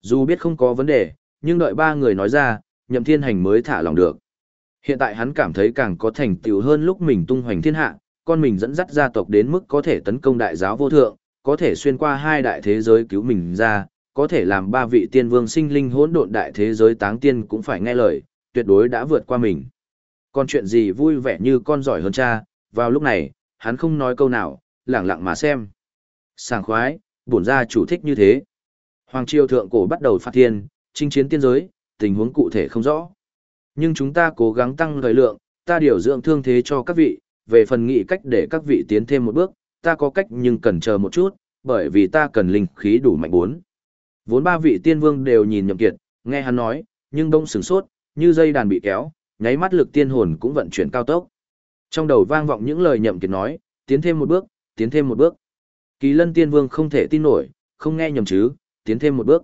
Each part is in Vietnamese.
Dù biết không có vấn đề, nhưng đợi ba người nói ra, nhậm thiên hành mới thả lòng được. Hiện tại hắn cảm thấy càng có thành tựu hơn lúc mình tung hoành thiên hạ, con mình dẫn dắt gia tộc đến mức có thể tấn công đại giáo vô thượng, có thể xuyên qua hai đại thế giới cứu mình ra, có thể làm ba vị tiên vương sinh linh hỗn độn đại thế giới táng tiên cũng phải nghe lời, tuyệt đối đã vượt qua mình. Còn chuyện gì vui vẻ như con giỏi hơn cha, vào lúc này, hắn không nói câu nào, lặng lặng mà xem. Sảng khoái, bổn ra chủ thích như thế. Hoàng triều thượng cổ bắt đầu phát thiên, chinh chiến tiên giới, tình huống cụ thể không rõ. Nhưng chúng ta cố gắng tăng thời lượng, ta điều dưỡng thương thế cho các vị, về phần nghị cách để các vị tiến thêm một bước, ta có cách nhưng cần chờ một chút, bởi vì ta cần linh khí đủ mạnh bốn. Vốn ba vị tiên vương đều nhìn nhậm kiệt, nghe hắn nói, nhưng đông sừng sốt, như dây đàn bị kéo, nháy mắt lực tiên hồn cũng vận chuyển cao tốc. Trong đầu vang vọng những lời nhậm kiệt nói, tiến thêm một bước, tiến thêm một bước. Kỳ lân tiên vương không thể tin nổi, không nghe nhầm chứ, tiến thêm một bước.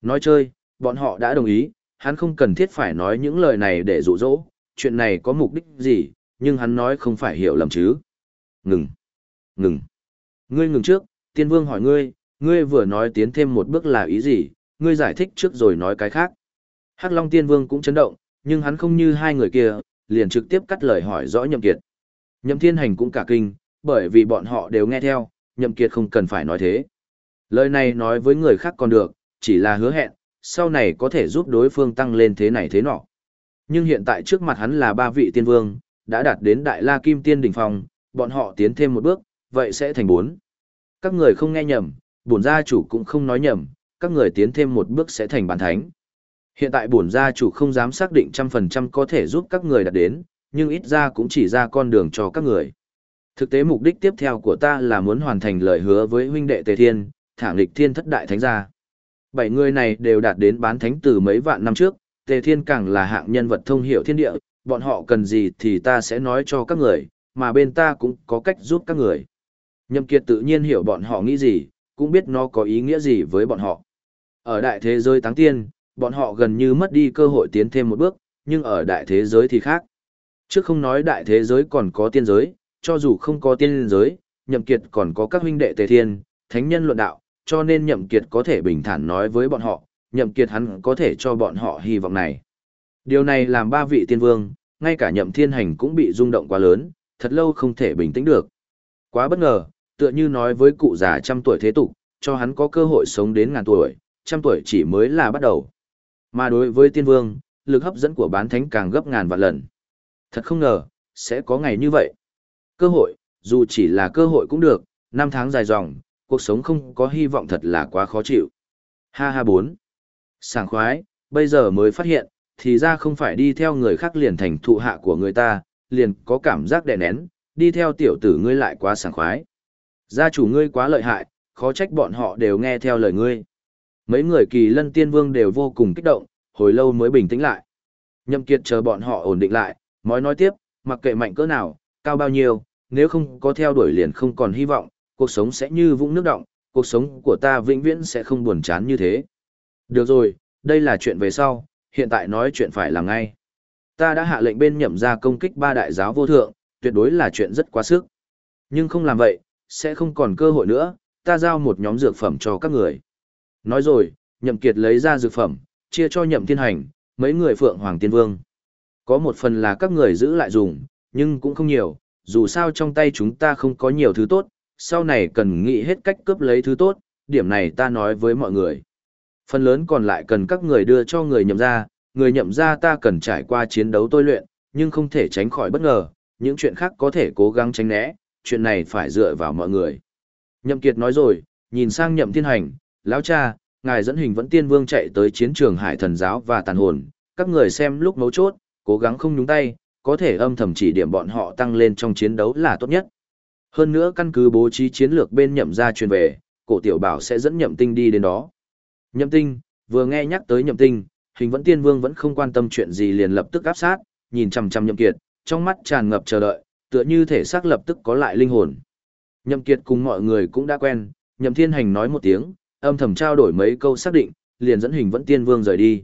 Nói chơi, bọn họ đã đồng ý, hắn không cần thiết phải nói những lời này để dụ dỗ, chuyện này có mục đích gì, nhưng hắn nói không phải hiểu lầm chứ. Ngừng, ngừng. Ngươi ngừng trước, tiên vương hỏi ngươi, ngươi vừa nói tiến thêm một bước là ý gì, ngươi giải thích trước rồi nói cái khác. Hắc Long tiên vương cũng chấn động, nhưng hắn không như hai người kia, liền trực tiếp cắt lời hỏi rõ nhậm kiệt. Nhậm thiên hành cũng cả kinh, bởi vì bọn họ đều nghe theo, nhậm kiệt không cần phải nói thế. Lời này nói với người khác còn được, chỉ là hứa hẹn, sau này có thể giúp đối phương tăng lên thế này thế nọ. Nhưng hiện tại trước mặt hắn là ba vị tiên vương, đã đạt đến đại la kim tiên đỉnh phong, bọn họ tiến thêm một bước, vậy sẽ thành bốn. Các người không nghe nhầm, bổn gia chủ cũng không nói nhầm, các người tiến thêm một bước sẽ thành bản thánh. Hiện tại bổn gia chủ không dám xác định trăm phần trăm có thể giúp các người đạt đến, nhưng ít ra cũng chỉ ra con đường cho các người. Thực tế mục đích tiếp theo của ta là muốn hoàn thành lời hứa với huynh đệ Tề Thiên, thẳng lịch thiên thất đại thánh gia. Bảy người này đều đạt đến bán thánh từ mấy vạn năm trước, Tề Thiên càng là hạng nhân vật thông hiểu thiên địa, bọn họ cần gì thì ta sẽ nói cho các người, mà bên ta cũng có cách giúp các người. Nhậm Kiệt tự nhiên hiểu bọn họ nghĩ gì, cũng biết nó có ý nghĩa gì với bọn họ. Ở đại thế giới táng tiên, bọn họ gần như mất đi cơ hội tiến thêm một bước, nhưng ở đại thế giới thì khác. Trước không nói đại thế giới còn có tiên giới, cho dù không có tiên giới, Nhậm Kiệt còn có các huynh đệ Tề Thiên, thánh nhân luận đạo, cho nên Nhậm Kiệt có thể bình thản nói với bọn họ, Nhậm Kiệt hắn có thể cho bọn họ hy vọng này. Điều này làm ba vị tiên vương, ngay cả Nhậm Thiên Hành cũng bị rung động quá lớn, thật lâu không thể bình tĩnh được. Quá bất ngờ, tựa như nói với cụ già trăm tuổi thế tục, cho hắn có cơ hội sống đến ngàn tuổi, trăm tuổi chỉ mới là bắt đầu. Mà đối với tiên vương, lực hấp dẫn của bán thánh càng gấp ngàn vạn lần. Thật không ngờ, sẽ có ngày như vậy. Cơ hội, dù chỉ là cơ hội cũng được, năm tháng dài dòng, cuộc sống không có hy vọng thật là quá khó chịu. Ha ha bốn. Sảng khoái, bây giờ mới phát hiện, thì ra không phải đi theo người khác liền thành thụ hạ của người ta, liền có cảm giác đè nén, đi theo tiểu tử ngươi lại quá sảng khoái. Gia chủ ngươi quá lợi hại, khó trách bọn họ đều nghe theo lời ngươi. Mấy người kỳ lân tiên vương đều vô cùng kích động, hồi lâu mới bình tĩnh lại. Nhậm kiệt chờ bọn họ ổn định lại, mới nói tiếp, mặc kệ mạnh cỡ nào, cao bao nhiêu, nếu không có theo đuổi liền không còn hy vọng, cuộc sống sẽ như vũng nước động, cuộc sống của ta vĩnh viễn sẽ không buồn chán như thế. Được rồi, đây là chuyện về sau, hiện tại nói chuyện phải làm ngay. Ta đã hạ lệnh bên nhậm ra công kích ba đại giáo vô thượng, tuyệt đối là chuyện rất quá sức. Nhưng không làm vậy, sẽ không còn cơ hội nữa, ta giao một nhóm dược phẩm cho các người. Nói rồi, nhậm kiệt lấy ra dược phẩm, chia cho nhậm thiên hành, mấy người phượng hoàng tiên vương. Có một phần là các người giữ lại dùng, nhưng cũng không nhiều, dù sao trong tay chúng ta không có nhiều thứ tốt, sau này cần nghĩ hết cách cướp lấy thứ tốt, điểm này ta nói với mọi người. Phần lớn còn lại cần các người đưa cho người nhậm ra, người nhậm ra ta cần trải qua chiến đấu tôi luyện, nhưng không thể tránh khỏi bất ngờ, những chuyện khác có thể cố gắng tránh né, chuyện này phải dựa vào mọi người. Nhậm Kiệt nói rồi, nhìn sang nhậm thiên hành, lão cha, ngài dẫn hình vẫn tiên vương chạy tới chiến trường hải thần giáo và tàn hồn, các người xem lúc mấu chốt, cố gắng không nhúng tay, có thể âm thầm chỉ điểm bọn họ tăng lên trong chiến đấu là tốt nhất. Hơn nữa căn cứ bố trí chiến lược bên nhậm gia truyền về, cổ tiểu bảo sẽ dẫn nhậm tinh đi đến đó. Nhậm tinh, vừa nghe nhắc tới nhậm tinh, hình vẫn tiên vương vẫn không quan tâm chuyện gì liền lập tức áp sát, nhìn chằm chằm nhậm kiệt, trong mắt tràn ngập chờ đợi, tựa như thể xác lập tức có lại linh hồn. Nhậm kiệt cùng mọi người cũng đã quen, nhậm thiên hành nói một tiếng, âm thầm trao đổi mấy câu xác định, liền dẫn hình vẫn tiên vương rời đi.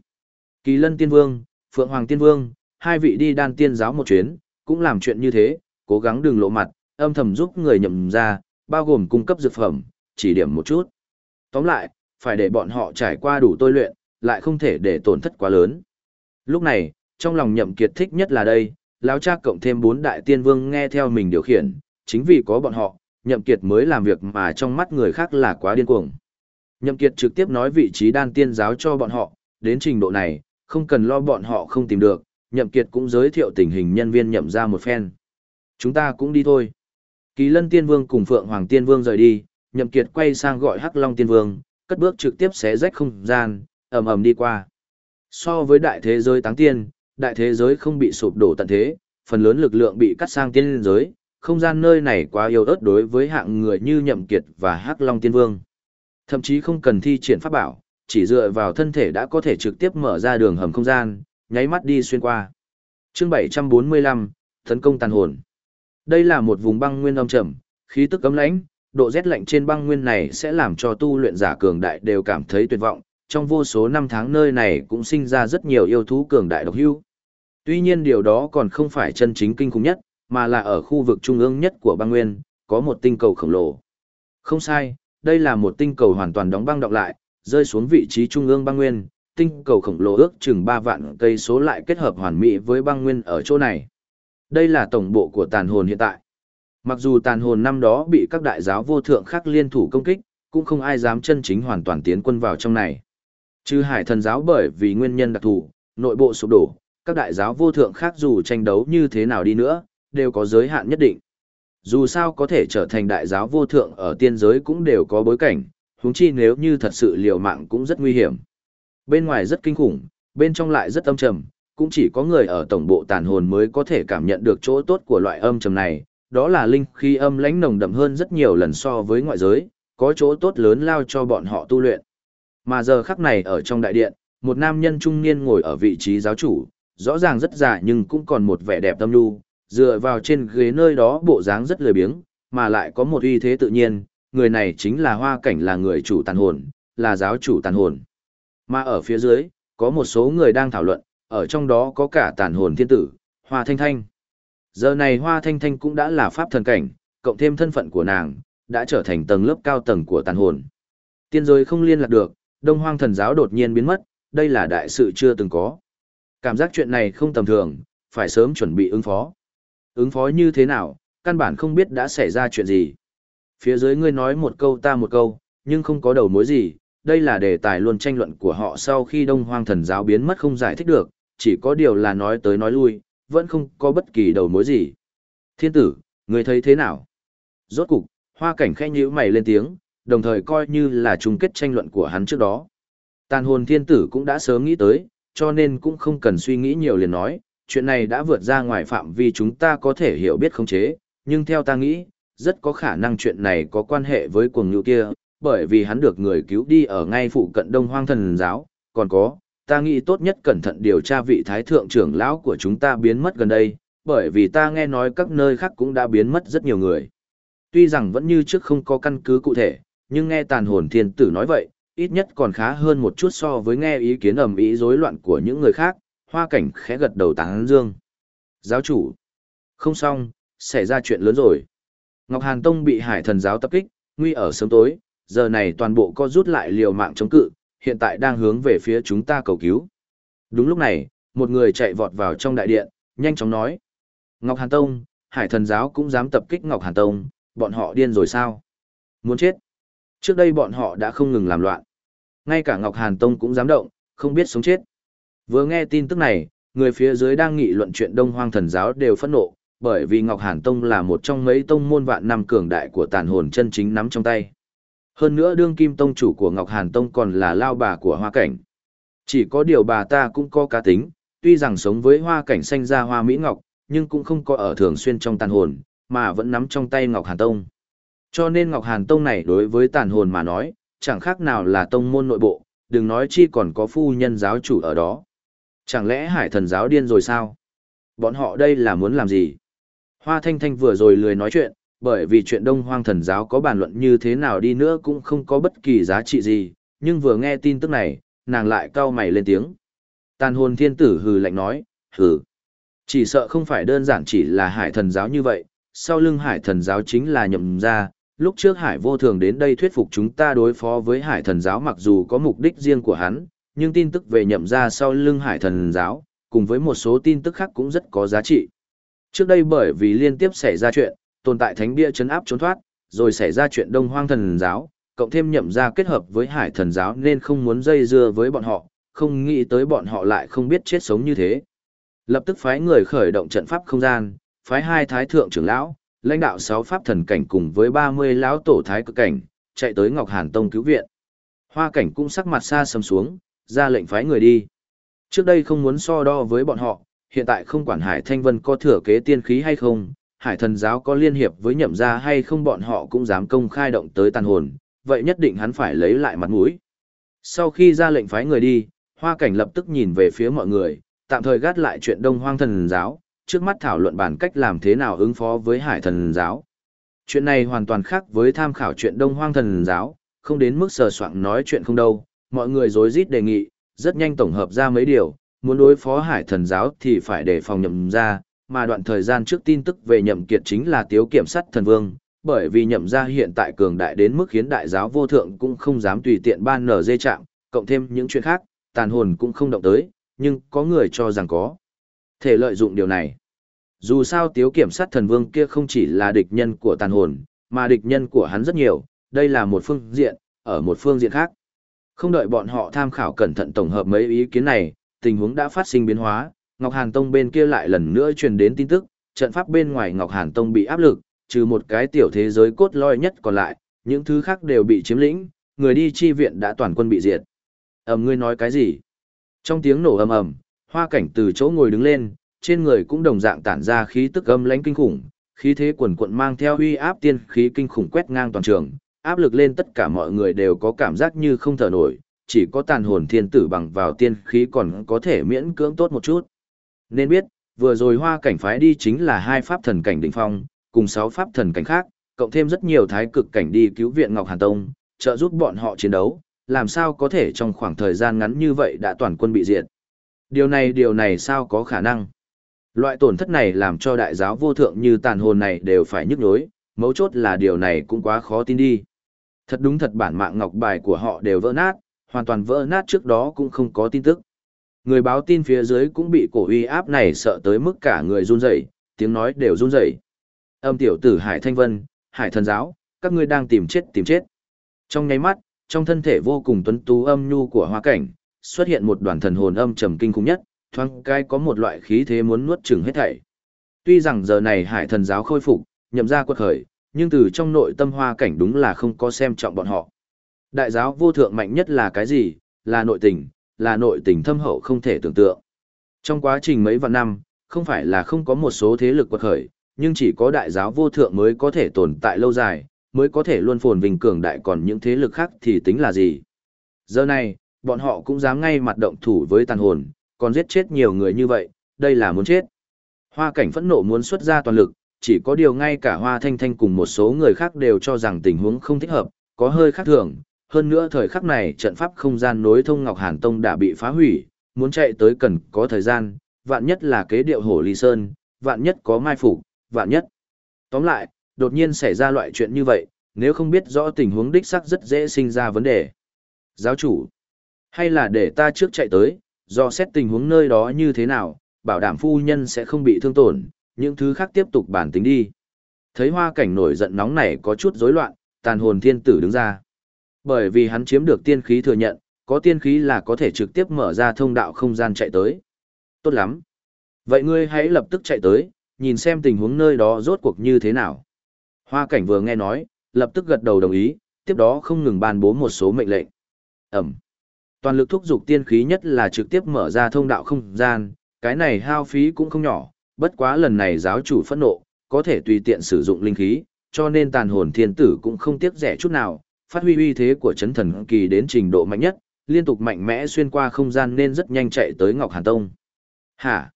Kỳ lân tiên vương, phượng hoàng tiên vương, hai vị đi đan tiên giáo một chuyến, cũng làm chuyện như thế, cố gắng đừng lộ mặt, âm thầm giúp người nhậm ra, bao gồm cung cấp dược phẩm, chỉ điểm một chút. Tóm lại, phải để bọn họ trải qua đủ tôi luyện, lại không thể để tổn thất quá lớn. Lúc này, trong lòng nhậm kiệt thích nhất là đây, lão cha cộng thêm bốn đại tiên vương nghe theo mình điều khiển, chính vì có bọn họ, nhậm kiệt mới làm việc mà trong mắt người khác là quá điên cuồng. Nhậm kiệt trực tiếp nói vị trí đan tiên giáo cho bọn họ, đến trình độ này, không cần lo bọn họ không tìm được, nhậm kiệt cũng giới thiệu tình hình nhân viên nhậm ra một phen. Chúng ta cũng đi thôi. Kỳ lân tiên vương cùng phượng hoàng tiên vương rời đi, nhậm kiệt quay sang gọi hắc long tiên vương, cất bước trực tiếp xé rách không gian, ầm ầm đi qua. So với đại thế giới táng tiên, đại thế giới không bị sụp đổ tận thế, phần lớn lực lượng bị cắt sang tiên giới, không gian nơi này quá yếu ớt đối với hạng người như nhậm kiệt và hắc long tiên vương. Thậm chí không cần thi triển pháp bảo, chỉ dựa vào thân thể đã có thể trực tiếp mở ra đường hầm không gian, nháy mắt đi xuyên qua. Chương 745, tấn công tàn hồn. Đây là một vùng băng nguyên âm trầm, khí tức cấm lãnh, độ rét lạnh trên băng nguyên này sẽ làm cho tu luyện giả cường đại đều cảm thấy tuyệt vọng. Trong vô số năm tháng nơi này cũng sinh ra rất nhiều yêu thú cường đại độc hưu. Tuy nhiên điều đó còn không phải chân chính kinh khủng nhất, mà là ở khu vực trung ương nhất của băng nguyên, có một tinh cầu khổng lồ. Không sai, đây là một tinh cầu hoàn toàn đóng băng đọng lại, rơi xuống vị trí trung ương băng nguyên, tinh cầu khổng lồ ước chừng 3 vạn cây số lại kết hợp hoàn mỹ với băng nguyên ở chỗ này. Đây là tổng bộ của tàn hồn hiện tại. Mặc dù tàn hồn năm đó bị các đại giáo vô thượng khác liên thủ công kích, cũng không ai dám chân chính hoàn toàn tiến quân vào trong này. Chứ hải thần giáo bởi vì nguyên nhân đặc thù, nội bộ sụp đổ, các đại giáo vô thượng khác dù tranh đấu như thế nào đi nữa, đều có giới hạn nhất định. Dù sao có thể trở thành đại giáo vô thượng ở tiên giới cũng đều có bối cảnh, huống chi nếu như thật sự liều mạng cũng rất nguy hiểm. Bên ngoài rất kinh khủng, bên trong lại rất âm trầm, cũng chỉ có người ở tổng bộ tàn hồn mới có thể cảm nhận được chỗ tốt của loại âm trầm này, đó là linh khí âm lãnh nồng đậm hơn rất nhiều lần so với ngoại giới, có chỗ tốt lớn lao cho bọn họ tu luyện. Mà giờ khắc này ở trong đại điện, một nam nhân trung niên ngồi ở vị trí giáo chủ, rõ ràng rất già nhưng cũng còn một vẻ đẹp tâm nhu, dựa vào trên ghế nơi đó bộ dáng rất lười biếng, mà lại có một uy thế tự nhiên, người này chính là hoa cảnh là người chủ tàn hồn, là giáo chủ tàn hồn. Mà ở phía dưới, có một số người đang thảo luận, ở trong đó có cả tàn hồn thiên tử, hoa thanh thanh. Giờ này hoa thanh thanh cũng đã là pháp thần cảnh, cộng thêm thân phận của nàng, đã trở thành tầng lớp cao tầng của tàn hồn. Tiên giới không liên lạc được, đông hoang thần giáo đột nhiên biến mất, đây là đại sự chưa từng có. Cảm giác chuyện này không tầm thường, phải sớm chuẩn bị ứng phó. Ứng phó như thế nào, căn bản không biết đã xảy ra chuyện gì. Phía dưới ngươi nói một câu ta một câu, nhưng không có đầu mối gì, đây là đề tài luôn tranh luận của họ sau khi đông hoang thần giáo biến mất không giải thích được, chỉ có điều là nói tới nói lui, vẫn không có bất kỳ đầu mối gì. Thiên tử, người thấy thế nào? Rốt cục, hoa cảnh khẽ nhíu mày lên tiếng, đồng thời coi như là chung kết tranh luận của hắn trước đó. Tàn hồn thiên tử cũng đã sớm nghĩ tới, cho nên cũng không cần suy nghĩ nhiều liền nói, chuyện này đã vượt ra ngoài phạm vi chúng ta có thể hiểu biết khống chế, nhưng theo ta nghĩ, rất có khả năng chuyện này có quan hệ với cuồng nhu kia, bởi vì hắn được người cứu đi ở ngay phụ cận Đông Hoang Thần giáo, còn có, ta nghĩ tốt nhất cẩn thận điều tra vị thái thượng trưởng lão của chúng ta biến mất gần đây, bởi vì ta nghe nói các nơi khác cũng đã biến mất rất nhiều người. Tuy rằng vẫn như trước không có căn cứ cụ thể, nhưng nghe tàn hồn thiên tử nói vậy, ít nhất còn khá hơn một chút so với nghe ý kiến ầm ĩ rối loạn của những người khác, hoa cảnh khẽ gật đầu tán dương. Giáo chủ, không xong, xảy ra chuyện lớn rồi. Ngọc Hàn Tông bị hải thần giáo tập kích, nguy ở sớm tối, giờ này toàn bộ co rút lại liều mạng chống cự, hiện tại đang hướng về phía chúng ta cầu cứu. Đúng lúc này, một người chạy vọt vào trong đại điện, nhanh chóng nói. Ngọc Hàn Tông, hải thần giáo cũng dám tập kích Ngọc Hàn Tông, bọn họ điên rồi sao? Muốn chết. Trước đây bọn họ đã không ngừng làm loạn. Ngay cả Ngọc Hàn Tông cũng dám động, không biết sống chết. Vừa nghe tin tức này, người phía dưới đang nghị luận chuyện Đông Hoang thần giáo đều phẫn nộ, bởi vì Ngọc Hàn Tông là một trong mấy tông môn vạn năm cường đại của tàn hồn chân chính nắm trong tay. Hơn nữa đương kim tông chủ của Ngọc Hàn Tông còn là lao bà của hoa cảnh. Chỉ có điều bà ta cũng có cá tính, tuy rằng sống với hoa cảnh xanh ra hoa Mỹ Ngọc, nhưng cũng không có ở thường xuyên trong tàn hồn, mà vẫn nắm trong tay Ngọc Hàn Tông. Cho nên Ngọc Hàn Tông này đối với tàn hồn mà nói, chẳng khác nào là tông môn nội bộ, đừng nói chi còn có phu nhân giáo chủ ở đó. Chẳng lẽ hải thần giáo điên rồi sao? Bọn họ đây là muốn làm gì? Hoa Thanh Thanh vừa rồi lười nói chuyện, bởi vì chuyện Đông Hoang thần giáo có bàn luận như thế nào đi nữa cũng không có bất kỳ giá trị gì, nhưng vừa nghe tin tức này, nàng lại cau mày lên tiếng. Tàn hồn thiên tử hừ lạnh nói, hừ. Chỉ sợ không phải đơn giản chỉ là hải thần giáo như vậy, sau lưng hải thần giáo chính là nhậm gia, lúc trước Hải vô thường đến đây thuyết phục chúng ta đối phó với Hải thần giáo mặc dù có mục đích riêng của hắn, nhưng tin tức về nhậm ra sau lưng Hải thần giáo, cùng với một số tin tức khác cũng rất có giá trị. Trước đây bởi vì liên tiếp xảy ra chuyện, tồn tại thánh bia chấn áp trốn thoát, rồi xảy ra chuyện đông hoang thần giáo, cộng thêm nhậm ra kết hợp với hải thần giáo nên không muốn dây dưa với bọn họ, không nghĩ tới bọn họ lại không biết chết sống như thế. Lập tức phái người khởi động trận pháp không gian, phái hai thái thượng trưởng lão, lãnh đạo sáu pháp thần cảnh cùng với 30 lão tổ thái cực cảnh, chạy tới Ngọc Hàn Tông cứu viện. Hoa cảnh cũng sắc mặt xa sầm xuống, ra lệnh phái người đi. Trước đây không muốn so đo với bọn họ, hiện tại không quản Hải Thanh Vân có thừa kế tiên khí hay không, Hải thần giáo có liên hiệp với nhậm gia hay không bọn họ cũng dám công khai động tới tàn hồn, vậy nhất định hắn phải lấy lại mặt mũi. Sau khi ra lệnh phái người đi, Hoa Cảnh lập tức nhìn về phía mọi người, tạm thời gác lại chuyện Đông Hoang thần giáo, trước mắt thảo luận bản cách làm thế nào ứng phó với Hải thần giáo. Chuyện này hoàn toàn khác với tham khảo chuyện Đông Hoang thần giáo, không đến mức sờ soạng nói chuyện không đâu, mọi người rối rít đề nghị, rất nhanh tổng hợp ra mấy điều, muốn đối phó Hải thần giáo thì phải đề phòng nhậm ra, mà đoạn thời gian trước tin tức về nhậm kiệt chính là tiếu kiểm sát thần vương, bởi vì nhậm gia hiện tại cường đại đến mức khiến đại giáo vô thượng cũng không dám tùy tiện ban nở dê chạm, cộng thêm những chuyện khác, tàn hồn cũng không động tới, nhưng có người cho rằng có thể lợi dụng điều này. Dù sao tiếu kiểm sát thần vương kia không chỉ là địch nhân của tàn hồn, mà địch nhân của hắn rất nhiều, đây là một phương diện, ở một phương diện khác. Không đợi bọn họ tham khảo cẩn thận tổng hợp mấy ý kiến này, tình huống đã phát sinh biến hóa, Ngọc Hàn Tông bên kia lại lần nữa truyền đến tin tức, trận pháp bên ngoài Ngọc Hàn Tông bị áp lực, trừ một cái tiểu thế giới cốt lõi nhất còn lại, những thứ khác đều bị chiếm lĩnh, người đi chi viện đã toàn quân bị diệt. Ầm ngươi nói cái gì? Trong tiếng nổ ầm ầm, Hoa Cảnh từ chỗ ngồi đứng lên, trên người cũng đồng dạng tản ra khí tức âm lãnh kinh khủng, khí thế quần quận mang theo uy áp tiên khí kinh khủng quét ngang toàn trường, áp lực lên tất cả mọi người đều có cảm giác như không thở nổi, chỉ có tàn hồn thiên tử bằng vào tiên khí còn có thể miễn cưỡng tốt một chút. Nên biết, vừa rồi hoa cảnh phái đi chính là hai pháp thần cảnh đỉnh phong, cùng sáu pháp thần cảnh khác, cộng thêm rất nhiều thái cực cảnh đi cứu viện Ngọc Hàn Tông, trợ giúp bọn họ chiến đấu, làm sao có thể trong khoảng thời gian ngắn như vậy đã toàn quân bị diệt. Điều này điều này sao có khả năng? Loại tổn thất này làm cho đại giáo vô thượng như tàn hồn này đều phải nhức nhối, mấu chốt là điều này cũng quá khó tin đi. Thật đúng thật bản mạng ngọc bài của họ đều vỡ nát, hoàn toàn vỡ nát trước đó cũng không có tin tức. Người báo tin phía dưới cũng bị cổ uy áp này sợ tới mức cả người run rẩy, tiếng nói đều run rẩy. Âm tiểu tử Hải Thanh Vân, Hải Thần Giáo, các ngươi đang tìm chết tìm chết. Trong nháy mắt, trong thân thể vô cùng tuấn tú âm nhu của hoa cảnh, xuất hiện một đoàn thần hồn âm trầm kinh khủng nhất, thoáng cai có một loại khí thế muốn nuốt chửng hết thảy. Tuy rằng giờ này Hải Thần Giáo khôi phục, nhậm ra quật khởi, nhưng từ trong nội tâm hoa cảnh đúng là không có xem trọng bọn họ. Đại giáo vô thượng mạnh nhất là cái gì? Là nội tình, là nội tình thâm hậu không thể tưởng tượng. Trong quá trình mấy vạn năm, không phải là không có một số thế lực quật khởi, nhưng chỉ có đại giáo vô thượng mới có thể tồn tại lâu dài, mới có thể luôn phồn vinh cường đại còn những thế lực khác thì tính là gì. Giờ này, bọn họ cũng dám ngay mặt động thủ với tàn hồn, còn giết chết nhiều người như vậy, đây là muốn chết. Hoa cảnh phẫn nộ muốn xuất ra toàn lực, chỉ có điều ngay cả hoa thanh thanh cùng một số người khác đều cho rằng tình huống không thích hợp, có hơi khác thường. Hơn nữa thời khắc này trận pháp không gian nối thông Ngọc Hàn Tông đã bị phá hủy, muốn chạy tới cần có thời gian, vạn nhất là kế điệu hổ ly sơn, vạn nhất có mai phục, vạn nhất. Tóm lại, đột nhiên xảy ra loại chuyện như vậy, nếu không biết rõ tình huống đích xác rất dễ sinh ra vấn đề. Giáo chủ, hay là để ta trước chạy tới, do xét tình huống nơi đó như thế nào, bảo đảm phu nhân sẽ không bị thương tổn, những thứ khác tiếp tục bản tính đi. Thấy hoa cảnh nổi giận nóng này có chút rối loạn, tàn hồn thiên tử đứng ra. Bởi vì hắn chiếm được tiên khí thừa nhận, có tiên khí là có thể trực tiếp mở ra thông đạo không gian chạy tới. Tốt lắm. Vậy ngươi hãy lập tức chạy tới, nhìn xem tình huống nơi đó rốt cuộc như thế nào. Hoa cảnh vừa nghe nói, lập tức gật đầu đồng ý, tiếp đó không ngừng ban bố một số mệnh lệnh. Ẩm. Toàn lực thúc giục tiên khí nhất là trực tiếp mở ra thông đạo không gian, cái này hao phí cũng không nhỏ, bất quá lần này giáo chủ phẫn nộ, có thể tùy tiện sử dụng linh khí, cho nên tàn hồn thiên tử cũng không tiếc rẻ chút nào, phát huy uy thế của chấn thần kỳ đến trình độ mạnh nhất, liên tục mạnh mẽ xuyên qua không gian nên rất nhanh chạy tới Ngọc Hàn Tông. Hả?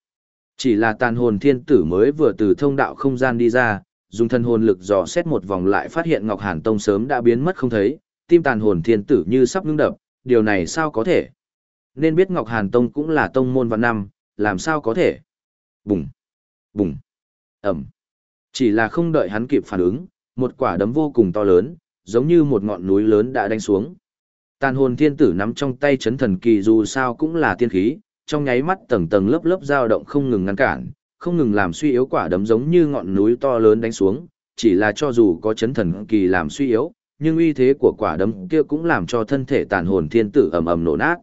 Chỉ là tàn hồn thiên tử mới vừa từ thông đạo không gian đi ra, dùng thân hồn lực dò xét một vòng lại phát hiện Ngọc Hàn Tông sớm đã biến mất không thấy, tim tàn hồn thiên tử như sắp ngưng đập, điều này sao có thể? Nên biết Ngọc Hàn Tông cũng là tông môn vạn năm, làm sao có thể? Bùng, bùng, ẩm. Chỉ là không đợi hắn kịp phản ứng, một quả đấm vô cùng to lớn, giống như một ngọn núi lớn đã đánh xuống. Tàn hồn thiên tử nắm trong tay chấn thần kỳ dù sao cũng là tiên khí, trong nháy mắt tầng tầng lớp lớp dao động không ngừng ngăn cản, không ngừng làm suy yếu quả đấm giống như ngọn núi to lớn đánh xuống, chỉ là cho dù có chấn thần kỳ làm suy yếu, nhưng uy thế của quả đấm kia cũng làm cho thân thể tàn hồn thiên tử ầm ầm nổ nát.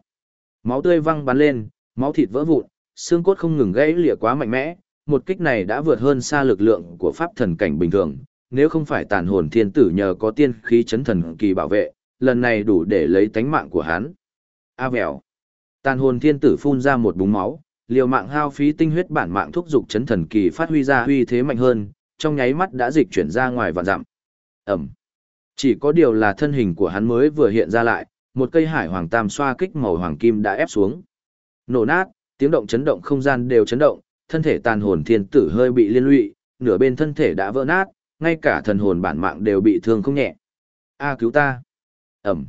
Máu tươi văng bắn lên, máu thịt vỡ vụn, xương cốt không ngừng gãy lìa quá mạnh mẽ, một kích này đã vượt hơn xa lực lượng của pháp thần cảnh bình thường, nếu không phải tàn hồn thiên tử nhờ có tiên khí chấn thần kỳ bảo vệ, lần này đủ để lấy tánh mạng của hắn. A vèo. Tàn hồn thiên tử phun ra một búng máu, liều mạng hao phí tinh huyết bản mạng thúc dục chấn thần kỳ phát huy ra uy thế mạnh hơn, trong nháy mắt đã dịch chuyển ra ngoài vạn dặm. Ẩm. Chỉ có điều là thân hình của hắn mới vừa hiện ra lại, một cây hải hoàng tam xoa kích màu hoàng kim đã ép xuống. Nổ nát, tiếng động chấn động không gian đều chấn động, thân thể tàn hồn thiên tử hơi bị liên lụy, nửa bên thân thể đã vỡ nát, ngay cả thần hồn bản mạng đều bị thương không nhẹ. A cứu ta. Ẩm.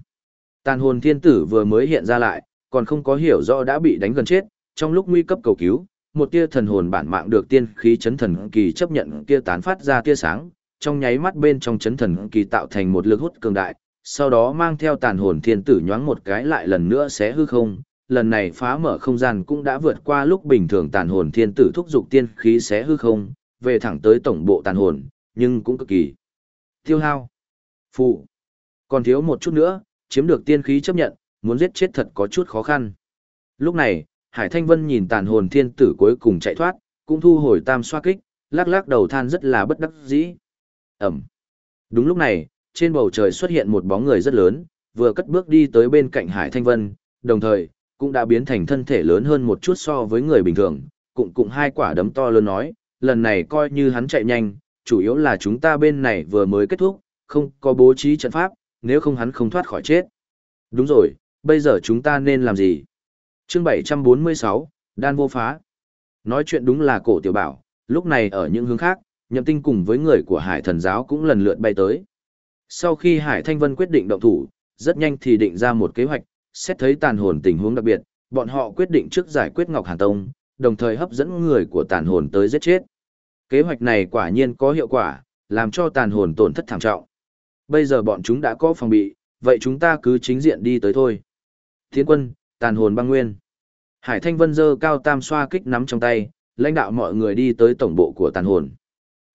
Tàn hồn thiên tử vừa mới hiện ra lại, còn không có hiểu rõ đã bị đánh gần chết, trong lúc nguy cấp cầu cứu, một tia thần hồn bản mạng được tiên khí chấn thần kỳ chấp nhận tia tán phát ra tia sáng, trong nháy mắt bên trong chấn thần kỳ tạo thành một lực hút cường đại, sau đó mang theo tàn hồn thiên tử nhoáng một cái lại lần nữa sẽ hư không, lần này phá mở không gian cũng đã vượt qua lúc bình thường tàn hồn thiên tử thúc dục tiên khí sẽ hư không, về thẳng tới tổng bộ tàn hồn, nhưng cũng cực kỳ tiêu hao. Phụ. Còn thiếu một chút nữa, chiếm được tiên khí chấp nhận, muốn giết chết thật có chút khó khăn. Lúc này, Hải Thanh Vân nhìn tàn hồn thiên tử cuối cùng chạy thoát, cũng thu hồi tam xoa kích, lắc lắc đầu than rất là bất đắc dĩ. Ẩm. Đúng lúc này, trên bầu trời xuất hiện một bóng người rất lớn, vừa cất bước đi tới bên cạnh Hải Thanh Vân, đồng thời, cũng đã biến thành thân thể lớn hơn một chút so với người bình thường, cũng cùng hai quả đấm to lớn nói, lần này coi như hắn chạy nhanh, chủ yếu là chúng ta bên này vừa mới kết thúc, không có bố trí trận pháp, nếu không hắn không thoát khỏi chết. Đúng rồi, bây giờ chúng ta nên làm gì? Chương 746, Đan vô phá. Nói chuyện đúng là cổ tiểu bảo, lúc này ở những hướng khác, nhậm tinh cùng với người của hải thần giáo cũng lần lượt bay tới. Sau khi Hải Thanh Vân quyết định động thủ, rất nhanh thì định ra một kế hoạch, xét thấy tàn hồn tình huống đặc biệt, bọn họ quyết định trước giải quyết Ngọc Hàn Tông, đồng thời hấp dẫn người của tàn hồn tới giết chết. Kế hoạch này quả nhiên có hiệu quả, làm cho tàn hồn tổn thất thảm trọng. Bây giờ bọn chúng đã có phòng bị, vậy chúng ta cứ chính diện đi tới thôi. Thiên quân, tàn hồn băng nguyên. Hải Thanh Vân dơ cao tam xoa kích nắm trong tay, lãnh đạo mọi người đi tới tổng bộ của tàn hồn.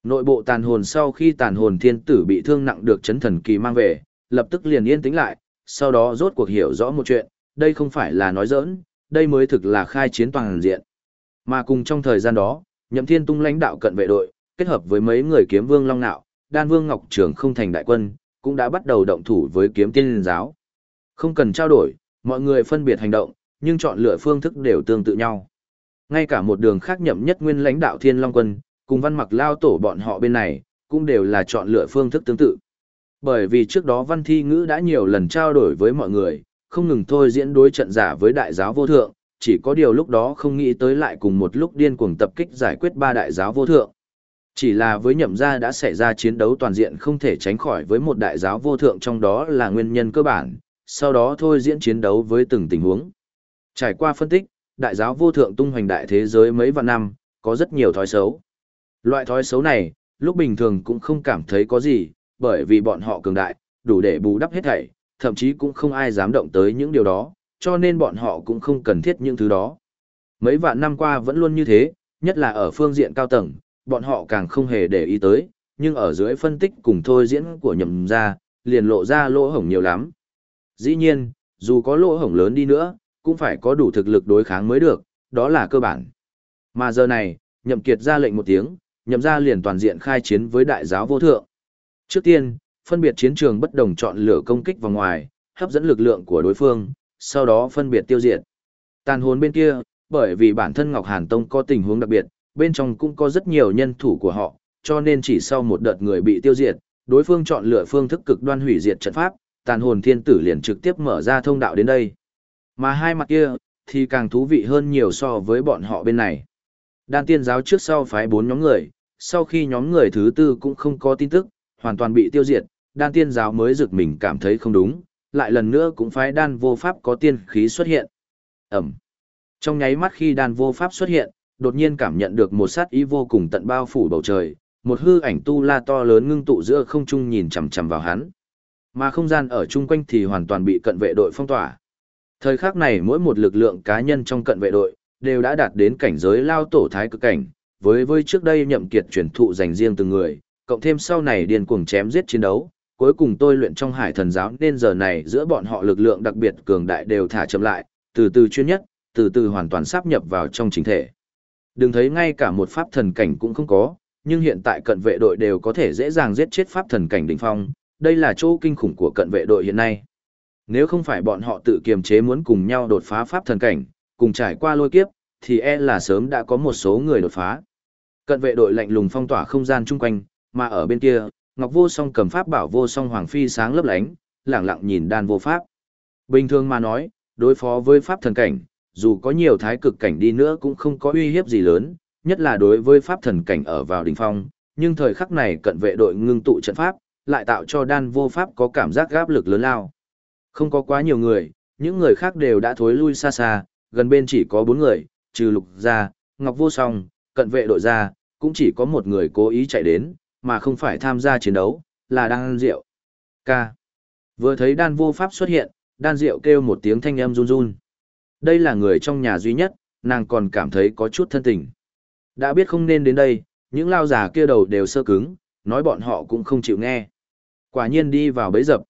Nội bộ tàn hồn sau khi tàn hồn thiên tử bị thương nặng được chấn thần kỳ mang về, lập tức liền yên tĩnh lại, sau đó rốt cuộc hiểu rõ một chuyện, đây không phải là nói giỡn, đây mới thực là khai chiến toàn diện. Mà cùng trong thời gian đó, Nhậm Thiên Tung lãnh đạo cận vệ đội, kết hợp với mấy người kiếm vương Long Nạo, Đan Vương Ngọc Trường không thành đại quân, cũng đã bắt đầu động thủ với kiếm tiên liên giáo. Không cần trao đổi, mọi người phân biệt hành động, nhưng chọn lựa phương thức đều tương tự nhau. Ngay cả một đường khác nhậm nhất nguyên lãnh đạo Thiên Long quân, cùng văn mặc lao tổ bọn họ bên này, cũng đều là chọn lựa phương thức tương tự. Bởi vì trước đó văn thi ngữ đã nhiều lần trao đổi với mọi người, không ngừng thôi diễn đối trận giả với đại giáo vô thượng, chỉ có điều lúc đó không nghĩ tới lại cùng một lúc điên cuồng tập kích giải quyết ba đại giáo vô thượng. Chỉ là với nhậm gia đã xảy ra chiến đấu toàn diện không thể tránh khỏi với một đại giáo vô thượng trong đó là nguyên nhân cơ bản, sau đó thôi diễn chiến đấu với từng tình huống. Trải qua phân tích, đại giáo vô thượng tung hoành đại thế giới mấy vạn năm, có rất nhiều thói xấu. Loại thói xấu này, lúc bình thường cũng không cảm thấy có gì, bởi vì bọn họ cường đại, đủ để bù đắp hết thảy, thậm chí cũng không ai dám động tới những điều đó, cho nên bọn họ cũng không cần thiết những thứ đó. Mấy vạn năm qua vẫn luôn như thế, nhất là ở phương diện cao tầng, bọn họ càng không hề để ý tới, nhưng ở dưới phân tích cùng thôi diễn của nhậm ra, liền lộ ra lỗ hổng nhiều lắm. Dĩ nhiên, dù có lỗ hổng lớn đi nữa, cũng phải có đủ thực lực đối kháng mới được, đó là cơ bản. Mà giờ này, nhậm kiệt ra lệnh một tiếng, nhậm ra liền toàn diện khai chiến với đại giáo vô thượng. Trước tiên, phân biệt chiến trường bất đồng chọn lựa công kích vào ngoài, hấp dẫn lực lượng của đối phương, sau đó phân biệt tiêu diệt. Tàn hồn bên kia, bởi vì bản thân Ngọc Hàn Tông có tình huống đặc biệt, bên trong cũng có rất nhiều nhân thủ của họ, cho nên chỉ sau một đợt người bị tiêu diệt, đối phương chọn lựa phương thức cực đoan hủy diệt trận pháp, tàn hồn thiên tử liền trực tiếp mở ra thông đạo đến đây. Mà hai mặt kia, thì càng thú vị hơn nhiều so với bọn họ bên này. Đan tiên giáo trước sau phái bốn nhóm người, sau khi nhóm người thứ tư cũng không có tin tức, hoàn toàn bị tiêu diệt, đan tiên giáo mới rực mình cảm thấy không đúng, lại lần nữa cũng phái đan vô pháp có tiên khí xuất hiện. Ẩm. Trong nháy mắt khi đan vô pháp xuất hiện, đột nhiên cảm nhận được một sát ý vô cùng tận bao phủ bầu trời, một hư ảnh tu la to lớn ngưng tụ giữa không trung nhìn chằm chằm vào hắn. Mà không gian ở chung quanh thì hoàn toàn bị cận vệ đội phong tỏa. Thời khắc này mỗi một lực lượng cá nhân trong cận vệ đội đều đã đạt đến cảnh giới lao tổ thái cực cảnh, với với trước đây nhậm kiệt truyền thụ dành riêng từng người, cộng thêm sau này điên cuồng chém giết chiến đấu, cuối cùng tôi luyện trong hải thần giáo nên giờ này giữa bọn họ lực lượng đặc biệt cường đại đều thả chậm lại, từ từ chuyên nhất, từ từ hoàn toàn sáp nhập vào trong chính thể. Đừng thấy ngay cả một pháp thần cảnh cũng không có, nhưng hiện tại cận vệ đội đều có thể dễ dàng giết chết pháp thần cảnh đỉnh phong, đây là chỗ kinh khủng của cận vệ đội hiện nay. Nếu không phải bọn họ tự kiềm chế muốn cùng nhau đột phá pháp thần cảnh, cùng trải qua lôi kiếp, thì e là sớm đã có một số người đột phá. Cận vệ đội lạnh lùng phong tỏa không gian chung quanh, mà ở bên kia, Ngọc Vô Song cầm pháp bảo Vô Song Hoàng Phi sáng lấp lánh, lẳng lặng nhìn đan vô pháp. Bình thường mà nói, đối phó với pháp thần cảnh, dù có nhiều thái cực cảnh đi nữa cũng không có uy hiếp gì lớn, nhất là đối với pháp thần cảnh ở vào đỉnh phong, nhưng thời khắc này cận vệ đội ngưng tụ trận pháp, lại tạo cho đan vô pháp có cảm giác gáp lực lớn lao. Không có quá nhiều người, những người khác đều đã thối lui xa xa, gần bên chỉ có bốn người, trừ lục gia, ngọc vô song, cận vệ đội gia, cũng chỉ có một người cố ý chạy đến, mà không phải tham gia chiến đấu, là đan diệu. K. Vừa thấy đan vô pháp xuất hiện, đan diệu kêu một tiếng thanh âm run run. Đây là người trong nhà duy nhất, nàng còn cảm thấy có chút thân tình. Đã biết không nên đến đây, những lao già kia đầu đều sơ cứng, nói bọn họ cũng không chịu nghe. Quả nhiên đi vào bấy dập.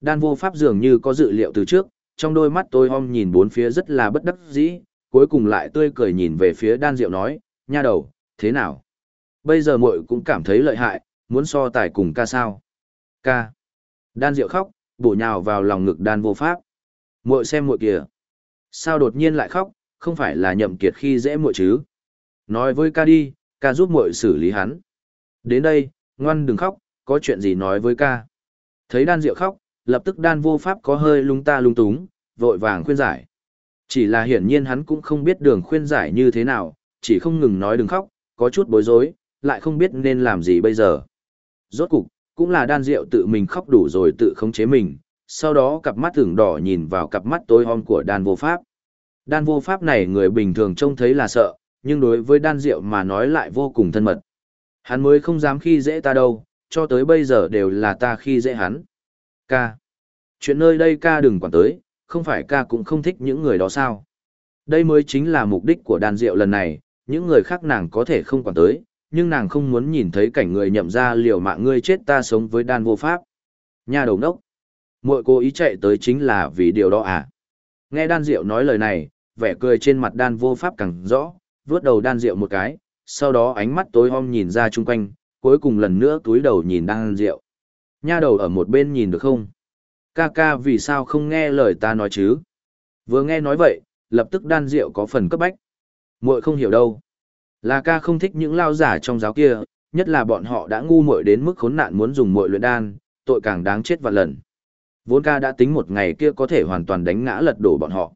Đan vô pháp dường như có dự liệu từ trước, trong đôi mắt tôi om nhìn bốn phía rất là bất đắc dĩ, cuối cùng lại tươi cười nhìn về phía đan diệu nói, nha đầu, thế nào? Bây giờ muội cũng cảm thấy lợi hại, muốn so tài cùng ca sao? Ca. Đan diệu khóc, bổ nhào vào lòng ngực đan vô pháp. Muội xem muội kìa. Sao đột nhiên lại khóc, không phải là nhậm kiệt khi dễ muội chứ? Nói với ca đi, ca giúp muội xử lý hắn. Đến đây, ngoan đừng khóc, có chuyện gì nói với ca. Thấy đan diệu khóc, lập tức đan vô pháp có hơi lung ta lung túng, vội vàng khuyên giải. Chỉ là hiển nhiên hắn cũng không biết đường khuyên giải như thế nào, chỉ không ngừng nói đừng khóc, có chút bối rối, lại không biết nên làm gì bây giờ. Rốt cục, cũng là đan diệu tự mình khóc đủ rồi tự khống chế mình, sau đó cặp mắt tưởng đỏ nhìn vào cặp mắt tối om của đan vô pháp. Đan vô pháp này người bình thường trông thấy là sợ, nhưng đối với đan diệu mà nói lại vô cùng thân mật. Hắn mới không dám khi dễ ta đâu, cho tới bây giờ đều là ta khi dễ hắn. Ca. Chuyện nơi đây ca đừng quản tới, không phải ca cũng không thích những người đó sao. Đây mới chính là mục đích của đan diệu lần này, những người khác nàng có thể không quản tới, nhưng nàng không muốn nhìn thấy cảnh người nhậm ra liều mạng ngươi chết ta sống với đan vô pháp. Nhà đầu nốc. Mội cô ý chạy tới chính là vì điều đó à. Nghe đan diệu nói lời này, vẻ cười trên mặt đan vô pháp càng rõ, vướt đầu đan diệu một cái, sau đó ánh mắt tối om nhìn ra chung quanh, cuối cùng lần nữa túi đầu nhìn đan diệu. Nha đầu ở một bên nhìn được không? Ca ca vì sao không nghe lời ta nói chứ? Vừa nghe nói vậy, lập tức đan diệu có phần cấp bách. muội không hiểu đâu. Là ca không thích những lao giả trong giáo kia, nhất là bọn họ đã ngu muội đến mức khốn nạn muốn dùng muội luyện đan, tội càng đáng chết vạn lần. Vốn ca đã tính một ngày kia có thể hoàn toàn đánh ngã lật đổ bọn họ.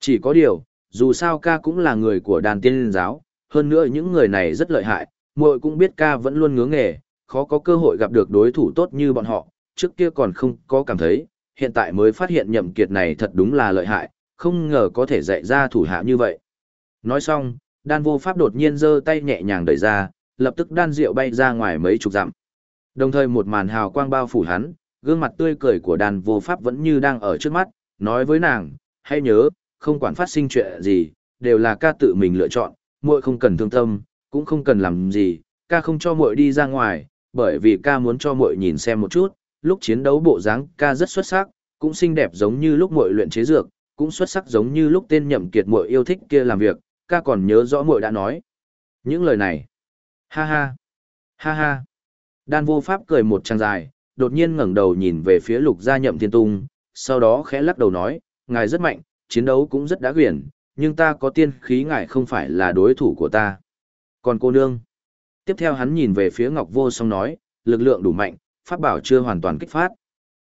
Chỉ có điều, dù sao ca cũng là người của đàn tiên giáo, hơn nữa những người này rất lợi hại, muội cũng biết ca vẫn luôn ngưỡng nghề, khó có cơ hội gặp được đối thủ tốt như bọn họ, trước kia còn không có cảm thấy, hiện tại mới phát hiện nhậm kiệt này thật đúng là lợi hại, không ngờ có thể dạy ra thủ hạ như vậy. Nói xong, đan vô pháp đột nhiên giơ tay nhẹ nhàng đẩy ra, lập tức đan rượu bay ra ngoài mấy chục dặm. Đồng thời một màn hào quang bao phủ hắn, gương mặt tươi cười của đan vô pháp vẫn như đang ở trước mắt, nói với nàng, hãy nhớ, không quản phát sinh chuyện gì, đều là ca tự mình lựa chọn, muội không cần thương tâm, cũng không cần làm gì, ca không cho muội đi ra ngoài, bởi vì ca muốn cho muội nhìn xem một chút, lúc chiến đấu bộ dáng ca rất xuất sắc, cũng xinh đẹp giống như lúc muội luyện chế dược, cũng xuất sắc giống như lúc tên nhậm kiệt muội yêu thích kia làm việc, ca còn nhớ rõ muội đã nói. Những lời này. Ha ha. Ha ha. Đan vô pháp cười một trang dài, đột nhiên ngẩng đầu nhìn về phía lục gia nhậm thiên tung, sau đó khẽ lắc đầu nói, ngài rất mạnh, chiến đấu cũng rất đã quyển, nhưng ta có tiên khí ngài không phải là đối thủ của ta. Còn cô nương. Tiếp theo hắn nhìn về phía Ngọc Vô Song nói, lực lượng đủ mạnh, pháp bảo chưa hoàn toàn kích phát.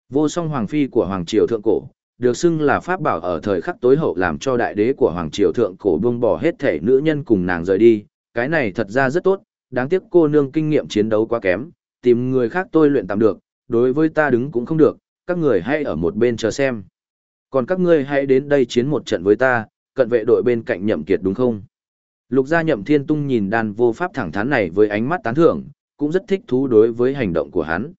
Vô Song Hoàng Phi của Hoàng Triều Thượng Cổ, được xưng là pháp bảo ở thời khắc tối hậu làm cho đại đế của Hoàng Triều Thượng Cổ buông bỏ hết thể nữ nhân cùng nàng rời đi. Cái này thật ra rất tốt, đáng tiếc cô nương kinh nghiệm chiến đấu quá kém, tìm người khác tôi luyện tạm được, đối với ta đứng cũng không được, các người hãy ở một bên chờ xem. Còn các ngươi hãy đến đây chiến một trận với ta, cận vệ đội bên cạnh nhậm kiệt đúng không? Lục gia nhậm thiên tung nhìn đan vô pháp thẳng thắn này với ánh mắt tán thưởng, cũng rất thích thú đối với hành động của hắn.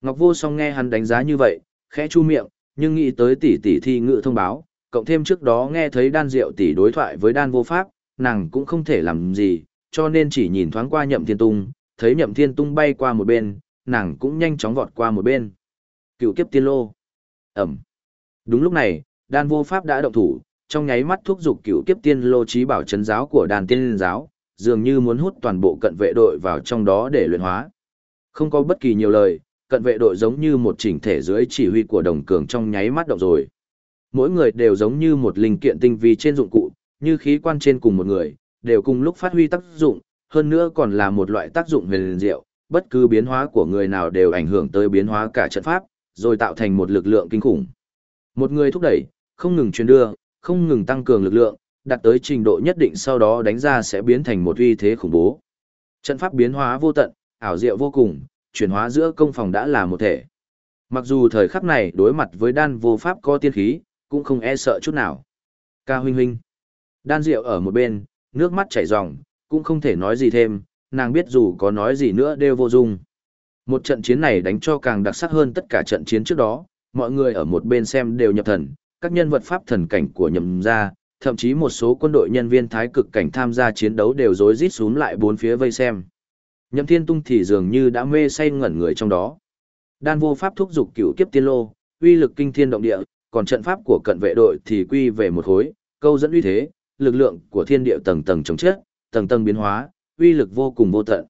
Ngọc Vô Song nghe hắn đánh giá như vậy, khẽ chu miệng, nhưng nghĩ tới tỷ tỷ thi ngự thông báo, cộng thêm trước đó nghe thấy đan diệu tỷ đối thoại với đan vô pháp, nàng cũng không thể làm gì, cho nên chỉ nhìn thoáng qua nhậm thiên tung, thấy nhậm thiên tung bay qua một bên, nàng cũng nhanh chóng vọt qua một bên. Cựu kiếp tiên lô. Ẩm. Đúng lúc này, đan vô pháp đã động thủ, trong nháy mắt thúc giục cựu kiếp tiên lô trí bảo chấn giáo của đàn tiên giáo, dường như muốn hút toàn bộ cận vệ đội vào trong đó để luyện hóa. Không có bất kỳ nhiều lời, cận vệ đội giống như một chỉnh thể dưới chỉ huy của đồng cường trong nháy mắt động rồi. Mỗi người đều giống như một linh kiện tinh vi trên dụng cụ, như khí quan trên cùng một người, đều cùng lúc phát huy tác dụng, hơn nữa còn là một loại tác dụng huyền diệu, bất cứ biến hóa của người nào đều ảnh hưởng tới biến hóa cả trận pháp, rồi tạo thành một lực lượng kinh khủng. Một người thúc đẩy, không ngừng truyền đưa, không ngừng tăng cường lực lượng, đạt tới trình độ nhất định sau đó đánh ra sẽ biến thành một uy thế khủng bố. Trận pháp biến hóa vô tận, ảo diệu vô cùng, chuyển hóa giữa công phòng đã là một thể. Mặc dù thời khắc này đối mặt với đan vô pháp có tiên khí, cũng không e sợ chút nào. Ca huynh huynh. Đan diệu ở một bên, nước mắt chảy ròng, cũng không thể nói gì thêm, nàng biết dù có nói gì nữa đều vô dụng. Một trận chiến này đánh cho càng đặc sắc hơn tất cả trận chiến trước đó, mọi người ở một bên xem đều nhập thần, các nhân vật pháp thần cảnh của nhậm gia, thậm chí một số quân đội nhân viên thái cực cảnh tham gia chiến đấu đều rối rít xuống lại bốn phía vây xem. Nhậm Thiên Tung thì dường như đã mê say ngẩn người trong đó. Đan vô pháp thúc dục cửu kiếp tiên lô, uy lực kinh thiên động địa, còn trận pháp của cận vệ đội thì quy về một khối, câu dẫn uy thế, lực lượng của thiên địa tầng tầng chống chết, tầng tầng biến hóa, uy lực vô cùng vô tận.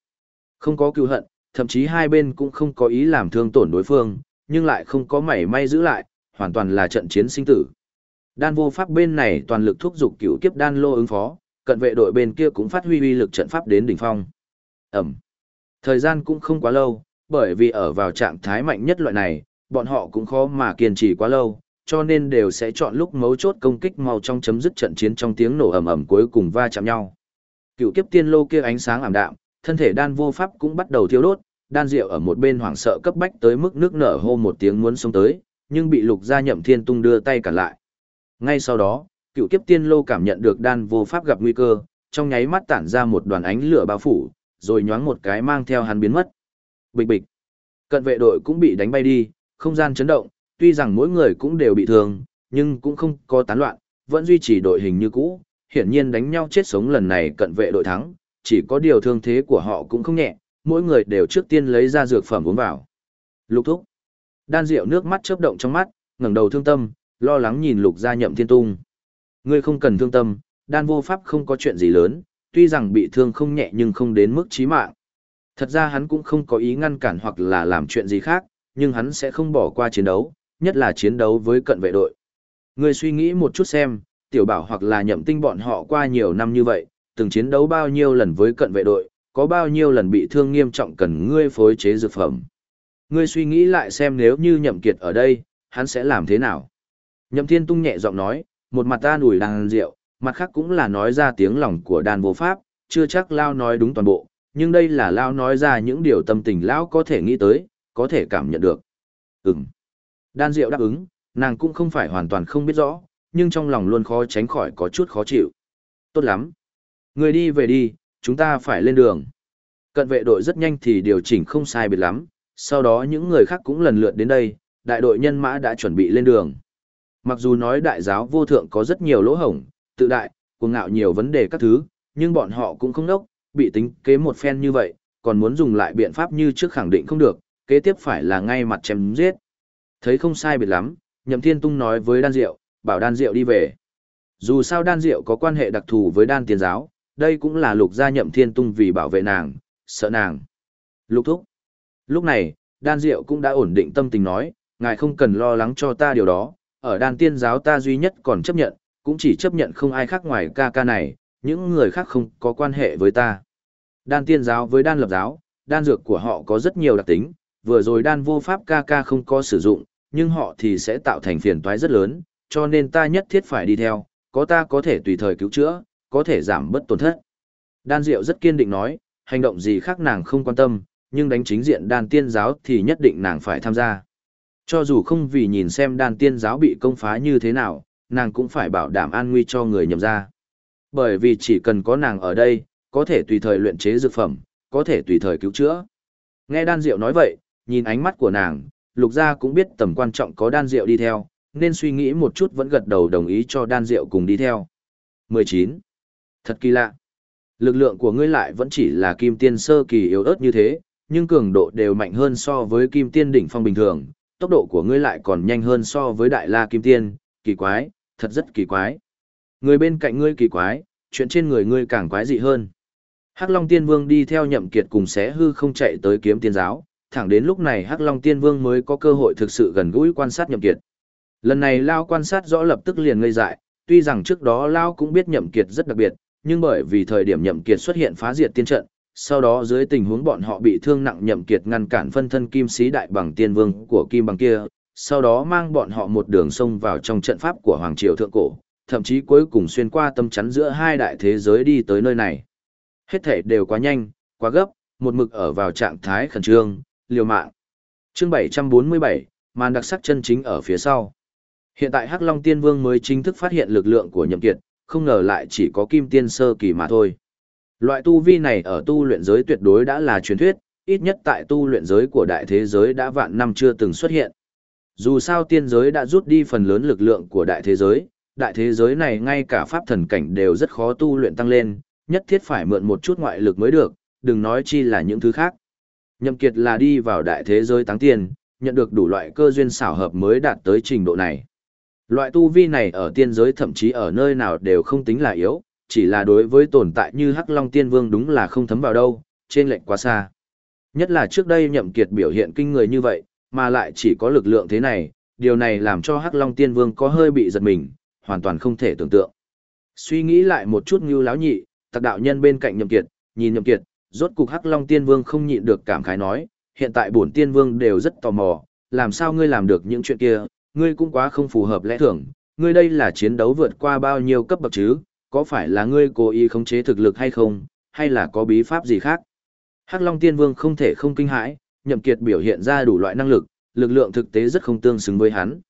Không có cứu hận, thậm chí hai bên cũng không có ý làm thương tổn đối phương, nhưng lại không có mảy may giữ lại, hoàn toàn là trận chiến sinh tử. Đan vô pháp bên này toàn lực thúc dục cửu kiếp đan lô ứng phó, cận vệ đội bên kia cũng phát huy uy lực trận pháp đến đỉnh phong. Ẩm. Thời gian cũng không quá lâu, bởi vì ở vào trạng thái mạnh nhất loại này, bọn họ cũng khó mà kiên trì quá lâu, cho nên đều sẽ chọn lúc mấu chốt công kích mau trong chấm dứt trận chiến trong tiếng nổ ầm ầm cuối cùng va chạm nhau. Cựu kiếp tiên lô kia ánh sáng ảm đạm, thân thể đan vô pháp cũng bắt đầu thiêu đốt, đan diệu ở một bên hoảng sợ cấp bách tới mức nước nở hô một tiếng muốn xông tới, nhưng bị lục gia nhậm thiên tung đưa tay cản lại. Ngay sau đó, cựu kiếp tiên lô cảm nhận được đan vô pháp gặp nguy cơ, trong nháy mắt tản ra một đoàn ánh lửa bao phủ, rồi nhoáng một cái mang theo hắn biến mất. Bịch bịch. Cận vệ đội cũng bị đánh bay đi, không gian chấn động, tuy rằng mỗi người cũng đều bị thương, nhưng cũng không có tán loạn, vẫn duy trì đội hình như cũ. Hiển nhiên đánh nhau chết sống lần này cận vệ đội thắng, chỉ có điều thương thế của họ cũng không nhẹ, mỗi người đều trước tiên lấy ra dược phẩm uống vào. Lục thúc. Đan Diệu nước mắt chớp động trong mắt, ngẩng đầu thương tâm, lo lắng nhìn Lục Gia Nhậm Thiên Tung. Ngươi không cần thương tâm, Đan vô pháp không có chuyện gì lớn, tuy rằng bị thương không nhẹ nhưng không đến mức chí mạng. Thật ra hắn cũng không có ý ngăn cản hoặc là làm chuyện gì khác, nhưng hắn sẽ không bỏ qua chiến đấu, nhất là chiến đấu với cận vệ đội. Ngươi suy nghĩ một chút xem, tiểu bảo hoặc là nhậm tinh bọn họ qua nhiều năm như vậy, từng chiến đấu bao nhiêu lần với cận vệ đội, có bao nhiêu lần bị thương nghiêm trọng cần ngươi phối chế dược phẩm. Ngươi suy nghĩ lại xem nếu như nhậm kiệt ở đây, hắn sẽ làm thế nào? Nhậm thiên tung nhẹ giọng nói, một mặt ta nủi đàn rượu, mặt khác cũng là nói ra tiếng lòng của đàn vô pháp, chưa chắc Lao nói đúng toàn bộ, nhưng đây là Lao nói ra những điều tâm tình Lão có thể nghĩ tới, có thể cảm nhận được. Ừm. Đan Diệu đáp ứng, nàng cũng không phải hoàn toàn không biết rõ, nhưng trong lòng luôn khó tránh khỏi có chút khó chịu. Tốt lắm. Người đi về đi, chúng ta phải lên đường. Cận vệ đội rất nhanh thì điều chỉnh không sai biệt lắm, sau đó những người khác cũng lần lượt đến đây, đại đội nhân mã đã chuẩn bị lên đường. Mặc dù nói đại giáo vô thượng có rất nhiều lỗ hổng, tự đại, cuồng ngạo nhiều vấn đề các thứ, nhưng bọn họ cũng không đốc, bị tính kế một phen như vậy, còn muốn dùng lại biện pháp như trước khẳng định không được, kế tiếp phải là ngay mặt chém giết. Thấy không sai biệt lắm, Nhậm Thiên Tung nói với Đan Diệu, bảo Đan Diệu đi về. Dù sao Đan Diệu có quan hệ đặc thù với Đan Tiên Giáo, đây cũng là lục gia Nhậm Thiên Tung vì bảo vệ nàng, sợ nàng. Lục thúc. Lúc này, Đan Diệu cũng đã ổn định tâm tình nói, ngài không cần lo lắng cho ta điều đó, ở Đan Tiên Giáo ta duy nhất còn chấp nhận, cũng chỉ chấp nhận không ai khác ngoài ca ca này, những người khác không có quan hệ với ta. Đan Tiên Giáo với Đan Lập Giáo, đan dược của họ có rất nhiều đặc tính, vừa rồi đan vô pháp ca ca không có sử dụng, nhưng họ thì sẽ tạo thành phiền toái rất lớn, cho nên ta nhất thiết phải đi theo, có ta có thể tùy thời cứu chữa, có thể giảm bất tổn thất. Đan Diệu rất kiên định nói, hành động gì khác nàng không quan tâm, nhưng đánh chính diện đan tiên giáo thì nhất định nàng phải tham gia. Cho dù không vì nhìn xem đan tiên giáo bị công phá như thế nào, nàng cũng phải bảo đảm an nguy cho người nhậm ra. Bởi vì chỉ cần có nàng ở đây, có thể tùy thời luyện chế dược phẩm, có thể tùy thời cứu chữa, Nghe đan diệu nói vậy, nhìn ánh mắt của nàng, lục gia cũng biết tầm quan trọng có đan diệu đi theo, nên suy nghĩ một chút vẫn gật đầu đồng ý cho đan diệu cùng đi theo. 19. Thật kỳ lạ. Lực lượng của ngươi lại vẫn chỉ là kim tiên sơ kỳ yếu ớt như thế, nhưng cường độ đều mạnh hơn so với kim tiên đỉnh phong bình thường, tốc độ của ngươi lại còn nhanh hơn so với đại la kim tiên, kỳ quái, thật rất kỳ quái. Người bên cạnh ngươi kỳ quái, chuyện trên người ngươi càng quái dị hơn. Hắc Long Tiên Vương đi theo Nhậm Kiệt cùng xé hư không chạy tới kiếm tiên giáo, thẳng đến lúc này Hắc Long Tiên Vương mới có cơ hội thực sự gần gũi quan sát Nhậm Kiệt. Lần này Lao quan sát rõ lập tức liền ngây dại, tuy rằng trước đó Lao cũng biết Nhậm Kiệt rất đặc biệt, nhưng bởi vì thời điểm Nhậm Kiệt xuất hiện phá diệt tiên trận, sau đó dưới tình huống bọn họ bị thương nặng Nhậm Kiệt ngăn cản phân thân Kim Sĩ Đại Bằng Tiên Vương của Kim Bằng kia, sau đó mang bọn họ một đường sông vào trong trận pháp của Hoàng Triều Thượng Cổ, thậm chí cuối cùng xuyên qua tâm chắn giữa hai đại thế giới đi tới nơi này. Hết thể đều quá nhanh, quá gấp, một mực ở vào trạng thái khẩn trương, liều mạng. Chương 747, màn đặc sắc chân chính ở phía sau. Hiện tại Hắc Long Tiên Vương mới chính thức phát hiện lực lượng của Nhậm Kiệt, không ngờ lại chỉ có Kim Tiên sơ kỳ mà thôi. Loại tu vi này ở tu luyện giới tuyệt đối đã là truyền thuyết, ít nhất tại tu luyện giới của đại thế giới đã vạn năm chưa từng xuất hiện. Dù sao tiên giới đã rút đi phần lớn lực lượng của đại thế giới, đại thế giới này ngay cả pháp thần cảnh đều rất khó tu luyện tăng lên, nhất thiết phải mượn một chút ngoại lực mới được, đừng nói chi là những thứ khác. Nhậm Kiệt là đi vào đại thế giới táng tiền, nhận được đủ loại cơ duyên xảo hợp mới đạt tới trình độ này. Loại tu vi này ở tiên giới thậm chí ở nơi nào đều không tính là yếu, chỉ là đối với tồn tại như Hắc Long Tiên Vương đúng là không thấm vào đâu, trên lệnh quá xa. Nhất là trước đây Nhậm Kiệt biểu hiện kinh người như vậy, mà lại chỉ có lực lượng thế này, điều này làm cho Hắc Long Tiên Vương có hơi bị giật mình, hoàn toàn không thể tưởng tượng. Suy nghĩ lại một chút như láo nhị, tặc đạo nhân bên cạnh Nhậm Kiệt, nhìn Nhậm Kiệt, rốt cục Hắc Long Tiên Vương không nhịn được cảm khái nói, hiện tại bổn Tiên Vương đều rất tò mò, làm sao ngươi làm được những chuyện kia, ngươi cũng quá không phù hợp lẽ thường, ngươi đây là chiến đấu vượt qua bao nhiêu cấp bậc chứ, có phải là ngươi cố ý khống chế thực lực hay không, hay là có bí pháp gì khác? Hắc Long Tiên Vương không thể không kinh hãi, Nhậm Kiệt biểu hiện ra đủ loại năng lực, lực lượng thực tế rất không tương xứng với hắn.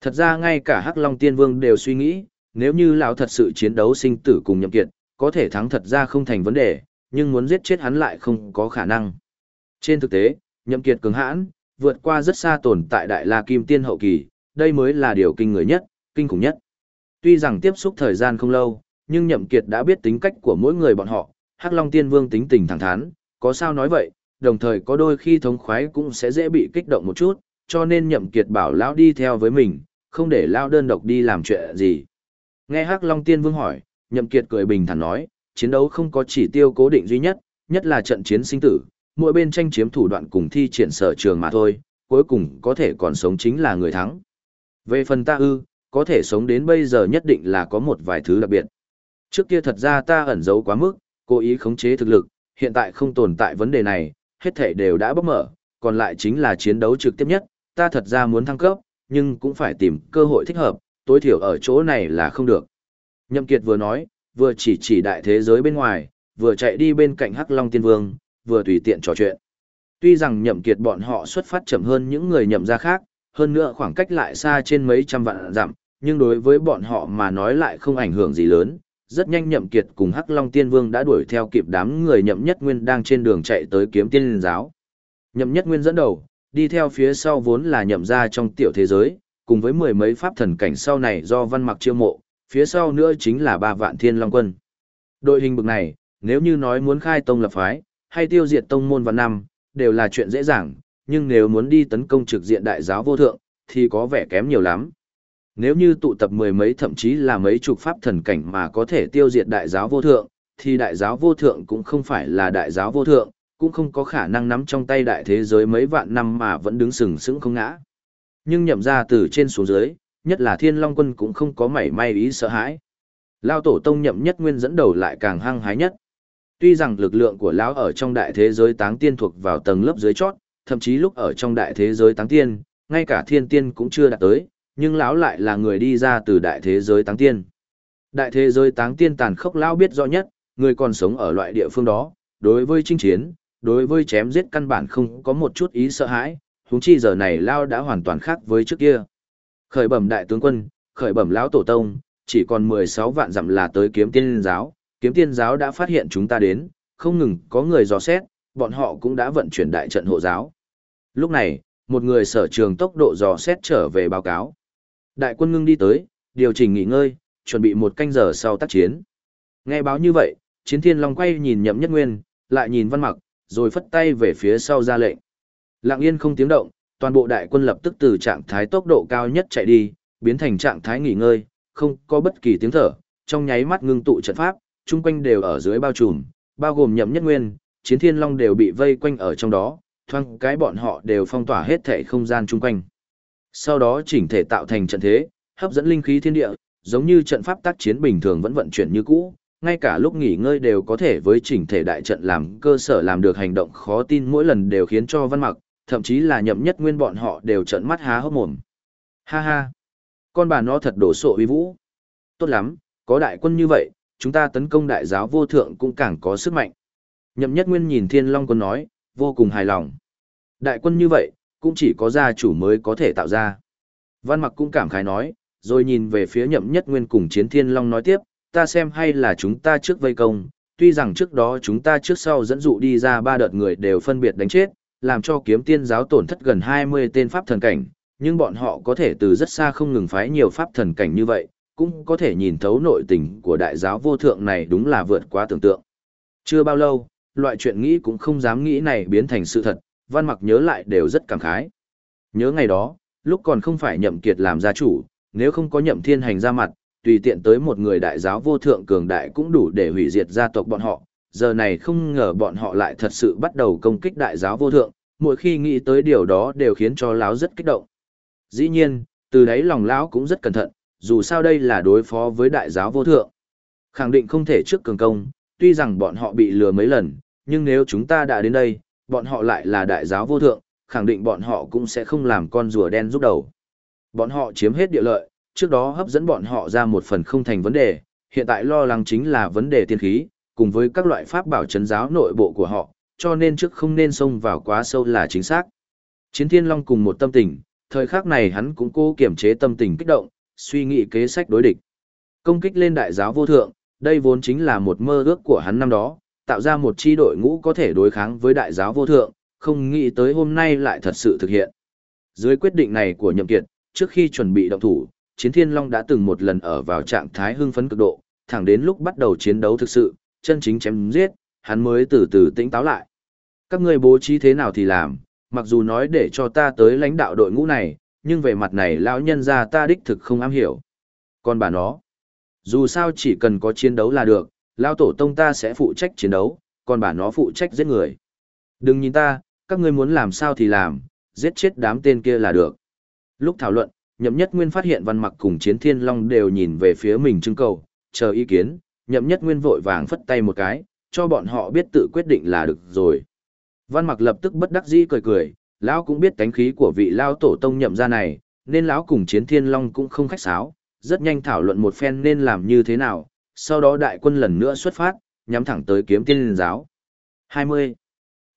Thật ra ngay cả Hắc Long Tiên Vương đều suy nghĩ, nếu như lão thật sự chiến đấu sinh tử cùng Nhậm Kiệt, có thể thắng thật ra không thành vấn đề, nhưng muốn giết chết hắn lại không có khả năng. Trên thực tế, Nhậm Kiệt cường hãn, vượt qua rất xa tồn tại Đại La Kim Tiên hậu kỳ, đây mới là điều kinh người nhất, kinh khủng nhất. Tuy rằng tiếp xúc thời gian không lâu, nhưng Nhậm Kiệt đã biết tính cách của mỗi người bọn họ, Hắc Long Tiên Vương tính tình thẳng thắn, có sao nói vậy, đồng thời có đôi khi thống khoái cũng sẽ dễ bị kích động một chút, cho nên Nhậm Kiệt bảo lão đi theo với mình, không để lão đơn độc đi làm chuyện gì. Nghe Hắc Long Tiên Vương hỏi, Nhậm Kiệt cười bình thản nói, chiến đấu không có chỉ tiêu cố định duy nhất, nhất là trận chiến sinh tử, mỗi bên tranh chiếm thủ đoạn cùng thi triển sở trường mà thôi, cuối cùng có thể còn sống chính là người thắng. Về phần ta ư, có thể sống đến bây giờ nhất định là có một vài thứ đặc biệt. Trước kia thật ra ta ẩn giấu quá mức, cố ý khống chế thực lực, hiện tại không tồn tại vấn đề này, hết thể đều đã bốc mở, còn lại chính là chiến đấu trực tiếp nhất, ta thật ra muốn thăng cấp, nhưng cũng phải tìm cơ hội thích hợp, tối thiểu ở chỗ này là không được. Nhậm Kiệt vừa nói, vừa chỉ chỉ đại thế giới bên ngoài, vừa chạy đi bên cạnh Hắc Long Tiên Vương, vừa tùy tiện trò chuyện. Tuy rằng Nhậm Kiệt bọn họ xuất phát chậm hơn những người nhậm gia khác, hơn nữa khoảng cách lại xa trên mấy trăm vạn dặm, nhưng đối với bọn họ mà nói lại không ảnh hưởng gì lớn. Rất nhanh Nhậm Kiệt cùng Hắc Long Tiên Vương đã đuổi theo kịp đám người Nhậm Nhất Nguyên đang trên đường chạy tới kiếm tiên liên giáo. Nhậm Nhất Nguyên dẫn đầu, đi theo phía sau vốn là nhậm gia trong tiểu thế giới, cùng với mười mấy pháp thần cảnh sau này do văn mặc chiêu mộ, phía sau nữa chính là ba vạn thiên long quân. Đội hình bực này, nếu như nói muốn khai tông lập phái, hay tiêu diệt tông môn văn năm, đều là chuyện dễ dàng, nhưng nếu muốn đi tấn công trực diện đại giáo vô thượng, thì có vẻ kém nhiều lắm. Nếu như tụ tập mười mấy thậm chí là mấy chục pháp thần cảnh mà có thể tiêu diệt đại giáo vô thượng, thì đại giáo vô thượng cũng không phải là đại giáo vô thượng, cũng không có khả năng nắm trong tay đại thế giới mấy vạn năm mà vẫn đứng sừng sững không ngã. Nhưng nhậm ra từ trên xuống dưới, nhất là thiên long quân cũng không có mảy may ý sợ hãi. Lao tổ tông nhậm nhất nguyên dẫn đầu lại càng hăng hái nhất. Tuy rằng lực lượng của lão ở trong đại thế giới táng tiên thuộc vào tầng lớp dưới chót, thậm chí lúc ở trong đại thế giới táng tiên, ngay cả thiên tiên cũng chưa đạt tới, nhưng lão lại là người đi ra từ đại thế giới táng tiên. Đại thế giới táng tiên tàn khốc lão biết rõ nhất, người còn sống ở loại địa phương đó, đối với chinh chiến, đối với chém giết căn bản không có một chút ý sợ hãi, huống chi giờ này lão đã hoàn toàn khác với trước kia. Khởi bẩm đại tướng quân, khởi bẩm lão tổ tông, chỉ còn 16 vạn dặm là tới kiếm tiên giáo, kiếm tiên giáo đã phát hiện chúng ta đến, không ngừng có người dò xét, bọn họ cũng đã vận chuyển đại trận hộ giáo. Lúc này, một người sở trường tốc độ dò xét trở về báo cáo. Đại quân ngưng đi tới, điều chỉnh nghỉ ngơi, chuẩn bị một canh giờ sau tác chiến. Nghe báo như vậy, chiến thiên long quay nhìn nhậm nhất nguyên, lại nhìn văn mặc, rồi phất tay về phía sau ra lệnh. Lặng yên không tiếng động, toàn bộ đại quân lập tức từ trạng thái tốc độ cao nhất chạy đi, biến thành trạng thái nghỉ ngơi, không có bất kỳ tiếng thở, trong nháy mắt ngưng tụ trận pháp, chung quanh đều ở dưới bao trùm, bao gồm nhậm nhất nguyên, chiến thiên long đều bị vây quanh ở trong đó, thoang cái bọn họ đều phong tỏa hết thể không gian chung quanh. Sau đó chỉnh thể tạo thành trận thế, hấp dẫn linh khí thiên địa, giống như trận pháp tác chiến bình thường vẫn vận chuyển như cũ, ngay cả lúc nghỉ ngơi đều có thể với chỉnh thể đại trận làm cơ sở làm được hành động khó tin mỗi lần đều khiến cho văn mặc, thậm chí là nhậm nhất nguyên bọn họ đều trận mắt há hốc mồm. Ha ha! Con bà nó thật đổ sộ uy vũ. Tốt lắm, có đại quân như vậy, chúng ta tấn công đại giáo vô thượng cũng càng có sức mạnh. Nhậm nhất nguyên nhìn thiên long quân nói, vô cùng hài lòng. Đại quân như vậy, cũng chỉ có gia chủ mới có thể tạo ra. Văn mặc cũng cảm khái nói, rồi nhìn về phía nhậm nhất nguyên cùng chiến thiên long nói tiếp, ta xem hay là chúng ta trước vây công, tuy rằng trước đó chúng ta trước sau dẫn dụ đi ra ba đợt người đều phân biệt đánh chết, làm cho kiếm tiên giáo tổn thất gần 20 tên pháp thần cảnh, nhưng bọn họ có thể từ rất xa không ngừng phái nhiều pháp thần cảnh như vậy, cũng có thể nhìn thấu nội tình của đại giáo vô thượng này đúng là vượt quá tưởng tượng. Chưa bao lâu, loại chuyện nghĩ cũng không dám nghĩ này biến thành sự thật, văn mặc nhớ lại đều rất cảm khái. Nhớ ngày đó, lúc còn không phải nhậm kiệt làm gia chủ, nếu không có nhậm thiên hành ra mặt, tùy tiện tới một người đại giáo vô thượng cường đại cũng đủ để hủy diệt gia tộc bọn họ. Giờ này không ngờ bọn họ lại thật sự bắt đầu công kích đại giáo vô thượng, mỗi khi nghĩ tới điều đó đều khiến cho lão rất kích động. Dĩ nhiên, từ đấy lòng lão cũng rất cẩn thận, dù sao đây là đối phó với đại giáo vô thượng. Khẳng định không thể trước cường công, tuy rằng bọn họ bị lừa mấy lần, nhưng nếu chúng ta đã đến đây, bọn họ lại là đại giáo vô thượng, khẳng định bọn họ cũng sẽ không làm con rùa đen giúp đầu. Bọn họ chiếm hết địa lợi, trước đó hấp dẫn bọn họ ra một phần không thành vấn đề, hiện tại lo lắng chính là vấn đề tiên khí, cùng với các loại pháp bảo chấn giáo nội bộ của họ, cho nên trước không nên xông vào quá sâu là chính xác. Chiến Thiên Long cùng một tâm tình, thời khắc này hắn cũng cố kiểm chế tâm tình kích động, suy nghĩ kế sách đối địch. Công kích lên đại giáo vô thượng, đây vốn chính là một mơ ước của hắn năm đó, tạo ra một chi đội ngũ có thể đối kháng với đại giáo vô thượng, không nghĩ tới hôm nay lại thật sự thực hiện. Dưới quyết định này của Nhậm Kiệt, trước khi chuẩn bị động thủ, Chiến Thiên Long đã từng một lần ở vào trạng thái hưng phấn cực độ, thẳng đến lúc bắt đầu chiến đấu thực sự, chân chính chém giết, hắn mới từ từ tĩnh táo lại. Các ngươi bố trí thế nào thì làm, mặc dù nói để cho ta tới lãnh đạo đội ngũ này, nhưng về mặt này lão nhân gia ta đích thực không am hiểu. Còn bà nó, dù sao chỉ cần có chiến đấu là được, lão tổ tông ta sẽ phụ trách chiến đấu, còn bà nó phụ trách giết người. Đừng nhìn ta, các ngươi muốn làm sao thì làm, giết chết đám tên kia là được. Lúc thảo luận, nhậm nhất nguyên phát hiện văn mặc cùng chiến thiên long đều nhìn về phía mình trưng cầu, chờ ý kiến, nhậm nhất nguyên vội vàng phất tay một cái, cho bọn họ biết tự quyết định là được rồi. Văn mặc lập tức bất đắc dĩ cười cười, lão cũng biết tánh khí của vị lao tổ tông nhậm ra này, nên lão cùng chiến thiên long cũng không khách sáo, rất nhanh thảo luận một phen nên làm như thế nào, sau đó đại quân lần nữa xuất phát, nhắm thẳng tới kiếm tiên giáo. 20.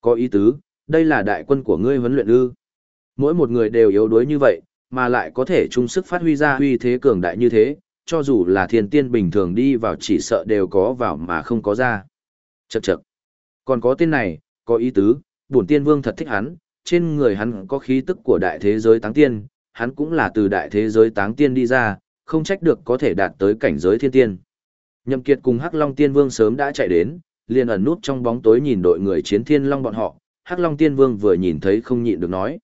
Có ý tứ, đây là đại quân của ngươi huấn luyện ư. Mỗi một người đều yếu đuối như vậy, mà lại có thể chung sức phát huy ra huy thế cường đại như thế, cho dù là thiên tiên bình thường đi vào chỉ sợ đều có vào mà không có ra. Chậc chậc. Còn có tên này, có ý tứ, bổn tiên vương thật thích hắn, trên người hắn có khí tức của đại thế giới táng tiên, hắn cũng là từ đại thế giới táng tiên đi ra, không trách được có thể đạt tới cảnh giới thiên tiên. Nhậm Kiệt cùng Hắc Long Tiên Vương sớm đã chạy đến, liền ẩn nút trong bóng tối nhìn đội người chiến thiên long bọn họ, Hắc Long Tiên Vương vừa nhìn thấy không nhịn được nói.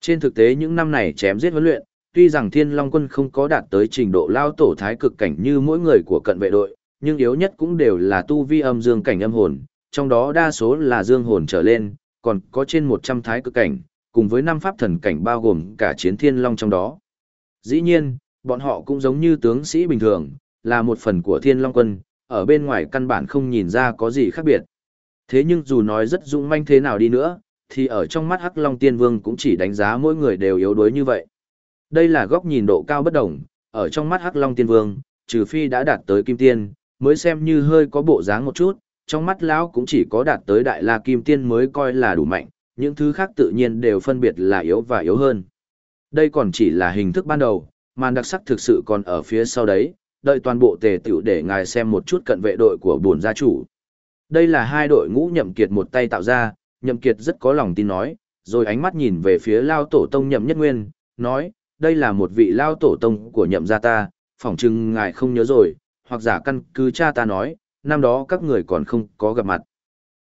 Trên thực tế những năm này chém giết huấn luyện, tuy rằng Thiên Long quân không có đạt tới trình độ lao tổ thái cực cảnh như mỗi người của cận vệ đội, nhưng yếu nhất cũng đều là tu vi âm dương cảnh âm hồn, trong đó đa số là dương hồn trở lên, còn có trên 100 thái cực cảnh, cùng với năm pháp thần cảnh bao gồm cả chiến thiên long trong đó. Dĩ nhiên, bọn họ cũng giống như tướng sĩ bình thường, là một phần của thiên long quân, ở bên ngoài căn bản không nhìn ra có gì khác biệt. Thế nhưng dù nói rất dũng manh thế nào đi nữa, thì ở trong mắt Hắc Long Tiên Vương cũng chỉ đánh giá mỗi người đều yếu đuối như vậy. Đây là góc nhìn độ cao bất đồng, ở trong mắt Hắc Long Tiên Vương, trừ phi đã đạt tới Kim Tiên, mới xem như hơi có bộ dáng một chút, trong mắt lão cũng chỉ có đạt tới Đại La Kim Tiên mới coi là đủ mạnh, những thứ khác tự nhiên đều phân biệt là yếu và yếu hơn. Đây còn chỉ là hình thức ban đầu, màn đặc sắc thực sự còn ở phía sau đấy, đợi toàn bộ tề tiểu để ngài xem một chút cận vệ đội của bổn gia chủ. Đây là hai đội ngũ nhậm kiệt một tay tạo ra, Nhậm Kiệt rất có lòng tin nói, rồi ánh mắt nhìn về phía Lao Tổ Tông Nhậm Nhất Nguyên, nói, đây là một vị Lao Tổ Tông của Nhậm gia ta, phỏng chừng ngài không nhớ rồi, hoặc giả căn cứ cha ta nói, năm đó các người còn không có gặp mặt.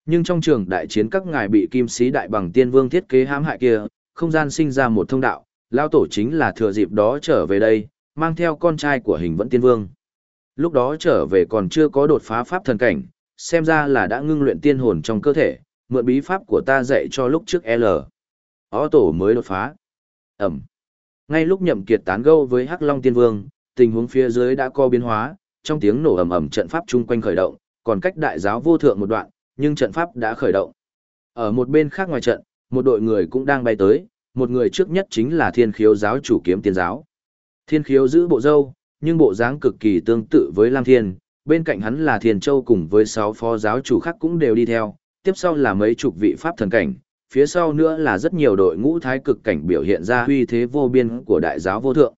Nhưng trong trường đại chiến các ngài bị kim sĩ đại bằng tiên vương thiết kế hãm hại kia, không gian sinh ra một thông đạo, Lao Tổ chính là thừa dịp đó trở về đây, mang theo con trai của hình vẫn tiên vương. Lúc đó trở về còn chưa có đột phá pháp thần cảnh, xem ra là đã ngưng luyện tiên hồn trong cơ thể, mượn bí pháp của ta dạy cho lúc trước L. Ó tổ mới đột phá. Ẩm. Ngay lúc nhậm kiệt tán gẫu với Hắc Long Tiên Vương, tình huống phía dưới đã có biến hóa, trong tiếng nổ ầm ầm trận pháp chung quanh khởi động, còn cách đại giáo vô thượng một đoạn, nhưng trận pháp đã khởi động. Ở một bên khác ngoài trận, một đội người cũng đang bay tới, một người trước nhất chính là Thiên Khiếu giáo chủ kiếm tiên giáo. Thiên Khiếu giữ bộ dâu, nhưng bộ dáng cực kỳ tương tự với Lam Thiên, bên cạnh hắn là Thiên Châu cùng với sáu phó giáo chủ khác cũng đều đi theo, tiếp sau là mấy chục vị pháp thần cảnh, phía sau nữa là rất nhiều đội ngũ thái cực cảnh biểu hiện ra uy thế vô biên của đại giáo vô thượng.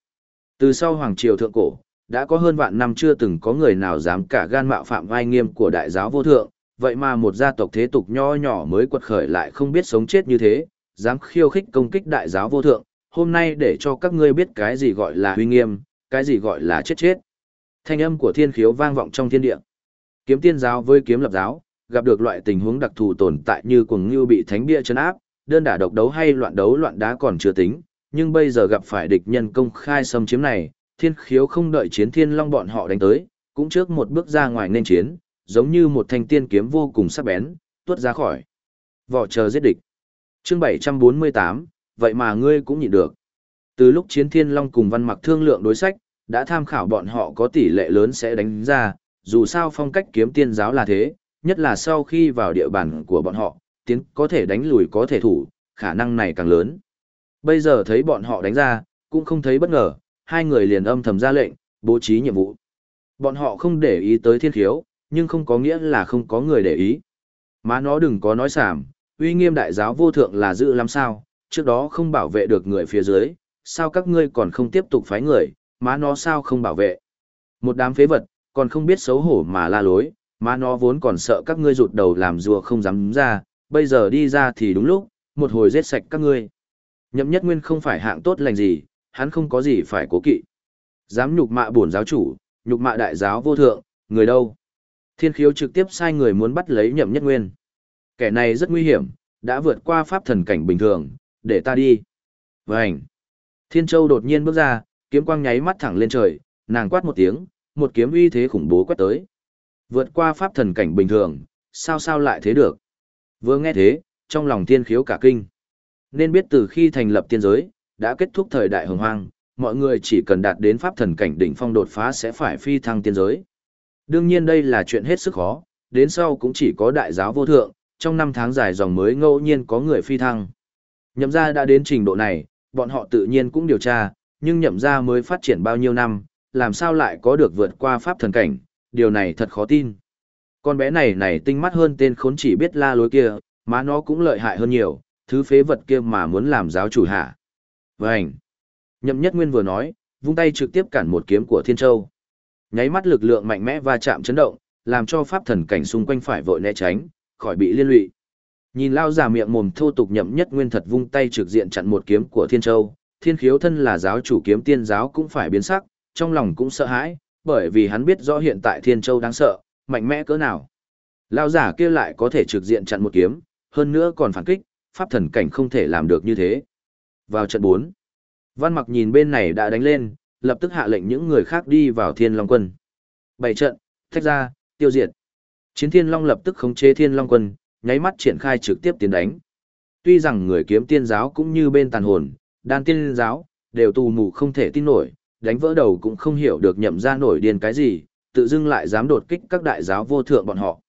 Từ sau Hoàng Triều Thượng Cổ, đã có hơn vạn năm chưa từng có người nào dám cả gan mạo phạm vai nghiêm của đại giáo vô thượng, vậy mà một gia tộc thế tục nho nhỏ mới quật khởi lại không biết sống chết như thế, dám khiêu khích công kích đại giáo vô thượng, hôm nay để cho các ngươi biết cái gì gọi là huy nghiêm, cái gì gọi là chết chết. Thanh âm của thiên khiếu vang vọng trong thiên địa. Kiếm tiên giáo với kiếm lập giáo, gặp được loại tình huống đặc thù tồn tại như cuồng ngưu bị thánh bia chấn áp, đơn đả độc đấu hay loạn đấu loạn đá còn chưa tính, nhưng bây giờ gặp phải địch nhân công khai xâm chiếm này, thiên khiếu không đợi chiến thiên long bọn họ đánh tới, cũng trước một bước ra ngoài nên chiến, giống như một thanh tiên kiếm vô cùng sắc bén, tuốt ra khỏi. Vỏ chờ giết địch. Chương 748, vậy mà ngươi cũng nhịn được. Từ lúc chiến thiên long cùng văn mặc thương lượng đối sách, đã tham khảo bọn họ có tỷ lệ lớn sẽ đánh ra, dù sao phong cách kiếm tiên giáo là thế, nhất là sau khi vào địa bàn của bọn họ, tiến có thể đánh lùi có thể thủ, khả năng này càng lớn. Bây giờ thấy bọn họ đánh ra, cũng không thấy bất ngờ, hai người liền âm thầm ra lệnh, bố trí nhiệm vụ. Bọn họ không để ý tới thiên khiếu, nhưng không có nghĩa là không có người để ý. Má nó đừng có nói sảm, uy nghiêm đại giáo vô thượng là giữ làm sao, trước đó không bảo vệ được người phía dưới, sao các ngươi còn không tiếp tục phái người, má nó sao không bảo vệ. Một đám phế vật, còn không biết xấu hổ mà la lối, má nó vốn còn sợ các ngươi rụt đầu làm rùa không dám ra, bây giờ đi ra thì đúng lúc, một hồi giết sạch các ngươi. Nhậm nhất nguyên không phải hạng tốt lành gì, hắn không có gì phải cố kỵ. Dám nhục mạ bổn giáo chủ, nhục mạ đại giáo vô thượng, người đâu? Thiên khiếu trực tiếp sai người muốn bắt lấy nhậm nhất nguyên. Kẻ này rất nguy hiểm, đã vượt qua pháp thần cảnh bình thường, để ta đi. Vành. Thiên Châu đột nhiên bước ra, kiếm quang nháy mắt thẳng lên trời, nàng quát một tiếng, một kiếm uy thế khủng bố quét tới. Vượt qua pháp thần cảnh bình thường, sao sao lại thế được? Vừa nghe thế, trong lòng tiên khiếu cả kinh. Nên biết từ khi thành lập tiên giới, đã kết thúc thời đại hồng hoang, mọi người chỉ cần đạt đến pháp thần cảnh đỉnh phong đột phá sẽ phải phi thăng tiên giới. Đương nhiên đây là chuyện hết sức khó, đến sau cũng chỉ có đại giáo vô thượng, trong năm tháng dài dòng mới ngẫu nhiên có người phi thăng. Nhậm ra đã đến trình độ này, bọn họ tự nhiên cũng điều tra, nhưng nhậm ra mới phát triển bao nhiêu năm, làm sao lại có được vượt qua pháp thần cảnh, điều này thật khó tin. Con bé này này tinh mắt hơn tên khốn chỉ biết la lối kia, mà nó cũng lợi hại hơn nhiều, thứ phế vật kia mà muốn làm giáo chủ hạ. Vânh! Nhậm nhất nguyên vừa nói, vung tay trực tiếp cản một kiếm của Thiên Châu. Nháy mắt lực lượng mạnh mẽ va chạm chấn động, làm cho pháp thần cảnh xung quanh phải vội né tránh, khỏi bị liên lụy. Nhìn lao già miệng mồm thô tục nhậm nhất nguyên thật vung tay trực diện chặn một kiếm của Thiên Châu, Thiên Khiếu thân là giáo chủ kiếm tiên giáo cũng phải biến sắc, trong lòng cũng sợ hãi, bởi vì hắn biết rõ hiện tại Thiên Châu đáng sợ, mạnh mẽ cỡ nào. Lao giả kia lại có thể trực diện chặn một kiếm, hơn nữa còn phản kích, pháp thần cảnh không thể làm được như thế. Vào trận 4, Văn Mặc nhìn bên này đã đánh lên, lập tức hạ lệnh những người khác đi vào Thiên Long quân. Bảy trận, thách ra, tiêu diệt. Chiến Thiên Long lập tức khống chế Thiên Long quân, nháy mắt triển khai trực tiếp tiến đánh. Tuy rằng người kiếm tiên giáo cũng như bên tàn hồn, đan tiên giáo, đều tù mù không thể tin nổi, đánh vỡ đầu cũng không hiểu được nhậm ra nổi điên cái gì, tự dưng lại dám đột kích các đại giáo vô thượng bọn họ.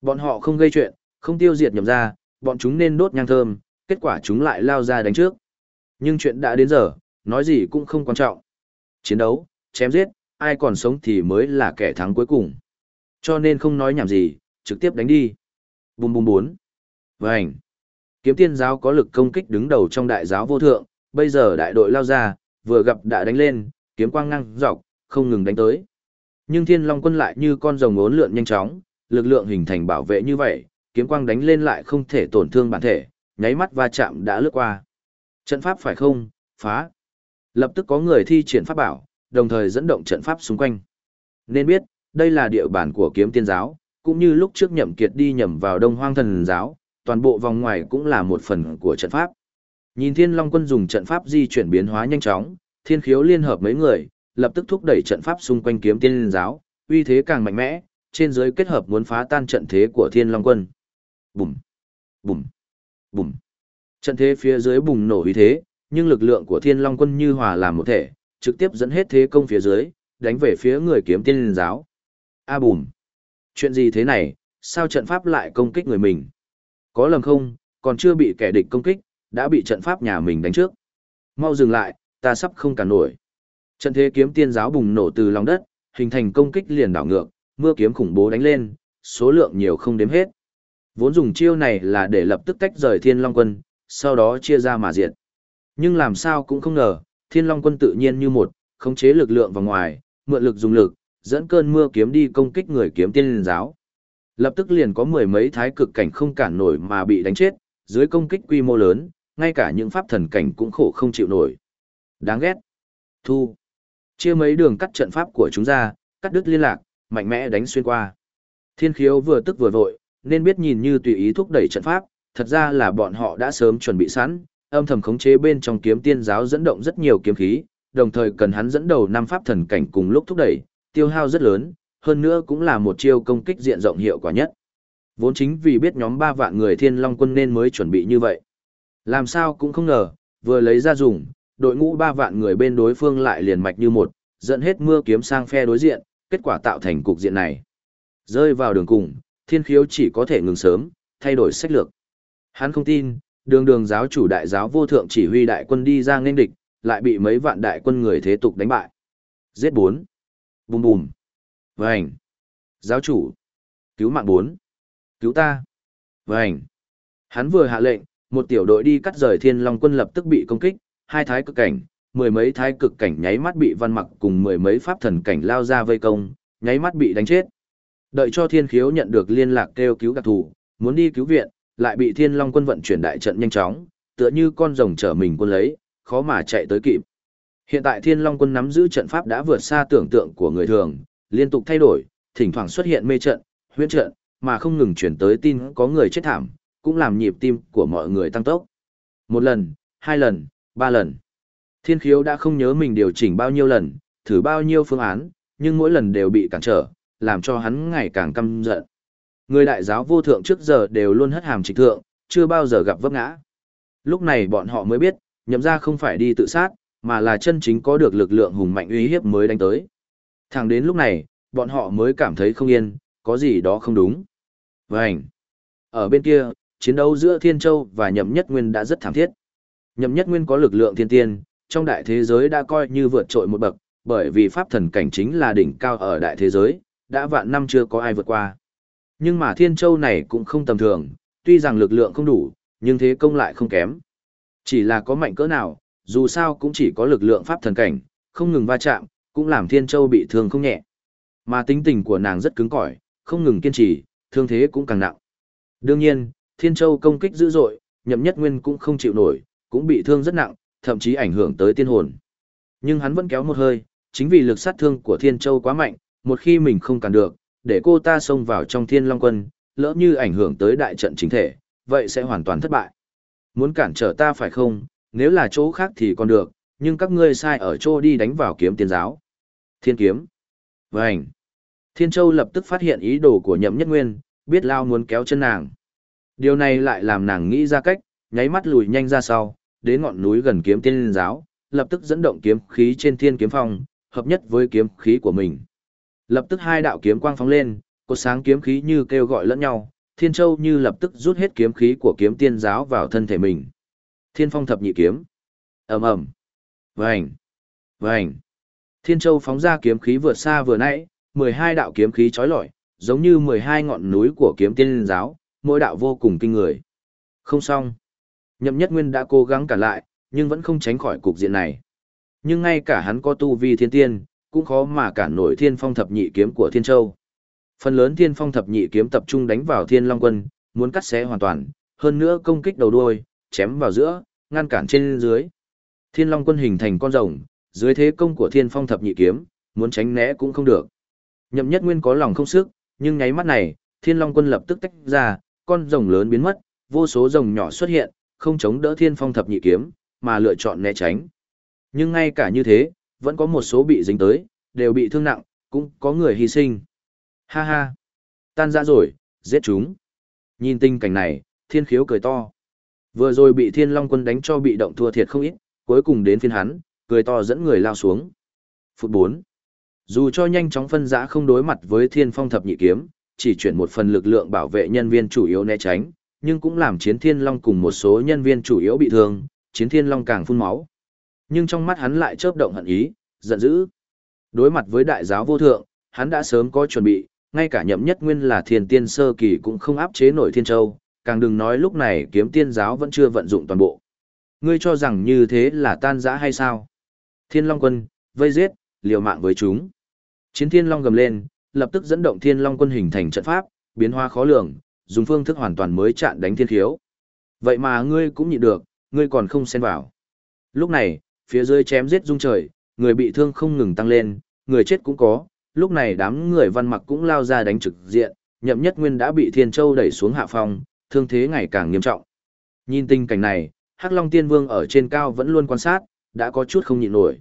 Bọn họ không gây chuyện, không tiêu diệt nhậm ra, bọn chúng nên đốt nhang thơm, kết quả chúng lại lao ra đánh trước. Nhưng chuyện đã đến giờ, nói gì cũng không quan trọng. Chiến đấu, chém giết, ai còn sống thì mới là kẻ thắng cuối cùng. Cho nên không nói nhảm gì, trực tiếp đánh đi. Bùm bùm bốn. Vành. Kiếm tiên giáo có lực công kích đứng đầu trong đại giáo vô thượng, bây giờ đại đội lao ra, vừa gặp đã đánh lên, kiếm quang ngang dọc, không ngừng đánh tới. Nhưng thiên long quân lại như con rồng ốn lượn nhanh chóng, lực lượng hình thành bảo vệ như vậy, kiếm quang đánh lên lại không thể tổn thương bản thể, nháy mắt va chạm đã lướt qua. Trận pháp phải không? Phá. Lập tức có người thi triển pháp bảo, đồng thời dẫn động trận pháp xung quanh. Nên biết, đây là địa bàn của kiếm tiên giáo, cũng như lúc trước nhậm kiệt đi nhầm vào đông hoang thần giáo, toàn bộ vòng ngoài cũng là một phần của trận pháp. Nhìn thiên long quân dùng trận pháp di chuyển biến hóa nhanh chóng, thiên khiếu liên hợp mấy người, lập tức thúc đẩy trận pháp xung quanh kiếm tiên giáo, uy thế càng mạnh mẽ, trên dưới kết hợp muốn phá tan trận thế của thiên long quân. Bùm, bùm, bùm. Trận thế phía dưới bùng nổ uy thế, nhưng lực lượng của thiên long quân như hòa làm một thể, trực tiếp dẫn hết thế công phía dưới, đánh về phía người kiếm tiên giáo. A bùm. Chuyện gì thế này, sao trận pháp lại công kích người mình? Có lầm không, còn chưa bị kẻ địch công kích, đã bị trận pháp nhà mình đánh trước. Mau dừng lại, ta sắp không cản nổi. Trận thế kiếm tiên giáo bùng nổ từ lòng đất, hình thành công kích liền đảo ngược, mưa kiếm khủng bố đánh lên, số lượng nhiều không đếm hết. Vốn dùng chiêu này là để lập tức tách rời Thiên Long quân, sau đó chia ra mà diệt. Nhưng làm sao cũng không ngờ, Thiên Long quân tự nhiên như một, khống chế lực lượng vào ngoài, mượn lực dùng lực, dẫn cơn mưa kiếm đi công kích người kiếm tiên giáo. Lập tức liền có mười mấy thái cực cảnh không cản nổi mà bị đánh chết, dưới công kích quy mô lớn, ngay cả những pháp thần cảnh cũng khổ không chịu nổi. Đáng ghét. Thu. Chia mấy đường cắt trận pháp của chúng ra, cắt đứt liên lạc, mạnh mẽ đánh xuyên qua. Thiên khiếu vừa tức vừa vội, nên biết nhìn như tùy ý thúc đẩy trận pháp, thật ra là bọn họ đã sớm chuẩn bị sẵn, âm thầm khống chế bên trong kiếm tiên giáo dẫn động rất nhiều kiếm khí, đồng thời cần hắn dẫn đầu năm pháp thần cảnh cùng lúc thúc đẩy, tiêu hao rất lớn, hơn nữa cũng là một chiêu công kích diện rộng hiệu quả nhất. Vốn chính vì biết nhóm ba vạn người thiên long quân nên mới chuẩn bị như vậy. Làm sao cũng không ngờ, vừa lấy ra dùng, đội ngũ ba vạn người bên đối phương lại liền mạch như một, dẫn hết mưa kiếm sang phe đối diện, kết quả tạo thành cục diện này. Rơi vào đường cùng, thiên khiếu chỉ có thể ngừng sớm, thay đổi sách lược. Hắn không tin, đường đường giáo chủ đại giáo vô thượng chỉ huy đại quân đi ra nghênh địch, lại bị mấy vạn đại quân người thế tục đánh bại. Giết bốn. Bùm bùm. vảnh Giáo chủ. Cứu mạng bốn. Cứu ta. vảnh Hắn vừa hạ lệnh, một tiểu đội đi cắt rời thiên long quân lập tức bị công kích, hai thái cực cảnh, mười mấy thái cực cảnh nháy mắt bị văn mặc cùng mười mấy pháp thần cảnh lao ra vây công, nháy mắt bị đánh chết. Đợi cho thiên khiếu nhận được liên lạc kêu cứu đặc thù, muốn đi cứu viện, lại bị thiên long quân vận chuyển đại trận nhanh chóng, tựa như con rồng chở mình quân lấy, khó mà chạy tới kịp. Hiện tại thiên long quân nắm giữ trận pháp đã vượt xa tưởng tượng của người thường, liên tục thay đổi, thỉnh thoảng xuất hiện mê trận, huyễn trận, mà không ngừng chuyển tới tin có người chết thảm, cũng làm nhịp tim của mọi người tăng tốc. Một lần, hai lần, ba lần. Thiên khiếu đã không nhớ mình điều chỉnh bao nhiêu lần, thử bao nhiêu phương án, nhưng mỗi lần đều bị cản trở, làm cho hắn ngày càng căm giận. Người đại giáo vô thượng trước giờ đều luôn hất hàm trịch thượng, chưa bao giờ gặp vấp ngã. Lúc này bọn họ mới biết, nhậm ra không phải đi tự sát, mà là chân chính có được lực lượng hùng mạnh uy hiếp mới đánh tới. Thẳng đến lúc này, bọn họ mới cảm thấy không yên, có gì đó không đúng. Vânh! Ở bên kia, chiến đấu giữa Thiên Châu và Nhậm Nhất Nguyên đã rất thảm thiết. Nhậm Nhất Nguyên có lực lượng thiên tiên, trong đại thế giới đã coi như vượt trội một bậc, bởi vì pháp thần cảnh chính là đỉnh cao ở đại thế giới, đã vạn năm chưa có ai vượt qua. Nhưng mà Thiên Châu này cũng không tầm thường, tuy rằng lực lượng không đủ, nhưng thế công lại không kém. Chỉ là có mạnh cỡ nào, dù sao cũng chỉ có lực lượng pháp thần cảnh, không ngừng va chạm, cũng làm Thiên Châu bị thương không nhẹ. Mà tính tình của nàng rất cứng cỏi, không ngừng kiên trì, thương thế cũng càng nặng. Đương nhiên, Thiên Châu công kích dữ dội, Nhậm Nhất Nguyên cũng không chịu nổi, cũng bị thương rất nặng, thậm chí ảnh hưởng tới tiên hồn. Nhưng hắn vẫn kéo một hơi, chính vì lực sát thương của Thiên Châu quá mạnh, một khi mình không cản được, để cô ta xông vào trong Thiên Long Quân, lỡ như ảnh hưởng tới đại trận chính thể, vậy sẽ hoàn toàn thất bại. Muốn cản trở ta phải không, nếu là chỗ khác thì còn được, nhưng các ngươi sai ở chỗ đi đánh vào kiếm tiên giáo. Thiên kiếm. Vành. Thiên Châu lập tức phát hiện ý đồ của nhậm nhất nguyên, biết lao muốn kéo chân nàng. Điều này lại làm nàng nghĩ ra cách, nháy mắt lùi nhanh ra sau, đến ngọn núi gần kiếm tiên giáo, lập tức dẫn động kiếm khí trên thiên kiếm phong, hợp nhất với kiếm khí của mình. Lập tức hai đạo kiếm quang phóng lên, cột sáng kiếm khí như kêu gọi lẫn nhau, Thiên Châu như lập tức rút hết kiếm khí của kiếm tiên giáo vào thân thể mình. Thiên Phong thập nhị kiếm. Ầm ầm. Vành. Vành. Thiên Châu phóng ra kiếm khí vượt xa vừa nãy, 12 đạo kiếm khí chói lọi, giống như 12 ngọn núi của kiếm tiên giáo, mỗi đạo vô cùng kinh người. Không xong. Nhậm Nhất Nguyên đã cố gắng cản lại, nhưng vẫn không tránh khỏi cục diện này. Nhưng ngay cả hắn có tu vi thiên tiên, cũng khó mà cản nổi thiên phong thập nhị kiếm của Thiên Châu. Phần lớn thiên phong thập nhị kiếm tập trung đánh vào Thiên Long Quân, muốn cắt xé hoàn toàn, hơn nữa công kích đầu đuôi, chém vào giữa, ngăn cản trên dưới. Thiên Long quân hình thành con rồng, dưới thế công của Thiên Phong thập nhị kiếm, muốn tránh né cũng không được. Nhậm Nhất Nguyên có lòng không sức, nhưng nháy mắt này, Thiên Long quân lập tức tách ra, con rồng lớn biến mất, vô số rồng nhỏ xuất hiện, không chống đỡ Thiên Phong thập nhị kiếm, mà lựa chọn né tránh. Nhưng ngay cả như thế, vẫn có một số bị dính tới, đều bị thương nặng, cũng có người hy sinh. Ha ha! Tan ra rồi, giết chúng. Nhìn tình cảnh này, thiên khiếu cười to. Vừa rồi bị thiên long quân đánh cho bị động thua thiệt không ít, cuối cùng đến phiên hắn, cười to dẫn người lao xuống. Phút 4. Dù cho nhanh chóng phân giã không đối mặt với thiên phong thập nhị kiếm, chỉ chuyển một phần lực lượng bảo vệ nhân viên chủ yếu né tránh, nhưng cũng làm chiến thiên long cùng một số nhân viên chủ yếu bị thương, chiến thiên long càng phun máu. Nhưng trong mắt hắn lại chớp động hận ý, giận dữ. Đối mặt với đại giáo vô thượng, hắn đã sớm có chuẩn bị, ngay cả nhậm nhất nguyên là thiên tiên sơ kỳ cũng không áp chế nổi thiên châu, càng đừng nói lúc này kiếm tiên giáo vẫn chưa vận dụng toàn bộ. Ngươi cho rằng như thế là tan rã hay sao? Thiên Long quân, vây giết, liều mạng với chúng. Chiến Thiên Long gầm lên, lập tức dẫn động Thiên Long quân hình thành trận pháp, biến hóa khó lường, dùng phương thức hoàn toàn mới chặn đánh thiên khiếu. Vậy mà ngươi cũng nhịn được, ngươi còn không xen vào. Lúc này, phía dưới chém giết rung trời, người bị thương không ngừng tăng lên, người chết cũng có, lúc này đám người văn mặc cũng lao ra đánh trực diện, nhậm nhất nguyên đã bị Thiên Châu đẩy xuống hạ phong, thương thế ngày càng nghiêm trọng. Nhìn tình cảnh này, Hắc Long Tiên Vương ở trên cao vẫn luôn quan sát, đã có chút không nhịn nổi.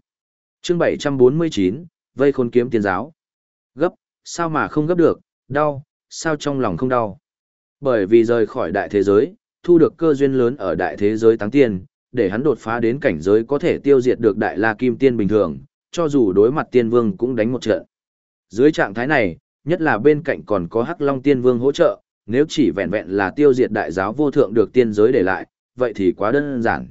Chương 749, Vây khôn kiếm tiên giáo. Gấp, sao mà không gấp được, đau, sao trong lòng không đau. Bởi vì rời khỏi đại thế giới, thu được cơ duyên lớn ở đại thế giới táng tiên, để hắn đột phá đến cảnh giới có thể tiêu diệt được đại la kim tiên bình thường, cho dù đối mặt tiên vương cũng đánh một trận. Dưới trạng thái này, nhất là bên cạnh còn có Hắc Long Tiên Vương hỗ trợ, nếu chỉ vẹn vẹn là tiêu diệt đại giáo vô thượng được tiên giới để lại, vậy thì quá đơn giản.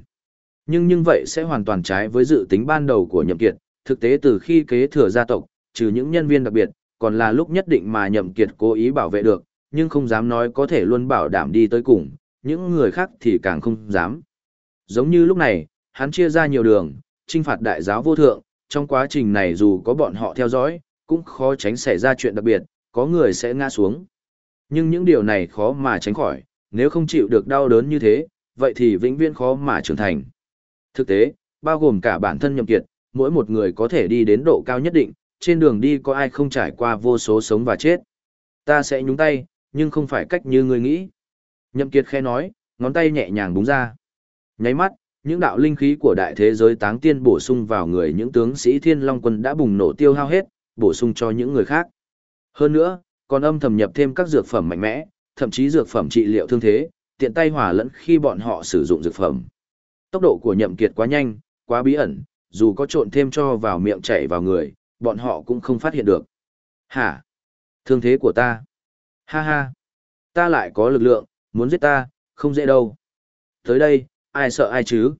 Nhưng nhưng vậy sẽ hoàn toàn trái với dự tính ban đầu của Nhậm Kiệt, thực tế từ khi kế thừa gia tộc, trừ những nhân viên đặc biệt, còn là lúc nhất định mà Nhậm Kiệt cố ý bảo vệ được, nhưng không dám nói có thể luôn bảo đảm đi tới cùng, những người khác thì càng không dám. Giống như lúc này, hắn chia ra nhiều đường, trinh phạt đại giáo vô thượng, trong quá trình này dù có bọn họ theo dõi, cũng khó tránh xảy ra chuyện đặc biệt, có người sẽ ngã xuống. Nhưng những điều này khó mà tránh khỏi, nếu không chịu được đau đớn như thế, vậy thì vĩnh viễn khó mà trưởng thành. Thực tế, bao gồm cả bản thân nhậm kiệt, mỗi một người có thể đi đến độ cao nhất định, trên đường đi có ai không trải qua vô số sống và chết. Ta sẽ nhúng tay, nhưng không phải cách như ngươi nghĩ. Nhậm kiệt khẽ nói, ngón tay nhẹ nhàng búng ra. Nháy mắt, những đạo linh khí của đại thế giới táng tiên bổ sung vào người những tướng sĩ thiên long quân đã bùng nổ tiêu hao hết, bổ sung cho những người khác. Hơn nữa, còn âm thầm nhập thêm các dược phẩm mạnh mẽ, thậm chí dược phẩm trị liệu thương thế, tiện tay hòa lẫn khi bọn họ sử dụng dược phẩm. Tốc độ của nhậm kiệt quá nhanh, quá bí ẩn, dù có trộn thêm cho vào miệng chảy vào người, bọn họ cũng không phát hiện được. Hả? Thương thế của ta? Ha ha! Ta lại có lực lượng, muốn giết ta, không dễ đâu. Tới đây, ai sợ ai chứ?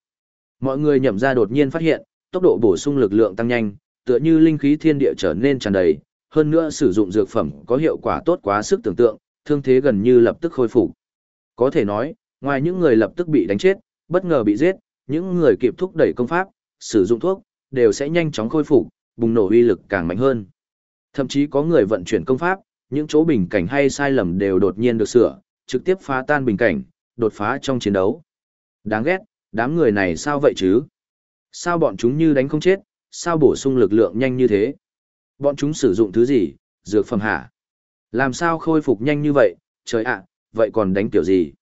Mọi người nhậm ra đột nhiên phát hiện, tốc độ bổ sung lực lượng tăng nhanh, tựa như linh khí thiên địa trở nên tràn đầy, hơn nữa sử dụng dược phẩm có hiệu quả tốt quá sức tưởng tượng, thương thế gần như lập tức khôi phục. Có thể nói, ngoài những người lập tức bị đánh chết, bất ngờ bị giết, những người kịp thúc đẩy công pháp, sử dụng thuốc, đều sẽ nhanh chóng khôi phục, bùng nổ uy lực càng mạnh hơn. Thậm chí có người vận chuyển công pháp, những chỗ bình cảnh hay sai lầm đều đột nhiên được sửa, trực tiếp phá tan bình cảnh, đột phá trong chiến đấu. Đáng ghét, đám người này sao vậy chứ? Sao bọn chúng như đánh không chết, sao bổ sung lực lượng nhanh như thế? Bọn chúng sử dụng thứ gì, dược phẩm hả? Làm sao khôi phục nhanh như vậy, trời ạ, vậy còn đánh kiểu gì?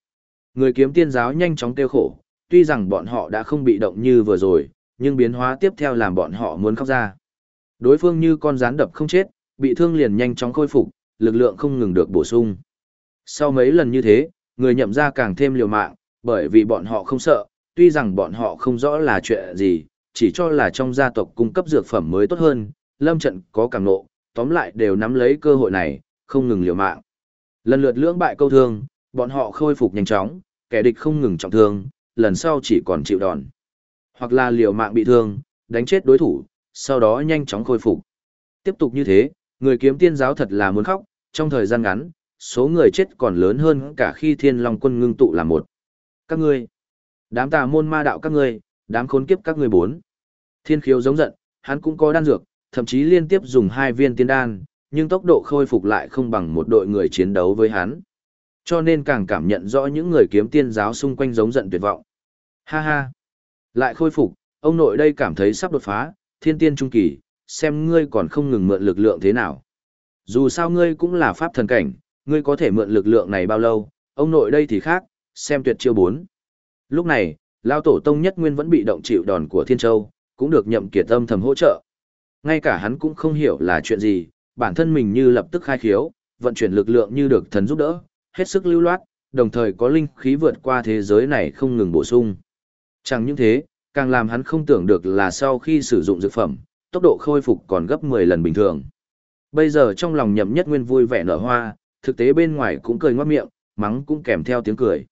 Người kiếm tiên giáo nhanh chóng tiêu khổ, tuy rằng bọn họ đã không bị động như vừa rồi, nhưng biến hóa tiếp theo làm bọn họ muốn khóc ra. Đối phương như con rắn đập không chết, bị thương liền nhanh chóng khôi phục, lực lượng không ngừng được bổ sung. Sau mấy lần như thế, người nhậm ra càng thêm liều mạng, bởi vì bọn họ không sợ, tuy rằng bọn họ không rõ là chuyện gì, chỉ cho là trong gia tộc cung cấp dược phẩm mới tốt hơn, lâm trận có càng nộ, tóm lại đều nắm lấy cơ hội này, không ngừng liều mạng. Lần lượt lưỡng bại câu thương, bọn họ khôi phục nhanh chóng, kẻ địch không ngừng trọng thương, lần sau chỉ còn chịu đòn. Hoặc là liều mạng bị thương, đánh chết đối thủ, sau đó nhanh chóng khôi phục. Tiếp tục như thế, người kiếm tiên giáo thật là muốn khóc, trong thời gian ngắn, số người chết còn lớn hơn cả khi thiên long quân ngưng tụ là một. Các ngươi, đám tà môn ma đạo các ngươi, đám khốn kiếp các ngươi bốn. Thiên khiếu giống giận, hắn cũng có đan dược, thậm chí liên tiếp dùng hai viên tiên đan, nhưng tốc độ khôi phục lại không bằng một đội người chiến đấu với hắn. Cho nên càng cảm nhận rõ những người kiếm tiên giáo xung quanh giống giận tuyệt vọng. Ha ha! Lại khôi phục, ông nội đây cảm thấy sắp đột phá, thiên tiên trung kỳ, xem ngươi còn không ngừng mượn lực lượng thế nào. Dù sao ngươi cũng là pháp thần cảnh, ngươi có thể mượn lực lượng này bao lâu, ông nội đây thì khác, xem tuyệt chiêu bốn. Lúc này, Lao Tổ Tông Nhất Nguyên vẫn bị động chịu đòn của Thiên Châu, cũng được nhậm kiệt âm thầm hỗ trợ. Ngay cả hắn cũng không hiểu là chuyện gì, bản thân mình như lập tức khai khiếu, vận chuyển lực lượng như được thần giúp đỡ, hết sức lưu loát, đồng thời có linh khí vượt qua thế giới này không ngừng bổ sung. Chẳng những thế, càng làm hắn không tưởng được là sau khi sử dụng dược phẩm, tốc độ khôi phục còn gấp 10 lần bình thường. Bây giờ trong lòng nhậm nhất nguyên vui vẻ nở hoa, thực tế bên ngoài cũng cười ngoát miệng, mắng cũng kèm theo tiếng cười.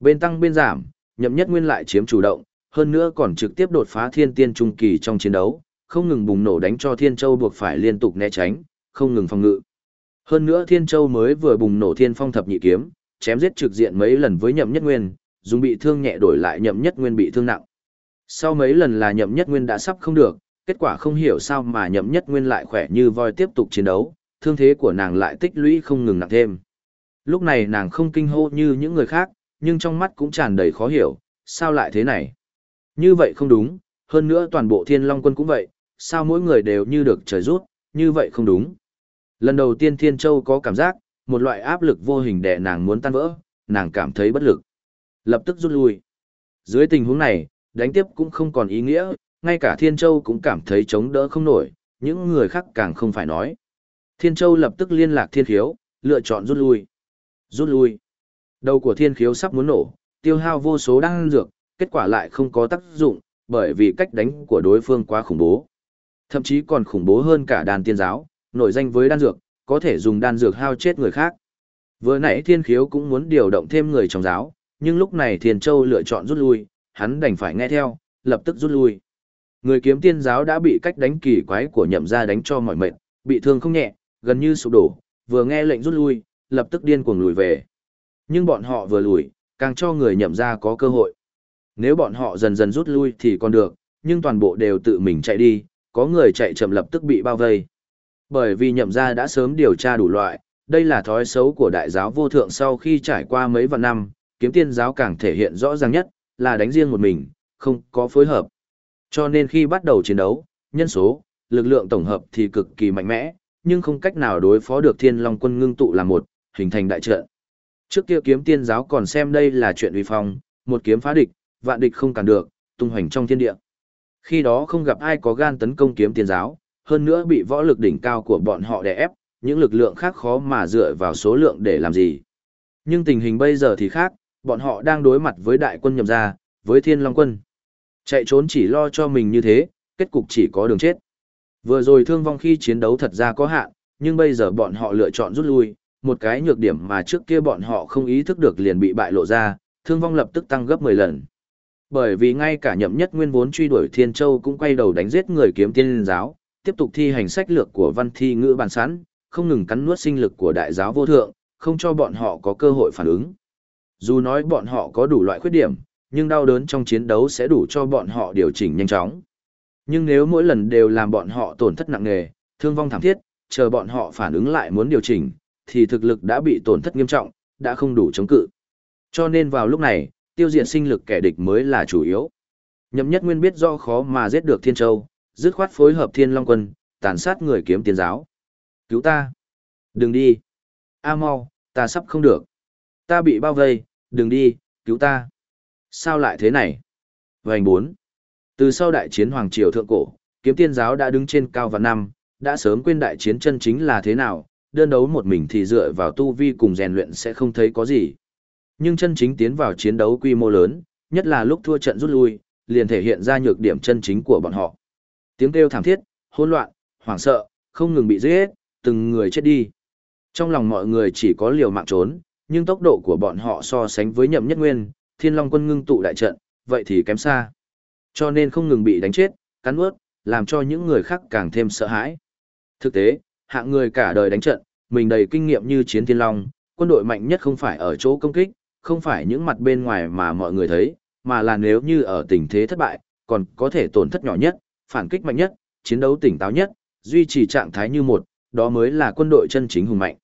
Bên tăng bên giảm, nhậm nhất nguyên lại chiếm chủ động, hơn nữa còn trực tiếp đột phá thiên tiên trung kỳ trong chiến đấu, không ngừng bùng nổ đánh cho thiên châu buộc phải liên tục né tránh, không ngừng phòng ngự. Hơn nữa thiên châu mới vừa bùng nổ thiên phong thập nhị kiếm, chém giết trực diện mấy lần với nhậm nhất nguyên, dùng bị thương nhẹ đổi lại nhậm nhất nguyên bị thương nặng. Sau mấy lần là nhậm nhất nguyên đã sắp không được, kết quả không hiểu sao mà nhậm nhất nguyên lại khỏe như voi tiếp tục chiến đấu, thương thế của nàng lại tích lũy không ngừng nặng thêm. Lúc này nàng không kinh hô như những người khác, nhưng trong mắt cũng tràn đầy khó hiểu, sao lại thế này? Như vậy không đúng, hơn nữa toàn bộ thiên long quân cũng vậy, sao mỗi người đều như được trời rút, như vậy không đúng. Lần đầu tiên thiên châu có cảm giác, một loại áp lực vô hình đè nàng muốn tan vỡ, nàng cảm thấy bất lực. Lập tức rút lui. Dưới tình huống này, đánh tiếp cũng không còn ý nghĩa, ngay cả Thiên Châu cũng cảm thấy chống đỡ không nổi, những người khác càng không phải nói. Thiên Châu lập tức liên lạc Thiên Khiếu, lựa chọn rút lui. Rút lui. Đầu của Thiên Khiếu sắp muốn nổ, tiêu hao vô số đan dược, kết quả lại không có tác dụng, bởi vì cách đánh của đối phương quá khủng bố. Thậm chí còn khủng bố hơn cả đàn tiên giáo, nổi danh với đan dược, có thể dùng đan dược hao chết người khác. Vừa nãy Thiên Khiếu cũng muốn điều động thêm người trong giáo, nhưng lúc này Thiên Châu lựa chọn rút lui, hắn đành phải nghe theo, lập tức rút lui. Người kiếm tiên giáo đã bị cách đánh kỳ quái của nhậm gia đánh cho mỏi mệt, bị thương không nhẹ, gần như sụp đổ, vừa nghe lệnh rút lui, lập tức điên cuồng lùi về. Nhưng bọn họ vừa lùi, càng cho người nhậm gia có cơ hội. Nếu bọn họ dần dần rút lui thì còn được, nhưng toàn bộ đều tự mình chạy đi, có người chạy chậm lập tức bị bao vây. Bởi vì nhậm gia đã sớm điều tra đủ loại, đây là thói xấu của đại giáo vô thượng sau khi trải qua mấy vạn năm, kiếm tiên giáo càng thể hiện rõ ràng nhất, là đánh riêng một mình, không có phối hợp. Cho nên khi bắt đầu chiến đấu, nhân số, lực lượng tổng hợp thì cực kỳ mạnh mẽ, nhưng không cách nào đối phó được thiên long quân ngưng tụ là một, hình thành đại trận. Trước kia kiếm tiên giáo còn xem đây là chuyện uy phong, một kiếm phá địch, vạn địch không cản được, tung hoành trong thiên địa. Khi đó không gặp ai có gan tấn công kiếm tiên giáo, hơn nữa bị võ lực đỉnh cao của bọn họ đè ép, những lực lượng khác khó mà dựa vào số lượng để làm gì. Nhưng tình hình bây giờ thì khác, bọn họ đang đối mặt với đại quân nhầm ra, với thiên long quân. Chạy trốn chỉ lo cho mình như thế, kết cục chỉ có đường chết. Vừa rồi thương vong khi chiến đấu thật ra có hạn, nhưng bây giờ bọn họ lựa chọn rút lui, một cái nhược điểm mà trước kia bọn họ không ý thức được liền bị bại lộ ra, thương vong lập tức tăng gấp 10 lần. Bởi vì ngay cả nhậm nhất nguyên vốn truy đuổi Thiên Châu cũng quay đầu đánh giết người kiếm tiên giáo, tiếp tục thi hành sách lược của văn thi ngữ bản sẵn, không ngừng cắn nuốt sinh lực của đại giáo vô thượng, không cho bọn họ có cơ hội phản ứng. Dù nói bọn họ có đủ loại khuyết điểm, nhưng đau đớn trong chiến đấu sẽ đủ cho bọn họ điều chỉnh nhanh chóng. Nhưng nếu mỗi lần đều làm bọn họ tổn thất nặng nề, thương vong thảm thiết, chờ bọn họ phản ứng lại muốn điều chỉnh, thì thực lực đã bị tổn thất nghiêm trọng, đã không đủ chống cự. Cho nên vào lúc này, tiêu diệt sinh lực kẻ địch mới là chủ yếu. Nhậm Nhất Nguyên biết do khó mà giết được Thiên Châu, dứt khoát phối hợp Thiên Long Quân, tàn sát người kiếm tiên giáo. Cứu ta! Đừng đi! A mau, ta sắp không được. Ta bị bao vây, đừng đi, cứu ta. Sao lại thế này? Vành 4. Từ sau đại chiến Hoàng Triều Thượng Cổ, kiếm tiên giáo đã đứng trên cao và năm, đã sớm quên đại chiến chân chính là thế nào, đơn đấu một mình thì dựa vào tu vi cùng rèn luyện sẽ không thấy có gì. Nhưng chân chính tiến vào chiến đấu quy mô lớn, nhất là lúc thua trận rút lui, liền thể hiện ra nhược điểm chân chính của bọn họ. Tiếng kêu thảm thiết, hỗn loạn, hoảng sợ, không ngừng bị giết, từng người chết đi. Trong lòng mọi người chỉ có liều mạng trốn, nhưng tốc độ của bọn họ so sánh với nhậm nhất nguyên, thiên long quân ngưng tụ đại trận, vậy thì kém xa. Cho nên không ngừng bị đánh chết, cắn ướt, làm cho những người khác càng thêm sợ hãi. Thực tế, hạng người cả đời đánh trận, mình đầy kinh nghiệm như chiến thiên long, quân đội mạnh nhất không phải ở chỗ công kích, không phải những mặt bên ngoài mà mọi người thấy, mà là nếu như ở tình thế thất bại, còn có thể tổn thất nhỏ nhất, phản kích mạnh nhất, chiến đấu tỉnh táo nhất, duy trì trạng thái như một, đó mới là quân đội chân chính hùng mạnh.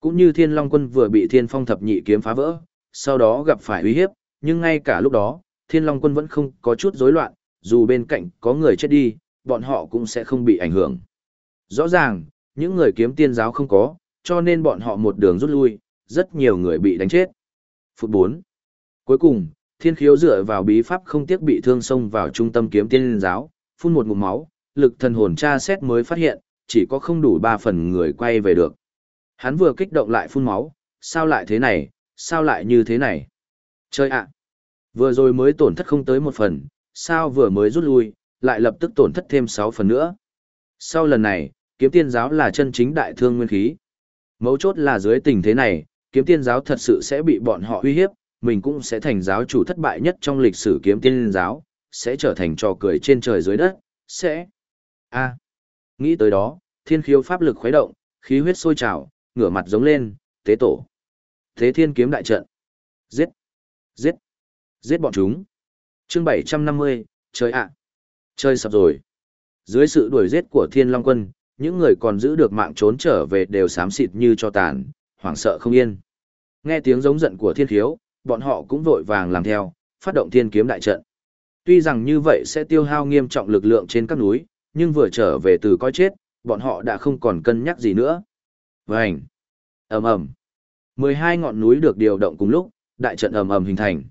Cũng như Thiên Long quân vừa bị Thiên Phong thập nhị kiếm phá vỡ, sau đó gặp phải uy hiếp, nhưng ngay cả lúc đó, Thiên Long quân vẫn không có chút rối loạn, dù bên cạnh có người chết đi, bọn họ cũng sẽ không bị ảnh hưởng. Rõ ràng, những người kiếm tiên giáo không có, cho nên bọn họ một đường rút lui, rất nhiều người bị đánh chết. Phút 4. Cuối cùng, thiên khiếu dựa vào bí pháp không tiếc bị thương xông vào trung tâm kiếm tiên giáo, phun một ngụm máu, lực thần hồn tra xét mới phát hiện, chỉ có không đủ 3 phần người quay về được. Hắn vừa kích động lại phun máu, sao lại thế này, sao lại như thế này? Chơi ạ! Vừa rồi mới tổn thất không tới một phần, sao vừa mới rút lui, lại lập tức tổn thất thêm 6 phần nữa. Sau lần này, kiếm tiên giáo là chân chính đại thương nguyên khí. Mấu chốt là dưới tình thế này, kiếm tiên giáo thật sự sẽ bị bọn họ uy hiếp, mình cũng sẽ thành giáo chủ thất bại nhất trong lịch sử kiếm tiên giáo, sẽ trở thành trò cười trên trời dưới đất, sẽ... a nghĩ tới đó, thiên khiếu pháp lực khuấy động, khí huyết sôi trào, ngửa mặt giống lên, tế tổ. Thế thiên kiếm đại trận. Giết! Giết! Giết bọn chúng! chương 750, trời ạ! Chơi sập rồi! Dưới sự đuổi giết của thiên long quân, những người còn giữ được mạng trốn trở về đều xám xịt như cho tàn, hoảng sợ không yên. Nghe tiếng giống giận của thiên khiếu, bọn họ cũng vội vàng làm theo, phát động thiên kiếm đại trận. Tuy rằng như vậy sẽ tiêu hao nghiêm trọng lực lượng trên các núi, nhưng vừa trở về từ coi chết, bọn họ đã không còn cân nhắc gì nữa. Vành! ầm ầm 12 ngọn núi được điều động cùng lúc, đại trận ầm ầm hình thành.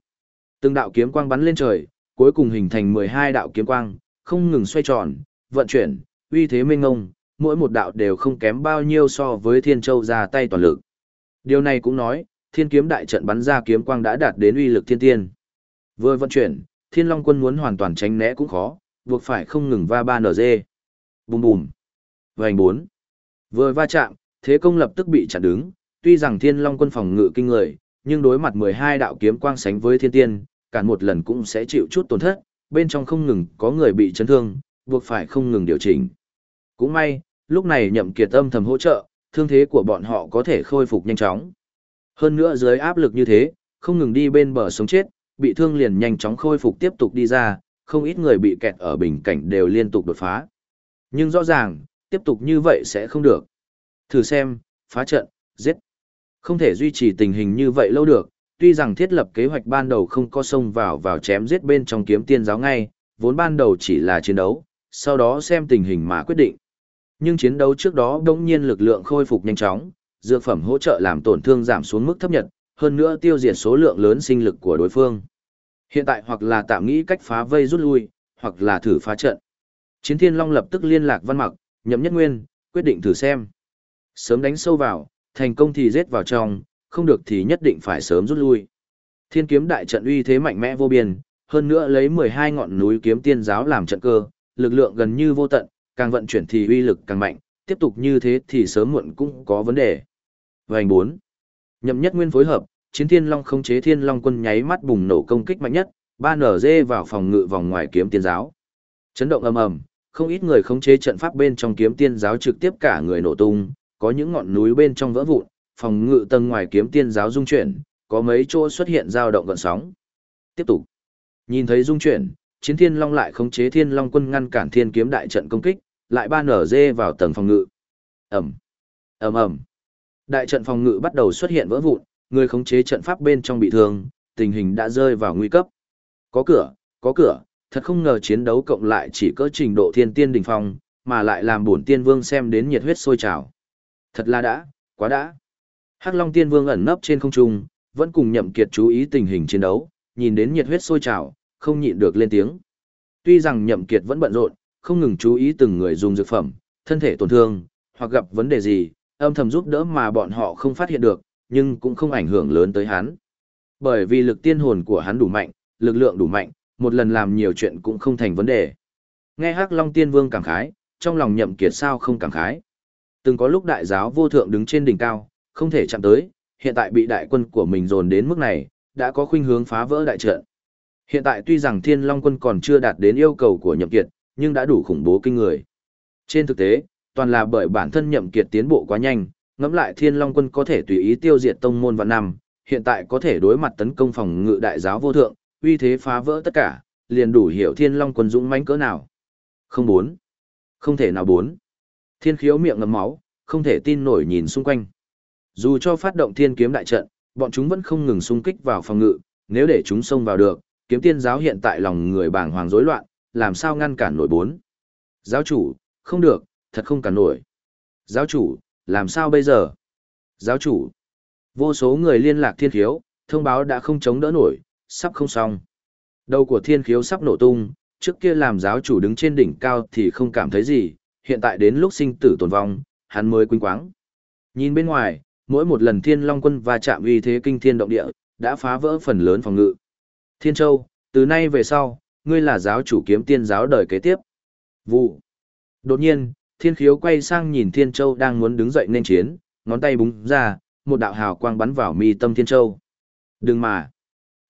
Từng đạo kiếm quang bắn lên trời, cuối cùng hình thành 12 đạo kiếm quang, không ngừng xoay tròn, vận chuyển, uy thế mênh ngông, mỗi một đạo đều không kém bao nhiêu so với Thiên Châu ra tay toàn lực. Điều này cũng nói, Thiên kiếm đại trận bắn ra kiếm quang đã đạt đến uy lực thiên tiên. Vừa vận chuyển, Thiên Long quân muốn hoàn toàn tránh né cũng khó, buộc phải không ngừng va ba nở dê. Bùm bùm. Vành bốn. Vừa va chạm, thế công lập tức bị chặn đứng, tuy rằng Thiên Long quân phòng ngự kinh người, nhưng đối mặt 12 đạo kiếm quang sánh với thiên tiên, cản một lần cũng sẽ chịu chút tổn thất, bên trong không ngừng có người bị chấn thương, buộc phải không ngừng điều chỉnh. Cũng may, lúc này nhậm kiệt âm thầm hỗ trợ, thương thế của bọn họ có thể khôi phục nhanh chóng. Hơn nữa dưới áp lực như thế, không ngừng đi bên bờ sống chết, bị thương liền nhanh chóng khôi phục tiếp tục đi ra, không ít người bị kẹt ở bình cảnh đều liên tục đột phá. Nhưng rõ ràng, tiếp tục như vậy sẽ không được. Thử xem, phá trận, giết. Không thể duy trì tình hình như vậy lâu được, tuy rằng thiết lập kế hoạch ban đầu không có xông vào vào chém giết bên trong kiếm tiên giáo ngay, vốn ban đầu chỉ là chiến đấu, sau đó xem tình hình mà quyết định. Nhưng chiến đấu trước đó đống nhiên lực lượng khôi phục nhanh chóng, dược phẩm hỗ trợ làm tổn thương giảm xuống mức thấp nhất, hơn nữa tiêu diệt số lượng lớn sinh lực của đối phương. Hiện tại hoặc là tạm nghĩ cách phá vây rút lui, hoặc là thử phá trận. Chiến Thiên Long lập tức liên lạc Văn Mặc, Nhậm Nhất Nguyên, quyết định thử xem. Sớm đánh sâu vào, thành công thì giết vào trong, không được thì nhất định phải sớm rút lui. Thiên kiếm đại trận uy thế mạnh mẽ vô biên, hơn nữa lấy 12 ngọn núi kiếm tiên giáo làm trận cơ, lực lượng gần như vô tận, càng vận chuyển thì uy lực càng mạnh, tiếp tục như thế thì sớm muộn cũng có vấn đề. Vành 4. Nhậm nhất nguyên phối hợp, chiến thiên long không chế thiên long quân nháy mắt bùng nổ công kích mạnh nhất, ba nở dê vào phòng ngự vòng ngoài kiếm tiên giáo. Chấn động ầm ầm, không ít người khống chế trận pháp bên trong kiếm tiên giáo trực tiếp cả người nổ tung, có những ngọn núi bên trong vỡ vụn, phòng ngự tầng ngoài kiếm tiên giáo dung chuyển, có mấy chỗ xuất hiện dao động gợn sóng. Tiếp tục. Nhìn thấy dung chuyển, chiến thiên long lại khống chế thiên long quân ngăn cản thiên kiếm đại trận công kích, lại ba nở dê vào tầng phòng ngự. Ẩm. ầm ầm. Đại trận phòng ngự bắt đầu xuất hiện vỡ vụn, người khống chế trận pháp bên trong bị thương, tình hình đã rơi vào nguy cấp. Có cửa, có cửa, thật không ngờ chiến đấu cộng lại chỉ cỡ trình độ thiên tiên đỉnh phong, mà lại làm bổn tiên vương xem đến nhiệt huyết sôi trào. Thật là đã, quá đã. Hắc Long Tiên Vương ẩn nấp trên không trung, vẫn cùng Nhậm Kiệt chú ý tình hình chiến đấu, nhìn đến nhiệt huyết sôi trào, không nhịn được lên tiếng. Tuy rằng Nhậm Kiệt vẫn bận rộn, không ngừng chú ý từng người dùng dược phẩm, thân thể tổn thương, hoặc gặp vấn đề gì, âm thầm giúp đỡ mà bọn họ không phát hiện được, nhưng cũng không ảnh hưởng lớn tới hắn. Bởi vì lực tiên hồn của hắn đủ mạnh, lực lượng đủ mạnh, một lần làm nhiều chuyện cũng không thành vấn đề. Nghe Hắc Long Tiên Vương cảm khái, trong lòng Nhậm Kiệt sao không cảm khái. Từng có lúc đại giáo vô thượng đứng trên đỉnh cao, không thể chạm tới, hiện tại bị đại quân của mình dồn đến mức này, đã có khuynh hướng phá vỡ đại trận. Hiện tại tuy rằng Thiên Long quân còn chưa đạt đến yêu cầu của Nhậm Kiệt, nhưng đã đủ khủng bố kinh người. Trên thực tế, toàn là bởi bản thân Nhậm Kiệt tiến bộ quá nhanh, ngẫm lại Thiên Long quân có thể tùy ý tiêu diệt tông môn vạn năm, hiện tại có thể đối mặt tấn công phòng ngự đại giáo vô thượng, uy thế phá vỡ tất cả, liền đủ hiểu Thiên Long quân dũng mãnh cỡ nào. Không bốn. Không thể nào bốn. Thiên khiếu miệng ngậm máu, không thể tin nổi nhìn xung quanh. Dù cho phát động thiên kiếm đại trận, bọn chúng vẫn không ngừng xung kích vào phòng ngự, nếu để chúng xông vào được, kiếm tiên giáo hiện tại lòng người bàng hoàng rối loạn, làm sao ngăn cản nổi bốn. Giáo chủ, không được, thật không cản nổi. Giáo chủ, làm sao bây giờ? Giáo chủ, vô số người liên lạc thiên khiếu, thông báo đã không chống đỡ nổi, sắp không xong. Đầu của thiên khiếu sắp nổ tung, trước kia làm giáo chủ đứng trên đỉnh cao thì không cảm thấy gì, hiện tại đến lúc sinh tử tồn vong, hắn mới quinh quáng. Nhìn bên ngoài, mỗi một lần thiên long quân va chạm uy thế kinh thiên động địa, đã phá vỡ phần lớn phòng ngự. Thiên Châu, từ nay về sau, ngươi là giáo chủ kiếm tiên giáo đời kế tiếp. Vụ. Đột nhiên, thiên khiếu quay sang nhìn Thiên Châu đang muốn đứng dậy nên chiến, ngón tay búng ra, một đạo hào quang bắn vào mi tâm Thiên Châu. Đừng mà.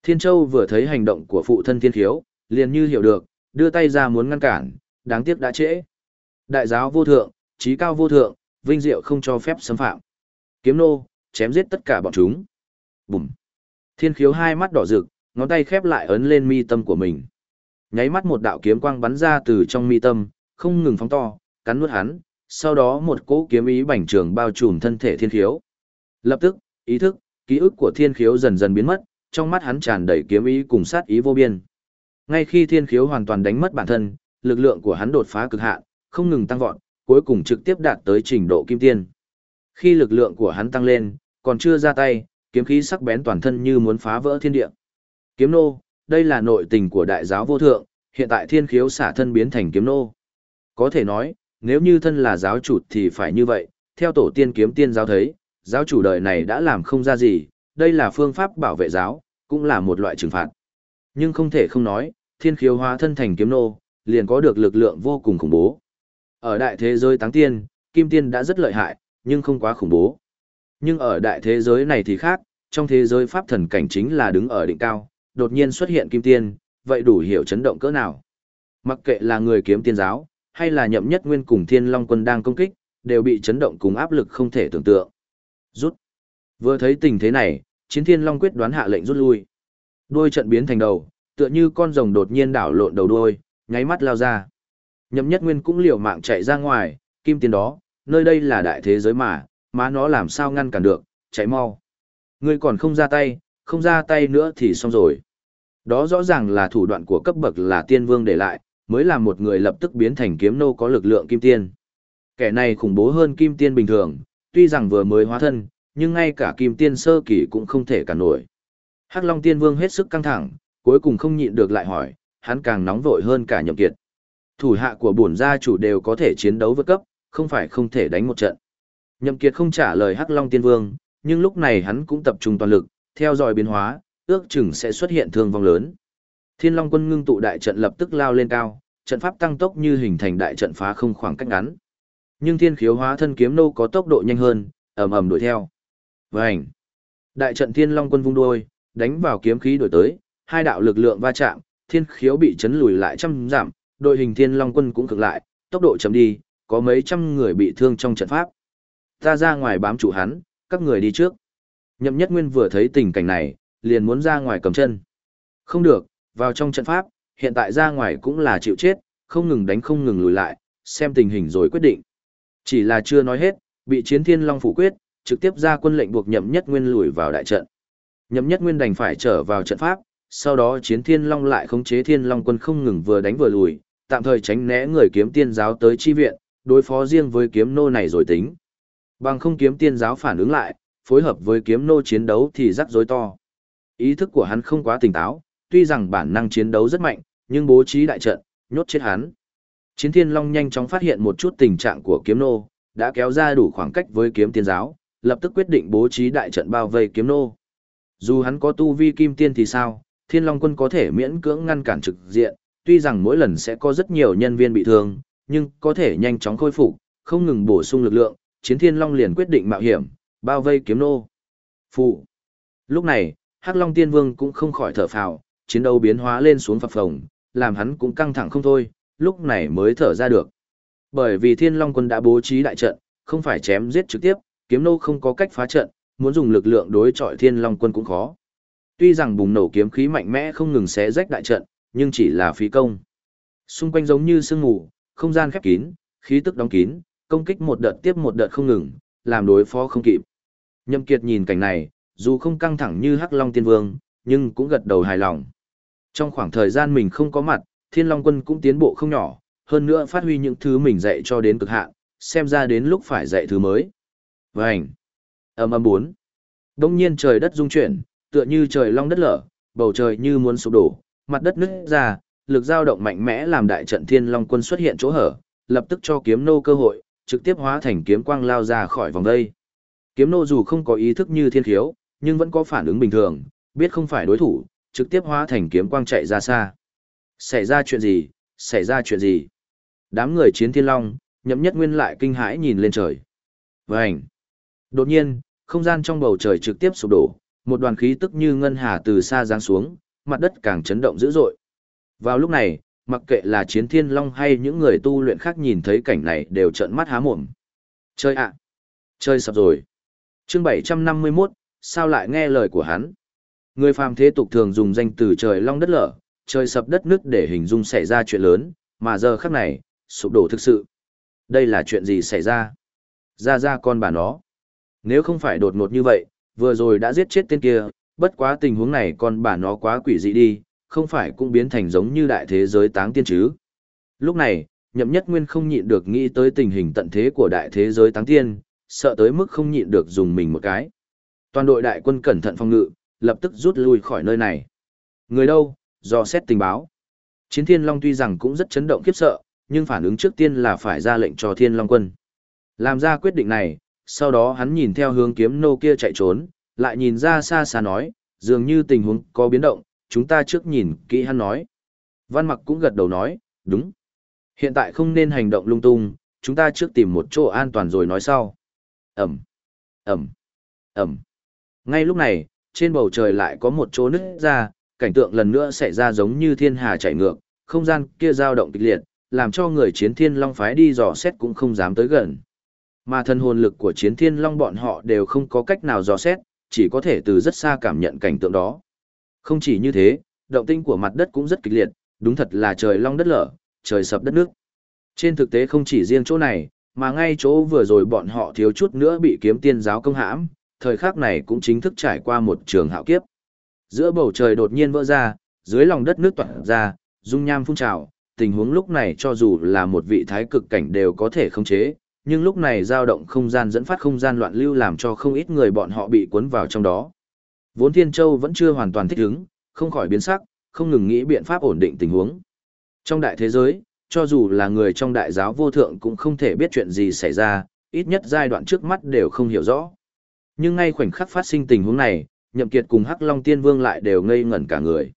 Thiên Châu vừa thấy hành động của phụ thân Thiên khiếu, liền như hiểu được, đưa tay ra muốn ngăn cản, đáng tiếc đã trễ. Đại giáo vô thượng, trí cao vô thượng, vinh diệu không cho phép xâm phạm. Kiếm nô, chém giết tất cả bọn chúng. Bùm. Thiên khiếu hai mắt đỏ rực, ngón tay khép lại ấn lên mi tâm của mình. Nháy mắt một đạo kiếm quang bắn ra từ trong mi tâm, không ngừng phóng to, cắn nuốt hắn, sau đó một cỗ kiếm ý bành trường bao trùm thân thể thiên khiếu. Lập tức, ý thức, ký ức của thiên khiếu dần dần biến mất, trong mắt hắn tràn đầy kiếm ý cùng sát ý vô biên. Ngay khi thiên khiếu hoàn toàn đánh mất bản thân, lực lượng của hắn đột phá cực hạn, không ngừng tăng vọt, cuối cùng trực tiếp đạt tới trình độ kim tiên. Khi lực lượng của hắn tăng lên, còn chưa ra tay, kiếm khí sắc bén toàn thân như muốn phá vỡ thiên địa. Kiếm nô, đây là nội tình của đại giáo vô thượng, hiện tại thiên khiếu xả thân biến thành kiếm nô. Có thể nói, nếu như thân là giáo chủ thì phải như vậy, theo tổ tiên kiếm tiên giáo thấy, giáo chủ đời này đã làm không ra gì, đây là phương pháp bảo vệ giáo, cũng là một loại trừng phạt. Nhưng không thể không nói, thiên khiếu hóa thân thành kiếm nô, liền có được lực lượng vô cùng khủng bố. Ở đại thế giới táng tiên, kim tiên đã rất lợi hại, nhưng không quá khủng bố. Nhưng ở đại thế giới này thì khác, trong thế giới pháp thần cảnh chính là đứng ở đỉnh cao, đột nhiên xuất hiện kim tiên, vậy đủ hiểu chấn động cỡ nào. Mặc kệ là người kiếm tiên giáo, hay là nhậm nhất nguyên cùng thiên long quân đang công kích, đều bị chấn động cùng áp lực không thể tưởng tượng. Rút. Vừa thấy tình thế này, chiến thiên long quyết đoán hạ lệnh rút lui. Đôi trận biến thành đầu, tựa như con rồng đột nhiên đảo lộn đầu đuôi, nháy mắt lao ra. Nhậm nhất nguyên cũng liều mạng chạy ra ngoài, kim tiên đó, nơi đây là đại thế giới mà, má nó làm sao ngăn cản được, chạy mau. Ngươi còn không ra tay, không ra tay nữa thì xong rồi. Đó rõ ràng là thủ đoạn của cấp bậc là tiên vương để lại, mới làm một người lập tức biến thành kiếm nô có lực lượng kim tiên. Kẻ này khủng bố hơn kim tiên bình thường, tuy rằng vừa mới hóa thân, nhưng ngay cả kim tiên sơ kỳ cũng không thể cản nổi. Hắc Long Tiên Vương hết sức căng thẳng, cuối cùng không nhịn được lại hỏi, hắn càng nóng vội hơn cả nhậm kiệt. Thủ hạ của bổn gia chủ đều có thể chiến đấu vượt cấp, không phải không thể đánh một trận. Nhậm kiệt không trả lời Hắc Long Tiên Vương, nhưng lúc này hắn cũng tập trung toàn lực, theo dõi biến hóa, ước chừng sẽ xuất hiện thương vong lớn. Thiên Long quân ngưng tụ đại trận lập tức lao lên cao, trận pháp tăng tốc như hình thành đại trận phá không khoảng cách ngắn. Nhưng thiên khiếu hóa thân kiếm nô có tốc độ nhanh hơn, ầm ầm đuổi theo. Vành. Đại trận Thiên Long quân vung đuôi, đánh vào kiếm khí đuổi tới, hai đạo lực lượng va chạm, thiên khiếu bị chấn lùi lại trăm giảm, đội hình Thiên Long quân cũng cực lại, tốc độ chậm đi, có mấy trăm người bị thương trong trận pháp. Ta ra ngoài bám chủ hắn, các người đi trước. Nhậm Nhất Nguyên vừa thấy tình cảnh này, liền muốn ra ngoài cầm chân. Không được, vào trong trận pháp, hiện tại ra ngoài cũng là chịu chết, không ngừng đánh không ngừng lùi lại, xem tình hình rồi quyết định. Chỉ là chưa nói hết, bị chiến thiên long phủ quyết, trực tiếp ra quân lệnh buộc nhậm nhất nguyên lùi vào đại trận. Nhậm nhất nguyên đành phải trở vào trận pháp, sau đó chiến thiên long lại khống chế thiên long quân không ngừng vừa đánh vừa lùi, tạm thời tránh né người kiếm tiên giáo tới chi viện, đối phó riêng với kiếm nô này rồi tính. Bằng không kiếm tiên giáo phản ứng lại, phối hợp với kiếm nô chiến đấu thì rắc rối to. Ý thức của hắn không quá tỉnh táo, tuy rằng bản năng chiến đấu rất mạnh, nhưng bố trí đại trận, nhốt chết hắn. Chiến Thiên Long nhanh chóng phát hiện một chút tình trạng của kiếm nô, đã kéo ra đủ khoảng cách với kiếm tiên giáo, lập tức quyết định bố trí đại trận bao vây kiếm nô. Dù hắn có tu vi kim tiên thì sao, Thiên Long quân có thể miễn cưỡng ngăn cản trực diện, tuy rằng mỗi lần sẽ có rất nhiều nhân viên bị thương, nhưng có thể nhanh chóng khôi phục, không ngừng bổ sung lực lượng, Chiến Thiên Long liền quyết định mạo hiểm, bao vây kiếm nô. Phụ. Lúc này, Hắc Long Tiên Vương cũng không khỏi thở phào, chiến đấu biến hóa lên xuống phập phồng, làm hắn cũng căng thẳng không thôi, lúc này mới thở ra được. Bởi vì Thiên Long quân đã bố trí đại trận, không phải chém giết trực tiếp, kiếm nô không có cách phá trận, muốn dùng lực lượng đối chọi Thiên Long quân cũng khó. Tuy rằng bùng nổ kiếm khí mạnh mẽ không ngừng xé rách đại trận, nhưng chỉ là phí công. Xung quanh giống như sương mù, không gian khép kín, khí tức đóng kín, công kích một đợt tiếp một đợt không ngừng, làm đối phó không kịp. Nhâm Kiệt nhìn cảnh này, dù không căng thẳng như Hắc Long Tiên Vương, nhưng cũng gật đầu hài lòng. Trong khoảng thời gian mình không có mặt, Thiên Long Quân cũng tiến bộ không nhỏ, hơn nữa phát huy những thứ mình dạy cho đến cực hạn, xem ra đến lúc phải dạy thứ mới. Vành. Âm âm bốn. Đông nhiên trời đất rung chuyển, tựa như trời long đất lở, bầu trời như muốn sụp đổ, mặt đất nứt ra, lực dao động mạnh mẽ làm đại trận Thiên Long Quân xuất hiện chỗ hở, lập tức cho kiếm nô cơ hội, trực tiếp hóa thành kiếm quang lao ra khỏi vòng đây. Kiếm nô dù không có ý thức như thiên khiếu, nhưng vẫn có phản ứng bình thường, biết không phải đối thủ, trực tiếp hóa thành kiếm quang chạy ra xa. Xảy ra chuyện gì, xảy ra chuyện gì? Đám người chiến thiên long, nhậm nhất nguyên lại kinh hãi nhìn lên trời. Vânh! Đột nhiên, không gian trong bầu trời trực tiếp sụp đổ, một đoàn khí tức như ngân hà từ xa giáng xuống, mặt đất càng chấn động dữ dội. Vào lúc này, mặc kệ là chiến thiên long hay những người tu luyện khác nhìn thấy cảnh này đều trợn mắt há mồm. Chơi ạ! Chơi sập rồi! chương 751, sao lại nghe lời của hắn? Người phàm thế tục thường dùng danh từ trời long đất lở, trời sập đất nứt để hình dung xảy ra chuyện lớn, mà giờ khắc này, sụp đổ thực sự. Đây là chuyện gì xảy ra? Ra ra con bà nó. Nếu không phải đột ngột như vậy, vừa rồi đã giết chết tên kia, bất quá tình huống này con bà nó quá quỷ dị đi, không phải cũng biến thành giống như đại thế giới táng tiên chứ. Lúc này, nhậm nhất nguyên không nhịn được nghĩ tới tình hình tận thế của đại thế giới táng tiên, sợ tới mức không nhịn được dùng mình một cái. Toàn đội đại quân cẩn thận phòng ngự, lập tức rút lui khỏi nơi này. Người đâu, do xét tình báo. Chiến Thiên Long tuy rằng cũng rất chấn động khiếp sợ, nhưng phản ứng trước tiên là phải ra lệnh cho Thiên Long quân. Làm ra quyết định này, sau đó hắn nhìn theo hướng kiếm nô kia chạy trốn, lại nhìn ra xa xa nói, dường như tình huống có biến động, chúng ta trước nhìn kỹ hắn nói. Văn mặc cũng gật đầu nói, đúng. Hiện tại không nên hành động lung tung, chúng ta trước tìm một chỗ an toàn rồi nói sau. Ẩm, Ẩm, Ẩm. Ngay lúc này, trên bầu trời lại có một chỗ nứt ra, cảnh tượng lần nữa xảy ra giống như thiên hà chảy ngược, không gian kia dao động kịch liệt, làm cho người chiến thiên long phái đi dò xét cũng không dám tới gần. Mà thân hồn lực của chiến thiên long bọn họ đều không có cách nào dò xét, chỉ có thể từ rất xa cảm nhận cảnh tượng đó. Không chỉ như thế, động tinh của mặt đất cũng rất kịch liệt, đúng thật là trời long đất lở, trời sập đất nước. Trên thực tế không chỉ riêng chỗ này, mà ngay chỗ vừa rồi bọn họ thiếu chút nữa bị kiếm tiên giáo công hãm, thời khắc này cũng chính thức trải qua một trường hạo kiếp. Giữa bầu trời đột nhiên vỡ ra, dưới lòng đất nước toàn ra, dung nham phun trào, tình huống lúc này cho dù là một vị thái cực cảnh đều có thể khống chế, nhưng lúc này dao động không gian dẫn phát không gian loạn lưu làm cho không ít người bọn họ bị cuốn vào trong đó. Vốn Thiên Châu vẫn chưa hoàn toàn thích ứng, không khỏi biến sắc, không ngừng nghĩ biện pháp ổn định tình huống. Trong đại thế giới, cho dù là người trong đại giáo vô thượng cũng không thể biết chuyện gì xảy ra, ít nhất giai đoạn trước mắt đều không hiểu rõ. Nhưng ngay khoảnh khắc phát sinh tình huống này, Nhậm Kiệt cùng Hắc Long Tiên Vương lại đều ngây ngẩn cả người.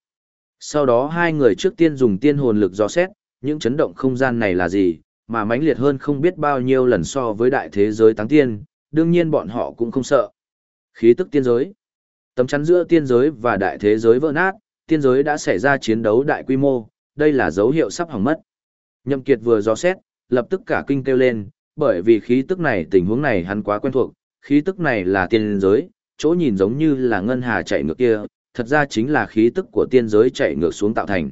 Sau đó hai người trước tiên dùng tiên hồn lực dò xét, những chấn động không gian này là gì, mà mãnh liệt hơn không biết bao nhiêu lần so với đại thế giới táng tiên, đương nhiên bọn họ cũng không sợ. Khí tức tiên giới. Tấm chắn giữa tiên giới và đại thế giới vỡ nát, tiên giới đã xảy ra chiến đấu đại quy mô, đây là dấu hiệu sắp hỏng mất. Nhậm Kiệt vừa dò xét, lập tức cả kinh kêu lên, bởi vì khí tức này tình huống này hắn quá quen thuộc, khí tức này là tiên giới, chỗ nhìn giống như là ngân hà chạy ngược kia, thật ra chính là khí tức của tiên giới chạy ngược xuống tạo thành.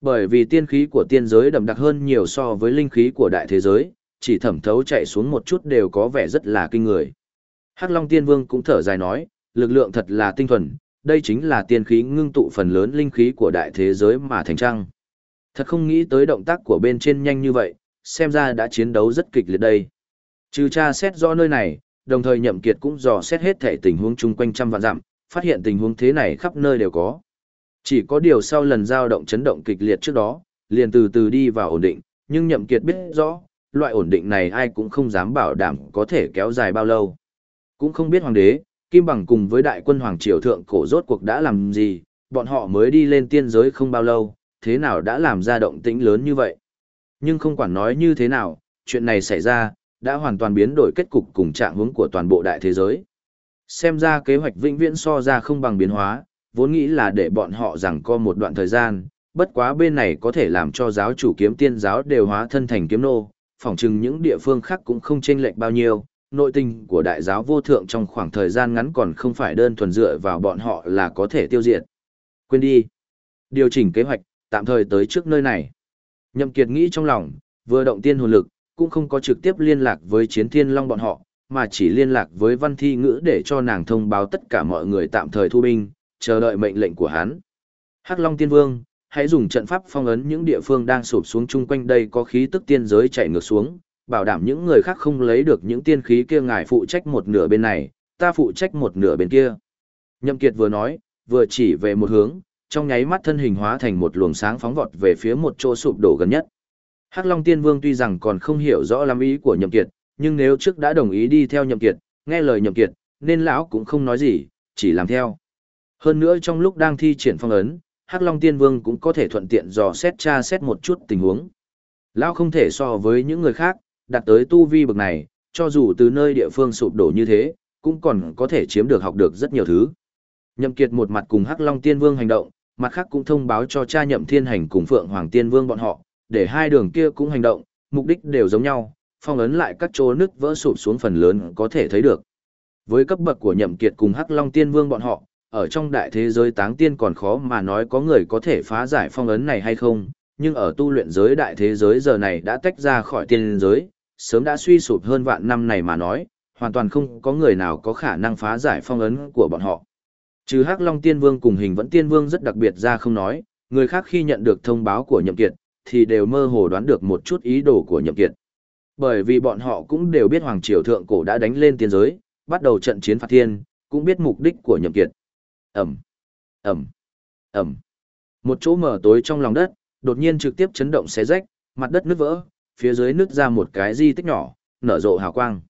Bởi vì tiên khí của tiên giới đậm đặc hơn nhiều so với linh khí của đại thế giới, chỉ thẩm thấu chạy xuống một chút đều có vẻ rất là kinh người. Hắc Long Tiên Vương cũng thở dài nói, lực lượng thật là tinh thuần, đây chính là tiên khí ngưng tụ phần lớn linh khí của đại thế giới mà thành trăng. Thật không nghĩ tới động tác của bên trên nhanh như vậy, xem ra đã chiến đấu rất kịch liệt đây. Trừ tra xét rõ nơi này, đồng thời nhậm kiệt cũng dò xét hết thể tình huống chung quanh trăm vạn dặm, phát hiện tình huống thế này khắp nơi đều có. Chỉ có điều sau lần giao động chấn động kịch liệt trước đó, liền từ từ đi vào ổn định, nhưng nhậm kiệt biết rõ, loại ổn định này ai cũng không dám bảo đảm có thể kéo dài bao lâu. Cũng không biết hoàng đế, Kim Bằng cùng với đại quân hoàng triều thượng cổ rốt cuộc đã làm gì, bọn họ mới đi lên tiên giới không bao lâu, thế nào đã làm ra động tĩnh lớn như vậy. Nhưng không quản nói như thế nào, chuyện này xảy ra, đã hoàn toàn biến đổi kết cục cùng trạng hướng của toàn bộ đại thế giới. Xem ra kế hoạch vĩnh viễn so ra không bằng biến hóa, vốn nghĩ là để bọn họ rằng có một đoạn thời gian, bất quá bên này có thể làm cho giáo chủ kiếm tiên giáo đều hóa thân thành kiếm nô, phỏng chừng những địa phương khác cũng không chênh lệch bao nhiêu, nội tình của đại giáo vô thượng trong khoảng thời gian ngắn còn không phải đơn thuần dựa vào bọn họ là có thể tiêu diệt. Quên đi. Điều chỉnh kế hoạch, tạm thời tới trước nơi này. Nhậm Kiệt nghĩ trong lòng, vừa động tiên hồn lực, cũng không có trực tiếp liên lạc với chiến thiên long bọn họ, mà chỉ liên lạc với văn thi ngữ để cho nàng thông báo tất cả mọi người tạm thời thu binh, chờ đợi mệnh lệnh của hắn. Hắc Long Tiên Vương, hãy dùng trận pháp phong ấn những địa phương đang sụp xuống chung quanh đây có khí tức tiên giới chạy ngược xuống, bảo đảm những người khác không lấy được những tiên khí kia ngài phụ trách một nửa bên này, ta phụ trách một nửa bên kia. Nhậm Kiệt vừa nói, vừa chỉ về một hướng, trong nháy mắt thân hình hóa thành một luồng sáng phóng vọt về phía một chỗ sụp đổ gần nhất. Hắc Long Tiên Vương tuy rằng còn không hiểu rõ lắm ý của Nhậm Kiệt, nhưng nếu trước đã đồng ý đi theo Nhậm Kiệt, nghe lời Nhậm Kiệt, nên lão cũng không nói gì, chỉ làm theo. Hơn nữa trong lúc đang thi triển phong ấn, Hắc Long Tiên Vương cũng có thể thuận tiện dò xét tra xét một chút tình huống. Lão không thể so với những người khác, đạt tới tu vi bậc này, cho dù từ nơi địa phương sụp đổ như thế, cũng còn có thể chiếm được học được rất nhiều thứ. Nhậm Kiệt một mặt cùng Hắc Long Tiên Vương hành động, mặt khác cũng thông báo cho cha Nhậm Thiên Hành cùng Phượng Hoàng Tiên Vương bọn họ, để hai đường kia cũng hành động, mục đích đều giống nhau, phong ấn lại các chỗ nứt vỡ sụp xuống phần lớn có thể thấy được. Với cấp bậc của Nhậm Kiệt cùng Hắc Long Tiên Vương bọn họ, ở trong đại thế giới táng tiên còn khó mà nói có người có thể phá giải phong ấn này hay không, nhưng ở tu luyện giới đại thế giới giờ này đã tách ra khỏi tiên giới, sớm đã suy sụp hơn vạn năm này mà nói, hoàn toàn không có người nào có khả năng phá giải phong ấn của bọn họ. Trừ Hắc Long Tiên Vương cùng Hình Vẫn Tiên Vương rất đặc biệt ra không nói, người khác khi nhận được thông báo của Nhậm Kiệt, thì đều mơ hồ đoán được một chút ý đồ của Nhậm Kiệt. Bởi vì bọn họ cũng đều biết Hoàng Triều Thượng Cổ đã đánh lên tiên giới, bắt đầu trận chiến phạt thiên, cũng biết mục đích của Nhậm Kiệt. Ẩm, Ẩm, Ẩm. Một chỗ mở tối trong lòng đất, đột nhiên trực tiếp chấn động xé rách, mặt đất nứt vỡ, phía dưới nứt ra một cái di tích nhỏ, nở rộ hào quang.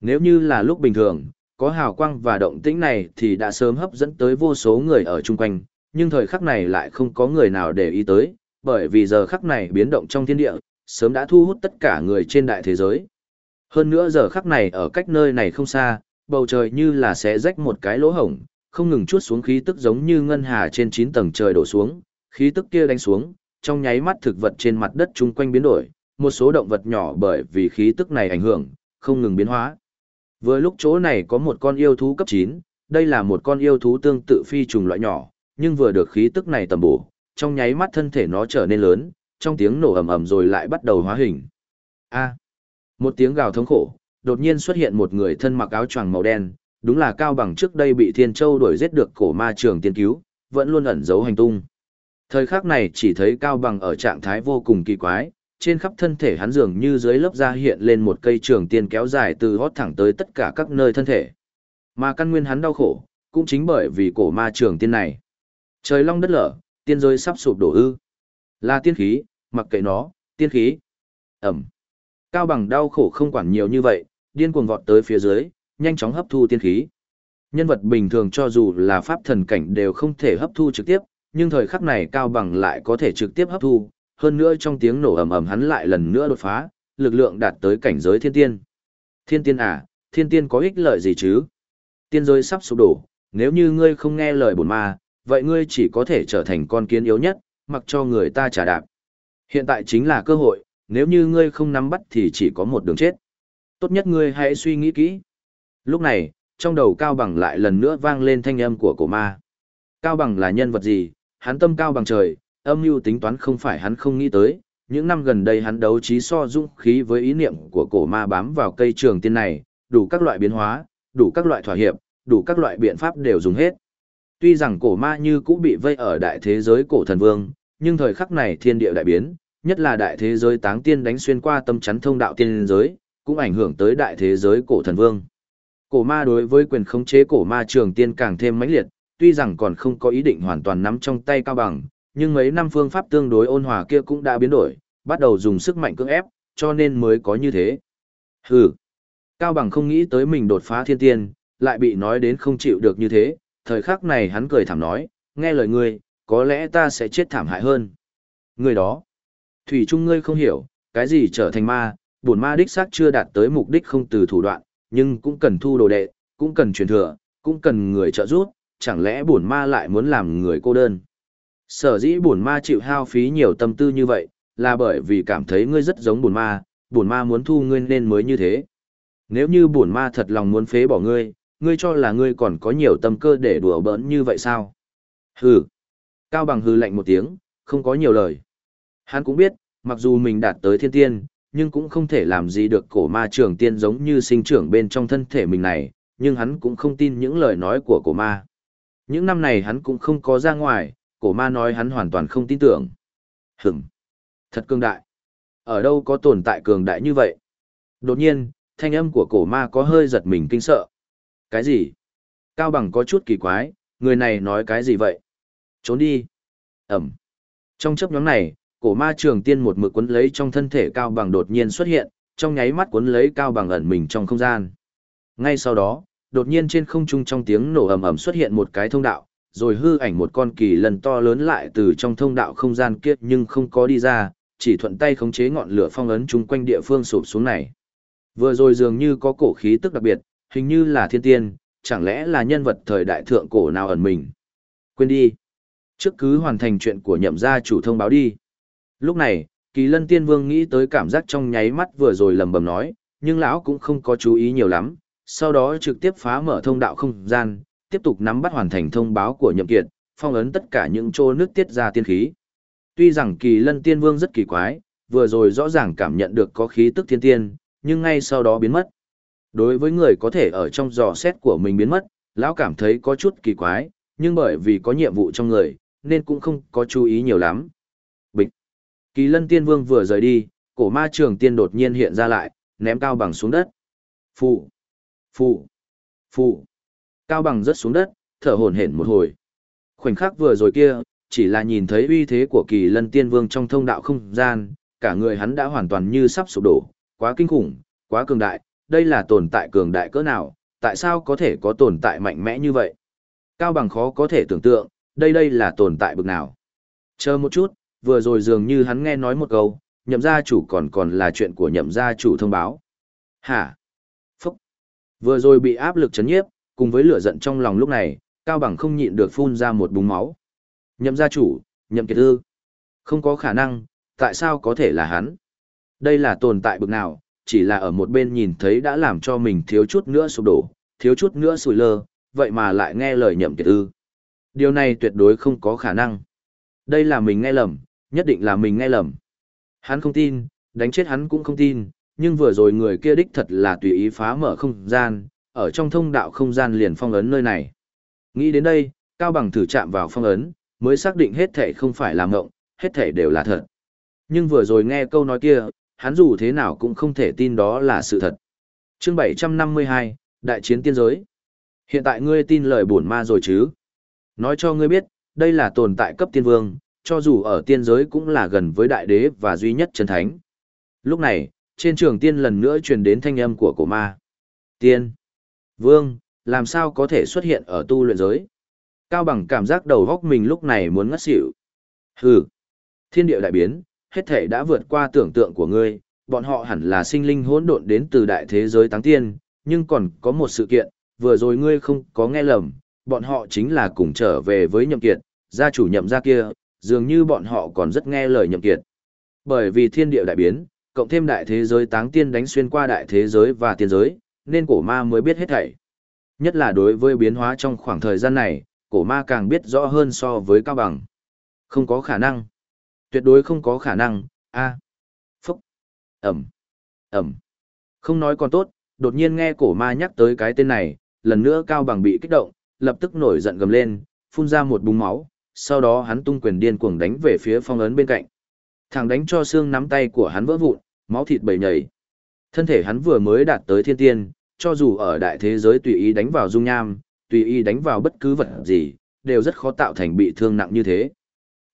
Nếu như là lúc bình thường, có hào quang và động tĩnh này thì đã sớm hấp dẫn tới vô số người ở chung quanh, nhưng thời khắc này lại không có người nào để ý tới, bởi vì giờ khắc này biến động trong thiên địa, sớm đã thu hút tất cả người trên đại thế giới. Hơn nữa giờ khắc này ở cách nơi này không xa, bầu trời như là sẽ rách một cái lỗ hổng, không ngừng chuốt xuống khí tức giống như ngân hà trên 9 tầng trời đổ xuống, khí tức kia đánh xuống, trong nháy mắt thực vật trên mặt đất chung quanh biến đổi, một số động vật nhỏ bởi vì khí tức này ảnh hưởng, không ngừng biến hóa. Vừa lúc chỗ này có một con yêu thú cấp 9, đây là một con yêu thú tương tự phi trùng loại nhỏ, nhưng vừa được khí tức này tầm bổ, trong nháy mắt thân thể nó trở nên lớn, trong tiếng nổ ầm ầm rồi lại bắt đầu hóa hình. A. một tiếng gào thống khổ, đột nhiên xuất hiện một người thân mặc áo choàng màu đen, đúng là cao bằng trước đây bị Thiên Châu đuổi giết được cổ ma trường tiên cứu, vẫn luôn ẩn giấu hành tung. Thời khắc này chỉ thấy cao bằng ở trạng thái vô cùng kỳ quái, trên khắp thân thể hắn dường như dưới lớp da hiện lên một cây trường tiên kéo dài từ hót thẳng tới tất cả các nơi thân thể. Mà căn nguyên hắn đau khổ, cũng chính bởi vì cổ ma trường tiên này. Trời long đất lở, tiên giới sắp sụp đổ ư. Là tiên khí, mặc kệ nó, tiên khí. Ẩm. Cao bằng đau khổ không quản nhiều như vậy, điên cuồng vọt tới phía dưới, nhanh chóng hấp thu tiên khí. Nhân vật bình thường cho dù là pháp thần cảnh đều không thể hấp thu trực tiếp, nhưng thời khắc này Cao bằng lại có thể trực tiếp hấp thu, hơn nữa trong tiếng nổ ầm ầm hắn lại lần nữa đột phá, lực lượng đạt tới cảnh giới thiên tiên. Thiên tiên à, thiên tiên có ích lợi gì chứ? Tiên giới sắp sụp đổ, nếu như ngươi không nghe lời bổn ma, vậy ngươi chỉ có thể trở thành con kiến yếu nhất, mặc cho người ta trả đạp. Hiện tại chính là cơ hội, nếu như ngươi không nắm bắt thì chỉ có một đường chết. Tốt nhất ngươi hãy suy nghĩ kỹ. Lúc này, trong đầu Cao Bằng lại lần nữa vang lên thanh âm của cổ ma. Cao Bằng là nhân vật gì? Hắn tâm cao bằng trời, âm mưu tính toán không phải hắn không nghĩ tới. Những năm gần đây hắn đấu trí so dũng khí với ý niệm của cổ ma bám vào cây trường tiên này, đủ các loại biến hóa, đủ các loại thỏa hiệp, đủ các loại biện pháp đều dùng hết. Tuy rằng cổ ma như cũ bị vây ở đại thế giới cổ thần vương, nhưng thời khắc này thiên địa đại biến, nhất là đại thế giới táng tiên đánh xuyên qua tâm chắn thông đạo tiên giới, cũng ảnh hưởng tới đại thế giới cổ thần vương. Cổ ma đối với quyền khống chế cổ ma trường tiên càng thêm mãnh liệt, tuy rằng còn không có ý định hoàn toàn nắm trong tay cao bằng, nhưng mấy năm phương pháp tương đối ôn hòa kia cũng đã biến đổi, bắt đầu dùng sức mạnh cưỡng ép, cho nên mới có như thế. Hừ. Cao bằng không nghĩ tới mình đột phá thiên tiên, lại bị nói đến không chịu được như thế, thời khắc này hắn cười thảm nói, nghe lời ngươi, có lẽ ta sẽ chết thảm hại hơn. Người đó, thủy trung ngươi không hiểu, cái gì trở thành ma, bổn ma đích xác chưa đạt tới mục đích không từ thủ đoạn, nhưng cũng cần thu đồ đệ, cũng cần truyền thừa, cũng cần người trợ giúp, chẳng lẽ bổn ma lại muốn làm người cô đơn. Sở dĩ bổn ma chịu hao phí nhiều tâm tư như vậy, là bởi vì cảm thấy ngươi rất giống bổn ma, bổn ma muốn thu ngươi nên mới như thế. Nếu như bổn ma thật lòng muốn phế bỏ ngươi, ngươi cho là ngươi còn có nhiều tâm cơ để đùa bỡn như vậy sao? Hừ. Cao bằng hừ lạnh một tiếng, không có nhiều lời. Hắn cũng biết, mặc dù mình đạt tới thiên tiên, nhưng cũng không thể làm gì được cổ ma trưởng tiên giống như sinh trưởng bên trong thân thể mình này, nhưng hắn cũng không tin những lời nói của cổ ma. Những năm này hắn cũng không có ra ngoài, cổ ma nói hắn hoàn toàn không tin tưởng. Hửm! Thật cường đại! Ở đâu có tồn tại cường đại như vậy? Đột nhiên, thanh âm của cổ ma có hơi giật mình kinh sợ. Cái gì? Cao bằng có chút kỳ quái, người này nói cái gì vậy? Trốn đi! Ẩm! Trong chấp nhóm này, cổ ma trường tiên một mực cuốn lấy trong thân thể cao bằng đột nhiên xuất hiện, trong nháy mắt cuốn lấy cao bằng ẩn mình trong không gian. Ngay sau đó, đột nhiên trên không trung trong tiếng nổ ầm ầm xuất hiện một cái thông đạo, rồi hư ảnh một con kỳ lần to lớn lại từ trong thông đạo không gian kia nhưng không có đi ra, chỉ thuận tay khống chế ngọn lửa phong ấn chung quanh địa phương sụp xuống này. Vừa rồi dường như có cổ khí tức đặc biệt, hình như là thiên tiên, chẳng lẽ là nhân vật thời đại thượng cổ nào ẩn mình. Quên đi. Trước cứ hoàn thành chuyện của nhậm gia chủ thông báo đi. Lúc này, kỳ lân tiên vương nghĩ tới cảm giác trong nháy mắt vừa rồi lầm bầm nói, nhưng lão cũng không có chú ý nhiều lắm, sau đó trực tiếp phá mở thông đạo không gian, tiếp tục nắm bắt hoàn thành thông báo của nhậm kiệt, phong ấn tất cả những chỗ nước tiết ra tiên khí. Tuy rằng kỳ lân tiên vương rất kỳ quái, vừa rồi rõ ràng cảm nhận được có khí tức thiên tiên, nhưng ngay sau đó biến mất. Đối với người có thể ở trong dò xét của mình biến mất, lão cảm thấy có chút kỳ quái, nhưng bởi vì có nhiệm vụ trong người, nên cũng không có chú ý nhiều lắm. Bịch. Kỳ lân tiên vương vừa rời đi, cổ ma trường tiên đột nhiên hiện ra lại, ném cao bằng xuống đất. Phụ. Phụ. Phụ. Cao bằng rớt xuống đất, thở hổn hển một hồi. Khoảnh khắc vừa rồi kia, chỉ là nhìn thấy uy thế của kỳ lân tiên vương trong thông đạo không gian, cả người hắn đã hoàn toàn như sắp sụp đổ, quá kinh khủng, quá cường đại, đây là tồn tại cường đại cỡ nào, tại sao có thể có tồn tại mạnh mẽ như vậy? Cao bằng khó có thể tưởng tượng, đây đây là tồn tại bực nào. Chờ một chút, vừa rồi dường như hắn nghe nói một câu, nhậm gia chủ còn còn là chuyện của nhậm gia chủ thông báo. Hả? Phúc! Vừa rồi bị áp lực chấn nhiếp, cùng với lửa giận trong lòng lúc này, Cao Bằng không nhịn được phun ra một búng máu. Nhậm gia chủ, nhậm kiệt ư. Không có khả năng, tại sao có thể là hắn? Đây là tồn tại bực nào, chỉ là ở một bên nhìn thấy đã làm cho mình thiếu chút nữa sụp đổ, thiếu chút nữa sùi lơ, vậy mà lại nghe lời nhậm kiệt ư. Điều này tuyệt đối không có khả năng. Đây là mình nghe lầm, nhất định là mình nghe lầm. Hắn không tin, đánh chết hắn cũng không tin, nhưng vừa rồi người kia đích thật là tùy ý phá mở không gian, ở trong thông đạo không gian liền phong ấn nơi này. Nghĩ đến đây, Cao Bằng thử chạm vào phong ấn, mới xác định hết thể không phải là ngộng, hết thể đều là thật. Nhưng vừa rồi nghe câu nói kia, hắn dù thế nào cũng không thể tin đó là sự thật. Chương 752, Đại chiến tiên giới. Hiện tại ngươi tin lời bổn ma rồi chứ? Nói cho ngươi biết, đây là tồn tại cấp tiên vương, cho dù ở tiên giới cũng là gần với đại đế và duy nhất chân thánh. Lúc này, trên trường tiên lần nữa truyền đến thanh âm của cổ ma. Tiên, vương, làm sao có thể xuất hiện ở tu luyện giới? Cao bằng cảm giác đầu góc mình lúc này muốn ngất xỉu. Hừ, thiên địa đại biến, hết thể đã vượt qua tưởng tượng của ngươi, bọn họ hẳn là sinh linh hỗn độn đến từ đại thế giới táng tiên, nhưng còn có một sự kiện, vừa rồi ngươi không có nghe lầm, bọn họ chính là cùng trở về với nhậm kiệt, gia chủ nhậm gia kia, dường như bọn họ còn rất nghe lời nhậm kiệt. Bởi vì thiên địa đại biến, cộng thêm đại thế giới táng tiên đánh xuyên qua đại thế giới và tiên giới, nên cổ ma mới biết hết thảy. Nhất là đối với biến hóa trong khoảng thời gian này, cổ ma càng biết rõ hơn so với cao bằng. Không có khả năng. Tuyệt đối không có khả năng, a Phúc. Ẩm. Ẩm. Không nói còn tốt, đột nhiên nghe cổ ma nhắc tới cái tên này, lần nữa cao bằng bị kích động, lập tức nổi giận gầm lên, phun ra một búng máu, sau đó hắn tung quyền điên cuồng đánh về phía phong ấn bên cạnh. Thẳng đánh cho xương nắm tay của hắn vỡ vụn, máu thịt bầy nhầy Thân thể hắn vừa mới đạt tới thiên tiên, cho dù ở đại thế giới tùy ý đánh vào dung nham, tùy ý đánh vào bất cứ vật gì, đều rất khó tạo thành bị thương nặng như thế.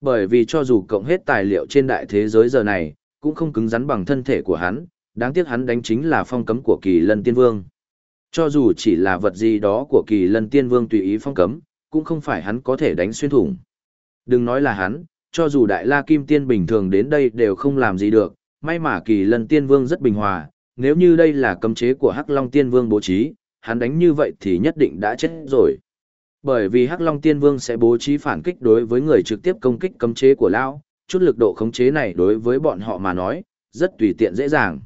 Bởi vì cho dù cộng hết tài liệu trên đại thế giới giờ này, cũng không cứng rắn bằng thân thể của hắn, đáng tiếc hắn đánh chính là phong cấm của kỳ lân tiên vương. Cho dù chỉ là vật gì đó của kỳ lân tiên vương tùy ý phong cấm, cũng không phải hắn có thể đánh xuyên thủng. Đừng nói là hắn, cho dù đại la kim tiên bình thường đến đây đều không làm gì được, may mà kỳ lân tiên vương rất bình hòa, nếu như đây là cấm chế của hắc long tiên vương bố trí, hắn đánh như vậy thì nhất định đã chết rồi. Bởi vì hắc long tiên vương sẽ bố trí phản kích đối với người trực tiếp công kích cấm chế của lão, chút lực độ khống chế này đối với bọn họ mà nói, rất tùy tiện dễ dàng.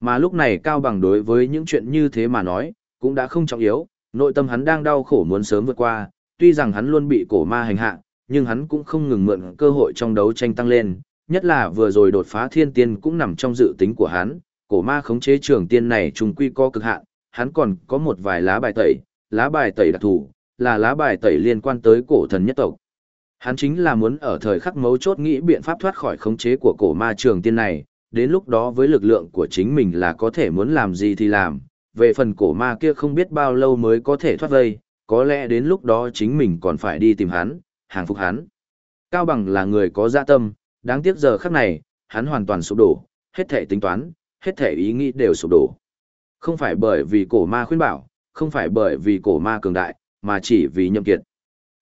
Mà lúc này Cao Bằng đối với những chuyện như thế mà nói, cũng đã không trọng yếu, nội tâm hắn đang đau khổ muốn sớm vượt qua, tuy rằng hắn luôn bị cổ ma hành hạ, nhưng hắn cũng không ngừng mượn cơ hội trong đấu tranh tăng lên, Nhất là vừa rồi đột phá thiên tiên cũng nằm trong dự tính của hắn, cổ ma khống chế trường tiên này trùng quy có cực hạn, hắn còn có một vài lá bài tẩy, lá bài tẩy đặc thù, là lá bài tẩy liên quan tới cổ thần nhất tộc. Hắn chính là muốn ở thời khắc mấu chốt nghĩ biện pháp thoát khỏi khống chế của cổ ma trường tiên này, đến lúc đó với lực lượng của chính mình là có thể muốn làm gì thì làm, về phần cổ ma kia không biết bao lâu mới có thể thoát vây, có lẽ đến lúc đó chính mình còn phải đi tìm hắn, hàng phục hắn. Cao Bằng là người có dạ tâm, đáng tiếc giờ khắc này, hắn hoàn toàn sụp đổ, hết thể tính toán, hết thể ý nghĩ đều sụp đổ. Không phải bởi vì cổ ma khuyên bảo, không phải bởi vì cổ ma cường đại, mà chỉ vì nhậm kiệt.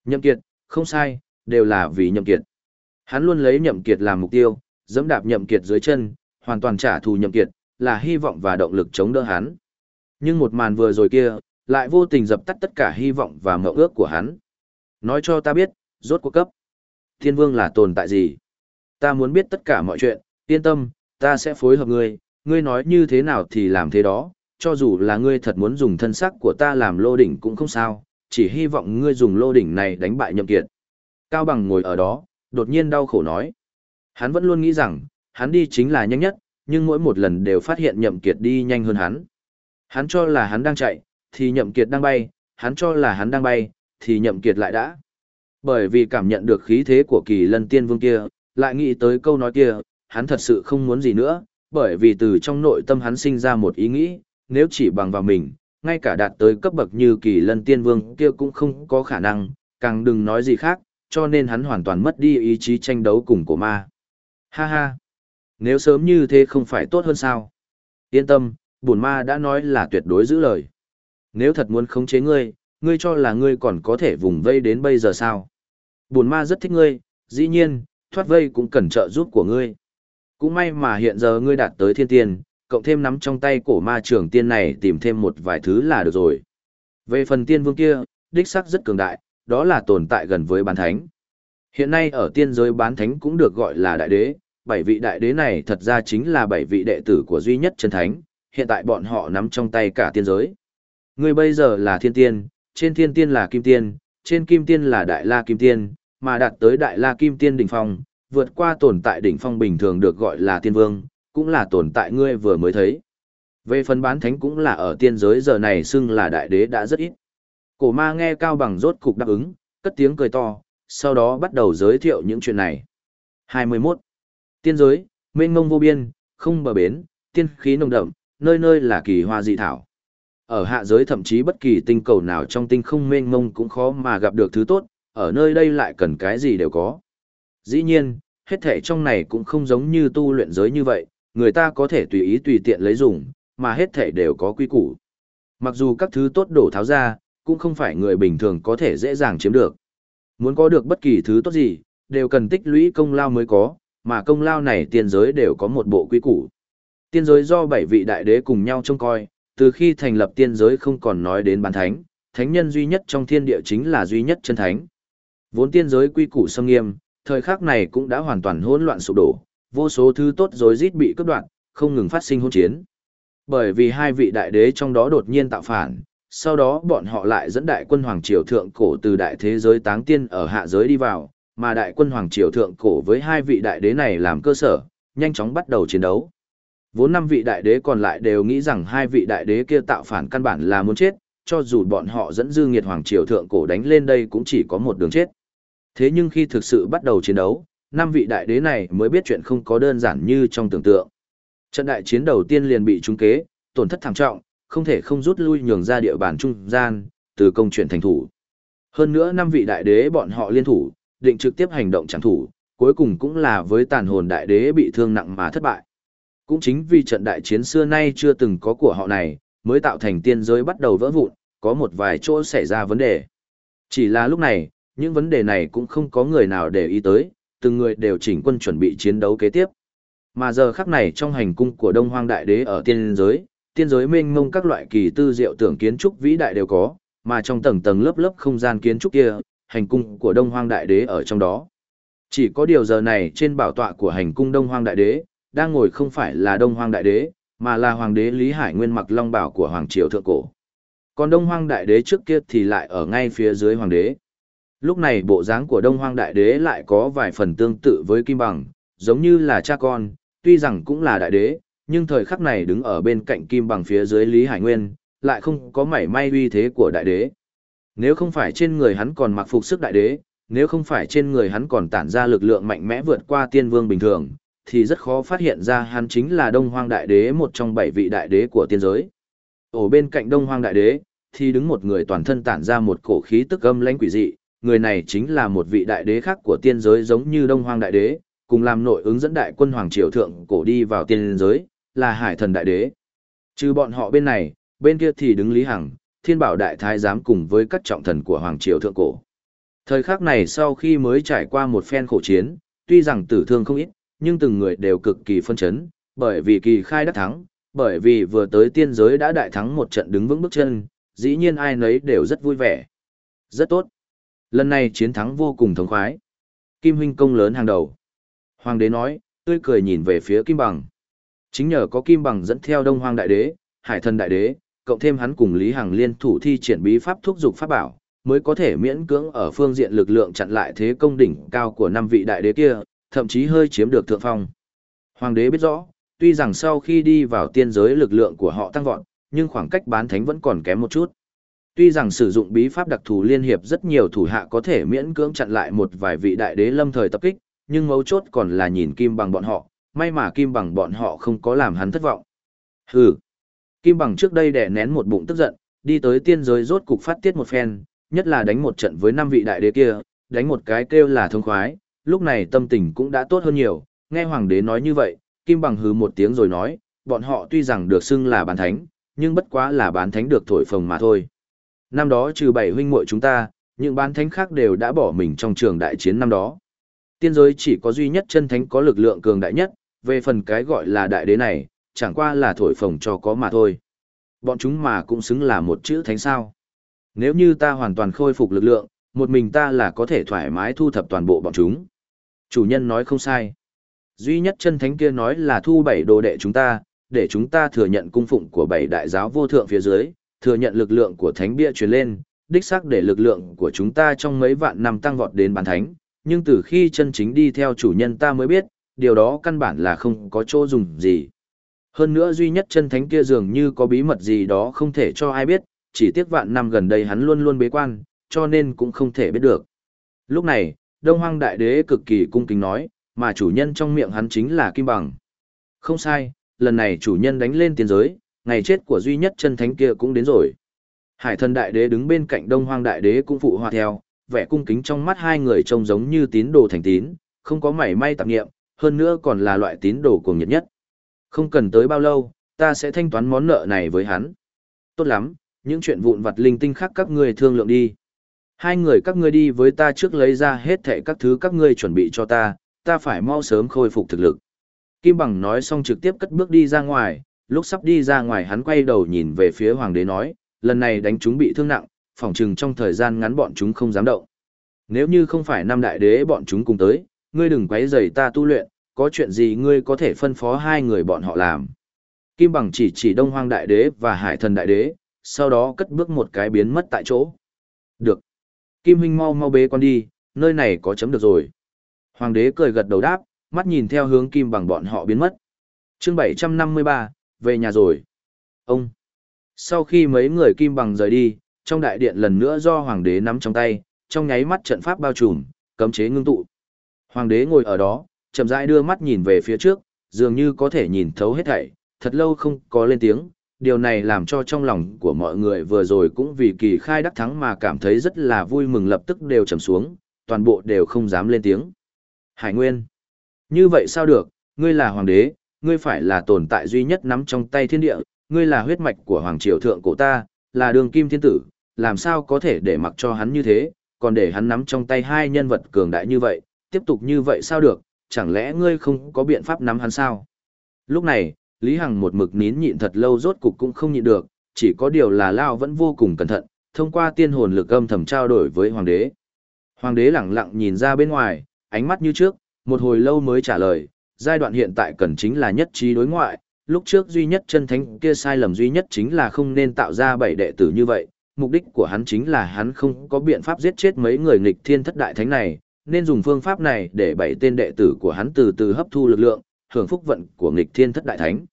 Nhậm kiệt, không sai, đều là vì nhậm kiệt. Hắn luôn lấy nhậm kiệt làm mục tiêu, dẫm đạp nhậm kiệt dưới chân, hoàn toàn trả thù nhậm kiệt, là hy vọng và động lực chống đỡ hắn. Nhưng một màn vừa rồi kia, lại vô tình dập tắt tất cả hy vọng và mộng ước của hắn. Nói cho ta biết, rốt cuộc cấp. Thiên vương là tồn tại gì? Ta muốn biết tất cả mọi chuyện, yên tâm, ta sẽ phối hợp ngươi, ngươi nói như thế nào thì làm thế đó, cho dù là ngươi thật muốn dùng thân sắc của ta làm lô đỉnh cũng không sao, chỉ hy vọng ngươi dùng lô đỉnh này đánh bại nhậm kiệt. Cao Bằng ngồi ở đó, đột nhiên đau khổ nói. Hắn vẫn luôn nghĩ rằng, hắn đi chính là nhanh nhất, nhưng mỗi một lần đều phát hiện nhậm kiệt đi nhanh hơn hắn. Hắn cho là hắn đang chạy, thì nhậm kiệt đang bay, hắn cho là hắn đang bay, thì nhậm kiệt lại đã. Bởi vì cảm nhận được khí thế của kỳ lân tiên vương kia, lại nghĩ tới câu nói kia, hắn thật sự không muốn gì nữa, bởi vì từ trong nội tâm hắn sinh ra một ý nghĩ, nếu chỉ bằng vào mình, ngay cả đạt tới cấp bậc như kỳ lân tiên vương kia cũng không có khả năng, càng đừng nói gì khác, cho nên hắn hoàn toàn mất đi ý chí tranh đấu cùng cổ ma. Ha ha! Nếu sớm như thế không phải tốt hơn sao? Yên tâm, bổn ma đã nói là tuyệt đối giữ lời. Nếu thật muốn khống chế ngươi, ngươi cho là ngươi còn có thể vùng vây đến bây giờ sao? Bổn ma rất thích ngươi, dĩ nhiên, thoát vây cũng cần trợ giúp của ngươi. Cũng may mà hiện giờ ngươi đạt tới thiên tiên, cộng thêm nắm trong tay cổ ma trưởng tiên này tìm thêm một vài thứ là được rồi. Về phần tiên vương kia, đích sắc rất cường đại, đó là tồn tại gần với bán thánh. Hiện nay ở tiên giới bán thánh cũng được gọi là đại đế, bảy vị đại đế này thật ra chính là bảy vị đệ tử của duy nhất chân thánh, hiện tại bọn họ nắm trong tay cả tiên giới. Ngươi bây giờ là thiên tiên, trên thiên tiên là kim tiên, trên kim tiên là đại la kim tiên, mà đạt tới đại la kim tiên đỉnh phong, vượt qua tồn tại đỉnh phong bình thường được gọi là tiên vương, cũng là tồn tại ngươi vừa mới thấy. Về phần bán thánh cũng là ở tiên giới giờ này xưng là đại đế đã rất ít. Cổ ma nghe Cao Bằng rốt cục đáp ứng, cất tiếng cười to, sau đó bắt đầu giới thiệu những chuyện này. 21. Tiên giới, mênh mông vô biên, không bờ bến, tiên khí nồng đậm, nơi nơi là kỳ hoa dị thảo. Ở hạ giới thậm chí bất kỳ tinh cầu nào trong tinh không mênh mông cũng khó mà gặp được thứ tốt, ở nơi đây lại cần cái gì đều có. Dĩ nhiên, hết thể trong này cũng không giống như tu luyện giới như vậy, người ta có thể tùy ý tùy tiện lấy dùng, mà hết thể đều có quy củ. Mặc dù các thứ tốt đổ tháo ra, cũng không phải người bình thường có thể dễ dàng chiếm được. Muốn có được bất kỳ thứ tốt gì, đều cần tích lũy công lao mới có, mà công lao này tiên giới đều có một bộ quy củ. Tiên giới do bảy vị đại đế cùng nhau trông coi, từ khi thành lập tiên giới không còn nói đến bán thánh, thánh nhân duy nhất trong thiên địa chính là duy nhất chân thánh. Vốn tiên giới quy củ sâm nghiêm, thời khắc này cũng đã hoàn toàn hỗn loạn sụp đổ, vô số thứ tốt rối rít bị cướp đoạt, không ngừng phát sinh hỗn chiến. Bởi vì hai vị đại đế trong đó đột nhiên tạo phản, sau đó bọn họ lại dẫn đại quân hoàng triều thượng cổ từ đại thế giới táng tiên ở hạ giới đi vào, mà đại quân hoàng triều thượng cổ với hai vị đại đế này làm cơ sở, nhanh chóng bắt đầu chiến đấu. Vốn năm vị đại đế còn lại đều nghĩ rằng hai vị đại đế kia tạo phản căn bản là muốn chết, cho dù bọn họ dẫn dư nghiệt hoàng triều thượng cổ đánh lên đây cũng chỉ có một đường chết. Thế nhưng khi thực sự bắt đầu chiến đấu, năm vị đại đế này mới biết chuyện không có đơn giản như trong tưởng tượng. Trận đại chiến đầu tiên liền bị trúng kế, tổn thất thảm trọng, không thể không rút lui nhường ra địa bàn trung gian, từ công chuyển thành thủ. Hơn nữa năm vị đại đế bọn họ liên thủ, định trực tiếp hành động chẳng thủ, cuối cùng cũng là với tàn hồn đại đế bị thương nặng mà thất bại. Cũng chính vì trận đại chiến xưa nay chưa từng có của họ này, mới tạo thành tiên giới bắt đầu vỡ vụn, có một vài chỗ xảy ra vấn đề. Chỉ là lúc này, những vấn đề này cũng không có người nào để ý tới, từng người đều chỉnh quân chuẩn bị chiến đấu kế tiếp. Mà giờ khắc này trong hành cung của Đông Hoang Đại Đế ở tiên giới, tiên giới mênh mông các loại kỳ tư diệu tưởng kiến trúc vĩ đại đều có, mà trong tầng tầng lớp lớp không gian kiến trúc kia, hành cung của Đông Hoang Đại Đế ở trong đó. Chỉ có điều giờ này trên bảo tọa của hành cung Đông Hoang Đại Đế, đang ngồi không phải là Đông Hoang Đại Đế, mà là Hoàng đế Lý Hải Nguyên mặc long bảo của Hoàng Triều Thượng Cổ. Còn Đông Hoang Đại Đế trước kia thì lại ở ngay phía dưới Hoàng đế. Lúc này bộ dáng của Đông Hoang Đại Đế lại có vài phần tương tự với Kim Bằng, giống như là cha con, tuy rằng cũng là đại đế, nhưng thời khắc này đứng ở bên cạnh kim bằng phía dưới Lý Hải Nguyên, lại không có mảy may uy thế của đại đế. Nếu không phải trên người hắn còn mặc phục sức đại đế, nếu không phải trên người hắn còn tản ra lực lượng mạnh mẽ vượt qua tiên vương bình thường, thì rất khó phát hiện ra hắn chính là Đông Hoang Đại Đế một trong bảy vị đại đế của tiên giới. Ở bên cạnh Đông Hoang Đại Đế, thì đứng một người toàn thân tản ra một cổ khí tức âm lãnh quỷ dị, người này chính là một vị đại đế khác của tiên giới giống như Đông Hoang Đại Đế, cùng làm nội ứng dẫn đại quân Hoàng Triều Thượng cổ đi vào tiên giới, là Hải Thần Đại Đế. Trừ bọn họ bên này, bên kia thì đứng Lý Hằng, Thiên Bảo Đại Thái giám cùng với các trọng thần của Hoàng Triều Thượng cổ. Thời khắc này sau khi mới trải qua một phen khổ chiến, tuy rằng tử thương không ít, nhưng từng người đều cực kỳ phân chấn, bởi vì kỳ khai đắc thắng, bởi vì vừa tới tiên giới đã đại thắng một trận đứng vững bước chân, dĩ nhiên ai nấy đều rất vui vẻ. Rất tốt. Lần này chiến thắng vô cùng thống khoái. Kim huynh công lớn hàng đầu. Hoàng đế nói, tươi cười nhìn về phía Kim Bằng. Chính nhờ có Kim Bằng dẫn theo Đông Hoàng Đại Đế, Hải Thần Đại Đế, cộng thêm hắn cùng Lý Hằng liên thủ thi triển bí pháp thúc dục pháp bảo, mới có thể miễn cưỡng ở phương diện lực lượng chặn lại thế công đỉnh cao của năm vị đại đế kia, thậm chí hơi chiếm được thượng phong. Hoàng đế biết rõ, tuy rằng sau khi đi vào tiên giới lực lượng của họ tăng vọt, nhưng khoảng cách bán thánh vẫn còn kém một chút. Tuy rằng sử dụng bí pháp đặc thù liên hiệp rất nhiều thủ hạ có thể miễn cưỡng chặn lại một vài vị đại đế lâm thời tập kích, nhưng mấu chốt còn là nhìn kim bằng bọn họ, may mà kim bằng bọn họ không có làm hắn thất vọng. Hừ. Kim bằng trước đây đè nén một bụng tức giận, đi tới tiên giới rốt cục phát tiết một phen, nhất là đánh một trận với năm vị đại đế kia, đánh một cái kêu là thông khoái, lúc này tâm tình cũng đã tốt hơn nhiều, nghe hoàng đế nói như vậy, Kim Bằng hừ một tiếng rồi nói, bọn họ tuy rằng được xưng là bán thánh, nhưng bất quá là bán thánh được thổi phồng mà thôi. Năm đó trừ bảy huynh muội chúng ta, những bán thánh khác đều đã bỏ mình trong trường đại chiến năm đó. Tiên giới chỉ có duy nhất chân thánh có lực lượng cường đại nhất, về phần cái gọi là đại đế này, chẳng qua là thổi phồng cho có mà thôi. Bọn chúng mà cũng xứng là một chữ thánh sao. Nếu như ta hoàn toàn khôi phục lực lượng, một mình ta là có thể thoải mái thu thập toàn bộ bọn chúng. Chủ nhân nói không sai. Duy nhất chân thánh kia nói là thu bảy đồ đệ chúng ta, để chúng ta thừa nhận cung phụng của bảy đại giáo vô thượng phía dưới, thừa nhận lực lượng của thánh bia truyền lên, đích xác để lực lượng của chúng ta trong mấy vạn năm tăng vọt đến bàn thánh, nhưng từ khi chân chính đi theo chủ nhân ta mới biết, điều đó căn bản là không có chỗ dùng gì. Hơn nữa duy nhất chân thánh kia dường như có bí mật gì đó không thể cho ai biết, chỉ tiếc vạn năm gần đây hắn luôn luôn bế quan, cho nên cũng không thể biết được. Lúc này, Đông Hoang Đại Đế cực kỳ cung kính nói, mà chủ nhân trong miệng hắn chính là Kim Bằng. Không sai, lần này chủ nhân đánh lên tiền giới, ngày chết của duy nhất chân thánh kia cũng đến rồi. Hải thần Đại Đế đứng bên cạnh Đông Hoang Đại Đế cũng phụ hòa theo, vẻ cung kính trong mắt hai người trông giống như tín đồ thành tín, không có mảy may tạp nghiệm, hơn nữa còn là loại tín đồ cuồng nhiệt nhất. Không cần tới bao lâu, ta sẽ thanh toán món nợ này với hắn. Tốt lắm, những chuyện vụn vặt linh tinh khác các ngươi thương lượng đi. Hai người các ngươi đi với ta trước lấy ra hết thẻ các thứ các ngươi chuẩn bị cho ta, ta phải mau sớm khôi phục thực lực. Kim Bằng nói xong trực tiếp cất bước đi ra ngoài, lúc sắp đi ra ngoài hắn quay đầu nhìn về phía hoàng đế nói, lần này đánh chúng bị thương nặng, phỏng chừng trong thời gian ngắn bọn chúng không dám động. Nếu như không phải năm đại đế bọn chúng cùng tới, ngươi đừng quấy rầy ta tu luyện, có chuyện gì ngươi có thể phân phó hai người bọn họ làm. Kim Bằng chỉ chỉ Đông Hoang đại đế và Hải Thần đại đế, sau đó cất bước một cái biến mất tại chỗ. Được. Kim huynh mau mau bế con đi, nơi này có chấm được rồi. Hoàng đế cười gật đầu đáp, mắt nhìn theo hướng kim bằng bọn họ biến mất. chương 753, về nhà rồi. Ông. Sau khi mấy người kim bằng rời đi, trong đại điện lần nữa do hoàng đế nắm trong tay, trong nháy mắt trận pháp bao trùm, cấm chế ngưng tụ. Hoàng đế ngồi ở đó, chậm rãi đưa mắt nhìn về phía trước, dường như có thể nhìn thấu hết thảy, thật lâu không có lên tiếng, điều này làm cho trong lòng của mọi người vừa rồi cũng vì kỳ khai đắc thắng mà cảm thấy rất là vui mừng lập tức đều trầm xuống, toàn bộ đều không dám lên tiếng. Hải Nguyên, như vậy sao được, ngươi là hoàng đế, ngươi phải là tồn tại duy nhất nắm trong tay thiên địa, ngươi là huyết mạch của hoàng triều thượng cổ ta, là đường kim thiên tử, làm sao có thể để mặc cho hắn như thế, còn để hắn nắm trong tay hai nhân vật cường đại như vậy, tiếp tục như vậy sao được, chẳng lẽ ngươi không có biện pháp nắm hắn sao? Lúc này, Lý Hằng một mực nín nhịn thật lâu rốt cục cũng không nhịn được, chỉ có điều là Lao vẫn vô cùng cẩn thận, thông qua tiên hồn lực âm thầm trao đổi với Hoàng đế. Hoàng đế lẳng lặng nhìn ra bên ngoài, ánh mắt như trước, một hồi lâu mới trả lời, giai đoạn hiện tại cần chính là nhất trí đối ngoại, lúc trước duy nhất chân thánh kia sai lầm duy nhất chính là không nên tạo ra bảy đệ tử như vậy, mục đích của hắn chính là hắn không có biện pháp giết chết mấy người nghịch thiên thất đại thánh này, nên dùng phương pháp này để bảy tên đệ tử của hắn từ từ hấp thu lực lượng, hưởng phúc vận của nghịch thiên thất đại thánh.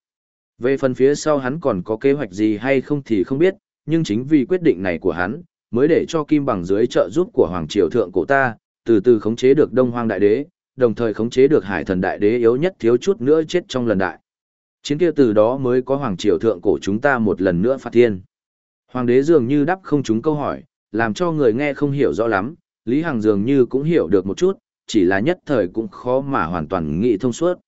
Về phần phía sau hắn còn có kế hoạch gì hay không thì không biết, nhưng chính vì quyết định này của hắn, mới để cho Kim Bằng dưới trợ giúp của Hoàng Triều Thượng cổ ta, từ từ khống chế được Đông Hoang Đại Đế, đồng thời khống chế được Hải Thần Đại Đế yếu nhất thiếu chút nữa chết trong lần đại. Chiến kia từ đó mới có Hoàng Triều Thượng cổ chúng ta một lần nữa phát thiên. Hoàng đế dường như đáp không chúng câu hỏi, làm cho người nghe không hiểu rõ lắm, Lý Hằng dường như cũng hiểu được một chút, chỉ là nhất thời cũng khó mà hoàn toàn nghĩ thông suốt.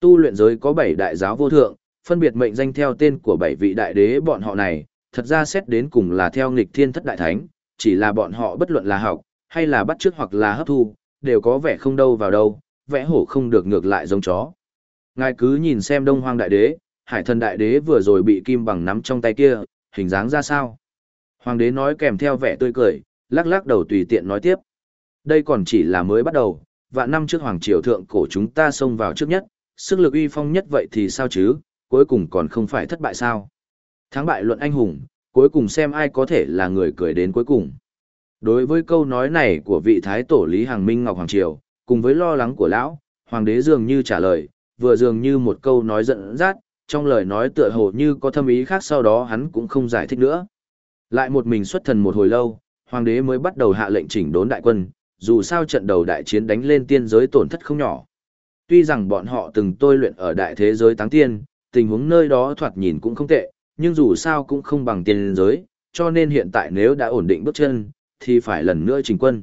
Tu luyện giới có bảy đại giáo vô thượng, phân biệt mệnh danh theo tên của bảy vị đại đế bọn họ này, thật ra xét đến cùng là theo nghịch thiên thất đại thánh, chỉ là bọn họ bất luận là học, hay là bắt chước hoặc là hấp thu, đều có vẻ không đâu vào đâu, vẽ hổ không được ngược lại giống chó. Ngài cứ nhìn xem đông hoang đại đế, hải thần đại đế vừa rồi bị kim bằng nắm trong tay kia, hình dáng ra sao. Hoàng đế nói kèm theo vẻ tươi cười, lắc lắc đầu tùy tiện nói tiếp. Đây còn chỉ là mới bắt đầu, vạn năm trước hoàng triều thượng cổ chúng ta xông vào trước nhất, sức lực uy phong nhất vậy thì sao chứ, cuối cùng còn không phải thất bại sao. Thắng bại luận anh hùng, cuối cùng xem ai có thể là người cười đến cuối cùng. Đối với câu nói này của vị thái tổ Lý hàng Minh Ngọc Hoàng Triều, cùng với lo lắng của lão, hoàng đế dường như trả lời, vừa dường như một câu nói giận dắt, trong lời nói tựa hồ như có thâm ý khác sau đó hắn cũng không giải thích nữa. Lại một mình xuất thần một hồi lâu, hoàng đế mới bắt đầu hạ lệnh chỉnh đốn đại quân, dù sao trận đầu đại chiến đánh lên tiên giới tổn thất không nhỏ. Tuy rằng bọn họ từng tôi luyện ở đại thế giới táng tiên, tình huống nơi đó thoạt nhìn cũng không tệ, nhưng dù sao cũng không bằng tiên giới, cho nên hiện tại nếu đã ổn định bước chân, thì phải lần nữa chỉnh quân.